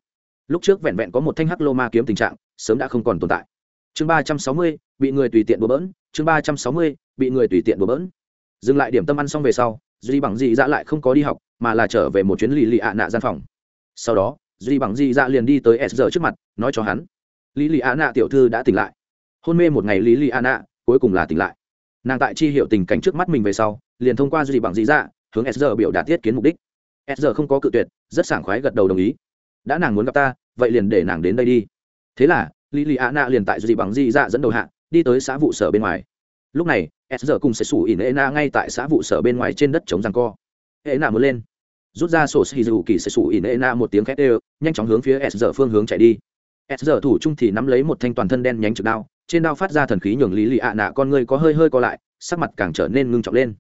Lúc trước vẹn vẹn có một thanh hắc lô ma kiếm tình trạng, sớm đã không còn tồn tại. Chương ba trăm sáu mươi, bị người tùy tiện bừa bỡn. Chương ba trăm sáu mươi, bị người tùy tiện bừa bỡn. Dừng lại điểm tâm ăn xong về sau, duy bằng dị dạ lại không có đi học, mà là trở về một chuyến lì lì ạ nạ gian phòng. Sau đó, duy bằng dị dạ liền đi tới s giờ trước mặt, nói cho hắn. Lý lì ạ nạ tiểu thư đã tỉnh lại. Hôn mê một ngày lý lì ạ nạ, cuối cùng là tỉnh lại. Nàng tại chi hiệu tình cảnh trước mắt mình về sau, liền thông qua duy bằng dị dạ hướng s giờ biểu đạt tiết kiến mục đích s giờ không có cự tuyệt, rất sảng khoái gật đầu đồng ý. Đã nàng muốn gặp ta, vậy liền để nàng đến đây đi. Thế là, lý lì ạ nạ liền tại duy bằng dị dạ dẫn đầu hạ, đi tới xã vụ sở bên ngoài. Lúc này s giờ cùng sẽ sủ ỉn ê na ngay tại xã vụ sở bên ngoài trên đất chống răng co. Ê na muốn lên. Rút ra sổ xì dù kỳ sẽ sủ ỉn ê na một tiếng khét đều, nhanh chóng hướng phía s giờ phương hướng chạy đi. S giờ thủ trung thì nắm lấy một thanh toàn thân đen nhánh trực đao, trên đao phát ra thần khí nhường lý lì ạ nạ con người có hơi hơi co lại, sắc mặt càng trở nên ngưng trọng lên.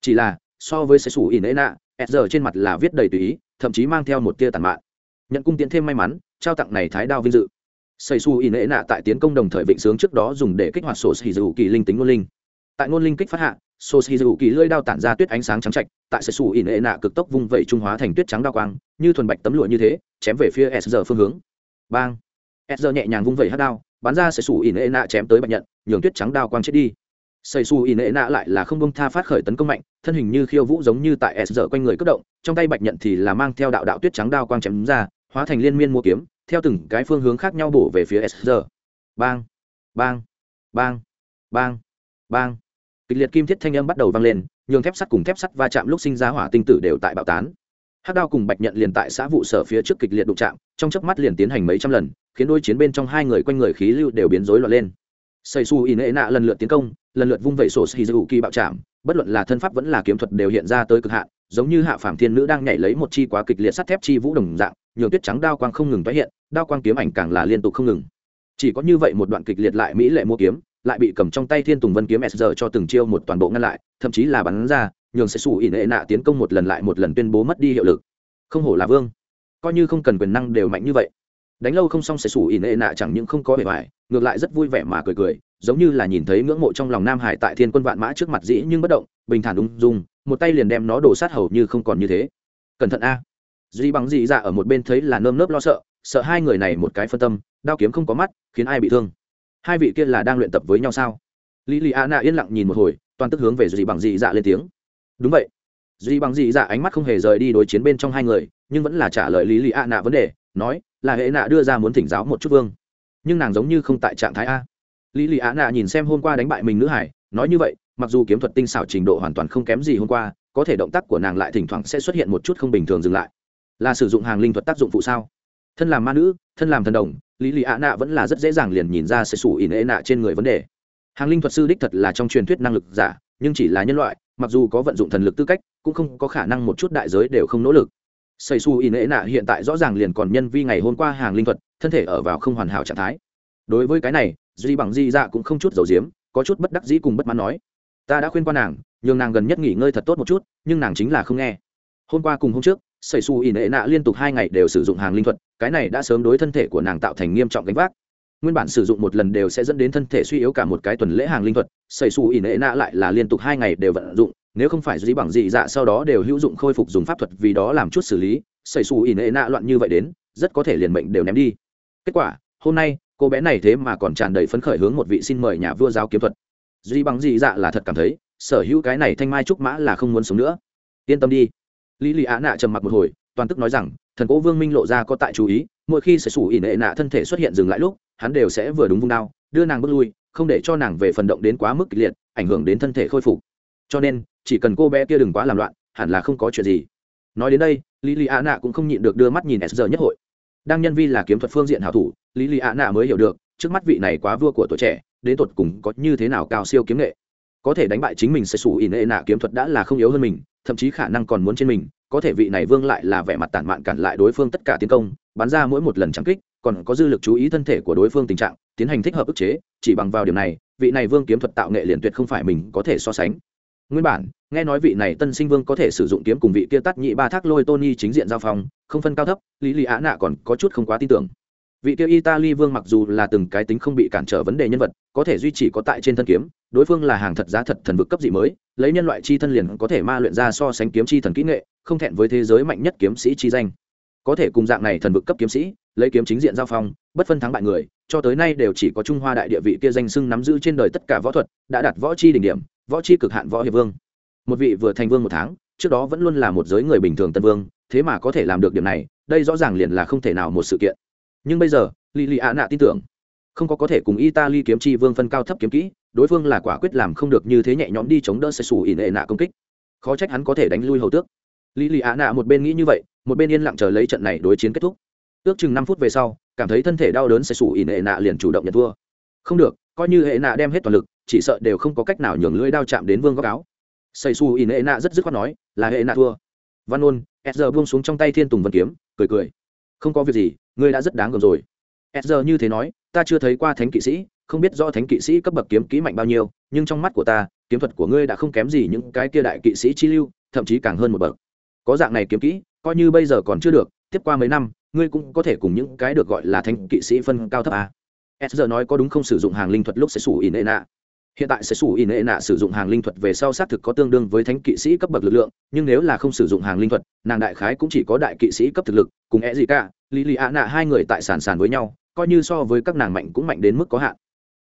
Chỉ là, so với sẽ sủ ỉn ê nạ s giờ trên mặt là viết đầy tùy ý, thậm chí mang theo một tia tàn mạn. Nhận cung tiến thêm may mắn, trao tặng này thái đao vinh dự. Xây su ỉn ê nạ tại tiến công đồng thời vịnh sướng trước đó dùng để kích hoạt sổ xì dù kỳ linh tính ngôn linh. Tại ngôn linh kích phát hạ sổ xì dù kỳ lưỡi đao tản ra tuyết ánh sáng trắng trạch, tại xây su ỉn ệ nạ cực tốc vung vẩy trung hóa thành tuyết trắng đao quang, như thuần bạch tấm lụa như thế, chém về phía s giờ phương hướng. Bang! S giờ nhẹ nhàng vung vẩy hát đao, bắn ra xây su ỉn ệ nạ chém tới bạch nhận, nhường tuyết trắng đao quang chết đi xây xù ỉn nệ nạ lại là không bông tha phát khởi tấn công mạnh, thân hình như khiêu vũ giống như tại s giờ quanh người cất động, trong tay bạch nhận thì là mang theo đạo đạo tuyết trắng đao quang chém ra, hóa thành liên miên mua kiếm, theo từng cái phương hướng khác nhau bổ về phía s giờ bang bang bang bang bang. Kịch liệt kim thiết thanh âm bắt đầu vang lên, nhường thép sắt cùng thép sắt va chạm lúc sinh ra hỏa tinh tử đều tại bạo tán. Hắc đao cùng bạch nhận liền tại xã vụ sở phía trước kịch liệt đụng chạm, trong chớp mắt liền tiến hành mấy trăm lần, khiến đôi chiến bên trong hai người quanh người khí lưu đều biến rối loạn lên xây su Ine ệ nạ lần lượt tiến công, lần lượt vung vẩy sổ xì kỳ bạo chạm. Bất luận là thân pháp vẫn là kiếm thuật đều hiện ra tới cực hạn, giống như hạ phàm thiên nữ đang nhảy lấy một chi quá kịch liệt sắt thép chi vũ đồng dạng, nhường tuyết trắng đao quang không ngừng tái hiện, đao quang kiếm ảnh càng là liên tục không ngừng. Chỉ có như vậy một đoạn kịch liệt lại mỹ lệ mua kiếm, lại bị cầm trong tay thiên tùng vân kiếm sr cho từng chiêu một toàn bộ ngăn lại, thậm chí là bắn ra, nhường sẽ xù Ine ệ nạ tiến công một lần lại một lần tuyên bố mất đi hiệu lực. Không hổ là vương. Coi như không cần quyền năng đều mạnh như vậy đánh lâu không xong sẽ sủ ỉn ệ nạ chẳng những không có vẻ vải ngược lại rất vui vẻ mà cười cười, giống như là nhìn thấy ngưỡng mộ trong lòng nam hải tại thiên quân vạn mã trước mặt dĩ nhưng bất động, bình thản ung dung, một tay liền đem nó đổ sát hầu như không còn như thế. Cẩn thận a. Duy bằng dị dạ ở một bên thấy là nơm nớp lo sợ sợ hai người này một cái phân tâm, đao kiếm không có mắt, khiến ai bị thương. Hai vị kia là đang luyện tập với nhau sao? Lý lì a nạ yên lặng nhìn một hồi, toàn tức hướng về duy bằng dị dạ lên tiếng. Đúng vậy. Duy bằng dị dạ ánh mắt không hề rời đi đối chiến bên trong hai người nhưng vẫn là trả lời lý lì ạ nạ vấn đề, nói, là hệ nạ đưa ra muốn thỉnh giáo một chút vương. Nhưng nàng giống như không tại trạng thái a. Lý lì ạ nạ nhìn xem hôm qua đánh bại mình nữ hải, nói như vậy, mặc dù kiếm thuật tinh xảo trình độ hoàn toàn không kém gì hôm qua, có thể động tác của nàng lại thỉnh thoảng sẽ xuất hiện một chút không bình thường dừng lại. Là sử dụng hàng linh thuật tác dụng phụ sao? Thân làm ma nữ, thân làm thần đồng, lý lì ạ nạ vẫn là rất dễ dàng liền nhìn ra sẽ sủ ỉn ệ nạ trên người vấn đề. Hàng linh thuật sư đích thật là trong truyền thuyết năng lực giả, nhưng chỉ là nhân loại, mặc dù có vận dụng thần lực tư cách, cũng không có khả năng một chút đại giới đều không nỗ lực xây su y ệ nạ hiện tại rõ ràng liền còn nhân vi ngày hôm qua hàng linh thuật, thân thể ở vào không hoàn hảo trạng thái. Đối với cái này, duy bằng di dạ cũng không chút dầu diếm có chút bất đắc dĩ cùng bất mãn nói, ta đã khuyên qua nàng, nhường nàng gần nhất nghỉ ngơi thật tốt một chút, nhưng nàng chính là không nghe. Hôm qua cùng hôm trước sẩy su ỉn ệ nạ liên tục hai ngày đều sử dụng hàng linh thuật, cái này đã sớm đối thân thể của nàng tạo thành nghiêm trọng gánh vác. Nguyên bản sử dụng một lần đều sẽ dẫn đến thân thể suy yếu cả một cái tuần lễ hàng linh thuật sẩy su ỉn ệ nạ lại là liên tục hai ngày đều vận dụng nếu không phải dĩ bằng dị dạ sau đó đều hữu dụng khôi phục dùng pháp thuật vì đó làm chút xử lý xây xù ỉn ệ nạ loạn như vậy đến, rất có thể liền mệnh đều ném đi. Kết quả, hôm nay, cô bé này thế mà còn tràn đầy phấn khởi hướng một vị xin mời nhà vua giáo kiếm thuật. Dĩ bằng dị dạ là thật cảm thấy, sở hữu cái này thanh mai trúc mã là không muốn sống nữa. Yên tâm đi. Lý lì á nạ trầm mặc một hồi, toàn tức nói rằng, thần cố vương minh lộ ra có tại chú ý, mỗi khi sẽ sủ ỉ nệ nạ thân thể xuất hiện dừng lại lúc, hắn đều sẽ vừa đúng vung đao, đưa nàng bước lui, không để cho nàng về phần động đến quá mức kịch liệt, ảnh hưởng đến thân thể khôi phục. Cho nên chỉ cần cô bé kia đừng quá làm loạn, hẳn là không có chuyện gì. Nói đến đây lý lì ạ nạ cũng không nhịn được đưa mắt nhìn s giờ nhất hội. Đang nhân vi là kiếm thuật phương diện hảo thủ lý lì ạ nạ mới hiểu được, trước mắt vị này quá vua của tuổi trẻ, đến tột cùng có như thế nào cao siêu kiếm nghệ. Có thể đánh bại chính mình sẽ sủ ỉ nệ nạ kiếm thuật đã là không yếu hơn mình, thậm chí khả năng còn muốn trên mình, có thể vị này vương lại là vẻ mặt tản mạn cản lại đối phương tất cả tiến công, bắn ra mỗi một lần trắng kích, còn có dư lực chú ý thân thể của đối phương tình trạng, tiến hành thích hợp ức chế, chỉ bằng vào điểm này, vị này vương kiếm thuật tạo nghệ liền tuyệt không phải mình có thể so sánh nguyên bản, nghe nói vị này tân sinh vương có thể sử dụng kiếm cùng vị kia tắt nhị ba thác lôi tony chính diện giao phong, không phân cao thấp, lý lý á nạ còn có chút không quá tin tưởng. Vị kia italy vương mặc dù là từng cái tính không bị cản trở vấn đề nhân vật, có thể duy trì có tại trên thân kiếm, đối phương là hàng thật giá thật thần vực cấp dị mới, lấy nhân loại chi thân liền có thể ma luyện ra so sánh kiếm chi thần kỹ nghệ, không thẹn với thế giới mạnh nhất kiếm sĩ chi danh. Có thể cùng dạng này thần vực cấp kiếm sĩ, lấy kiếm chính diện giao phong, bất phân thắng bại người, cho tới nay đều chỉ có trung hoa đại địa vị kia danh sưng nắm giữ trên đời tất cả võ thuật, đã đạt võ chi đỉnh điểm võ chi cực hạn võ hiệp vương. Một vị vừa thành vương một tháng, trước đó vẫn luôn là một giới người bình thường tân vương, thế mà có thể làm được điểm này, đây rõ ràng liền là không thể nào một sự kiện. Nhưng bây giờ, lì lì ạ nạ tin tưởng. Không có có thể cùng italy kiếm chi vương phân cao thấp kiếm kỹ, đối phương là quả quyết làm không được như thế nhẹ nhõm đi chống đỡ xe xù ỉ nệ nạ công kích. Khó trách hắn có thể đánh lui hầu tước. Lì lì ạ nạ một bên nghĩ như vậy, một bên yên lặng chờ lấy trận này đối chiến kết thúc. Ước chừng năm phút về sau, cảm thấy thân thể đau đớn xe xù ỉ nệ nạ liền chủ động nhận thua. Không được, coi như hệ nạ đem hết toàn lực chỉ sợ đều không có cách nào nhường lưỡi đao chạm đến vương góc áo. Xây xù in nệ nạ rất dứt khoát nói, là hệ nạ thua. Văn ôn s giờ buông xuống trong tay thiên tùng vân kiếm, cười cười. Không có việc gì, ngươi đã rất đáng gờm rồi. S giờ như thế nói, ta chưa thấy qua thánh kỵ sĩ, không biết do thánh kỵ sĩ cấp bậc kiếm kỹ mạnh bao nhiêu, nhưng trong mắt của ta, kiếm thuật của ngươi đã không kém gì những cái kia đại kỵ sĩ chi lưu, thậm chí càng hơn một bậc. Có dạng này kiếm kỹ, coi như bây giờ còn chưa được, tiếp qua mấy năm, ngươi cũng có thể cùng những cái được gọi là thánh kỵ sĩ phân cao thấp a. S giờ nói có đúng không sử dụng hàng linh thuật lúc sẽ sủ ỉ nệ nạ? Hiện tại sẽ sủ ỉ nệ nạ sử dụng hàng linh thuật về sau xác thực có tương đương với thánh kỵ sĩ cấp bậc lực lượng, nhưng nếu là không sử dụng hàng linh thuật, nàng đại khái cũng chỉ có đại kỵ sĩ cấp thực lực, cùng é gì cả lý lì ạ nạ hai người tại sàn sàn với nhau, coi như so với các nàng mạnh cũng mạnh đến mức có hạn.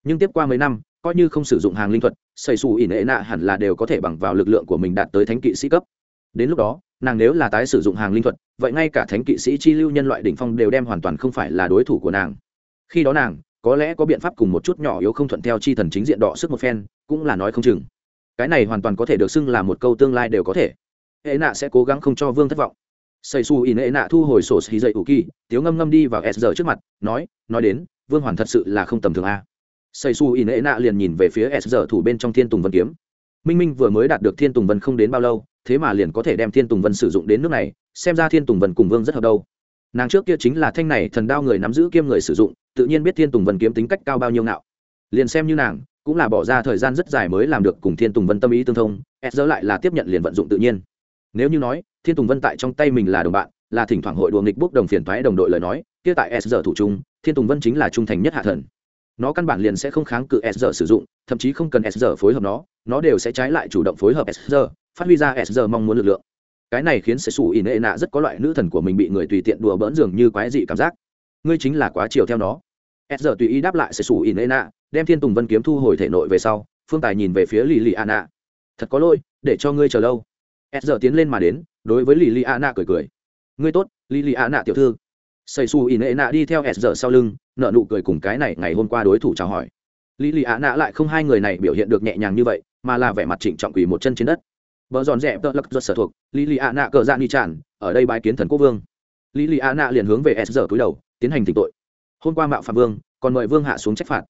Nhưng tiếp qua mấy năm, coi như không sử dụng hàng linh thuật xây xù ỉ nệ nạ hẳn là đều có thể bằng vào lực lượng của mình đạt tới thánh kỵ sĩ cấp. Đến lúc đó, nàng nếu là tái sử dụng hàng linh thuật, vậy ngay cả thánh kỵ sĩ chi lưu nhân loại đỉnh phong đều đem hoàn toàn không phải là đối thủ của nàng. Khi đó nàng có lẽ có biện pháp cùng một chút nhỏ yếu không thuận theo chi thần chính diện đọ sức một phen, cũng là nói không chừng. Cái này hoàn toàn có thể được xưng là một câu tương lai đều có thể. Hệ nạ sẽ cố gắng không cho vương thất vọng. Xây xù in nệ nạ thu hồi sổ xì dậy ủ kỳ, tiếu ngâm ngâm đi vào s giờ trước mặt, nói nói đến, vương hoàn thật sự là không tầm thường a. Xây xù in nệ nạ liền nhìn về phía s giờ thủ bên trong thiên tùng vân kiếm. Minh minh vừa mới đạt được thiên tùng vân không đến bao lâu, thế mà liền có thể đem thiên tùng vân sử dụng đến nước này, xem ra thiên tùng vân cùng vương rất hợp đâu. Nàng trước kia chính là thanh này thần đao người nắm giữ kiêm người sử dụng tự nhiên biết thiên tùng vân kiếm tính cách cao bao nhiêu ngạo. Liền xem như nàng, cũng là bỏ ra thời gian rất dài mới làm được cùng thiên tùng vân tâm ý tương thông, s giờ lại là tiếp nhận liền vận dụng tự nhiên. Nếu như nói, thiên tùng vân tại trong tay mình là đồng bạn, là thỉnh thoảng hội đùa nghịch bốc đồng phiền thoái đồng đội lời nói, kia tại s giờ thủ trung, thiên tùng vân chính là trung thành nhất hạ thần. Nó căn bản liền sẽ không kháng cự s giờ sử dụng, thậm chí không cần s giờ phối hợp nó nó đều sẽ trái lại chủ động phối hợp s giờ, phát huy ra s giờ mong muốn lực lượng. Cái này khiến sẽ xù ỉ nệ nạ rất có loại nữ thần của mình bị người tùy tiện đùa bỡn dường như quái dị cảm giác ngươi chính là quá chiều theo nó. S giờ tùy ý đáp lại sẽ xù ỉ nệ nạ đem thiên tùng vân kiếm thu hồi thể nội về sau phương tài nhìn về phía lì lì a nạ thật có lỗi để cho ngươi chờ lâu. S giờ tiến lên mà đến đối với lì lì a nạ cười cười. Ngươi tốt lì lì a nạ tiểu thư. Xây xù ỉ nệ nạ đi theo s giờ sau lưng nợ nụ cười cùng cái này ngày hôm qua đối thủ chào hỏi. Lì lì a nạ lại không hai người này biểu hiện được nhẹ nhàng như vậy mà là vẻ mặt trịnh trọng quỳ một chân trên đất. Vợ giòn rẽ tợ lắc ruột sở thuộc, Lý a nạ cờ ra ni tràn, ở đây bái kiến thần quốc vương. Lý a nạ liền hướng về S giờ cúi đầu, tiến hành thỉnh tội. Hôm qua mạo phạm vương, còn mời vương hạ xuống trách phạt.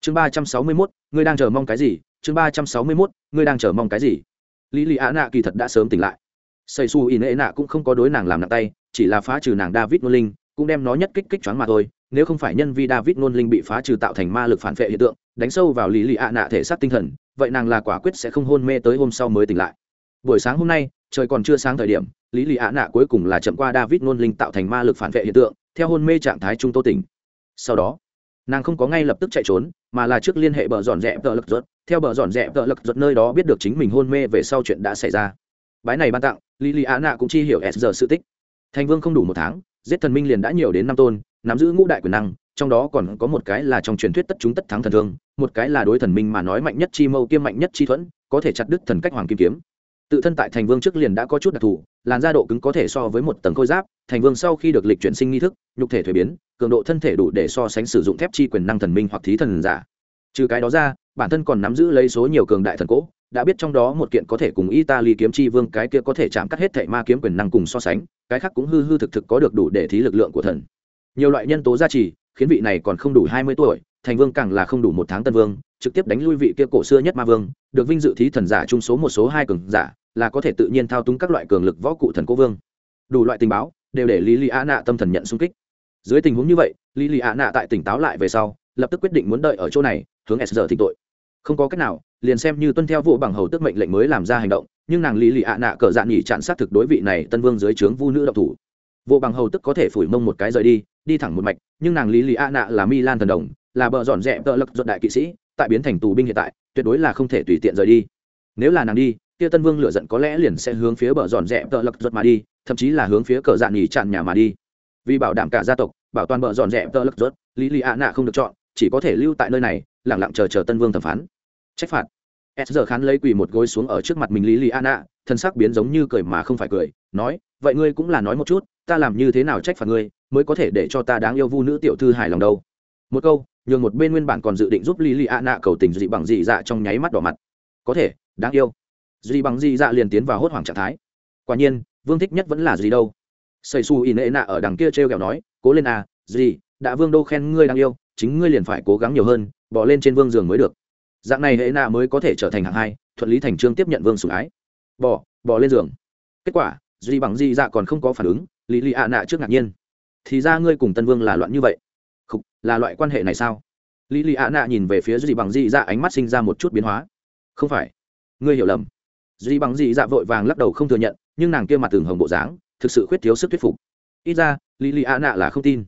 Chương ba trăm sáu mươi 361, ngươi đang chờ mong cái gì? Chương ba trăm sáu mươi 361, ngươi đang chờ mong cái gì? Lý ạ nạ kỳ thật đã sớm tỉnh lại. Sẩy su ỉn nạ cũng không có đối nàng làm nặng tay, chỉ là phá trừ nàng David Nôn Linh, cũng đem nó nhất kích kích choáng mà thôi. Nếu không phải nhân vi David Nôn Linh bị phá trừ tạo thành ma lực phản vệ hiện tượng, đánh sâu vào Lý ạ nạ thể xác tinh thần, vậy nàng là quả quyết sẽ không hôn mê tới hôm sau mới tỉnh lại buổi sáng hôm nay trời còn chưa sáng thời điểm, lý lì ạ nạ cuối cùng là chậm qua david nôn linh tạo thành ma lực phản vệ hiện tượng, theo hôn mê trạng thái trung tô tỉnh. Sau đó, nàng không có ngay lập tức chạy trốn, mà là trước liên hệ bờ dọn dẹp tợ lực ruột. Theo bờ dọn dẹp tợ lực ruột nơi đó biết được chính mình hôn mê về sau chuyện đã xảy ra. Bái này ban tặng, lý lì ạ nạ cũng chi hiểu s giờ sự tích. Thành vương không đủ một tháng, giết thần minh liền đã nhiều đến năm tôn, nắm giữ ngũ đại quyền năng, trong đó còn có một cái là trong truyền thuyết tất chúng tất thắng thần thương, một cái là đối thần minh mà nói mạnh nhất chi mâu kiêm mạnh nhất chi thuẫn, có thể chặt đứt thần cách hoàng kim kiếm tự thân tại thành vương trước liền đã có chút đặc thù, làn da độ cứng có thể so với một tầng khôi giáp, thành vương sau khi được lịch chuyển sinh nghi thức, nhục thể thuế biến, cường độ thân thể đủ để so sánh sử dụng thép chi quyền năng thần minh hoặc thí thần giả. Trừ cái đó ra, bản thân còn nắm giữ lấy số nhiều cường đại thần cỗ, đã biết trong đó một kiện có thể cùng italy kiếm chi vương, cái kia có thể chạm cắt hết thệ ma kiếm quyền năng cùng so sánh, cái khác cũng hư hư thực thực có được đủ để thí lực lượng của thần. Nhiều loại nhân tố gia trì, khiến vị này còn không đủ hai mươi tuổi, thành vương càng là không đủ một tháng tân vương trực tiếp đánh lui vị kia cổ xưa nhất ma vương, được vinh dự thí thần giả chung số một số hai cường giả, là có thể tự nhiên thao túng các loại cường lực võ cụ thần cố vương. Đủ loại tình báo, đều để lý lì ạ nạ tâm thần nhận xung kích. Dưới tình huống như vậy, lý lì ạ nạ tại tỉnh táo lại về sau, lập tức quyết định muốn đợi ở chỗ này, hướng s giờ thịnh tội. Không có cách nào, liền xem như tuân theo vụ bằng hầu tức mệnh lệnh mới làm ra hành động, nhưng nàng lý lì ạ nạ cờ dạn nhỉ chặn sát thực đối vị này tân vương dưới trướng vu nữ độc thủ. Vụ bằng hầu tức có thể phủi mông một cái rời đi đi thẳng một mạch, nhưng nàng lý lì ạ nạ là mi lan thần đồng, là bờ dọn dẹp tợ lực dọn đại kỵ sĩ tại biến thành tù binh hiện tại tuyệt đối là không thể tùy tiện rời đi. Nếu là nàng đi kia tân vương lựa giận có lẽ liền sẽ hướng phía bờ dọn dẹp tợ lật ruột mà đi thậm chí là hướng phía cờ dạn nhỉ chặn nhà mà đi. Vì bảo đảm cả gia tộc bảo toàn bờ dọn dẹp tợ lật ruột, lý lì ạ nạ không được chọn chỉ có thể lưu tại nơi này lẳng lặng chờ chờ tân vương thẩm phán. Trách phạt. S giờ khán lấy quỳ một gối xuống ở trước mặt mình lý lì ạ nạ thân sắc biến giống như cười mà không phải cười nói vậy ngươi cũng là nói một chút ta làm như thế nào trách phạt ngươi mới có thể để cho ta đáng yêu vu nữ tiểu thư hài lòng đâu? Một câu nhường một bên nguyên bản còn dự định giúp lý lì ạ nạ cầu tình dị bằng dị dạ trong nháy mắt đỏ mặt. Có thể, đáng yêu. Dị bằng dị dạ liền tiến vào hốt hoảng trạng thái. Quả nhiên, vương thích nhất vẫn là gì đâu. Xây su in nệ nạ ở đằng kia t r e o kẹo nói, cố lên à gì đã vương đô khen ngươi đáng yêu, chính ngươi liền phải cố gắng nhiều hơn, bỏ lên trên vương giường mới được. Dạng này hệ nạ mới có thể trở thành hạng hai, thuận lý thành trương tiếp nhận vương sủng ái. Bỏ bỏ lên giường. Kết quả duy bằng di dạ còn không có phản ứng, lý lì ạ nạ trước ngạc nhiên. Thì ra ngươi cùng tân vương là loạn như vậy là loại quan hệ này sao? Lý lì ạ nạ nhìn về phía dì bằng di dạ ánh mắt sinh ra một chút biến hóa. Không phải. Ngươi hiểu lầm. Dì bằng di dạ vội vàng lắc đầu không thừa nhận, nhưng nàng kia mặt tường hồng bộ dáng, thực sự khuyết thiếu sức thuyết phục. Ít ra, lý lì ạ nạ là không tin.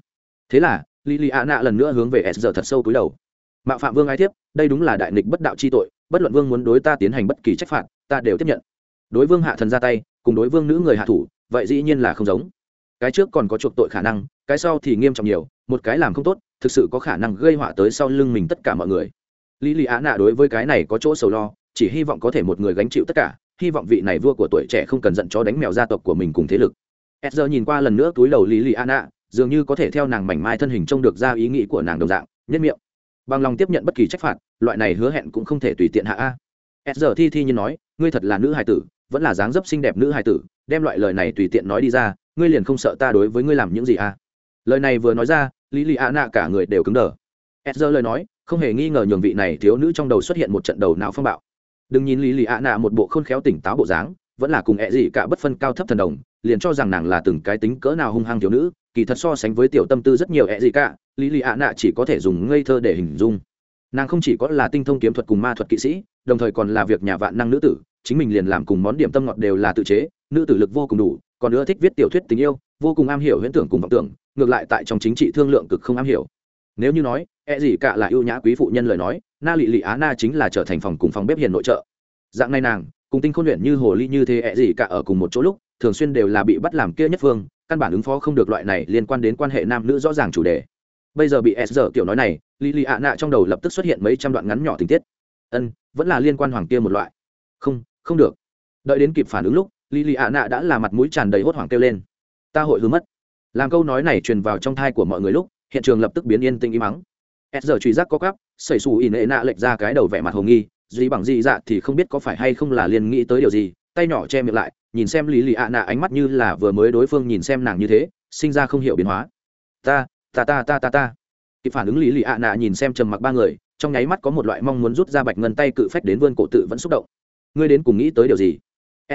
Thế là, lý lì ạ nạ lần nữa hướng về s giờ thật sâu cúi đầu. Mạo phạm vương ai tiếp, đây đúng là đại nghịch bất đạo chi tội, bất luận vương muốn đối ta tiến hành bất kỳ trách phạt, ta đều tiếp nhận. Đối vương hạ thần ra tay, cùng đối vương nữ người hạ thủ, vậy dĩ nhiên là không giống. Cái trước còn có chuộc tội khả năng, cái sau thì nghiêm trọng nhiều, một cái làm không tốt thực sự có khả năng gây họa tới sau lưng mình tất cả mọi người. Lý lý á nạ đối với cái này có chỗ sầu lo, chỉ hy vọng có thể một người gánh chịu tất cả, hy vọng vị này vua của tuổi trẻ không cần giận cho đánh mèo gia tộc của mình cùng thế lực. Edger nhìn qua lần nữa túi đầu lý lý á nạ, dường như có thể theo nàng mảnh mai thân hình trông được ra ý nghĩ của nàng đồng dạng nhất miệng. Bằng lòng tiếp nhận bất kỳ trách phạt, loại này hứa hẹn cũng không thể tùy tiện hạ a. Edger thi thi như nói, ngươi thật là nữ hài tử, vẫn là dáng dấp xinh đẹp nữ hài tử, đem loại lời này tùy tiện nói đi ra, ngươi liền không sợ ta đối với ngươi làm những gì a lời này vừa nói ra lý lì ạ nạ cả người đều cứng đờ. S giờ lời nói, không hề nghi ngờ nhường vị này thiếu nữ trong đầu xuất hiện một trận đầu não phong bạo. Đừng nhìn lý lì ạ nạ một bộ khôn khéo tỉnh táo bộ dáng, vẫn là cùng ẹ gì cả bất phân cao thấp thần đồng, liền cho rằng nàng là từng cái tính cỡ nào hung hăng thiếu nữ, kỳ thật so sánh với tiểu tâm tư rất nhiều ẹ gì cả, lý lì ạ nạ chỉ có thể dùng ngây thơ để hình dung. Nàng không chỉ có là tinh thông kiếm thuật cùng ma thuật kỵ sĩ, đồng thời còn là việc nhà vạn năng nữ tử, chính mình liền làm cùng món điểm tâm ngọt đều là tự chế, nữ tử lực vô cùng đủ, còn nữa thích viết tiểu thuyết tình yêu, vô cùng am hiểu huyễn tưởng cùng vọng tưởng ngược lại tại trong chính trị thương lượng cực không am hiểu. Nếu như nói e gì cả là ưu nhã quý phụ nhân lời nói, na lị lị á na chính là trở thành phòng cùng phòng bếp hiền nội trợ. Dạng này nàng, cùng tinh khôn luyện như hồ ly như thế e gì cả ở cùng một chỗ lúc, thường xuyên đều là bị bắt làm kia nhất phương, căn bản ứng phó không được loại này liên quan đến quan hệ nam nữ rõ ràng chủ đề. Bây giờ bị s giờ kiểu nói này lì lì ạ nạ trong đầu lập tức xuất hiện mấy trăm đoạn ngắn nhỏ tình tiết. Ân, vẫn là liên quan hoàng kia một loại. Không không được. Đợi đến kịp phản ứng lúc lì lì ạ nạ đã là mặt mũi tràn đầy hốt hoảng kêu lên. Ta hội hứa mất làm câu nói này truyền vào trong thai của mọi người lúc, hiện trường lập tức biến yên tĩnh im mắng s giờ truy giác có cắp xảy xù ỉ nệ nạ lệch ra cái đầu vẻ mặt hồ nghi duy bằng dị dạ thì không biết có phải hay không là liên nghĩ tới điều gì, tay nhỏ che miệng lại, nhìn xem lý lì ạ nạ ánh mắt như là vừa mới đối phương nhìn xem nàng như thế, sinh ra không hiểu biến hóa. Ta ta ta ta ta ta. Kịp phản ứng lý lì ạ nạ nhìn xem trầm mặc ba người, trong nháy mắt có một loại mong muốn rút ra bạch ngân tay cự phách đến vươn cổ tự vẫn xúc động. Ngươi đến cùng nghĩ tới điều gì?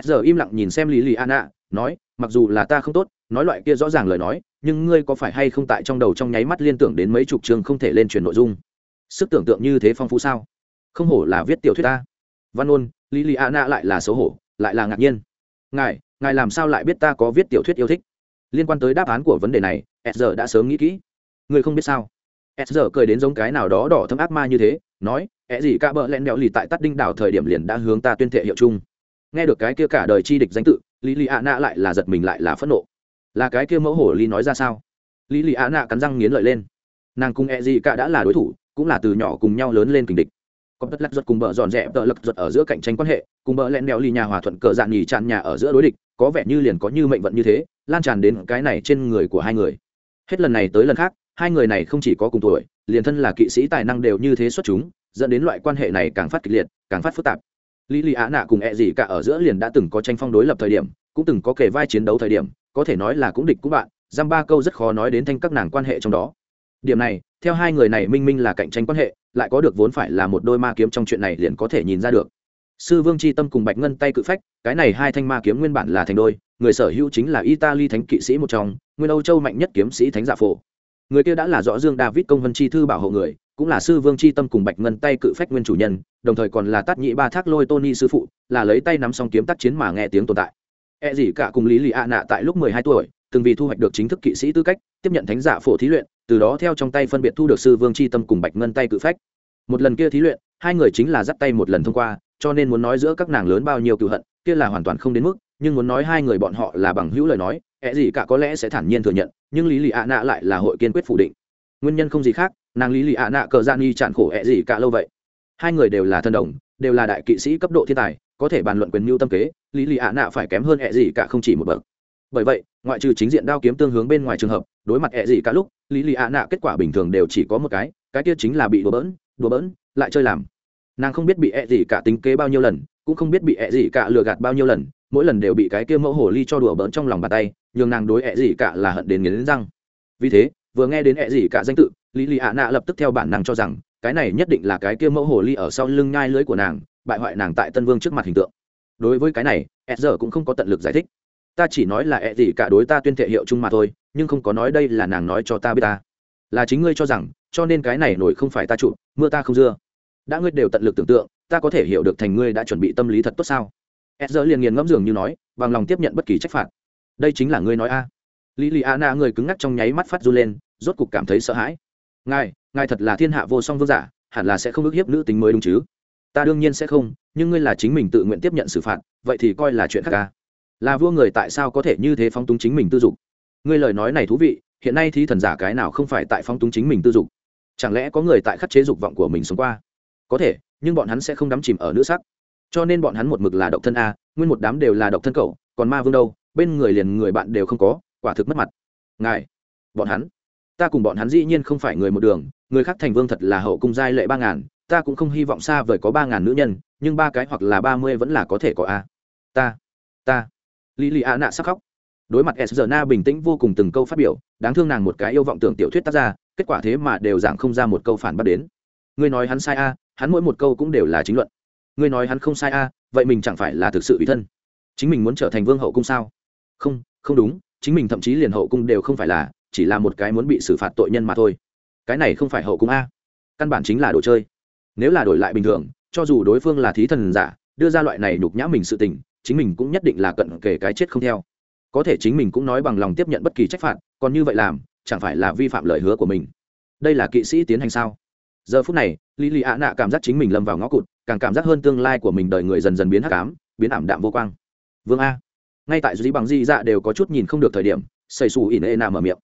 S giờ im lặng nhìn xem lý lì ạ nói, mặc dù là ta không tốt, nói loại kia rõ ràng lời nói, nhưng ngươi có phải hay không tại trong đầu trong nháy mắt liên tưởng đến mấy chục chương không thể lên truyền nội dung? Sức tưởng tượng như thế phong phú sao? Không hổ là viết tiểu thuyết ta. Văn ôn lý lì ạ lại là xấu hổ, lại là ngạc nhiên. Ngài ngài làm sao lại biết ta có viết tiểu thuyết yêu thích? Liên quan tới đáp án của vấn đề này, s giờ đã sớm nghĩ kỹ. Người không biết sao? S giờ cười đến giống cái nào đó đỏ thâm ác ma như thế, nói, ẹ gì cả bợ lẹn đẹo lì tại tắt đinh đảo thời điểm liền đã hướng ta tuyên thệ hiệu chung nghe được cái kia cả đời chi địch danh tự, lý lì ạ nạ lại là giật mình lại là phẫn nộ. Là cái kia mẫu hổ ly nói ra sao? Lý lì ạ nạ cắn răng nghiến lợi lên. Nàng cùng E gì cả đã là đối thủ, cũng là từ nhỏ cùng nhau lớn lên kình địch. Có tất lắc giật cùng bờ dọn dẹp, tợ lật giật ở giữa cạnh tranh quan hệ, cùng bờ lẹn đèo lì nhà hòa thuận cờ dạn nhì tràn nhà ở giữa đối địch, có vẻ như liền có như mệnh vận như thế, lan tràn đến cái này trên người của hai người. Hết lần này tới lần khác, hai người này không chỉ có cùng tuổi, liền thân là kỵ sĩ tài năng đều như thế xuất chúng, dẫn đến loại quan hệ này càng phát kịch liệt, càng phát phức tạp lý lý á nạ cùng ẹ gì cả ở giữa liền đã từng có tranh phong đối lập thời điểm, cũng từng có kể vai chiến đấu thời điểm, có thể nói là cũng địch cũng bạn, giam ba câu rất khó nói đến thanh các nàng quan hệ trong đó. Điểm này, theo hai người này minh minh là cạnh tranh quan hệ, lại có được vốn phải là một đôi ma kiếm trong chuyện này liền có thể nhìn ra được. Sư vương c h i tâm cùng bạch ngân tay cự phách, cái này hai thanh ma kiếm nguyên bản là thành đôi, người sở hữu chính là italy thánh kỵ sĩ một trong, nguyên âu châu mạnh nhất kiếm sĩ thánh giả phổ. Người kia đã là rõ dương david công vân chi thư bảo hộ người cũng là sư vương c h i tâm cùng bạch ngân tay cự phách nguyên chủ nhân, đồng thời còn là tát nhị ba thác lôi tony sư phụ, là lấy tay nắm xong kiếm tác chiến mà nghe tiếng tồn tại. E gì cả cùng lý lì ạ nạ tại lúc mười hai tuổi, từng vì thu hoạch được chính thức kỵ sĩ tư cách, tiếp nhận thánh giả phổ thí luyện, từ đó theo trong tay phân biệt thu được sư vương c h i tâm cùng bạch ngân tay cự phách. Một lần kia thí luyện, hai người chính là dắt tay một lần thông qua, cho nên muốn nói giữa các nàng lớn bao nhiêu cựu hận, kia là hoàn toàn không đến mức, nhưng muốn nói hai người bọn họ là bằng hữu lời nói e ẹ gì cả có lẽ sẽ thản nhiên thừa nhận, nhưng lý lì ạ nạ lại là hội kiên quyết phủ định nguyên nhân không gì khác, nàng lý lì ạ nạ cờ gian y chạn khổ hẹ gì cả lâu vậy. Hai người đều là thân đồng, đều là đại kỵ sĩ cấp độ thiên tài, có thể bàn luận quyền mưu tâm kế, lý lì ạ nạ phải kém hơn hẹ gì cả không chỉ một bậc. Bởi vậy, ngoại trừ chính diện đao kiếm tương hướng bên ngoài trường hợp, đối mặt hẹ gì cả lúc, lý lì ạ nạ kết quả bình thường đều chỉ có một cái cái kia chính là bị đùa bỡn đùa bỡn, lại chơi làm. Nàng không biết bị hẹ gì cả tính kế bao nhiêu lần, cũng không biết bị hẹ gì cả lừa gạt bao nhiêu lần, mỗi lần đều bị cái kia mẫu hồ ly cho đùa bỡn trong lòng bàn tay, nhường nàng đối hẹ gì cả là hận đến nghiến răng. Vì thế vừa nghe đến ẹ gì cả danh tự, lý lì ạ nạ lập tức theo bản năng cho rằng, cái này nhất định là cái kia mẫu hồ ly ở sau lưng nhai lưới của nàng, bại hoại nàng tại tân vương trước mặt hình tượng. Đối với cái này, ẹ giờ cũng không có tận lực giải thích. Ta chỉ nói là ẹ gì cả đối ta tuyên thệ hiệu chung mà thôi, nhưng không có nói đây là nàng nói cho ta biết ta. Là chính ngươi cho rằng, cho nên cái này nổi không phải ta trụ mưa ta không dưa. Đã ngươi đều tận lực tưởng tượng, ta có thể hiểu được thành ngươi đã chuẩn bị tâm lý thật tốt sao? Ed giờ liền nghiền ngẫm dường như nói, bằng lòng tiếp nhận bất kỳ trách phạt. Đây chính là ngươi nói a. à lý lì a na người cứng ngắc trong nháy mắt phát run lên, rốt cục cảm thấy sợ hãi. Ngài ngài thật là thiên hạ vô song vương giả, hẳn là sẽ không ức hiếp nữ tính mới đúng chứ? Ta đương nhiên sẽ không, nhưng ngươi là chính mình tự nguyện tiếp nhận xử phạt, vậy thì coi là chuyện khác ca là vua người tại sao có thể như thế phóng túng chính mình tư dục? Ngươi lời nói này thú vị, hiện nay thì thần giả cái nào không phải tại phóng túng chính mình tư dục? Chẳng lẽ có người tại khắc chế dục vọng của mình sống qua? Có thể, nhưng bọn hắn sẽ không đắm chìm ở nữ sắc. Cho nên bọn hắn một mực là độc thân a, nguyên một đám đều là độc thân cậu, còn ma vương đâu, bên người liền người bạn đều không có quả thực mất mặt. Ngài, bọn hắn, ta cùng bọn hắn dĩ nhiên không phải người một đường, người khác thành vương thật là hậu cung giai lệ ba ngàn, ta cũng không hy vọng xa vời có ba ngàn nữ nhân, nhưng ba cái hoặc là ba mươi vẫn là có thể có a. Ta ta. Lý lì nạ sắc khóc. Đối mặt s giờ na bình tĩnh vô cùng từng câu phát biểu, đáng thương nàng một cái yêu vọng tưởng tiểu thuyết tác ra, kết quả thế mà đều giảng không ra một câu phản bác đến. Ngươi nói hắn sai a, hắn mỗi một câu cũng đều là chính luận. Ngươi nói hắn không sai a, vậy mình chẳng phải là thực sự ủy thân? Chính mình muốn trở thành vương hậu cung sao? Không không đúng chính mình thậm chí liền hậu cung đều không phải là, chỉ là một cái muốn bị xử phạt tội nhân mà thôi. Cái này không phải hậu cung a. Căn bản chính là đồ chơi. Nếu là đổi lại bình thường, cho dù đối phương là thí thần giả, đưa ra loại này nhục nhã mình sự tình, chính mình cũng nhất định là cận kể cái chết không theo. Có thể chính mình cũng nói bằng lòng tiếp nhận bất kỳ trách phạt, còn như vậy làm, chẳng phải là vi phạm lời hứa của mình. Đây là kỵ sĩ tiến hành sao? Giờ phút này, lý lì ạ nạ cảm giác chính mình lâm vào ngõ cụt, càng cảm giác hơn tương lai của mình đời người dần dần biến hắc ám, biến ảm đạm vô quang. Vương a ngay tại dĩ bằng di dạ đều có chút nhìn không được thời điểm xây xù ỉn ê nạ mở miệng.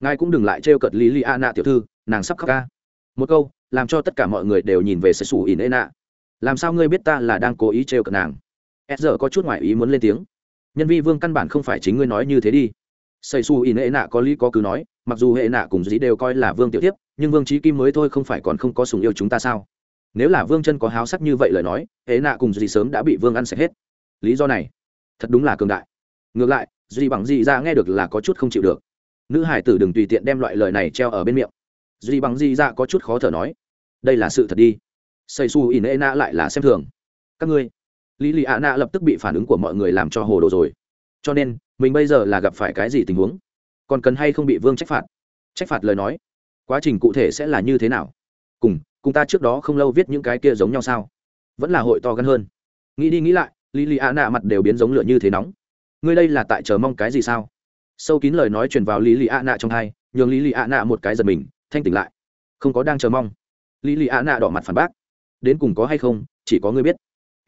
Ngài cũng đừng lại trêu cợt lý lì a nạ tiểu thư, nàng sắp khóc ca một câu, làm cho tất cả mọi người đều nhìn về xây xù ỉn ê nạ. Làm sao ngươi biết ta là đang cố ý trêu cợt nàng? S giờ có chút ngoại ý muốn lên tiếng. Nhân vi vương căn bản không phải chính ngươi nói như thế đi. Xây xù ỉn ê nạ có lý có cứ nói, mặc dù hệ nạ cùng dĩ đều coi là vương tiểu tiếp nhưng vương trí kim mới thôi không phải còn không có sùng yêu chúng ta sao? Nếu là vương chân có háo sắc như vậy lời nói, hệ nạ cùng dĩ sớm đã bị vương ăn sạch hết. Lý do này thật đúng là cường đại. Ngược lại, duy bằng dị ra nghe được là có chút không chịu được. Nữ hải tử đừng tùy tiện đem loại lời này treo ở bên miệng. Duy bằng dị ra có chút khó thở nói, đây là sự thật đi. Xây su in e na lại là xem thường. Các ngươi. Lý lì ạ nạ lập tức bị phản ứng của mọi người làm cho hồ đồ rồi. Cho nên, mình bây giờ là gặp phải cái gì tình huống? Còn cần hay không bị vương trách phạt? Trách phạt lời nói, quá trình cụ thể sẽ là như thế nào? Cùng cùng ta trước đó không lâu viết những cái kia giống nhau sao? Vẫn là hội to gắn hơn. Nghĩ đi nghĩ lại lý lì ạ nạ mặt đều biến giống lửa như thế nóng. Ngươi đây là tại chờ mong cái gì sao? Sâu kín lời nói truyền vào lý lì ạ nạ trong hai, nhường lý lì ạ nạ một cái giật mình, thanh tỉnh lại. Không có đang chờ mong. Lý lì ạ nạ đỏ mặt phản bác. Đến cùng có hay không, chỉ có ngươi biết.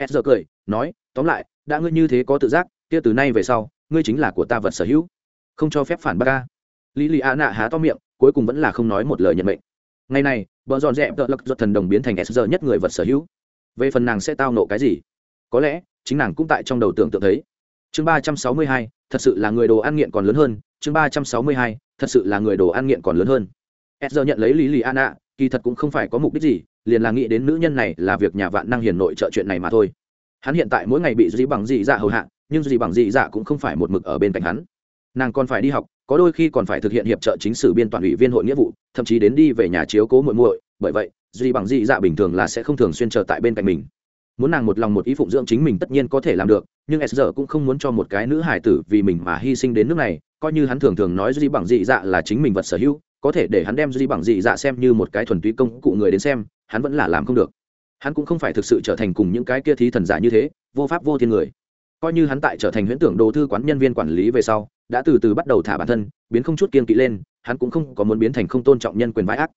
S giờ cười, nói, tóm lại, đã ngươi như thế có tự giác, kia từ nay về sau, ngươi chính là của ta vật sở hữu. Không cho phép phản bác ca lý lì ạ nạ há to miệng, cuối cùng vẫn là không nói một lời nhận mệnh. Ngày này vợ dọn dẹp tợ lật ruột thần đồng biến thành s giờ nhất người vật sở hữu. Về phần nàng sẽ tao nộ cái gì? Có lẽ, chính nàng cũng tại trong đầu tưởng tượng thấy. Chương ba trăm sáu mươi hai, thật sự là người đồ ăn nghiện còn lớn hơn. Chương ba trăm sáu mươi hai, thật sự là người đồ ăn nghiện còn lớn hơn. S giờ nhận lấy lý lì an ạ, kỳ thật cũng không phải có mục đích gì, liền là nghĩ đến nữ nhân này là việc nhà vạn năng hiền nội trợ chuyện này mà thôi. Hắn hiện tại mỗi ngày bị dĩ bằng dị dạ hầu hạ, nhưng dĩ bằng dị dạ cũng không phải một mực ở bên cạnh hắn. Nàng còn phải đi học, có đôi khi còn phải thực hiện hiệp trợ chính sử biên toàn ủy viên hội nghĩa vụ, thậm chí đến đi về nhà chiếu cố muội muội, bởi vậy, Dĩ bằng dị dạ bình thường là sẽ không thường xuyên chờ tại bên cạnh mình muốn nàng một lòng một ý phụng dưỡng chính mình tất nhiên có thể làm được, nhưng s giờ cũng không muốn cho một cái nữ hải tử vì mình mà hy sinh đến nước này, coi như hắn thường thường nói duy bằng dị dạ là chính mình vật sở hữu, có thể để hắn đem duy bằng dị dạ xem như một cái thuần túy công cụ người đến xem, hắn vẫn là làm không được. Hắn cũng không phải thực sự trở thành cùng những cái kia thí thần giả như thế, vô pháp vô thiên người. Coi như hắn tại trở thành huyễn tưởng đồ thư quán nhân viên quản lý về sau, đã từ từ bắt đầu thả bản thân, biến không chút kiên kỵ lên, hắn cũng không có muốn biến thành không tôn trọng nhân quyền vãi ác.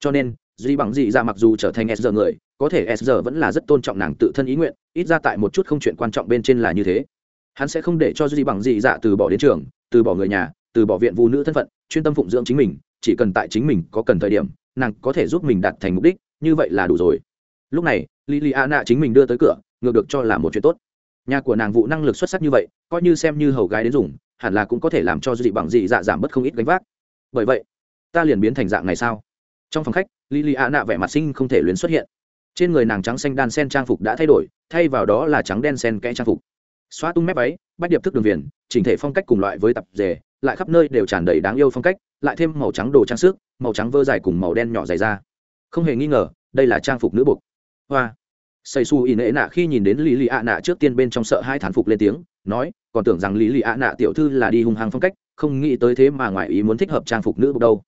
Cho nên, duy bằng dị dạ mặc dù trở thành s giờ người có thể s giờ vẫn là rất tôn trọng nàng tự thân ý nguyện, ít ra tại một chút không chuyện quan trọng bên trên là như thế. Hắn sẽ không để cho duy bằng dị dạ từ bỏ đến trường, từ bỏ người nhà, từ bỏ viện phụ nữ thân phận, chuyên tâm phụng dưỡng chính mình, chỉ cần tại chính mình có cần thời điểm, nàng có thể giúp mình đạt thành mục đích, như vậy là đủ rồi. Lúc này lili a nạ chính mình đưa tới cửa, ngược được cho là một chuyện tốt. Nhà của nàng vụ năng lực xuất sắc như vậy, coi như xem như hầu gái đến dùng, hẳn là cũng có thể làm cho dị bằng dị dạ giảm bớt không ít gánh vác. Bởi vậy, ta liền biến thành dạng này sao? Trong phòng khách lili a nạ vẻ mặt sinh không thể luyến xuất hiện trên người nàng trắng xanh đan sen trang phục đã thay đổi thay vào đó là trắng đen sen kẽ trang phục. Xóa tung mép váy bách điệp thức đường viền chỉnh thể phong cách cùng loại với tập dề, lại khắp nơi đều tràn đầy đáng yêu phong cách lại thêm màu trắng đồ trang sức màu trắng vơ dài cùng màu đen nhỏ dày ra. Không hề nghi ngờ đây là trang phục nữ buộc hoa. Xây su y nệ nạ khi nhìn đến lý lì ạ nạ trước tiên bên trong sợ hai thán phục lên tiếng nói còn tưởng rằng lý lì ạ nạ tiểu thư là đi hung hăng phong cách không nghĩ tới thế mà ngoài ý muốn thích hợp trang phục nữ buộc đâu.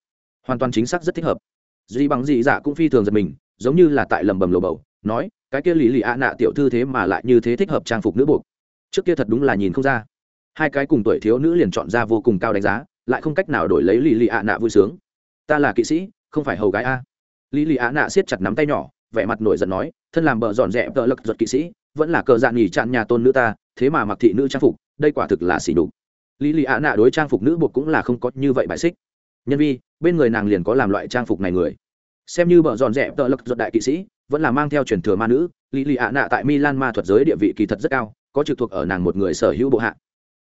Hoàn toàn chính xác rất thích hợp. Duy bằng dị dạ cũng phi thường giật mình giống như là tại lầm bầm lồ bầu, nói, cái kia lý lì ạ nạ tiểu thư thế mà lại như thế thích hợp trang phục nữ buộc. Trước kia thật đúng là nhìn không ra. Hai cái cùng tuổi thiếu nữ liền chọn ra vô cùng cao đánh giá, lại không cách nào đổi lấy lì lì ạ nạ vui sướng. Ta là kỵ sĩ, không phải hầu gái a. Lì lì ạ nạ siết chặt nắm tay nhỏ, vẻ mặt nổi giận nói, thân làm bờ dọn dẹp vợ lật giật kỵ sĩ, vẫn là cờ dạn nghỉ chặn nhà tôn nữ ta, thế mà mặc thị nữ trang phục, đây quả thực là xỉ đục lý lì ạ nạ đối trang phục nữ buộc cũng là không có như vậy bài xích. Nhân vi, bên người nàng liền có làm loại trang phục này người xem như bờ dọn dẹp tợ lực ruột đại kỵ sĩ, vẫn là mang theo truyền thừa ma nữ, lý lì ạ nạ tại milan ma thuật giới địa vị kỳ thật rất cao, có trực thuộc ở nàng một người sở hữu bộ hạ.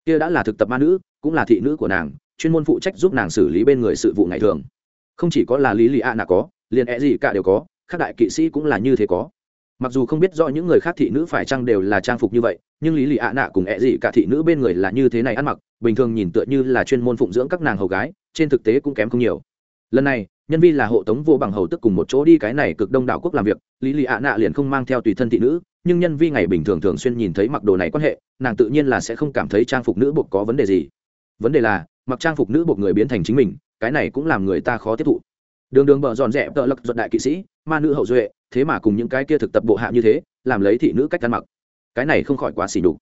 Kia đã là thực tập ma nữ, cũng là thị nữ của nàng, chuyên môn phụ trách giúp nàng xử lý bên người sự vụ ngày thường. Không chỉ có là lý lì ạ nạ có, liền e gì cả đều có các đại kỵ sĩ cũng là như thế có. Mặc dù không biết do những người khác thị nữ phải chăng đều là trang phục như vậy, nhưng lý lì ạ nạ cùng ẹ gì cả thị nữ bên người là như thế này ăn mặc, bình thường nhìn tựa như là chuyên môn phụng dưỡng các nàng hầu gái, trên thực tế cũng kém không nhiều. Lần này nhân vi là hộ tống vô bằng hầu tức cùng một chỗ đi cái này cực đông đảo quốc làm việc, lý lì ạ nạ liền không mang theo tùy thân thị nữ, nhưng nhân vi ngày bình thường thường xuyên nhìn thấy mặc đồ này quan hệ, nàng tự nhiên là sẽ không cảm thấy trang phục nữ buộc có vấn đề gì. Vấn đề là, mặc trang phục nữ buộc người biến thành chính mình, cái này cũng làm người ta khó tiếp thụ. Đường đường bờ dọn dẹp tợ lật giật đại kỵ sĩ, ma nữ hậu duệ, thế mà cùng những cái kia thực tập bộ hạ như thế, làm lấy thị nữ cách ăn mặc. Cái này không khỏi quá xỉ đục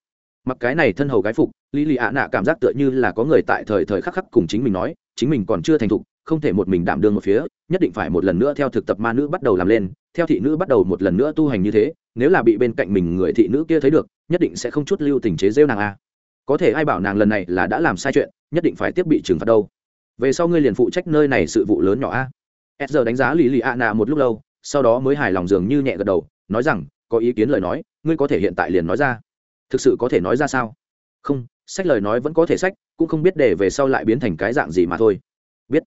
mặc cái này thân hầu gái phục, lý lì ạ nạ cảm giác tựa như là có người tại thời thời khắc khắc cùng chính mình nói, chính mình còn chưa thành thục không thể một mình đảm đương một phía, nhất định phải một lần nữa theo thực tập ma nữ bắt đầu làm lên, theo thị nữ bắt đầu một lần nữa tu hành như thế, nếu là bị bên cạnh mình người thị nữ kia thấy được, nhất định sẽ không chút lưu tình chế rêu nàng a. Có thể ai bảo nàng lần này là đã làm sai chuyện, nhất định phải tiếp bị trừng phạt đâu. Về sau ngươi liền phụ trách nơi này sự vụ lớn nhỏ a. S giờ đánh giá lì lì a nạ một lúc lâu, sau đó mới hài lòng dường như nhẹ gật đầu, nói rằng, có ý kiến lời nói, ngươi có thể hiện tại liền nói ra. Thực sự có thể nói ra sao? Không, sách lời nói vẫn có thể sách, cũng không biết để về sau lại biến thành cái dạng gì mà thôi. Biết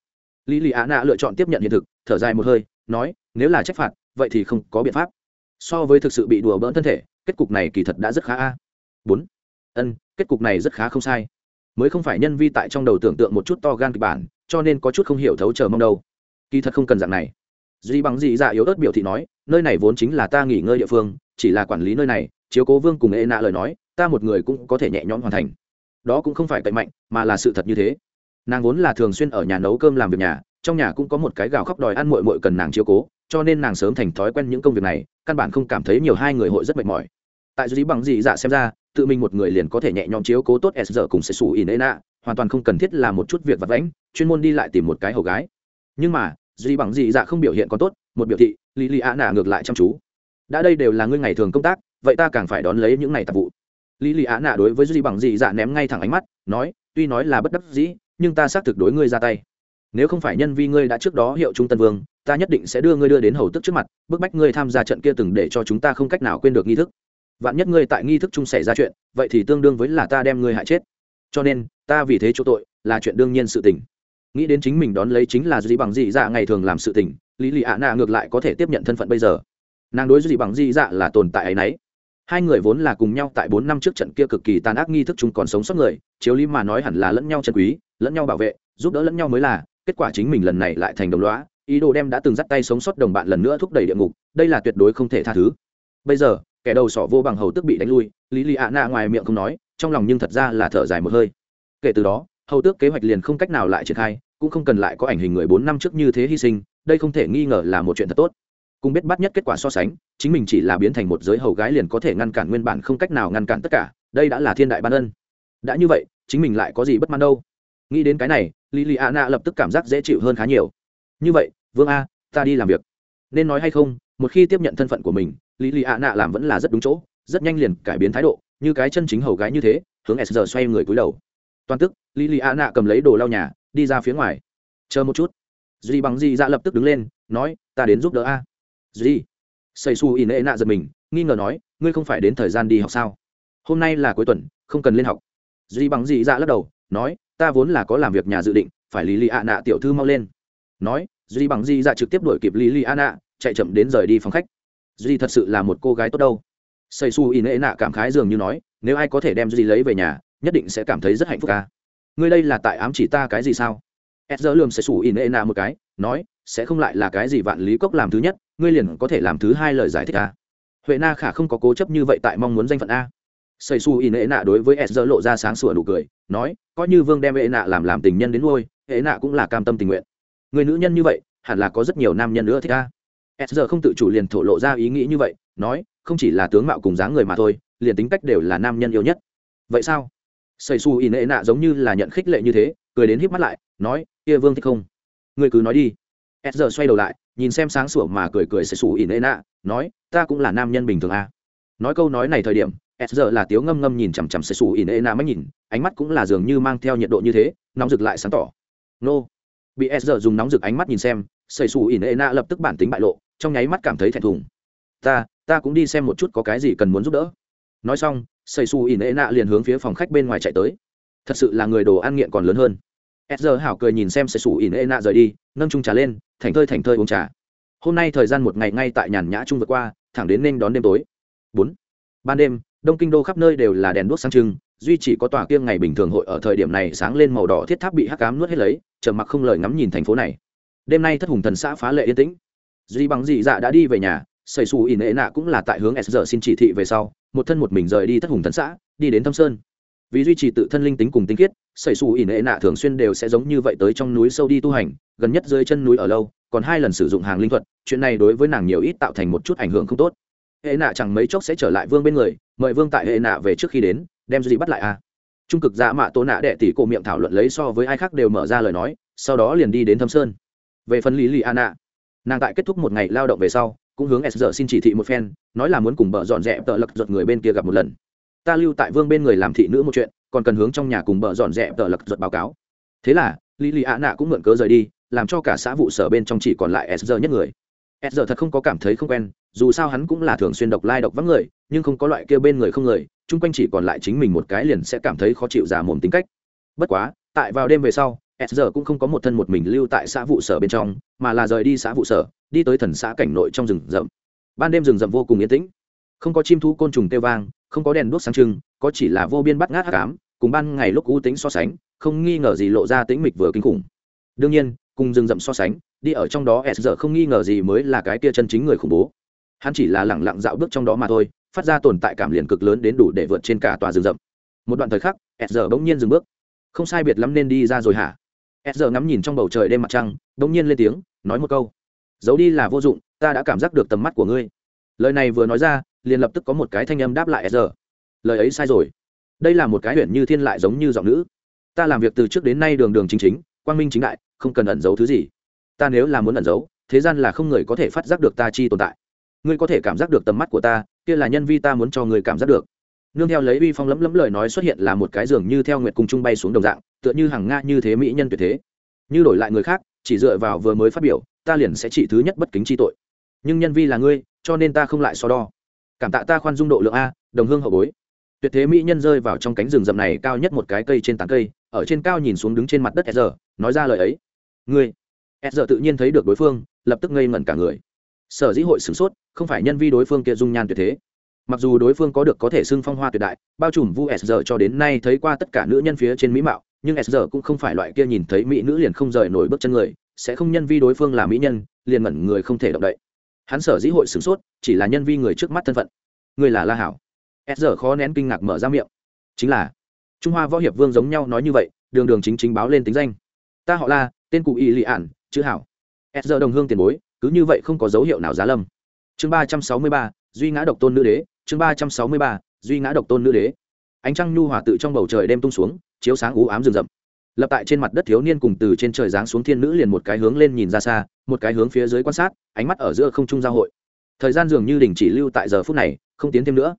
lý lì ạ nạ lựa chọn tiếp nhận hiện thực, thở dài một hơi, nói, nếu là trách phạt, vậy thì không có biện pháp. So với thực sự bị đùa bỡn thân thể, kết cục này kỳ thật đã rất khá a. Bốn. Ân, kết cục này rất khá không sai. Mới không phải nhân vi tại trong đầu tưởng tượng một chút to gan kịch bản, cho nên có chút không hiểu thấu chờ mong đâu. Kỳ thật không cần dạng này. Duy bằng dị dạ yếu ớt biểu thị nói, nơi này vốn chính là ta nghỉ ngơi địa phương, chỉ là quản lý nơi này, chiếu cố vương cùng ê nạ lời nói, ta một người cũng có thể nhẹ nhõm hoàn thành. Đó cũng không phải cậy mạnh, mà là sự thật như thế nàng vốn là thường xuyên ở nhà nấu cơm làm việc nhà, trong nhà cũng có một cái gào khóc đòi ăn mội mội cần nàng chiếu cố, cho nên nàng sớm thành thói quen những công việc này, căn bản không cảm thấy nhiều hai người hội rất mệt mỏi. Tại duy bằng dị dạ xem ra, tự mình một người liền có thể nhẹ nhõm chiếu cố tốt s giờ cùng sẽ xù in ê nạ, hoàn toàn không cần thiết làm một chút việc vặt vãnh, chuyên môn đi lại tìm một cái hầu gái. Nhưng mà, duy bằng dị dạ không biểu hiện còn tốt, một biểu thị lì lì ạ nạ ngược lại chăm chú. Đã đây đều là ngươi ngày thường công tác, vậy ta càng phải đón lấy những ngày tạp vụ. Lì lì ạ nạ đối với duy bằng dị dạ ném ngay thẳng ánh mắt, nói, tuy nói là bất đắc dĩ nhưng ta xác thực đối ngươi ra tay. Nếu không phải nhân vi ngươi đã trước đó hiệu trung tân vương, ta nhất định sẽ đưa ngươi đưa đến hầu tức trước mặt, bức bách ngươi tham gia trận kia từng để cho chúng ta không cách nào quên được nghi thức. Vạn nhất ngươi tại nghi thức chung xảy ra chuyện, vậy thì tương đương với là ta đem ngươi hại chết. Cho nên, ta vì thế chỗ tội, là chuyện đương nhiên sự tình. Nghĩ đến chính mình đón lấy chính là gì bằng dị dạ ngày thường làm sự tình, lý lì ạ nạ ngược lại có thể tiếp nhận thân phận bây giờ. Nàng đối gì bằng dị dạ là tồn tại ấy nấy. Hai người vốn là cùng nhau tại bốn năm trước trận kia cực kỳ tàn ác nghi thức chúng còn sống sót người chiếu lý mà nói hẳn là lẫn nhau chân quý lẫn nhau bảo vệ, giúp đỡ lẫn nhau mới là, kết quả chính mình lần này lại thành đồng lõa. Ý đồ đem đã từng dắt tay sống sót đồng bạn lần nữa thúc đẩy địa ngục, đây là tuyệt đối không thể tha thứ. Bây giờ, kẻ đầu sỏ vô bằng hầu tức bị đánh lui, lý lì ạ nạ ngoài miệng không nói, trong lòng nhưng thật ra là thở dài một hơi. Kể từ đó, hầu tước kế hoạch liền không cách nào lại triển khai, cũng không cần lại có ảnh hình người bốn năm trước như thế hy sinh, đây không thể nghi ngờ là một chuyện thật tốt. Cùng biết bắt nhất kết quả so sánh, chính mình chỉ là biến thành một giới hầu gái liền có thể ngăn cản nguyên bản không cách nào ngăn cản tất cả, đây đã là thiên đại ban ân. Đã như vậy, chính mình lại có gì bất mãn đâu? Nghĩ đến cái này lì lì ạ nạ lập tức cảm giác dễ chịu hơn khá nhiều. Như vậy, vương a, ta đi làm việc. Nên nói hay không, một khi tiếp nhận thân phận của mình, lý lì ạ nạ làm vẫn là rất đúng chỗ, rất nhanh liền cải biến thái độ, như cái chân chính hầu gái như thế, hướng s giờ xoay người cúi đầu. Toàn tức, lý lì ạ nạ cầm lấy đồ lau nhà, đi ra phía ngoài. Chờ một chút. Duy bằng di ra dạ lập tức đứng lên, nói, ta đến giúp đỡ a. Duy. Xây su in ệ nạ giật mình, nghi ngờ nói, ngươi không phải đến thời gian đi học sao? Hôm nay là cuối tuần, không cần lên học. Duy bằng di ra dạ lắc đầu, nói ta vốn là có làm việc nhà dự định, phải lý lì ạ nạ tiểu thư mau lên. Nói, duy bằng di ra trực tiếp đuổi kịp lý lì ạ nạ, chạy chậm đến rời đi phòng khách. Duy thật sự là một cô gái tốt đâu. Xây su in ệ nạ cảm khái dường như nói, nếu ai có thể đem duy lấy về nhà, nhất định sẽ cảm thấy rất hạnh phúc ca ngươi đây là tại ám chỉ ta cái gì sao? Ed giờ lườm sẽ su in ệ nạ một cái, nói, sẽ không lại là cái gì vạn lý cốc làm thứ nhất, ngươi liền có thể làm thứ hai lời giải thích ca huệ na khả không có cố chấp như vậy tại mong muốn danh phận a xây su in ệ nạ đối với ed lộ ra sáng sủa nụ cười, nói, coi như vương đem ệ nạ làm làm tình nhân đến nuôi ệ nạ cũng là cam tâm tình nguyện. Người nữ nhân như vậy, hẳn là có rất nhiều nam nhân nữa thích a. Ed không tự chủ liền thổ lộ ra ý nghĩ như vậy, nói, không chỉ là tướng mạo cùng dáng người mà thôi, liền tính cách đều là nam nhân yêu nhất. Vậy sao? Xây su in ệ nạ giống như là nhận khích lệ như thế, cười đến híp mắt lại, nói, kia vương thích không? Người cứ nói đi. S xoay đầu lại, nhìn xem sáng sủa mà cười cười xây su in ệ nạ, nói, ta cũng là nam nhân bình thường à. nói câu nói này thời điểm s giờ là tiếu ngâm ngâm nhìn chằm chằm xây su in ệ na mắt nhìn, ánh mắt cũng là dường như mang theo nhiệt độ như thế, nóng rực lại sáng tỏ. Nô. Bị s giờ dùng nóng rực ánh mắt nhìn xem xây su in ệ na lập tức bản tính bại lộ, trong nháy mắt cảm thấy thẹn thùng. Ta ta cũng đi xem một chút có cái gì cần muốn giúp đỡ. Nói xong xây su in ệ na liền hướng phía phòng khách bên ngoài chạy tới. Thật sự là người đồ ăn nghiện còn lớn hơn. S giờ hảo cười nhìn xem xây su in ệ na rời đi, nâng trung trà lên, thành thơi thành thơi uống trà. Hôm nay thời gian một ngày ngay tại nhàn nhã trung vượt qua, thẳng đến nên đón đêm tối. Bốn. Ban đêm đông kinh đô khắp nơi đều là đèn đuốc sáng trưng, duy chỉ có tòa kiêng ngày bình thường hội ở thời điểm này sáng lên màu đỏ thiết tháp bị hắc cám nuốt hết lấy, trầm mặc không lời ngắm nhìn thành phố này. Đêm nay thất hùng thần xã phá lệ yên tĩnh. Duy bằng dị dạ đã đi về nhà xây xù ỉ nệ nạ cũng là tại hướng s giờ xin chỉ thị về sau, một thân một mình rời đi thất hùng thần xã, đi đến thâm sơn. Vì duy trì tự thân linh tính cùng tinh khiết xây xù ỉ nệ nạ thường xuyên đều sẽ giống như vậy tới trong núi sâu đi tu hành, gần nhất dưới chân núi ở lâu, còn hai lần sử dụng hàng linh thuật, chuyện này đối với nàng nhiều ít tạo thành một chút ảnh hưởng không tốt. Hệ nạ chẳng mấy chốc sẽ trở lại vương bên người mời vương tại hệ nạ về trước khi đến, đem gì bắt lại a trung cực dạ mạ tố nạ đệ tỷ cổ miệng thảo luận lấy so với ai khác đều mở ra lời nói, sau đó liền đi đến thâm sơn. Về phần lý lì a nạ nàng tại kết thúc một ngày lao động về sau, cũng hướng s giờ xin chỉ thị một phen, nói là muốn cùng bờ dọn dẹp tợ lật giật người bên kia gặp một lần. Ta lưu tại vương bên người làm thị nữ một chuyện, còn cần hướng trong nhà cùng bờ dọn dẹp tợ lật giật báo cáo. Thế là, lý lì ạ nạ cũng mượn cớ rời đi, làm cho cả xã vụ sở bên trong chỉ còn lại s giờ nhất người s giờ thật không có cảm thấy không quen, dù sao hắn cũng là thường xuyên độc lai độc vắng người, nhưng không có loại kia bên người không người, chung quanh chỉ còn lại chính mình một cái liền sẽ cảm thấy khó chịu giả mồm tính cách. Bất quá, tại vào đêm về sau s giờ cũng không có một thân một mình lưu tại xã vụ sở bên trong, mà là rời đi xã vụ sở, đi tới thần xã cảnh nội trong rừng rậm. Ban đêm rừng rậm vô cùng yên tĩnh. Không có chim thu côn trùng tê vang, không có đèn đuốc sáng trưng, có chỉ là vô biên bắt ngát hát cám cùng ban ngày lúc u tính so sánh, không nghi ngờ gì lộ ra tính mịch vừa kinh khủng. Đương nhiên cùng rừng rậm so sánh, đi ở trong đó s giờ không nghi ngờ gì mới là cái kia chân chính người khủng bố. Hắn chỉ là lẳng lặng dạo bước trong đó mà thôi, phát ra tồn tại cảm liền cực lớn đến đủ để vượt trên cả tòa rừng rậm. Một đoạn thời khắc, s giờ bỗng nhiên dừng bước. Không sai biệt lắm nên đi ra rồi hả? S giờ ngắm nhìn trong bầu trời đêm mặt trăng, bỗng nhiên lên tiếng, nói một câu. Giấu đi là vô dụng, ta đã cảm giác được tầm mắt của ngươi. Lời này vừa nói ra, liền lập tức có một cái thanh âm đáp lại s giờ lời ấy sai rồi. Đây là một cái huyện như thiên lại giống như giọng nữ. Ta làm việc từ trước đến nay đường đường chính chính, quang minh chính đại không cần ẩn giấu thứ gì. Ta nếu là muốn ẩn giấu, thế gian là không người có thể phát giác được ta chi tồn tại. Ngươi có thể cảm giác được tầm mắt của ta, kia là nhân vi ta muốn cho người cảm giác được. Nương theo lấy uy phong lấm lấm lời nói xuất hiện là một cái giường như theo nguyệt cung trung bay xuống đồng dạng, tựa như hàng nga như thế mỹ nhân tuyệt thế. Như đổi lại người khác, chỉ dựa vào vừa mới phát biểu, ta liền sẽ chỉ thứ nhất bất kính chi tội. Nhưng nhân vi là ngươi, cho nên ta không lại so đo. Cảm tạ ta khoan dung độ lượng a, đồng hương hậu bối. Tuyệt thế mỹ nhân rơi vào trong cánh rừng rậm này cao nhất một cái cây trên tán cây, ở trên cao nhìn xuống đứng trên mặt đất s giờ nói ra lời ấy ngươi. S giờ tự nhiên thấy được đối phương, lập tức ngây ngẩn cả người. Sở dĩ hội sửng sốt, không phải nhân vi đối phương kia dung nhan tuyệt thế. Mặc dù đối phương có được có thể xưng phong hoa tuyệt đại, bao trùm vu s giờ cho đến nay thấy qua tất cả nữ nhân phía trên mỹ mạo, nhưng s giờ cũng không phải loại kia nhìn thấy mỹ nữ liền không rời nổi bước chân người, sẽ không nhân vi đối phương là mỹ nhân, liền ngẩn người không thể động đậy. Hắn sở dĩ hội sửng sốt, chỉ là nhân vi người trước mắt thân phận. Ngươi là la hảo. S giờ khó nén kinh ngạc mở ra miệng. Chính là, trung hoa võ hiệp vương giống nhau nói như vậy, đường đường chính chính báo lên tính danh. Ta họ la tên cụ y lị ạn chữ hảo. S giờ đồng hương tiền bối, cứ như vậy không có dấu hiệu nào giá lâm. Chương ba trăm sáu mươi ba, duy ngã độc tôn nữ đế, chương ba trăm sáu mươi ba, duy ngã độc tôn nữ đế. Ánh trăng nhu hòa tự trong bầu trời đem tung xuống, chiếu sáng ú ám rừng rậm. Lập tại trên mặt đất thiếu niên cùng từ trên trời giáng xuống thiên nữ liền một cái hướng lên nhìn ra xa, một cái hướng phía dưới quan sát, ánh mắt ở giữa không trung giao hội. Thời gian dường như đình chỉ lưu tại giờ phút này, không tiến thêm nữa.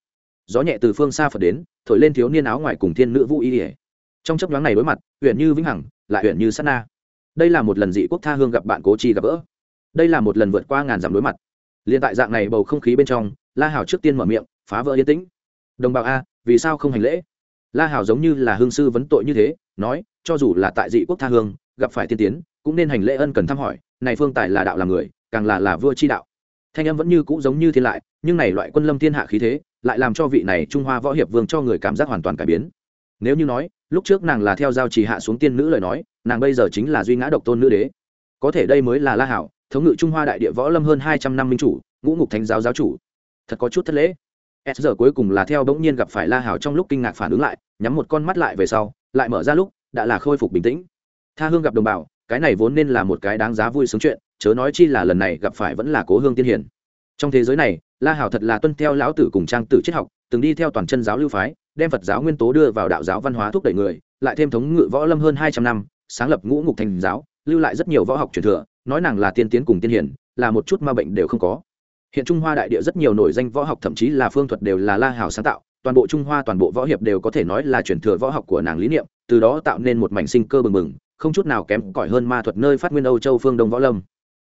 Gió nhẹ từ phương xa phật đến, thổi lên thiếu niên áo ngoài cùng thiên nữ vũ y ỉa trong chấp nhoáng này đối mặt huyện như vĩnh hằng, lại huyện như sát na đây là một lần dị quốc tha hương gặp bạn cố chi gặp gỡ. Đây là một lần vượt qua ngàn dặm đối mặt. Liền tại dạng này bầu không khí bên trong, la hào trước tiên mở miệng, phá vỡ yên tĩnh. Đồng bào a, vì sao không hành lễ? La hào giống như là hương sư vấn tội như thế, nói, cho dù là tại dị quốc tha hương, gặp phải tiên tiến, cũng nên hành lễ ân cần thăm hỏi, này phương tài là đạo làm người, càng là là vua chi đạo. Thanh âm vẫn như cũ giống như thiên lại, nhưng này loại quân lâm thiên hạ khí thế, lại làm cho vị này trung hoa võ hiệp vương cho người cảm giác hoàn toàn cải biến. Nếu như nói, lúc trước nàng là theo giao trì hạ xuống tiên nữ lời nói nàng bây giờ chính là duy ngã độc tôn nữ đế. Có thể đây mới là la hảo, thống ngự trung hoa đại địa võ lâm hơn hai trăm năm minh chủ, ngũ ngục thánh giáo giáo chủ. Thật có chút thất lễ. S giờ cuối cùng là theo bỗng nhiên gặp phải la hảo trong lúc kinh ngạc phản ứng lại, nhắm một con mắt lại về sau, lại mở ra lúc, đã là khôi phục bình tĩnh. Tha hương gặp đồng bào, cái này vốn nên là một cái đáng giá vui sướng chuyện, chớ nói chi là lần này gặp phải vẫn là cố hương tiên hiển. Trong thế giới này, la hảo thật là tuân theo lão tử cùng trang tử triết học, từng đi theo toàn chân giáo lưu phái, đem phật giáo nguyên tố đưa vào đạo giáo văn hóa thúc đẩy người, lại thêm thống ngự võ lâm hơn hai trăm năm sáng lập ngũ ngục thành giáo, lưu lại rất nhiều võ học truyền thừa, nói nàng là tiên tiến cùng tiên hiển, là một chút ma bệnh đều không có. Hiện trung hoa đại địa rất nhiều nổi danh võ học, thậm chí là phương thuật đều là la hảo sáng tạo, toàn bộ trung hoa toàn bộ võ hiệp đều có thể nói là truyền thừa võ học của nàng lý niệm, từ đó tạo nên một mảnh sinh cơ bừng bừng, không chút nào kém cỏi hơn ma thuật nơi phát nguyên âu châu phương đông võ lâm.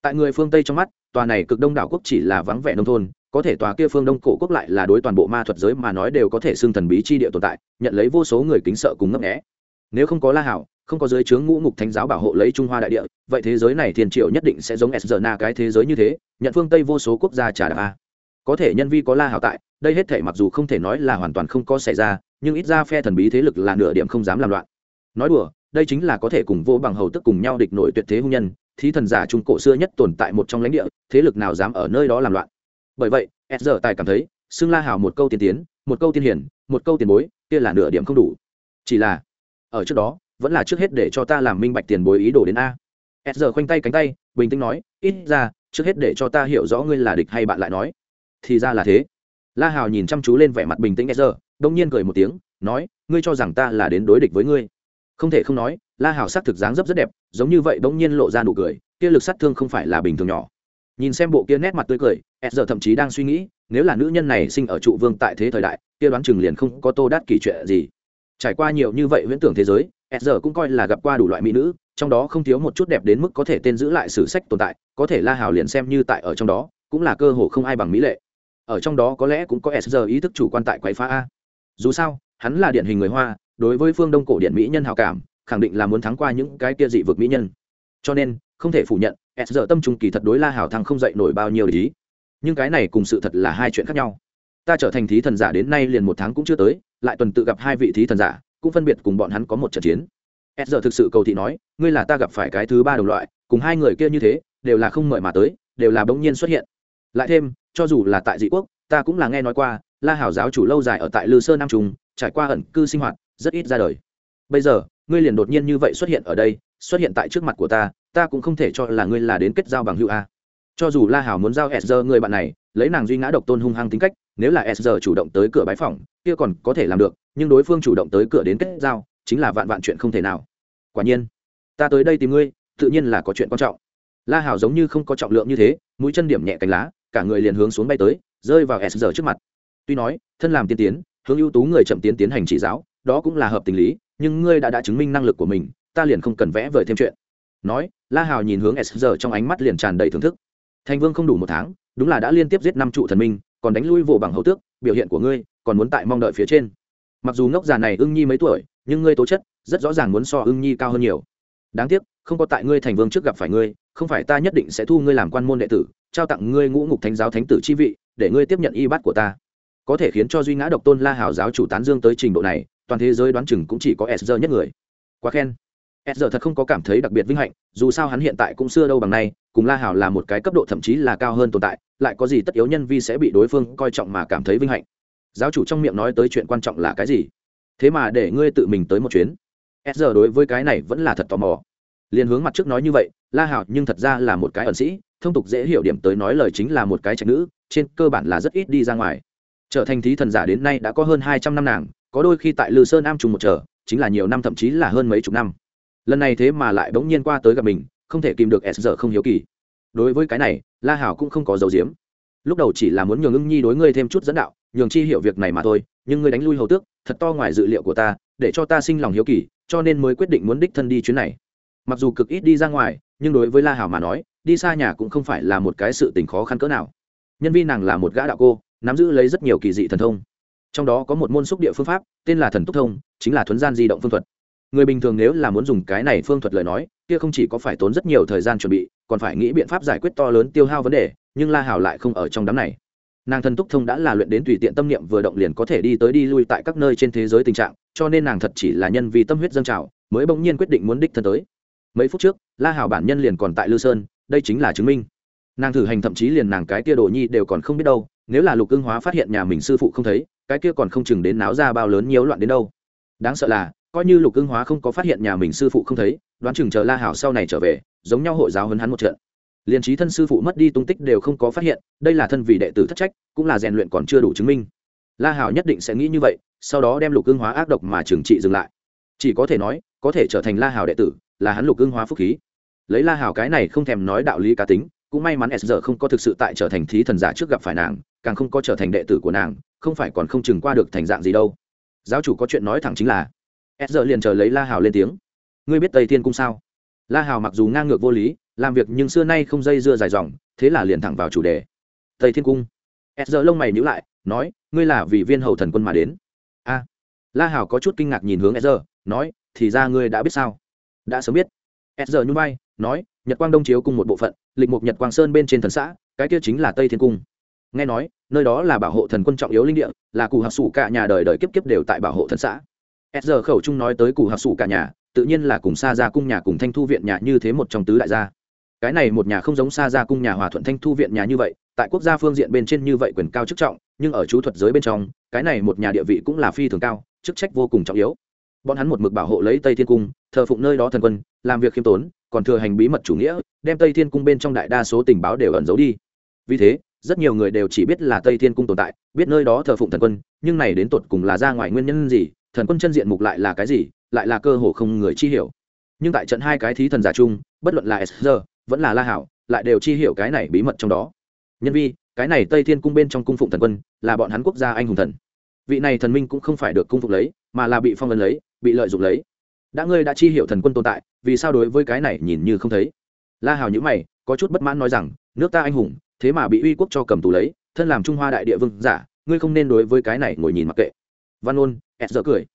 Tại người phương tây trong mắt, tòa này cực đông đảo quốc chỉ là vắng vẻ nông thôn, có thể tòa kia phương đông cổ quốc lại là đối toàn bộ ma thuật giới mà nói đều có thể xưng thần bí chi địa tồn tại, nhận lấy vô số người kính sợ cùng ngấp nghẽ nếu không có la hảo không có giới chướng ngũ ngục thánh giáo bảo hộ lấy trung hoa đại địa, vậy thế giới này thiên triệu nhất định sẽ giống s na cái thế giới như thế, nhận phương tây vô số quốc gia trả đạp a. Có thể nhân vi có la hảo tại, đây hết thể mặc dù không thể nói là hoàn toàn không có xảy ra, nhưng ít ra phe thần bí thế lực là nửa điểm không dám làm loạn. Nói đùa, đây chính là có thể cùng vô bằng hầu tức cùng nhau địch nổi tuyệt thế hung nhân, thí thần giả trung cổ xưa nhất tồn tại một trong lãnh địa, thế lực nào dám ở nơi đó làm loạn. Bởi vậy, s giờ tài cảm thấy, xưng la hào một câu tiên tiến, một câu tiên hiển, một câu tiền bối, kia là nửa điểm không đủ. Chỉ là, ở trước đó vẫn là trước hết để cho ta làm minh bạch tiền bối ý đồ đến a. S giờ khoanh tay cánh tay, bình tĩnh nói, ít ra, trước hết để cho ta hiểu rõ ngươi là địch hay bạn lại nói. Thì ra là thế. La hào nhìn chăm chú lên vẻ mặt bình tĩnh s giờ, đông nhiên cười một tiếng, nói, ngươi cho rằng ta là đến đối địch với ngươi. Không thể không nói, la hào sắc thực dáng dấp rất đẹp, giống như vậy đông nhiên lộ ra nụ cười, kia lực sát thương không phải là bình thường nhỏ. Nhìn xem bộ kia nét mặt tươi cười s giờ thậm chí đang suy nghĩ, nếu là nữ nhân này sinh ở trụ vương tại thế thời đại, kia đoán chừng liền không có tô đát kỳ chuyện gì. Trải qua nhiều như vậy viễn tưởng thế giới s giờ cũng coi là gặp qua đủ loại mỹ nữ, trong đó không thiếu một chút đẹp đến mức có thể tên giữ lại sử sách tồn tại, có thể la hào liền xem như tại ở trong đó, cũng là cơ hồ không ai bằng mỹ lệ. Ở trong đó có lẽ cũng có s giờ ý thức chủ quan tại quậy phá a. Dù sao, hắn là điển hình người hoa, đối với phương đông cổ điển mỹ nhân hào cảm, khẳng định là muốn thắng qua những cái kia dị vực mỹ nhân. Cho nên, không thể phủ nhận s giờ tâm trung kỳ thật đối la hào thăng không dậy nổi bao nhiêu lý. Nhưng cái này cùng sự thật là hai chuyện khác nhau. Ta trở thành thí thần giả đến nay liền một tháng cũng chưa tới, lại tuần tự gặp hai vị thí thần giả cũng phân biệt cùng bọn hắn có một trận chiến. S giờ thực sự cầu thị nói, ngươi là ta gặp phải cái thứ ba đồng loại, cùng hai người kia như thế, đều là không mời mà tới, đều là bỗng nhiên xuất hiện. Lại thêm, cho dù là tại dị quốc, ta cũng là nghe nói qua, la hảo giáo chủ lâu dài ở tại lư sơn nam trung, trải qua ẩn cư sinh hoạt, rất ít ra đời. Bây giờ, ngươi liền đột nhiên như vậy xuất hiện ở đây, xuất hiện tại trước mặt của ta ta cũng không thể cho là ngươi là đến kết giao bằng hữu a. Cho dù la hảo muốn giao s người bạn này, lấy nàng duy ngã độc tôn hung hăng tính cách nếu là sr chủ động tới cửa bái phòng kia còn có thể làm được, nhưng đối phương chủ động tới cửa đến kết giao, chính là vạn vạn chuyện không thể nào. Quả nhiên, ta tới đây tìm ngươi, tự nhiên là có chuyện quan trọng. La hảo giống như không có trọng lượng như thế, mũi chân điểm nhẹ cánh lá, cả người liền hướng xuống bay tới, rơi vào sr trước mặt. Tuy nói, thân làm tiên tiến, hướng ưu tú người chậm tiến tiến hành chỉ giáo, đó cũng là hợp tình lý, nhưng ngươi đã đã chứng minh năng lực của mình, ta liền không cần vẽ vời thêm chuyện. Nói, la hào nhìn hướng sr trong ánh mắt liền tràn đầy thưởng thức. Thành vương không đủ một tháng, đúng là đã liên tiếp giết năm trụ thần minh còn đánh lui vồ bằng hầu tước, biểu hiện của ngươi còn muốn tại mong đợi phía trên. Mặc dù ngốc già này ưng nhi mấy tuổi, nhưng ngươi tố chất rất rõ ràng muốn so ưng nhi cao hơn nhiều. Đáng tiếc, không có tại ngươi thành vương trước gặp phải ngươi, không phải ta nhất định sẽ thu ngươi làm quan môn đệ tử, trao tặng ngươi ngũ ngục thánh giáo thánh tử chi vị, để ngươi tiếp nhận y bát của ta. Có thể khiến cho duy ngã độc tôn la hào giáo chủ tán dương tới trình độ này, toàn thế giới đoán chừng cũng chỉ có s giờ nhất người. Quá khen s giờ thật không có cảm thấy đặc biệt vinh hạnh, dù sao hắn hiện tại cũng xưa đâu bằng nay, cùng la hảo là một cái cấp độ thậm chí là cao hơn tồn tại, lại có gì tất yếu nhân vi sẽ bị đối phương coi trọng mà cảm thấy vinh hạnh. Giáo chủ trong miệng nói tới chuyện quan trọng là cái gì? Thế mà để ngươi tự mình tới một chuyến. S giờ đối với cái này vẫn là thật tò mò. Liền hướng mặt trước nói như vậy, la hảo nhưng thật ra là một cái ẩn sĩ, thông tục dễ hiểu điểm tới nói lời chính là một cái trạch nữ, trên cơ bản là rất ít đi ra ngoài. Trở thành thí thần giả đến nay đã có hơn hai trăm năm nàng, có đôi khi tại lư sơn am trùng một trở, chính là nhiều năm thậm chí là hơn mấy chục năm lần này thế mà lại bỗng nhiên qua tới gặp mình, không thể kìm được s giờ không hiếu kỳ. Đối với cái này, la hảo cũng không có dấu diếm lúc đầu chỉ là muốn nhường ưng nhi đối ngươi thêm chút dẫn đạo, nhường chi hiểu việc này mà thôi, nhưng ngươi đánh lui hầu tước, thật to ngoài dự liệu của ta, để cho ta sinh lòng hiếu kỳ, cho nên mới quyết định muốn đích thân đi chuyến này. Mặc dù cực ít đi ra ngoài, nhưng đối với la hảo mà nói, đi xa nhà cũng không phải là một cái sự tình khó khăn cỡ nào. Nhân viên nàng là một gã đạo cô, nắm giữ lấy rất nhiều kỳ dị thần thông. Trong đó có một môn xúc địa phương pháp, tên là thần túc thông, chính là thuấn gian di động phương thuật người bình thường nếu là muốn dùng cái này phương thuật lời nói, kia không chỉ có phải tốn rất nhiều thời gian chuẩn bị, còn phải nghĩ biện pháp giải quyết to lớn tiêu hao vấn đề, nhưng la hảo lại không ở trong đám này. Nàng thần túc thông đã là luyện đến tùy tiện tâm niệm vừa động liền có thể đi tới đi lui tại các nơi trên thế giới tình trạng, cho nên nàng thật chỉ là nhân vì tâm huyết dâng trào, mới bỗng nhiên quyết định muốn đích thân tới. Mấy phút trước, la hảo bản nhân liền còn tại lư sơn, đây chính là chứng minh. Nàng thử hành thậm chí liền nàng cái kia đồ nhi đều còn không biết đâu, nếu là lục ưng hóa phát hiện nhà mình sư phụ không thấy, cái kia còn không chừng đến náo ra bao lớn nhiễu loạn đến đâu. Đáng sợ là coi như lục ưng hóa không có phát hiện nhà mình sư phụ không thấy, đoán chừng chờ la hảo sau này trở về, giống nhau hội giáo hấn hắn một trận. Liền trí thân sư phụ mất đi tung tích đều không có phát hiện, đây là thân vị đệ tử thất trách, cũng là rèn luyện còn chưa đủ chứng minh. La hảo nhất định sẽ nghĩ như vậy, sau đó đem lục ưng hóa ác độc mà trừng trị dừng lại. Chỉ có thể nói, có thể trở thành la hảo đệ tử, là hắn lục ưng hóa phúc khí. Lấy la hảo cái này không thèm nói đạo lý cá tính, cũng may mắn s giờ không có thực sự tại trở thành thí thần giả trước gặp phải nàng, càng không có trở thành đệ tử của nàng, không phải còn không chừng qua được thành dạng gì đâu. Giáo chủ có chuyện nói thẳng chính là s giờ liền chờ lấy la hào lên tiếng. Ngươi biết tây thiên cung sao? La hào mặc dù ngang ngược vô lý, làm việc nhưng xưa nay không dây dưa dài dòng, thế là liền thẳng vào chủ đề. Tây thiên cung. S giờ lông mày nhữ lại, nói, ngươi là vì viên hầu thần quân mà đến. A. La hào có chút kinh ngạc nhìn hướng s giờ, nói, thì ra ngươi đã biết sao? Đã sớm biết. S giờ nhung bay nói, nhật quang đông chiếu cung một bộ phận, lịch mục nhật quang sơn bên trên thần xã, cái kia chính là tây thiên cung. Nghe nói, nơi đó là bảo hộ thần quân trọng yếu linh địa, là cụ hạc sủ cả nhà đời đời kiếp kiếp đều tại bảo hộ thần xã s giờ khẩu trung nói tới cụ học sủ cả nhà, tự nhiên là cùng xa ra cung nhà cùng thanh thu viện nhà như thế một trong tứ đại gia. Cái này một nhà không giống xa ra cung nhà hòa thuận thanh thu viện nhà như vậy, tại quốc gia phương diện bên trên như vậy quyền cao chức trọng, nhưng ở chú thuật giới bên trong, cái này một nhà địa vị cũng là phi thường cao, chức trách vô cùng trọng yếu. Bọn hắn một mực bảo hộ lấy tây thiên cung, thờ phụng nơi đó thần quân, làm việc khiêm tốn, còn thừa hành bí mật chủ nghĩa, đem tây thiên cung bên trong đại đa số tình báo đều ẩn giấu đi. Vì thế, rất nhiều người đều chỉ biết là tây thiên cung tồn tại, biết nơi đó thờ phụng thần quân, nhưng này đến tột cùng là ra ngoài nguyên nhân gì thần quân chân diện mục lại là cái gì, lại là cơ hồ không người chi hiểu. Nhưng tại trận hai cái thí thần giả chung, bất luận là sr vẫn là la hảo, lại đều chi hiểu cái này bí mật trong đó. Nhân vi, cái này tây thiên cung bên trong cung phụng thần quân, là bọn hắn quốc gia anh hùng thần. Vị này thần minh cũng không phải được cung phụng lấy, mà là bị phong ấn lấy, bị lợi dụng lấy. Đã ngươi đã chi hiểu thần quân tồn tại, vì sao đối với cái này nhìn như không thấy? La hào nhữ mày, có chút bất mãn nói rằng, nước ta anh hùng, thế mà bị uy quốc cho cầm tù lấy, thân làm trung hoa đại địa vương giả, ngươi không nên đối với cái này ngồi nhìn mặc kệ. Văn ôn s giờ cười.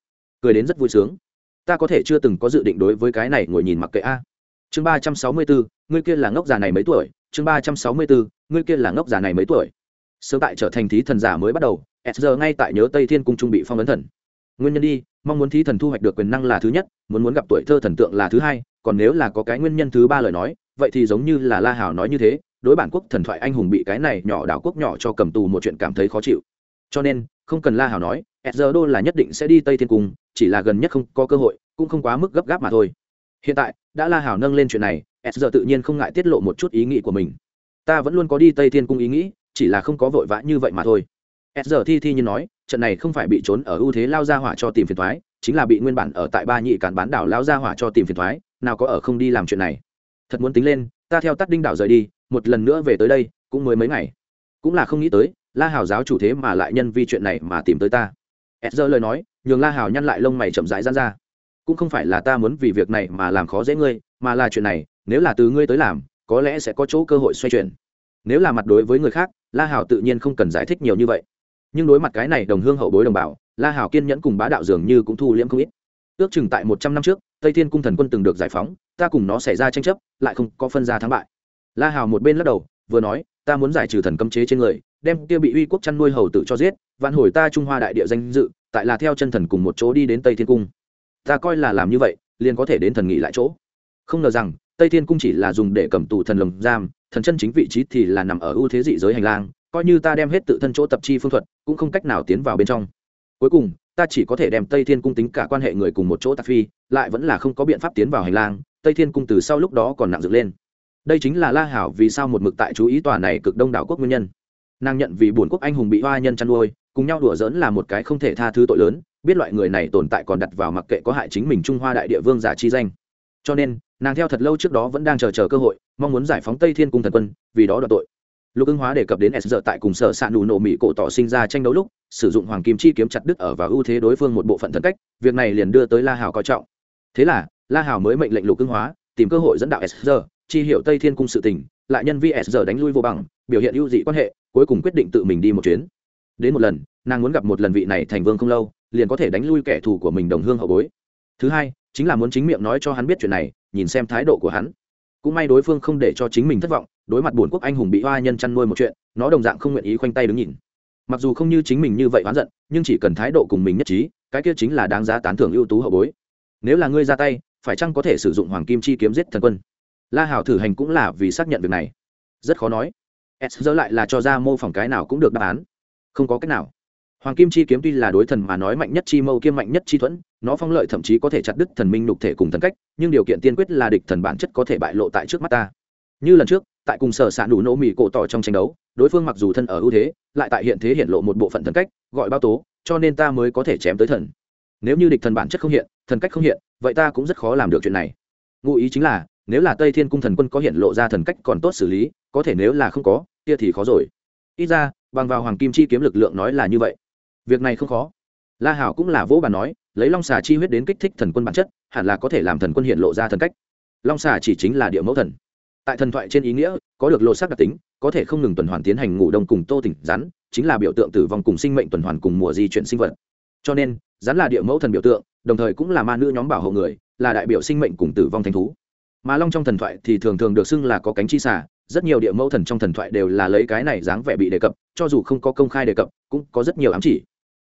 Cười đến rất vui sướng. Ta có thể chưa từng có dự định đối với cái này ngồi nhìn mặc kệ a. Chương ba trăm sáu mươi bốn ngươi kia là ngốc già này mấy tuổi? Chương ba trăm sáu mươi bốn ngươi kia là ngốc già này mấy tuổi? Sớm tại trở thành thí thần giả mới bắt đầu, s giờ ngay tại nhớ tây thiên cung trung bị phong ấn thần. Nguyên nhân đi, mong muốn thí thần thu hoạch được quyền năng là thứ nhất, muốn muốn gặp tuổi thơ thần tượng là thứ hai, còn nếu là có cái nguyên nhân thứ ba lời nói, vậy thì giống như là la hảo nói như thế, đối bản quốc thần thoại anh hùng bị cái này nhỏ đảo quốc nhỏ cho cầm tù một chuyện cảm thấy khó chịu. Cho nên, không cần la hảo nói edger đô là nhất định sẽ đi tây thiên cung, chỉ là gần nhất không có cơ hội, cũng không quá mức gấp gáp mà thôi. Hiện tại, đã la hảo nâng lên chuyện này edger tự nhiên không ngại tiết lộ một chút ý nghĩ của mình. Ta vẫn luôn có đi tây thiên cung ý nghĩ, chỉ là không có vội vã như vậy mà thôi. Edger thi thi như nói, trận này không phải bị trốn ở ưu thế lao ra hỏa cho tìm phiền thoái, chính là bị nguyên bản ở tại ba nhị cản bán đảo lao ra hỏa cho tìm phiền thoái, nào có ở không đi làm chuyện này. Thật muốn tính lên, ta theo tắt đinh đảo rời đi, một lần nữa về tới đây, cũng mới mấy ngày. Cũng là không nghĩ tới, la hào giáo chủ thế mà lại nhân vi chuyện này mà tìm tới ta ed giờ lời nói, nhường la hào nhăn lại lông mày chậm rãi gian ra. Cũng không phải là ta muốn vì việc này mà làm khó dễ ngươi, mà là chuyện này, nếu là từ ngươi tới làm, có lẽ sẽ có chỗ cơ hội xoay chuyển. Nếu là mặt đối với người khác, la hào tự nhiên không cần giải thích nhiều như vậy. Nhưng đối mặt cái này đồng hương hậu bối đồng bào, la hào kiên nhẫn cùng bá đạo dường như cũng thu liễm không ít. Ước chừng tại một trăm năm trước, tây thiên cung thần quân từng được giải phóng, ta cùng nó xảy ra tranh chấp, lại không có phân ra thắng bại. La hào một bên lắc đầu, vừa nói, ta muốn giải trừ thần cấm chế trên người đem kia bị uy quốc chăn nuôi hầu tử cho giết, vạn hồi ta trung hoa đại địa danh dự, tại là theo chân thần cùng một chỗ đi đến tây thiên cung. Ta coi là làm như vậy, liền có thể đến thần nghỉ lại chỗ. Không ngờ rằng, tây thiên cung chỉ là dùng để cầm tù thần lồng giam, thần chân chính vị trí thì là nằm ở ưu thế dị giới hành lang, coi như ta đem hết tự thân chỗ tập chi phương thuật, cũng không cách nào tiến vào bên trong. Cuối cùng, ta chỉ có thể đem tây thiên cung tính cả quan hệ người cùng một chỗ tạp phi, lại vẫn là không có biện pháp tiến vào hành lang, tây thiên cung từ sau lúc đó còn nặng dựng lên. Đây chính là la hảo vì sao một mực tại chú ý tòa này cực đông đảo quốc nguyên nhân nàng nhận vì bổn quốc anh hùng bị hoa nhân chăn nuôi cùng nhau đùa dỡn là một cái không thể tha thứ tội lớn biết loại người này tồn tại còn đặt vào mặc kệ có hại chính mình trung hoa đại địa vương giả chi danh. Cho nên nàng theo thật lâu trước đó vẫn đang chờ chờ cơ hội mong muốn giải phóng tây thiên cung thần quân vì đó đoạt tội. Lục ưng hóa đề cập đến s giờ tại cùng sở s ạ nụ nổ mỹ cổ tỏ sinh ra tranh đấu lúc sử dụng hoàng kim chi kiếm chặt đứt ở và ưu thế đối phương một bộ phận thần cách việc này liền đưa tới la hào coi trọng. Thế là la hào mới mệnh lệnh lục ưng hóa tìm cơ hội dẫn đạo s giờ chi hiệu tây thiên cung sự tỉnh, lại nhân vi s giờ đánh lui vô bằng biểu hiện ưu dị quan hệ, cuối cùng quyết định tự mình đi một chuyến. Đến một lần, nàng muốn gặp một lần vị này thành vương không lâu, liền có thể đánh lui kẻ thù của mình đồng hương hậu bối. Thứ hai, chính là muốn chính miệng nói cho hắn biết chuyện này, nhìn xem thái độ của hắn. Cũng may đối phương không để cho chính mình thất vọng, đối mặt buồn quốc anh hùng bị hoa nhân chăn nuôi một chuyện, nó đồng dạng không nguyện ý khoanh tay đứng nhìn. Mặc dù không như chính mình như vậy oán giận, nhưng chỉ cần thái độ cùng mình nhất trí, cái kia chính là đáng giá tán thưởng ưu tú hậu bối. Nếu là ngươi ra tay, phải chăng có thể sử dụng hoàng kim chi kiếm giết thần quân? La hảo thử hành cũng là vì xác nhận việc này. Rất khó nói s giờ lại là cho ra mô phỏng cái nào cũng được đáp án. Không có cách nào. Hoàng kim chi kiếm tuy là đối thần mà nói mạnh nhất chi mâu kiêm mạnh nhất chi thuẫn, nó phong lợi thậm chí có thể chặt đứt thần minh nhục thể cùng thần cách, nhưng điều kiện tiên quyết là địch thần bản chất có thể bại lộ tại trước mắt ta. Như lần trước, tại cùng sở s đủ nỗ mỹ cổ tỏ trong tranh đấu, đối phương mặc dù thân ở ưu thế, lại tại hiện thế hiện lộ một bộ phận thần cách, gọi bao tố, cho nên ta mới có thể chém tới thần. Nếu như địch thần bản chất không hiện, thần cách không hiện, vậy ta cũng rất khó làm được chuyện này. Ngụ ý chính là, nếu là tây thiên cung thần quân có hiện lộ ra thần cách còn tốt xử lý có thể nếu là không có, kia thì khó rồi. Ít ra, bằng vào hoàng kim chi kiếm lực lượng nói là như vậy. Việc này không khó. La hảo cũng là vỗ bàn nói, lấy long xà chi huyết đến kích thích thần quân bản chất, hẳn là có thể làm thần quân hiện lộ ra thần cách. Long xà chỉ chính là địa mẫu thần. Tại thần thoại trên ý nghĩa, có được lộ sắc đặc tính, có thể không ngừng tuần hoàn tiến hành ngủ đông cùng tô tỉnh rắn, chính là biểu tượng tử vong cùng sinh mệnh tuần hoàn cùng mùa di chuyển sinh vật. Cho nên, rắn là địa mẫu thần biểu tượng, đồng thời cũng là ma nữ nhóm bảo hộ người, là đại biểu sinh mệnh cùng tử vong thanh thú. Mà long trong thần thoại thì thường thường được xưng là có cánh chi xả rất nhiều địa mẫu thần trong thần thoại đều là lấy cái này dáng vẻ bị đề cập, cho dù không có công khai đề cập, cũng có rất nhiều ám chỉ.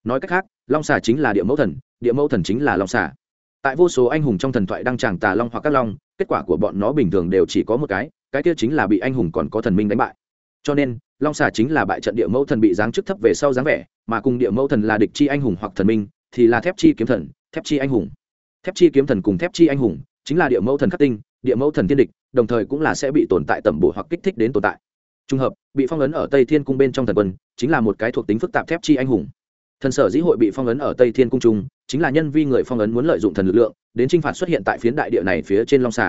Nói cách khác, long xà chính là địa mẫu thần, địa mẫu thần chính là long xà. Tại vô số anh hùng trong thần thoại đăng tràng tà long hoặc các long, kết quả của bọn nó bình thường đều chỉ có một cái cái kia chính là bị anh hùng còn có thần minh đánh bại. Cho nên, long xà chính là bại trận địa mẫu thần bị giáng chức thấp về sau dáng vẻ, mà cùng địa mẫu thần là địch chi anh hùng hoặc thần minh, thì là thép chi kiếm thần, thép chi anh hùng. Thép chi kiếm thần cùng thép chi anh hùng, chính là địa mẫu thần khắc tinh địa mẫu thần thiên địch, đồng thời cũng là sẽ bị tồn tại tẩm bổ hoặc kích thích đến tồn tại. Trùng hợp, bị phong ấn ở tây thiên cung bên trong thần quân, chính là một cái thuộc tính phức tạp thép chi anh hùng. Thần sở dĩ hội bị phong ấn ở tây thiên cung trung chính là nhân vi người phong ấn muốn lợi dụng thần lực lượng, đến t r i n h phạt xuất hiện tại phiến đại địa này phía trên long xà.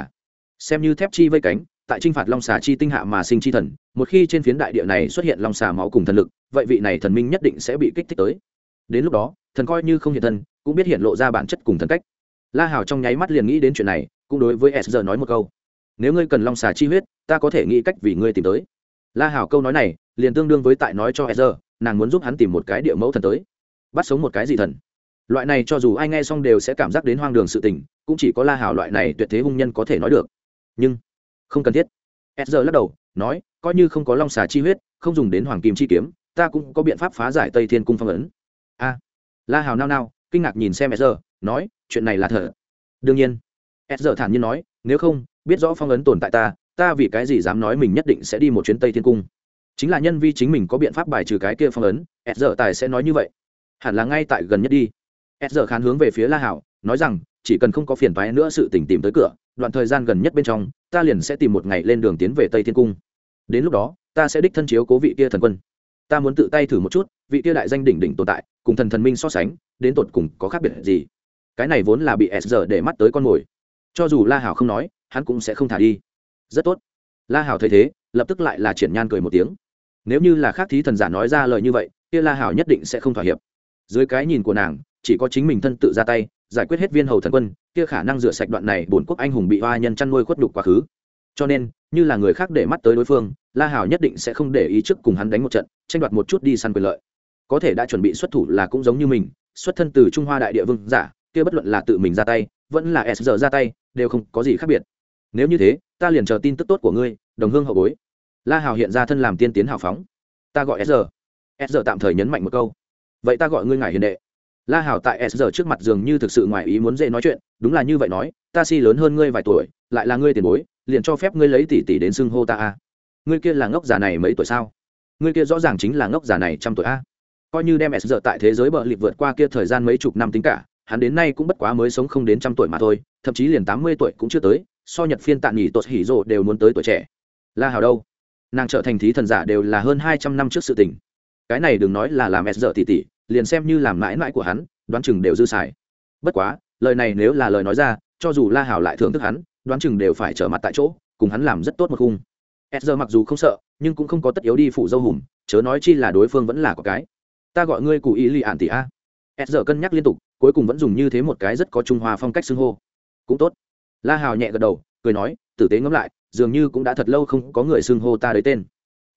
Xem như thép chi vây cánh, tại t r i n h phạt long xà chi tinh hạ mà sinh chi thần, một khi trên phiến đại địa này xuất hiện long xà máu cùng thần lực, vậy vị này thần minh nhất định sẽ bị kích thích tới. Đến lúc đó, thần coi như không hiện thân, cũng biết hiện lộ ra bản chất cùng thần cách. La hào trong nháy mắt liền nghĩ đến chuyện này cũng đối với s giờ nói một câu. Nếu ngươi cần long xà chi huyết, ta có thể nghĩ cách vì ngươi tìm tới. La Hảo câu nói này, liền tương đương với tại nói cho s giờ nàng muốn giúp hắn tìm một cái địa mẫu thần tới. Bắt sống một cái gì thần. Loại này cho dù ai nghe xong đều sẽ cảm giác đến hoang đường sự tình, cũng chỉ có la hảo loại này tuyệt thế hung nhân có thể nói được. Nhưng, không cần thiết. S giờ lắc đầu, nói, coi như không có long xà chi huyết, không dùng đến hoàng kim chi kiếm, ta cũng có biện pháp phá giải tây thiên cung phong ấn. A. La hào nao nao, kinh ngạc nhìn xem s giờ nói, chuyện này là thật. Đương nhiên s giờ thản nhiên nói, nếu không, biết rõ phong ấn tồn tại ta ta vì cái gì dám nói mình nhất định sẽ đi một chuyến tây thiên cung? Chính là nhân vi chính mình có biện pháp bài trừ cái kia phong ấn s giờ tài sẽ nói như vậy. Hẳn là ngay tại gần nhất đi. S giờ khán hướng về phía la hảo, nói rằng, chỉ cần không có phiền toái nữa sự tình tìm tới cửa, đoạn thời gian gần nhất bên trong, ta liền sẽ tìm một ngày lên đường tiến về tây thiên cung. Đến lúc đó, ta sẽ đích thân chiếu cố vị kia thần quân. Ta muốn tự tay thử một chút, vị kia đại danh đỉnh đỉnh tồn tại, cùng thần thần minh so sánh, đến tột cùng có khác biệt gì? Cái này vốn là bị s giờ để mắt tới con mồi cho dù la hảo không nói, hắn cũng sẽ không thả đi. Rất tốt. La hảo thấy thế, lập tức lại là triển nhan cười một tiếng. Nếu như là khác thí thần giả nói ra lời như vậy, kia la hảo nhất định sẽ không thỏa hiệp. Dưới cái nhìn của nàng, chỉ có chính mình thân tự ra tay, giải quyết hết viên hầu thần quân, kia khả năng rửa sạch đoạn này bổn quốc anh hùng bị hoa nhân chăn nuôi khuất đục quá khứ. Cho nên, như là người khác để mắt tới đối phương, la hảo nhất định sẽ không để ý trước cùng hắn đánh một trận, tranh đoạt một chút đi săn quyền lợi. Có thể đã chuẩn bị xuất thủ là cũng giống như mình, xuất thân từ trung hoa đại địa vương giả, kia bất luận là tự mình ra tay, vẫn là s giờ ra tay đều không có gì khác biệt. Nếu như thế, ta liền chờ tin tức tốt của ngươi, đồng hương hậu bối. La hào hiện ra thân làm tiên tiến hào phóng. Ta gọi s giờ s giờ tạm thời nhấn mạnh một câu. Vậy ta gọi ngươi ngài hiền đệ. La Hào tại s giờ trước mặt dường như thực sự ngoài ý muốn dễ nói chuyện, đúng là như vậy nói, ta si lớn hơn ngươi vài tuổi, lại là ngươi tiền bối, liền cho phép ngươi lấy tỷ tỷ đến xưng hô ta a. Ngươi kia là ngốc già này mấy tuổi sao? Ngươi kia rõ ràng chính là ngốc già này trăm tuổi a. Coi như đem s giờ tại thế giới bờ lịp vượt qua kia thời gian mấy chục năm tính cả hắn đến nay cũng bất quá mới sống không đến trăm tuổi mà thôi, thậm chí liền tám mươi tuổi cũng chưa tới, so nhật phiên tạm nghỉ tột hỉ rộ đều muốn tới tuổi trẻ. La hào đâu? Nàng trở thành thí thần giả đều là hơn hai trăm năm trước sự tình. Cái này đừng nói là làm s giờ tỉ tỉ liền xem như làm mãi mãi của hắn, đoán chừng đều dư xài. Bất quá, lời này nếu là lời nói ra, cho dù la hào lại thưởng thức hắn, đoán chừng đều phải trở mặt tại chỗ, cùng hắn làm rất tốt một khung. S giờ mặc dù không sợ, nhưng cũng không có tất yếu đi phụ dâu hùm, chớ nói chi là đối phương vẫn là có cái. Ta gọi ngươi cụ ý lì ạn tỷ a. S giờ cân nhắc liên tục cuối cùng vẫn dùng như thế một cái rất có trung hoa phong cách xưng hô. Cũng tốt. La hào nhẹ gật đầu, cười nói, tử tế ngẫm lại, dường như cũng đã thật lâu không có người xưng hô ta đấy tên.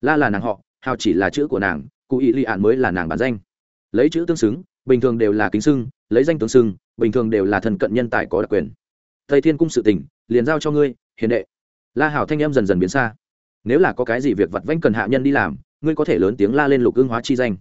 La là nàng họ, hào chỉ là chữ của nàng, cụ ý li ạn mới là nàng bản danh. Lấy chữ tương xứng, bình thường đều là kính xưng, lấy danh tương xưng, bình thường đều là thần cận nhân tài có đặc quyền. Tây thiên cung sự tình, liền giao cho ngươi, hiền đệ. La hào thanh em dần dần biến xa. Nếu là có cái gì việc vặt vãnh cần hạ nhân đi làm, ngươi có thể lớn tiếng la lên lục ương hóa chi danh.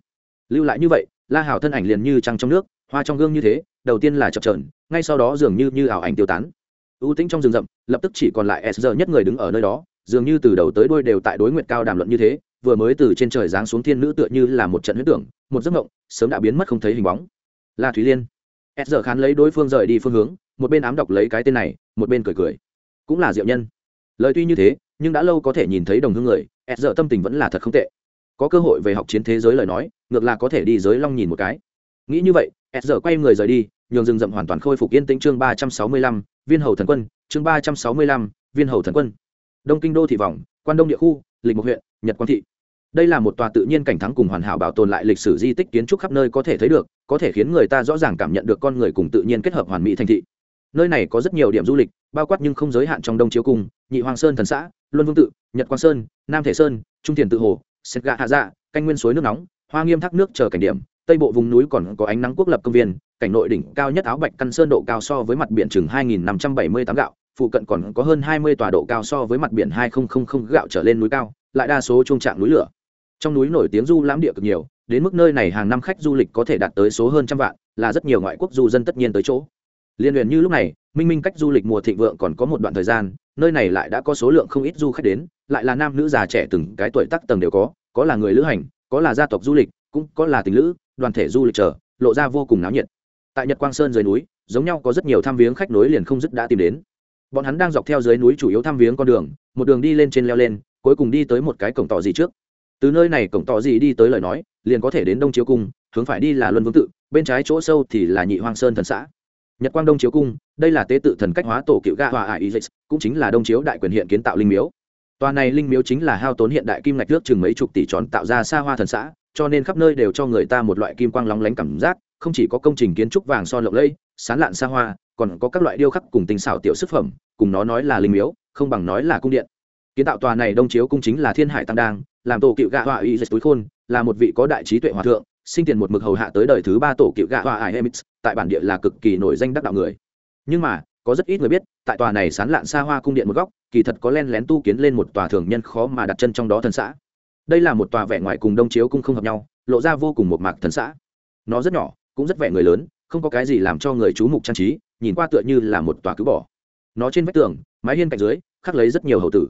Lưu lại như vậy, la hào thân ảnh liền như trăng trong nước hoa trong gương như thế, đầu tiên là chập trờn ngay sau đó dường như như ảo ảnh tiêu tán. Ưu tĩnh trong rừng rậm, lập tức chỉ còn lại s giờ nhất người đứng ở nơi đó, dường như từ đầu tới đuôi đều tại đối nguyện cao đàm luận như thế, vừa mới từ trên trời giáng xuống thiên nữ tựa như là một trận huyết tưởng, một giấc mộng, sớm đã biến mất không thấy hình bóng. La thúy liên. S giờ khán lấy đối phương rời đi phương hướng, một bên ám đọc lấy cái tên này, một bên cười cười. Cũng là diệu nhân. Lời tuy như thế, nhưng đã lâu có thể nhìn thấy đồng hương người, s giờ tâm tình vẫn là thật không tệ. Có cơ hội về học chiến thế giới lời nói, ngược là có thể đi giới long nhìn một cái nghĩ như vậy s giờ quay người rời đi, nhường rừng rậm hoàn toàn khôi phục yên tĩnh chương ba trăm sáu mươi lăm, viên hầu thần quân, chương ba trăm sáu mươi lăm, viên hầu thần quân. Đông kinh đô thị vòng, quan đông địa khu, lịch mục huyện, nhật quang thị. Đây là một tòa tự nhiên cảnh thắng cùng hoàn hảo bảo tồn lại lịch sử di tích kiến trúc khắp nơi có thể thấy được, có thể khiến người ta rõ ràng cảm nhận được con người cùng tự nhiên kết hợp hoàn mỹ thành thị. Nơi này có rất nhiều điểm du lịch, bao quát nhưng không giới hạn trong đông chiếu cung, nhị hoàng sơn thần xã, luân vương tự, nhật quang sơn, nam thể sơn, trung thiền tự hồ, sét gạ hạ dạ canh nguyên suối nước nóng, hoa nghiêm thác nước chờ cảnh điểm tây bộ vùng núi còn có ánh nắng quốc lập công viên, cảnh nội đỉnh cao nhất áo bạch căn sơn độ cao so với mặt biển chừng 2.578 gạo, phụ cận còn có hơn 20 tòa độ cao so với mặt biển 2000 gạo trở lên núi cao, lại đa số trung trạng núi lửa. Trong núi nổi tiếng du lãm địa cực nhiều, đến mức nơi này hàng năm khách du lịch có thể đạt tới số hơn trăm vạn, là rất nhiều ngoại quốc du dân tất nhiên tới chỗ. Liên huyền như lúc này, minh minh cách du lịch mùa thịnh vượng còn có một đoạn thời gian, nơi này lại đã có số lượng không ít du khách đến, lại là nam nữ già trẻ từng cái tuổi tác tầng đều có có là người lữ hành, có là gia tộc du lịch cũng có là tình lữ, đoàn thể du lịch chờ, lộ ra vô cùng náo nhiệt. Tại nhật quang sơn dưới núi, giống nhau có rất nhiều tham viếng khách nối liền không dứt đã tìm đến. Bọn hắn đang dọc theo dưới núi chủ yếu tham viếng con đường, một đường đi lên trên leo lên, cuối cùng đi tới một cái cổng tỏ gì trước. Từ nơi này cổng tỏ gì đi tới lời nói, liền có thể đến đông chiếu cung, hướng phải đi là luân vương tự, bên trái chỗ sâu thì là nhị hoang sơn thần xã. Nhật quang đông chiếu cung, đây là tế tự thần cách hóa tổ cựu ga hòa ải ý cũng chính là đông chiếu đại quyền hiện kiến tạo linh miếu. Tòa này linh miếu chính là hao tốn hiện đại kim ngạch nước chừng mấy chục tỷ tròn tạo ra xa hoa thần xã cho nên khắp nơi đều cho người ta một loại kim quang lóng lánh cảm giác, không chỉ có công trình kiến trúc vàng son lộng lẫy, sán lạn xa hoa, còn có các loại điêu khắc cùng tinh xảo tiểu sức phẩm, cùng nó nói là linh miếu, không bằng nói là cung điện. Kiến tạo tòa này đông chiếu cung chính là thiên hải tăng đang, làm tổ cựu gạ họa y túi khôn, là một vị có đại trí tuệ hòa thượng, sinh tiền một mực hầu hạ tới đời thứ ba tổ cựu gạ họa ải emits tại bản địa là cực kỳ nổi danh đắc đạo người. Nhưng mà, có rất ít người biết, tại tòa này sán lạn xa hoa cung điện một góc, kỳ thật có len lén tu kiến lên một tòa thường nhân khó mà đặt chân trong đó thần xã đây là một tòa vẻ ngoài cùng đông chiếu cung không hợp nhau, lộ ra vô cùng một mạc thần xã. Nó rất nhỏ, cũng rất vẻ người lớn, không có cái gì làm cho người chú mục trang trí, nhìn qua tựa như là một tòa cứ bỏ. Nó trên vách tường, mái hiên cạnh dưới, khắc lấy rất nhiều hầu tử.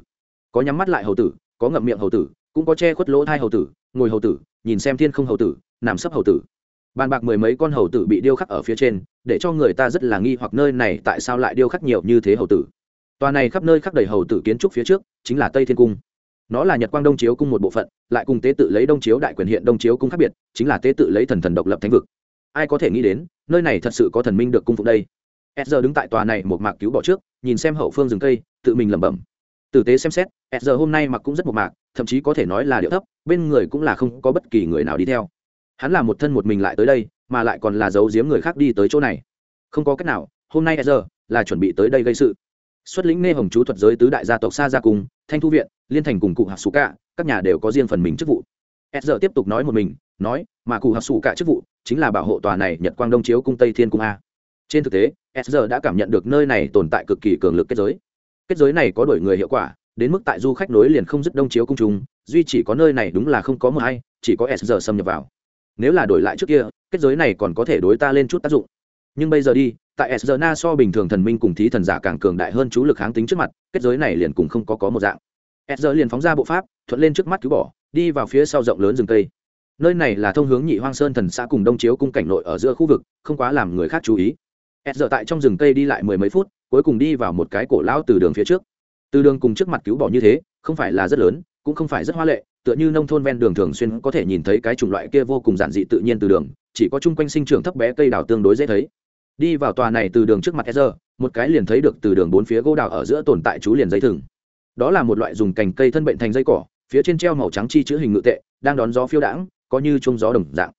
Có nhắm mắt lại hầu tử, có ngậm miệng hầu tử, cũng có che khuất lỗ thai hầu tử, ngồi hầu tử, nhìn xem thiên không hầu tử, nằm sấp hầu tử. Bàn bạc mười mấy con hầu tử bị điêu khắc ở phía trên, để cho người ta rất là nghi hoặc nơi này tại sao lại điêu khắc nhiều như thế hầu tử. Tòa này khắp nơi khắc đầy hầu tử kiến trúc phía trước, chính là tây thiên cung nó là nhật quang đông chiếu cung một bộ phận, lại cùng tế tự lấy đông chiếu đại quyền hiện đông chiếu cung khác biệt, chính là tế tự lấy thần thần độc lập thánh vực. Ai có thể nghĩ đến, nơi này thật sự có thần minh được cung phụng đây. S đứng tại tòa này một mạc cứu bỏ trước, nhìn xem hậu phương rừng cây, tự mình lẩm bẩm. Tử tế xem xét s hôm nay mặc cũng rất một mạc, thậm chí có thể nói là điệu thấp, bên người cũng là không có bất kỳ người nào đi theo. Hắn là một thân một mình lại tới đây, mà lại còn là giấu giếm người khác đi tới chỗ này. Không có cách nào, hôm nay s là chuẩn bị tới đây gây sự. Xuất lĩnh nê hồng chú thuật giới tứ đại gia tộc xa gia cùng thanh thu viện, liên thành cùng cụ hạc Sủ cả, các nhà đều có riêng phần mình chức vụ. S tiếp tục nói một mình, nói, mà cụ hạc Sủ cả chức vụ chính là bảo hộ tòa này nhật quang đông chiếu cung tây thiên cung a. Trên thực tế s đã cảm nhận được nơi này tồn tại cực kỳ cường lực kết giới. Kết giới này có đổi người hiệu quả, đến mức tại du khách nối liền không dứt đông chiếu cung trùng duy chỉ có nơi này đúng là không có mờ hay chỉ có s xâm nhập vào. Nếu là đổi lại trước kia, kết giới này còn có thể đối ta lên chút tác dụng nhưng bây giờ đi, tại s na so bình thường thần minh cùng thí thần giả càng cường đại hơn chú lực kháng tính trước mặt, kết giới này liền cùng không có có một dạng. S liền phóng ra bộ pháp, thuận lên trước mắt cứu bỏ, đi vào phía sau rộng lớn rừng cây. Nơi này là thông hướng nhị hoang sơn thần xã cùng đông chiếu cung cảnh nội ở giữa khu vực, không quá làm người khác chú ý. S tại trong rừng cây đi lại mười mấy phút, cuối cùng đi vào một cái cổ lão từ đường phía trước. Từ đường cùng trước mặt cứu bỏ như thế, không phải là rất lớn, cũng không phải rất hoa lệ, tựa như nông thôn ven đường thường xuyên có thể nhìn thấy cái chủng loại kia vô cùng giản dị tự nhiên từ đường, chỉ có chung quanh sinh trưởng thấp bé cây đào tương đối dễ thấy đi vào tòa này từ đường trước mặt Ezra, một cái liền thấy được từ đường bốn phía gỗ đào ở giữa tồn tại chú liền dây thừng. Đó là một loại dùng cành cây thân bệnh thành dây cỏ phía trên treo màu trắng chi chữ hình ngự tệ đang đón gió phiêu đãng có như trông gió đồng dạng.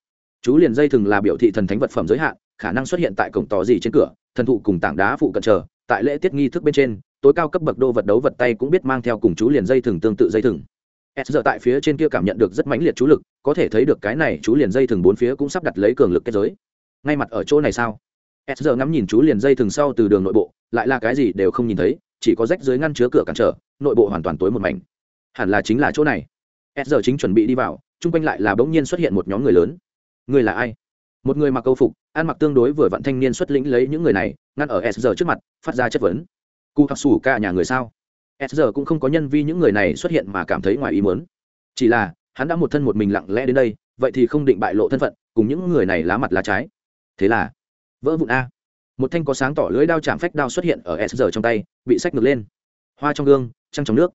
Chú liền dây thừng là biểu thị thần thánh vật phẩm giới hạn khả năng xuất hiện tại cổng tò gì trên cửa thần thụ cùng tảng đá phụ cận chờ tại lễ tiết nghi thức bên trên tối cao cấp bậc đô vật đấu vật tay cũng biết mang theo cùng chú liền dây thừng tương tự dây thừng. S giờ tại phía trên kia cảm nhận được rất mãnh liệt chú lực có thể thấy được cái này chú liền dây thừng bốn phía cũng sắp đặt lấy cường lực kết giới. Ngay mặt ở chỗ này sao? S giờ ngắm nhìn chú liền dây thừng sau từ đường nội bộ, lại là cái gì đều không nhìn thấy, chỉ có rách dưới ngăn chứa cửa cản trở, nội bộ hoàn toàn tối một mảnh. Hẳn là chính là chỗ này. S giờ chính chuẩn bị đi vào, chung quanh lại là bỗng nhiên xuất hiện một nhóm người lớn. Người là ai? Một người mặc câu phục, ăn mặc tương đối vừa vặn thanh niên xuất lĩnh lấy những người này, ngăn ở s giờ trước mặt, phát ra chất vấn. Cụ học xù ca nhà người sao? S giờ cũng không có nhân vi những người này xuất hiện mà cảm thấy ngoài ý muốn. Chỉ là, hắn đã một thân một mình lặng lẽ đến đây, vậy thì không định bại lộ thân phận, cùng những người này lá mặt lá trái. Thế là vỡ vụn a. Một thanh có sáng tỏ lưỡi đao chạm phách đao xuất hiện ở s giờ trong tay, bị sách ngược lên. Hoa trong gương, trăng trong nước.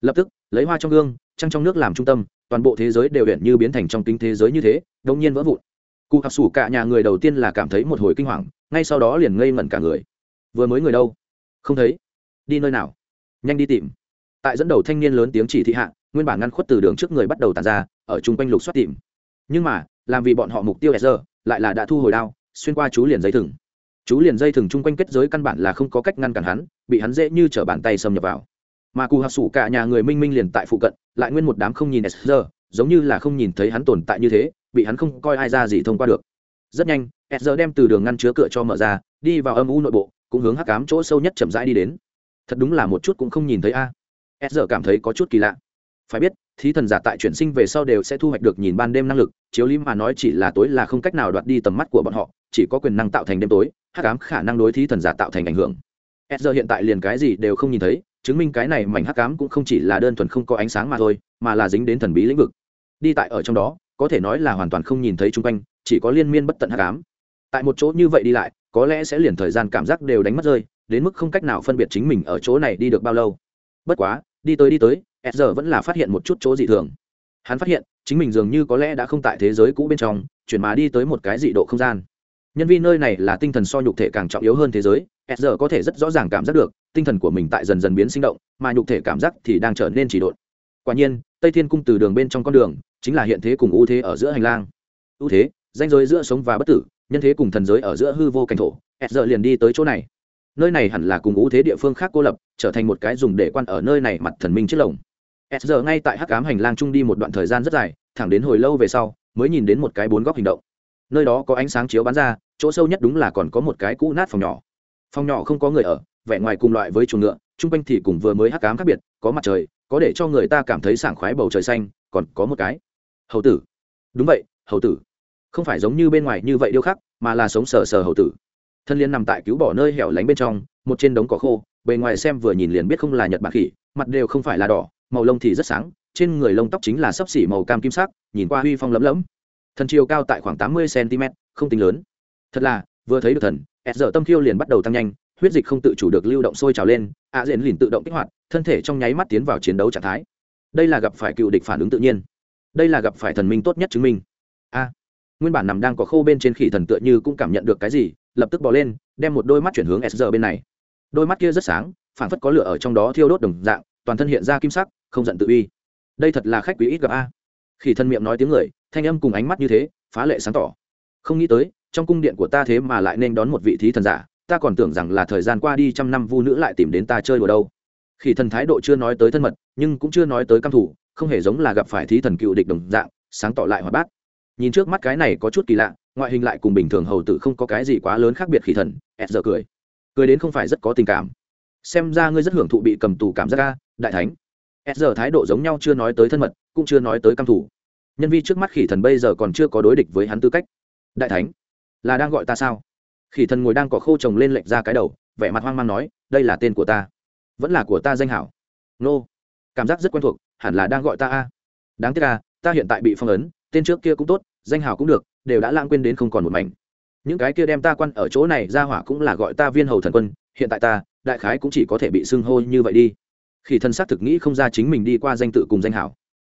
Lập tức, lấy hoa trong gương, trăng trong nước làm trung tâm, toàn bộ thế giới đều hiện như biến thành trong kính thế giới như thế đông nhiên vỡ vụn. Cụ học sủ cả nhà người đầu tiên là cảm thấy một hồi kinh hoàng, ngay sau đó liền ngây ngẩn cả người. Vừa mới người đâu? Không thấy. Đi nơi nào? Nhanh đi tìm. Tại dẫn đầu thanh niên lớn tiếng chỉ thị hạ, nguyên bản ngăn khuất từ đường trước người bắt đầu tàn ra, ở chung quanh lục xoát tìm. Nhưng mà, làm vì bọn họ mục tiêu sr lại là đã thu hồi đao xuyên qua chú liền dây thừng. Chú liền dây thừng chung quanh kết giới căn bản là không có cách ngăn cản hắn, bị hắn dễ như t bàn tay xâm nhập vào. Mà cù hạc sủ cả nhà người minh minh liền tại phụ cận, lại nguyên một đám không nhìn sr giống như là không nhìn thấy hắn tồn tại như thế, bị hắn không coi ai ra gì thông qua được. Rất nhanh sr đem từ đường ngăn chứa cửa cho mở ra, đi vào âm u nội bộ, cũng hướng hắc cám chỗ sâu nhất chậm rãi đi đến. Thật đúng là một chút cũng không nhìn thấy a. À. cảm thấy có chút kỳ lạ. Phải biết thí thần giả tại chuyển sinh về sau đều sẽ thu hoạch được nhìn ban đêm năng lực, chiếu lý mà nói chỉ là tối là không cách nào đoạt đi tầm mắt của bọn họ, chỉ có quyền năng tạo thành đêm tối, hắc ám khả năng đối thí thần giả tạo thành ảnh hưởng. E z r hiện tại liền cái gì đều không nhìn thấy, chứng minh cái này mảnh hắc ám cũng không chỉ là đơn thuần không có ánh sáng mà thôi, mà là dính đến thần bí lĩnh vực. Đi tại ở trong đó, có thể nói là hoàn toàn không nhìn thấy chung quanh, chỉ có liên miên bất tận hắc ám. Tại một chỗ như vậy đi lại, có lẽ sẽ liền thời gian cảm giác đều đánh mất rơi, đến mức không cách nào phân biệt chính mình ở chỗ này đi được bao lâu. Bất quá đi tới đi tới s giờ vẫn là phát hiện một chút chỗ dị thường. Hắn phát hiện, chính mình dường như có lẽ đã không tại thế giới cũ bên trong, chuyển mà đi tới một cái dị độ không gian. Nhân viên nơi này là tinh thần so nhục thể càng trọng yếu hơn thế giới s giờ có thể rất rõ ràng cảm giác được, tinh thần của mình tại dần dần biến sinh động, mà nhục thể cảm giác thì đang trở nên chỉ độn. Quả nhiên, tây thiên cung từ đường bên trong con đường, chính là hiện thế cùng ưu thế ở giữa hành lang. Ưu thế danh giới giữa sống và bất tử, nhân thế cùng thần giới ở giữa hư vô cảnh thổ s giờ liền đi tới chỗ này nơi này hẳn là cùng ưu thế địa phương khác cô lập, trở thành một cái dùng để quan ở nơi này mặt thần minh chiếc lồng. S giờ ngay tại hắc cám hành lang trung đi một đoạn thời gian rất dài, thẳng đến hồi lâu về sau, mới nhìn đến một cái bốn góc hình động. Nơi đó có ánh sáng chiếu bắn ra, chỗ sâu nhất đúng là còn có một cái cũ nát phòng nhỏ. Phòng nhỏ không có người ở, vẻ ngoài cùng loại với chuồng ngựa, chung quanh thì cùng vừa mới hắc cám khác biệt, có mặt trời, có để cho người ta cảm thấy sảng khoái bầu trời xanh, còn có một cái. Hầu tử. Đúng vậy, hầu tử. Không phải giống như bên ngoài như vậy điêu khắc, mà là sống sờ sờ hầu tử thân liên nằm tại cứu bỏ nơi hẻo lánh bên trong, một trên đống cỏ khô, bề ngoài xem vừa nhìn liền biết không là nhật bản khỉ, mặt đều không phải là đỏ, màu lông thì rất sáng, trên người lông tóc chính là sấp xỉ màu cam kim sắc, nhìn qua huy phong lấm lấm thần chiều cao tại khoảng tám mươi cm không tính lớn. Thật là, vừa thấy được thần ẹt dở tâm khiêu liền bắt đầu tăng nhanh, huyết dịch không tự chủ được lưu động sôi trào lên ạ à diện liền tự động kích hoạt, thân thể trong nháy mắt tiến vào chiến đấu trạng thái. Đây là gặp phải cựu địch phản ứng tự nhiên. Đây là gặp phải thần minh tốt nhất chứng minh. A, nguyên bản nằm đang có khô bên trên khỉ thần tựa như cũng cảm nhận được cái gì lập tức bỏ lên, đem một đôi mắt chuyển hướng s giờ bên này. Đôi mắt kia rất sáng phản phất có lửa ở trong đó thiêu đốt đồng dạng, toàn thân hiện ra kim sắc, không giận tự uy. Đây thật là khách quý ít gặp a. Khỉ thân miệng nói tiếng người, thanh âm cùng ánh mắt như thế, phá lệ sáng tỏ. Không nghĩ tới, trong cung điện của ta thế mà lại nên đón một vị thí thần giả, ta còn tưởng rằng là thời gian qua đi trăm năm vu nữ lại tìm đến ta chơi đùa đâu. Khỉ thần thái độ chưa nói tới thân mật, nhưng cũng chưa nói tới căm thủ, không hề giống là gặp phải thí thần cựu địch đồng dạng, sáng tỏ lại hoạt bát nhìn trước mắt cái này có chút kỳ lạ, ngoại hình lại cùng bình thường hầu tử không có cái gì quá lớn khác biệt khỉ thần, ẹt giờ cười. Cười đến không phải rất có tình cảm. Xem ra ngươi rất hưởng thụ bị cầm tù cảm giác ca đại thánh. ẹt giờ thái độ giống nhau chưa nói tới thân mật, cũng chưa nói tới căm thủ nhân vi trước mắt khỉ thần bây giờ còn chưa có đối địch với hắn tư cách. Đại thánh, là đang gọi ta sao? Khỉ thần ngồi đang có khô trồng lên lệch ra cái đầu, vẻ mặt hoang mang nói, đây là tên của ta. Vẫn là của ta danh hảo. Nô. Cảm giác rất quen thuộc, hẳn là đang gọi ta a. Đáng tiếc a, ta hiện tại bị phong ấn tên trước kia cũng tốt, danh hảo cũng được, đều đã lãng quên đến không còn một mảnh. Những cái kia đem ta quan ở chỗ này ra hỏa cũng là gọi ta viên hầu thần quân, hiện tại ta, đại khái cũng chỉ có thể bị xưng hô như vậy đi. Khi thân xác thực nghĩ không ra chính mình đi qua danh tự cùng danh hảo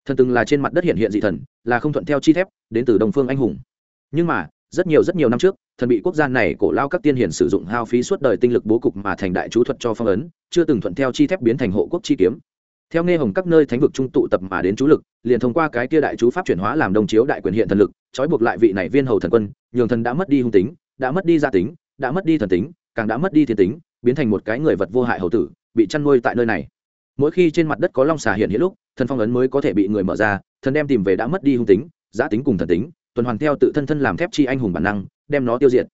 thần từng là trên mặt đất hiện hiện dị thần, là không thuận theo chi thép, đến từ đồng phương anh hùng. Nhưng mà, rất nhiều rất nhiều năm trước, thần bị quốc gia này cổ lao các tiên hiển sử dụng hao phí suốt đời tinh lực bố cục mà thành đại chú thuật cho phong ấn, chưa từng thuận theo chi thép biến thành hộ quốc chi kiếm theo nghe hồng các nơi thánh vực trung tụ tập mà đến chú lực, liền thông qua cái kia đại chú pháp chuyển hóa làm đồng chiếu đại quyền hiện thần lực, trói buộc lại vị này viên hầu thần quân, nhường thần đã mất đi hung tính, đã mất đi gia tính, đã mất đi thần tính, càng đã mất đi thiên tính, biến thành một cái người vật vô hại hầu tử, bị chăn nuôi tại nơi này. Mỗi khi trên mặt đất có long xà hiện hiện lúc, thần phong ấn mới có thể bị người mở ra, thần đem tìm về đã mất đi hung tính giã tính cùng thần tính, tuần hoàn theo tự thân thân làm thép chi anh hùng bản năng, đem nó tiêu diệt.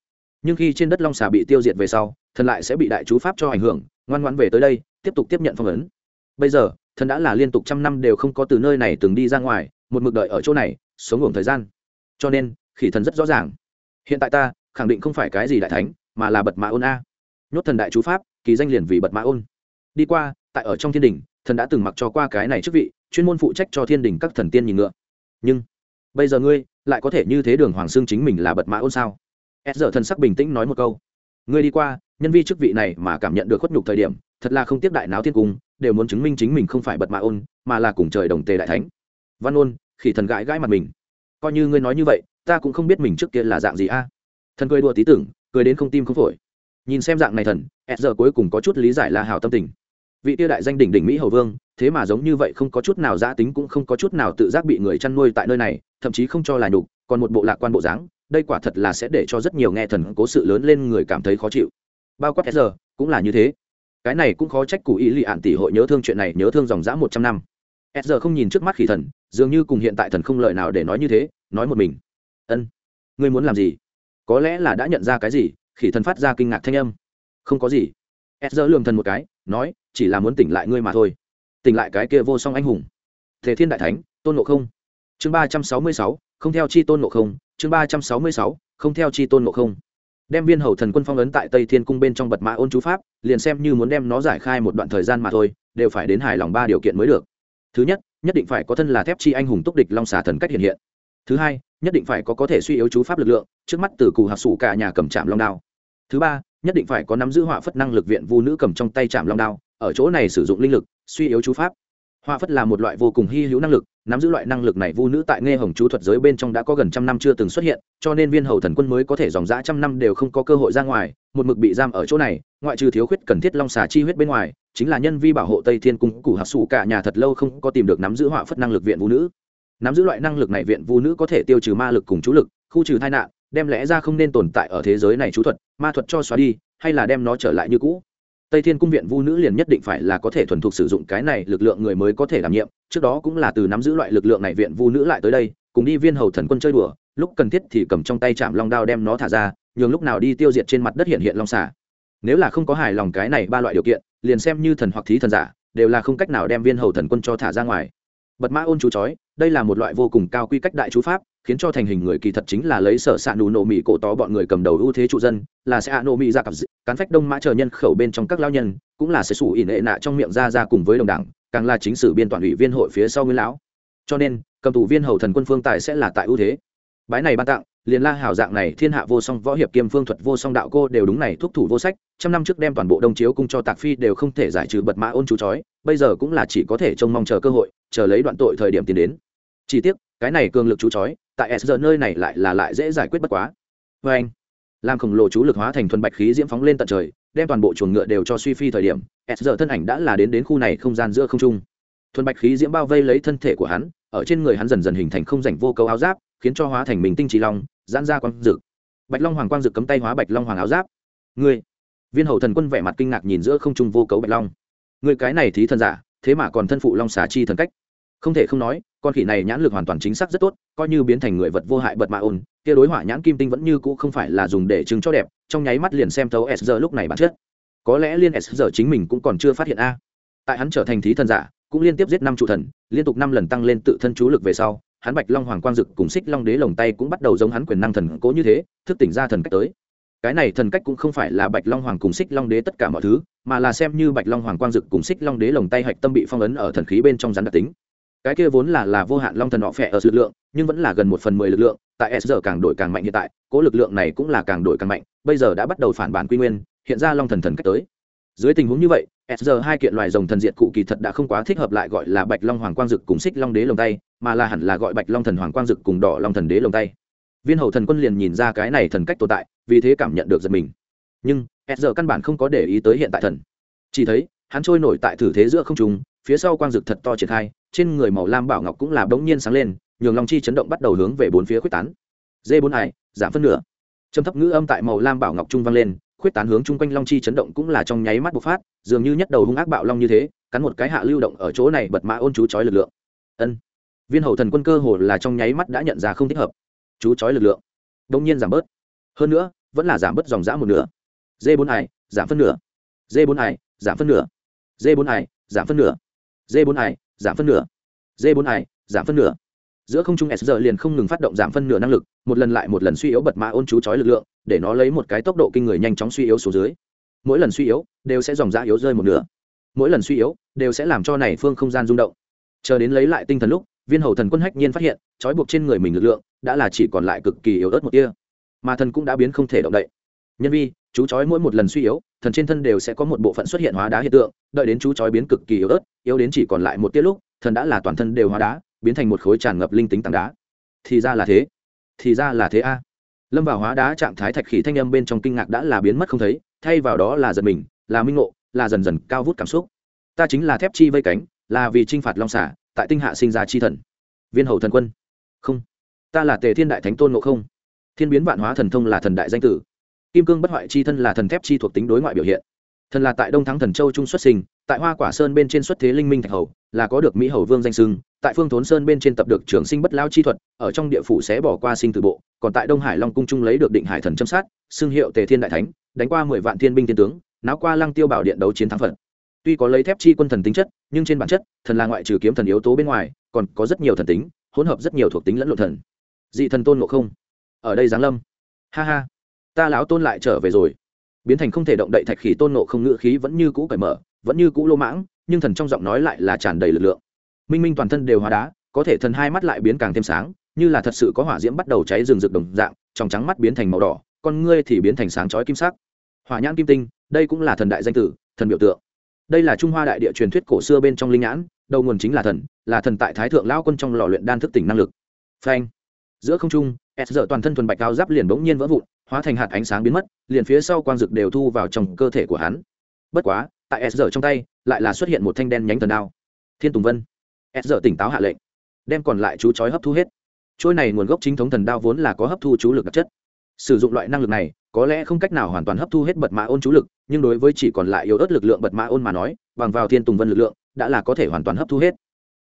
Nhưng khi trên đất long xà bị tiêu diệt về sau, thần lại sẽ bị đại chú pháp cho ảnh hưởng, ngoan ngoãn về tới đây, tiếp tục tiếp nhận phong ấn. Bây giờ thần đã là liên tục trăm năm đều không có từ nơi này từng đi ra ngoài, một mực đợi ở chỗ này, sống ngủ thời gian. Cho nên, khỉ thần rất rõ ràng. Hiện tại ta, khẳng định không phải cái gì đại thánh, mà là bật mã ôn a. Nhốt thần đại chú pháp, kỳ danh liền vì bật mã ôn. Đi qua, tại ở trong thiên đình, thần đã từng mặc cho qua cái này chức vị, chuyên môn phụ trách cho thiên đình các thần tiên nhìn ngựa. Nhưng, bây giờ ngươi, lại có thể như thế đường hoàng xương chính mình là bật mã ôn sao? S giờ thần sắc bình tĩnh nói một câu. Ngươi đi qua, nhân vi chức vị này mà cảm nhận được khuất nhục thời điểm, thật là không tiếp đại náo thiên cung đều muốn chứng minh chính mình không phải bật mạ ôn, mà là cùng trời đồng tề đại thánh. Văn ôn, khỉ thần gãi gãi mặt mình. Coi như ngươi nói như vậy, ta cũng không biết mình trước kia là dạng gì a. Thần cười đùa tí tưởng, cười đến không tim không phổi. Nhìn xem dạng này thần s giờ cuối cùng có chút lý giải là hào tâm tình. Vị tiêu đại danh đỉnh đỉnh mỹ hầu vương, thế mà giống như vậy không có chút nào giã tính cũng không có chút nào tự giác bị người chăn nuôi tại nơi này, thậm chí không cho là nhục, còn một bộ lạc quan bộ dáng, đây quả thật là sẽ để cho rất nhiều nghe thần cố sự lớn lên người cảm thấy khó chịu. Bao quát giờ, cũng là như thế cái này cũng khó trách cụ ý lì ạn tỷ hội nhớ thương chuyện này nhớ thương dòng dã một trăm năm. S giờ không nhìn trước mắt khỉ thần, dường như cùng hiện tại thần không lợi nào để nói như thế, nói một mình. Ân, ngươi muốn làm gì? Có lẽ là đã nhận ra cái gì? Khỉ thần phát ra kinh ngạc thanh âm. Không có gì. S giờ lường thần một cái, nói, chỉ là muốn tỉnh lại ngươi mà thôi. Tỉnh lại cái kia vô song anh hùng. Thể thiên đại thánh, tôn ngộ không. Chương ba trăm sáu mươi sáu, không theo chi tôn ngộ không. Chương ba trăm sáu mươi sáu, không theo chi tôn ngộ không đem viên hầu thần quân phong ấn tại tây thiên cung bên trong bật mã ôn chú pháp, liền xem như muốn đem nó giải khai một đoạn thời gian mà thôi, đều phải đến hài lòng ba điều kiện mới được. Thứ nhất nhất định phải có thân là thép chi anh hùng túc địch long xà thần cách hiện hiện. Thứ hai, nhất định phải có có thể suy yếu chú pháp lực lượng, trước mắt từ cù hạc sủ cả nhà cầm chạm long đao. Thứ ba, nhất định phải có nắm giữ họa phất năng lực viện vu nữ cầm trong tay chạm long đao, ở chỗ này sử dụng linh lực, suy yếu chú pháp họa phất là một loại vô cùng hy hữu năng lực, nắm giữ loại năng lực này vu nữ tại nghe hồng chú thuật giới bên trong đã có gần trăm năm chưa từng xuất hiện, cho nên viên hầu thần quân mới có thể dòng dã trăm năm đều không có cơ hội ra ngoài, một mực bị giam ở chỗ này, ngoại trừ thiếu khuyết cần thiết long xà chi huyết bên ngoài, chính là nhân vi bảo hộ tây thiên cung củ hạ sủ cả nhà thật lâu không có tìm được nắm giữ họa phất năng lực viện vu nữ. Nắm giữ loại năng lực này viện vu nữ có thể tiêu trừ ma lực cùng chú lực, khu trừ tai nạn, đem lẽ ra không nên tồn tại ở thế giới này chú thuật, ma thuật cho xóa đi, hay là đem nó trở lại như cũ tây thiên cung viện vu nữ liền nhất định phải là có thể thuần thục sử dụng cái này lực lượng người mới có thể đảm nhiệm. Trước đó cũng là từ nắm giữ loại lực lượng này viện vu nữ lại tới đây, cùng đi viên hầu thần quân chơi đùa, lúc cần thiết thì cầm trong tay chạm long đao đem nó thả ra, nhường lúc nào đi tiêu diệt trên mặt đất hiện hiện long xả nếu là không có hài lòng cái này ba loại điều kiện, liền xem như thần hoặc thí thần giả, đều là không cách nào đem viên hầu thần quân cho thả ra ngoài. Bật mã ôn chú chói, đây là một loại vô cùng cao quy cách đại chú pháp khiến cho thành hình người kỳ thật chính là lấy sở s ạ nụ nổ mỹ cổ tó bọn người cầm đầu ưu thế trụ dân, là sẽ ạ nổ mỹ ra cặp cán phách đông mã chờ nhân khẩu bên trong các lao nhân, cũng là sẽ sủ ỉ nệ nạ trong miệng ra ra cùng với đồng đảng, càng là chính sử biên toàn ủy viên hội phía sau nguyên lão. Cho nên, cầm thủ viên hầu thần quân phương tài sẽ là tại ưu thế. Bái này ban tặng, liền la hảo dạng này thiên hạ vô song, võ hiệp kiêm phương thuật vô song đạo cô đều đúng này thúc thủ vô sách, trăm năm trước đem toàn bộ đông chiếu cung cho tạc phi đều không thể giải trừ bật mã ôn chú chói, bây giờ cũng là chỉ có thể trông mong chờ cơ hội, chờ lấy đoạn tội thời điểm tiến đến. Chi tiết cái này cường lực chú chói, tại s giờ nơi này lại là lại dễ giải quyết bất quá. Vê anh, làm khổng lồ chú lực hóa thành thuần bạch khí diễm phóng lên tận trời, đem toàn bộ chuồng ngựa đều cho suy phi thời điểm, s giờ thân ảnh đã là đến đến khu này không gian giữa không trung. Thuần bạch khí diễm bao vây lấy thân thể của hắn, ở trên người hắn dần dần hình thành không rảnh vô cầu áo giáp, khiến cho hóa thành mình tinh trí long, giãn ra quang dực. Bạch long hoàng quang dực cấm tay hóa bạch long hoàng áo giáp. Ngươi, viên hầu thần quân vẻ mặt kinh ngạc nhìn giữa không trung vô cấu bạch long. Người cái này thí thần giả, thế mà còn thân phụ long xà chi thần cách không thể không nói, con khỉ này nhãn lực hoàn toàn chính xác rất tốt, coi như biến thành người vật vô hại bật mạ ôn kia đối hỏa nhãn kim tinh vẫn như cũ không phải là dùng để chứng cho đẹp, trong nháy mắt liền xem thấu s giờ lúc này bản chất. Có lẽ liên s giờ chính mình cũng còn chưa phát hiện a. Tại hắn trở thành thí thần giả, cũng liên tiếp giết năm trụ thần, liên tục năm lần tăng lên tự thân chú lực về sau, hắn bạch long hoàng quang dực cùng xích long đế lồng tay cũng bắt đầu giống hắn quyền năng thần cố như thế, thức tỉnh ra thần cách tới. Cái này thần cách cũng không phải là bạch long hoàng cùng xích long đế tất cả mọi thứ, mà là xem như bạch long hoàng quang dực cùng xích long đế lồng tay hạch tâm bị phong ấn ở thần khí bên trong rắn đặc tính cái kia vốn là là vô hạn long thần họ phẹ ở lực lượng, nhưng vẫn là gần một phần mười lực lượng, tại s giờ càng đổi càng mạnh hiện tại, cố lực lượng này cũng là càng đổi càng mạnh, bây giờ đã bắt đầu phản bản quy nguyên, hiện ra long thần thần cách tới. Dưới tình huống như vậy, s giờ hai kiện loài rồng thần diệt cụ kỳ thật đã không quá thích hợp lại gọi là bạch long hoàng quang dực cùng xích long đế lồng tay, mà là hẳn là gọi bạch long thần hoàng quang dực cùng đỏ long thần đế lồng tay. Viên hầu thần quân liền nhìn ra cái này thần cách tồn tại, vì thế cảm nhận được giật mình. Nhưng, s giờ căn bản không có để ý tới hiện tại thần. Chỉ thấy, hắn trôi nổi tại thử thế giữa không trùng phía sau quang dực thật to triển khai trên người màu lam bảo ngọc cũng là bỗng nhiên sáng lên, nhường long chi chấn động bắt đầu hướng về bốn phía quyết tán. D bốn hải, giảm phân nửa. Trầm thấp ngữ âm tại màu lam bảo ngọc trung vang lên khuyết tán hướng chung quanh long chi chấn động cũng là trong nháy mắt bộc phát, dường như nhất đầu hung ác bạo long như thế, cắn một cái hạ lưu động ở chỗ này bật mã ôn chú chói lực lượng. Ân. Viên hầu thần quân cơ hồ là trong nháy mắt đã nhận ra không thích hợp. Chú chói lực lượng. Đông nhiên giảm bớt. Hơn nữa, vẫn là giảm bớt dòng dã một nửa. D bốn ải giảm phân nửa. D bốn ải giảm phân nửa. D bốn ải giảm phân nửa. D bốn ải giảm phân nửa. D bốn i, giảm phân nửa. Giữa không trung s giờ liền không ngừng phát động giảm phân nửa năng lực, một lần lại một lần suy yếu bật mã ôn chú chói lực lượng, để nó lấy một cái tốc độ kinh người nhanh chóng suy yếu xuống dưới. Mỗi lần suy yếu, đều sẽ dòng ra yếu rơi một nửa. Mỗi lần suy yếu, đều sẽ làm cho này phương không gian rung động. Chờ đến lấy lại tinh thần lúc, viên hầu thần quân hách nhiên phát hiện, trói buộc trên người mình lực lượng, đã là chỉ còn lại cực kỳ yếu ớt một tia. Mà thần cũng đã biến không thể động đậy. Nhân vi, chú chói mỗi một lần suy yếu thần trên thân đều sẽ có một bộ phận xuất hiện hóa đá hiện tượng, đợi đến chú chói biến cực kỳ yếu ớt, yếu đến chỉ còn lại một tia lúc, thần đã là toàn thân đều hóa đá, biến thành một khối tràn ngập linh tính tảng đá. Thì ra là thế. Thì ra là thế a. Lâm vào hóa đá trạng thái thạch khí thanh âm bên trong kinh ngạc đã là biến mất không thấy, thay vào đó là giật mình, là minh ngộ, là dần dần cao vút cảm xúc. Ta chính là thép chi vây cánh, là vì t r i n h phạt long xả tại tinh hạ sinh ra chi thần. Viên hầu thần quân. Không. Ta là tề thiên đại thánh tôn ngộ không. Thiên biến vạn hóa thần thông là thần đại danh tử kim cương bất hoại chi thân là thần thép chi thuộc tính đối ngoại biểu hiện. Thần là tại đông thắng thần châu trung xuất sinh, tại hoa quả sơn bên trên xuất thế linh minh thạch hầu, là có được mỹ hầu vương danh sưng tại phương thốn sơn bên trên tập được trường sinh bất lao chi thuật, ở trong địa phủ sẽ bỏ qua sinh từ bộ, còn tại đông hải long cung trung lấy được định hải thần châm sát, xưng hiệu tề thiên đại thánh, đánh qua mười vạn thiên binh thiên tướng, náo qua lăng tiêu bảo điện đấu chiến thắng phật. Tuy có lấy thép chi quân thần tính chất, nhưng trên bản chất, thần là ngoại trừ kiếm thần yếu tố bên ngoài, còn có rất nhiều thần tính, hỗn hợp rất nhiều thuộc tính lẫn lộn thần. Dị thần tôn ngộ không. Ở đây giáng lâm. Ha ha ta lão tôn lại trở về rồi. Biến thành không thể động đậy thạch khí tôn nộ không ngự khí vẫn như cũ cởi mở, vẫn như cũ lô mãng, nhưng thần trong giọng nói lại là tràn đầy lực lượng. Minh minh toàn thân đều hóa đá, có thể thần hai mắt lại biến càng thêm sáng, như là thật sự có hỏa diễm bắt đầu cháy rừng rực đồng dạng, trong trắng mắt biến thành màu đỏ, con ngươi thì biến thành sáng chói kim sắc. Hỏa nhãn kim tinh, đây cũng là thần đại danh tử, thần biểu tượng. Đây là trung hoa đại địa truyền thuyết cổ xưa bên trong linh nhãn, đầu nguồn chính là thần là thần tại thái thượng lao quân trong lò luyện đan thức tỉnh năng lực. Phanh. Giữa không trung s giờ toàn thân thuần bạch cao giáp liền bỗng nhiên vỡ vụn, hóa thành hạt ánh sáng biến mất, liền phía sau quang dực đều thu vào trong cơ thể của hắn. Bất quá, tại s giờ trong tay, lại là xuất hiện một thanh đen nhánh thần đao. Thiên tùng vân. S giờ tỉnh táo hạ lệnh. Đem còn lại chú chói hấp thu hết. Trôi này nguồn gốc chính thống thần đao vốn là có hấp thu chú lực đặc chất. Sử dụng loại năng lực này, có lẽ không cách nào hoàn toàn hấp thu hết bật mã ôn chú lực, nhưng đối với chỉ còn lại yếu ớt lực lượng bật mã ôn mà nói, bằng vào thiên tùng vân lực lượng, đã là có thể hoàn toàn hấp thu hết.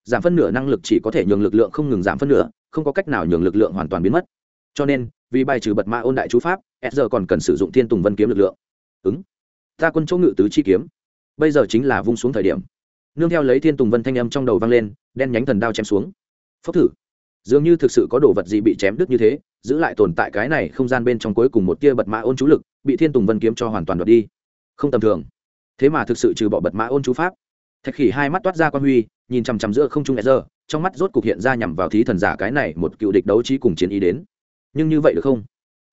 Giảm phân nửa năng lực chỉ có thể nhường lực lượng không ngừng giảm phân nửa, không có cách nào nhường lực lượng hoàn toàn biến mất cho nên, vì bài trừ bật mã ôn đại chú pháp, s giờ còn cần sử dụng thiên tùng vân kiếm lực lượng. Ứng. Ta quân chỗ ngự tứ chi kiếm. Bây giờ chính là vung xuống thời điểm. Nương theo lấy thiên tùng vân thanh âm trong đầu vang lên, đen nhánh thần đao chém xuống. Phốc thử. Dường như thực sự có đồ vật gì bị chém đứt như thế, giữ lại tồn tại cái này không gian bên trong cuối cùng một tia bật mã ôn chú lực, bị thiên tùng vân kiếm cho hoàn toàn đoạt đi. Không tầm thường. Thế mà thực sự trừ bỏ bật mã ôn chú pháp. Thạch khỉ hai mắt toát ra quan huy, nhìn chằm chằm giữa không trung e giờ trong mắt rốt cục hiện ra nhằm vào thí thần giả cái này một cựu địch đấu trí cùng chiến ý đến nhưng như vậy được không?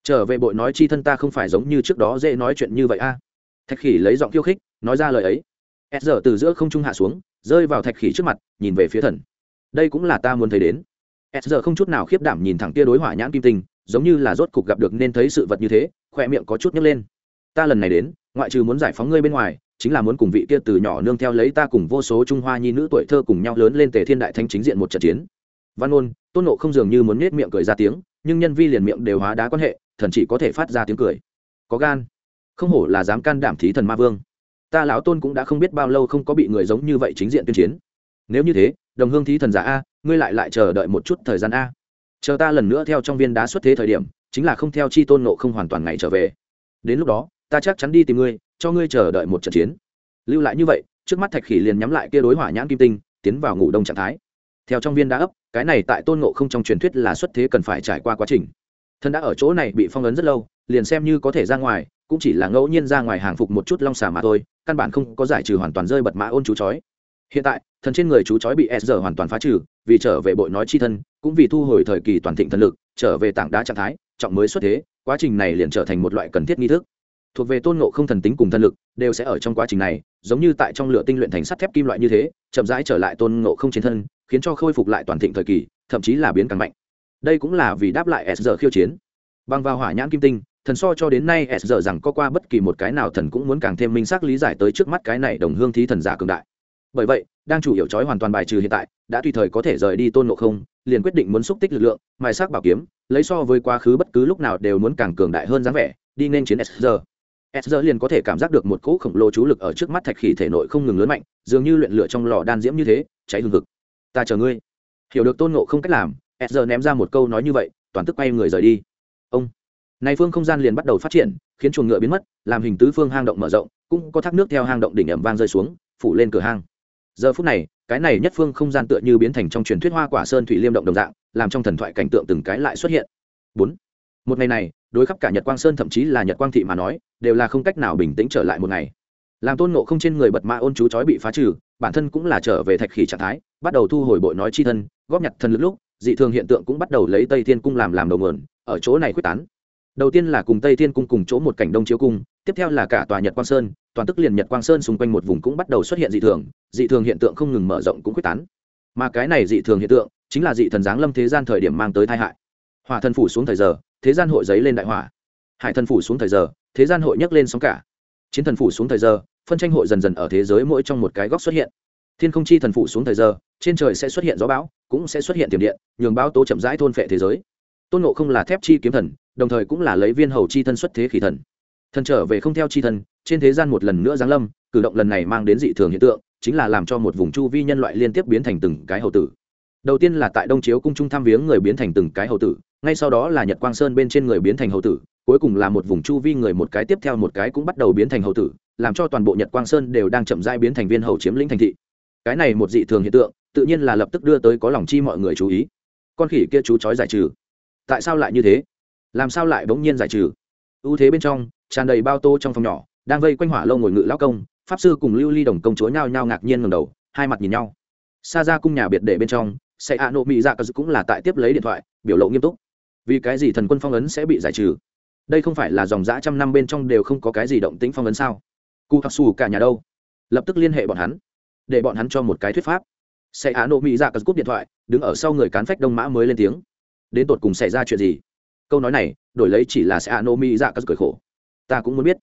Trở về bội nói chi thân ta không phải giống như trước đó dễ nói chuyện như vậy a. Thạch khỉ lấy giọng khiêu khích, nói ra lời ấy. S giờ từ giữa không trung hạ xuống, rơi vào thạch khỉ trước mặt, nhìn về phía thần. Đây cũng là ta muốn thấy đến. S giờ không chút nào khiếp đảm nhìn thẳng kia đối hỏa nhãn kim tinh, giống như là rốt cục gặp được nên thấy sự vật như thế khoe miệng có chút nhấc lên. Ta lần này đến, ngoại trừ muốn giải phóng ngươi bên ngoài, chính là muốn cùng vị kia từ nhỏ nương theo lấy ta cùng vô số trung hoa nhi nữ tuổi thơ cùng nhau lớn lên tề thiên đại thanh chính diện một trận chiến. Văn ôn tôn nộ không dường như muốn nết miệng cười ra tiếng nhưng nhân vi liền miệng đều hóa đá quan hệ, thần chỉ có thể phát ra tiếng cười. Có gan. Không hổ là dám can đảm thí thần ma vương. Ta lão tôn cũng đã không biết bao lâu không có bị người giống như vậy chính diện tuyên chiến. Nếu như thế, đồng hương thí thần giả a, ngươi lại lại chờ đợi một chút thời gian a. Chờ ta lần nữa theo trong viên đá xuất thế thời điểm, chính là không theo chi tôn nộ không hoàn toàn ngày trở về. Đến lúc đó, ta chắc chắn đi tìm ngươi, cho ngươi chờ đợi một trận chiến. Lưu lại như vậy, trước mắt thạch khỉ liền nhắm lại kia đối hỏa nhãn kim tinh, tiến vào ngủ đông trạng thái. Theo trong viên đá ấp cái này tại tôn ngộ không trong truyền thuyết là xuất thế cần phải trải qua quá trình. Thân đã ở chỗ này bị phong ấn rất lâu, liền xem như có thể ra ngoài, cũng chỉ là ngẫu nhiên ra ngoài hàng phục một chút long xà mà thôi, căn bản không có giải trừ hoàn toàn rơi bật mã ôn chú chói. Hiện tại, thần trên người chú chói bị s hoàn toàn phá trừ, vì trở về bội nói chi thân, cũng vì thu hồi thời kỳ toàn thịnh thần lực, trở về tảng đá trạng thái, trọng mới xuất thế, quá trình này liền trở thành một loại cần thiết nghi thức. Thuộc về tôn ngộ không thần tính cùng thần lực, đều sẽ ở trong quá trình này, giống như tại trong lửa tinh luyện thành sắt thép kim loại như thế, chậm rãi trở lại tôn ngộ không trên thân khiến cho khôi phục lại toàn thịnh thời kỳ, thậm chí là biến càng mạnh. Đây cũng là vì đáp lại s giờ khiêu chiến. Bằng vào hỏa nhãn kim tinh, thần so cho đến nay s giờ rằng có qua bất kỳ một cái nào thần cũng muốn càng thêm minh xác lý giải tới trước mắt cái này đồng hương thí thần giả cường đại. Bởi vậy, đang chủ yếu trói hoàn toàn bài trừ hiện tại, đã tùy thời có thể rời đi tôn ngộ không, liền quyết định muốn xúc tích lực lượng mài sắc bảo kiếm, lấy so với quá khứ bất cứ lúc nào đều muốn càng cường đại hơn dáng vẻ, đi nên chiến s giờ s giờ liền có thể cảm giác được một cỗ khổng lồ chú lực ở trước mắt thạch khỉ thể nội không ngừng lớn mạnh, dường như luyện lửa trong lò đan diễm như thế, cháy hừng hực ta chờ ngươi. Hiểu được tôn ngộ không cách làm s giờ ném ra một câu nói như vậy, toàn tức quay người rời đi. Ông. Này phương không gian liền bắt đầu phát triển, khiến chuồng ngựa biến mất, làm hình tứ phương hang động mở rộng, cũng có thác nước theo hang động đỉnh ẩm vang rơi xuống, phủ lên cửa hang. Giờ phút này, cái này nhất phương không gian tựa như biến thành trong truyền thuyết hoa quả sơn thủy liêm động đồng dạng, làm trong thần thoại cảnh tượng từng cái lại xuất hiện. Bốn. Một ngày này, đối khắp cả nhật quang sơn thậm chí là nhật quang thị mà nói, đều là không cách nào bình tĩnh trở lại một ngày. Làm tôn nộ không trên người bật mã ôn chú chói bị phá trừ, bản thân cũng là trở về thạch khỉ trạng thái bắt đầu thu hồi bội nói chi thân, góp nhặt thần lực lúc, dị thường hiện tượng cũng bắt đầu lấy tây thiên cung làm làm đầu nguồn, ở chỗ này quyết tán. Đầu tiên là cùng tây thiên cung cùng chỗ một cảnh đông chiếu cung, tiếp theo là cả tòa nhật quang sơn, toàn tức liền nhật quang sơn xung quanh một vùng cũng bắt đầu xuất hiện dị thường dị thường hiện tượng không ngừng mở rộng cũng quyết tán. Mà cái này dị thường hiện tượng, chính là dị thần giáng lâm thế gian thời điểm mang tới tai hại. Hỏa thần phủ xuống thời giờ, thế gian hội giấy lên đại hỏa. Hải thần phủ xuống thời giờ, thế gian hội nhấc lên sóng cả. Chiến thần phủ xuống thời giờ, phân tranh hội dần dần ở thế giới mỗi trong một cái góc xuất hiện thiên không chi thần Phụ xuống thời giờ, trên trời sẽ xuất hiện gió bão, cũng sẽ xuất hiện tiềm điện, nhường bão tố chậm rãi thôn phệ thế giới. Tôn nộ không là thép chi kiếm thần, đồng thời cũng là lấy viên hầu chi thân xuất thế khỉ thần. Thần trở về không theo chi thân, trên thế gian một lần nữa giáng lâm, cử động lần này mang đến dị thường hiện tượng, chính là làm cho một vùng chu vi nhân loại liên tiếp biến thành từng cái hầu tử. Đầu tiên là tại đông chiếu cung trung tham viếng người biến thành từng cái hầu tử, ngay sau đó là nhật quang sơn bên trên người biến thành hầu tử, cuối cùng là một vùng chu vi người một cái tiếp theo một cái cũng bắt đầu biến thành hầu tử, làm cho toàn bộ nhật quang sơn đều đang chậm rãi biến thành viên hầu chiếm lĩnh thành thị cái này một dị thường hiện tượng, tự nhiên là lập tức đưa tới có lòng chi mọi người chú ý. Con khỉ kia chú chói giải trừ. Tại sao lại như thế? Làm sao lại bỗng nhiên giải trừ? Ưu thế bên trong, tràn đầy bao tô trong phòng nhỏ, đang vây quanh hỏa lâu ngồi ngự lao công, pháp sư cùng lưu ly đồng công chúa nhao nhao ngạc nhiên ngầm đầu, hai mặt nhìn nhau. Xa ra cung nhà biệt để bên trong, sẽ hạ nộ mỹ dạ cũng là tại tiếp lấy điện thoại, biểu lộ nghiêm túc. Vì cái gì thần quân phong ấn sẽ bị giải trừ? Đây không phải là dòng dã trăm năm bên trong đều không có cái gì động tĩnh phong ấn sao? Cụ thạc xù cả nhà đâu? Lập tức liên hệ bọn hắn để bọn hắn cho một cái thuyết pháp. Xe á nộ mỹ dạ cất cúp điện thoại, đứng ở sau người cán phách đông mã mới lên tiếng. Đến tột cùng xảy ra chuyện gì? Câu nói này, đổi lấy chỉ là xe á nộ mỹ dạ cất cười khổ. Ta cũng muốn biết.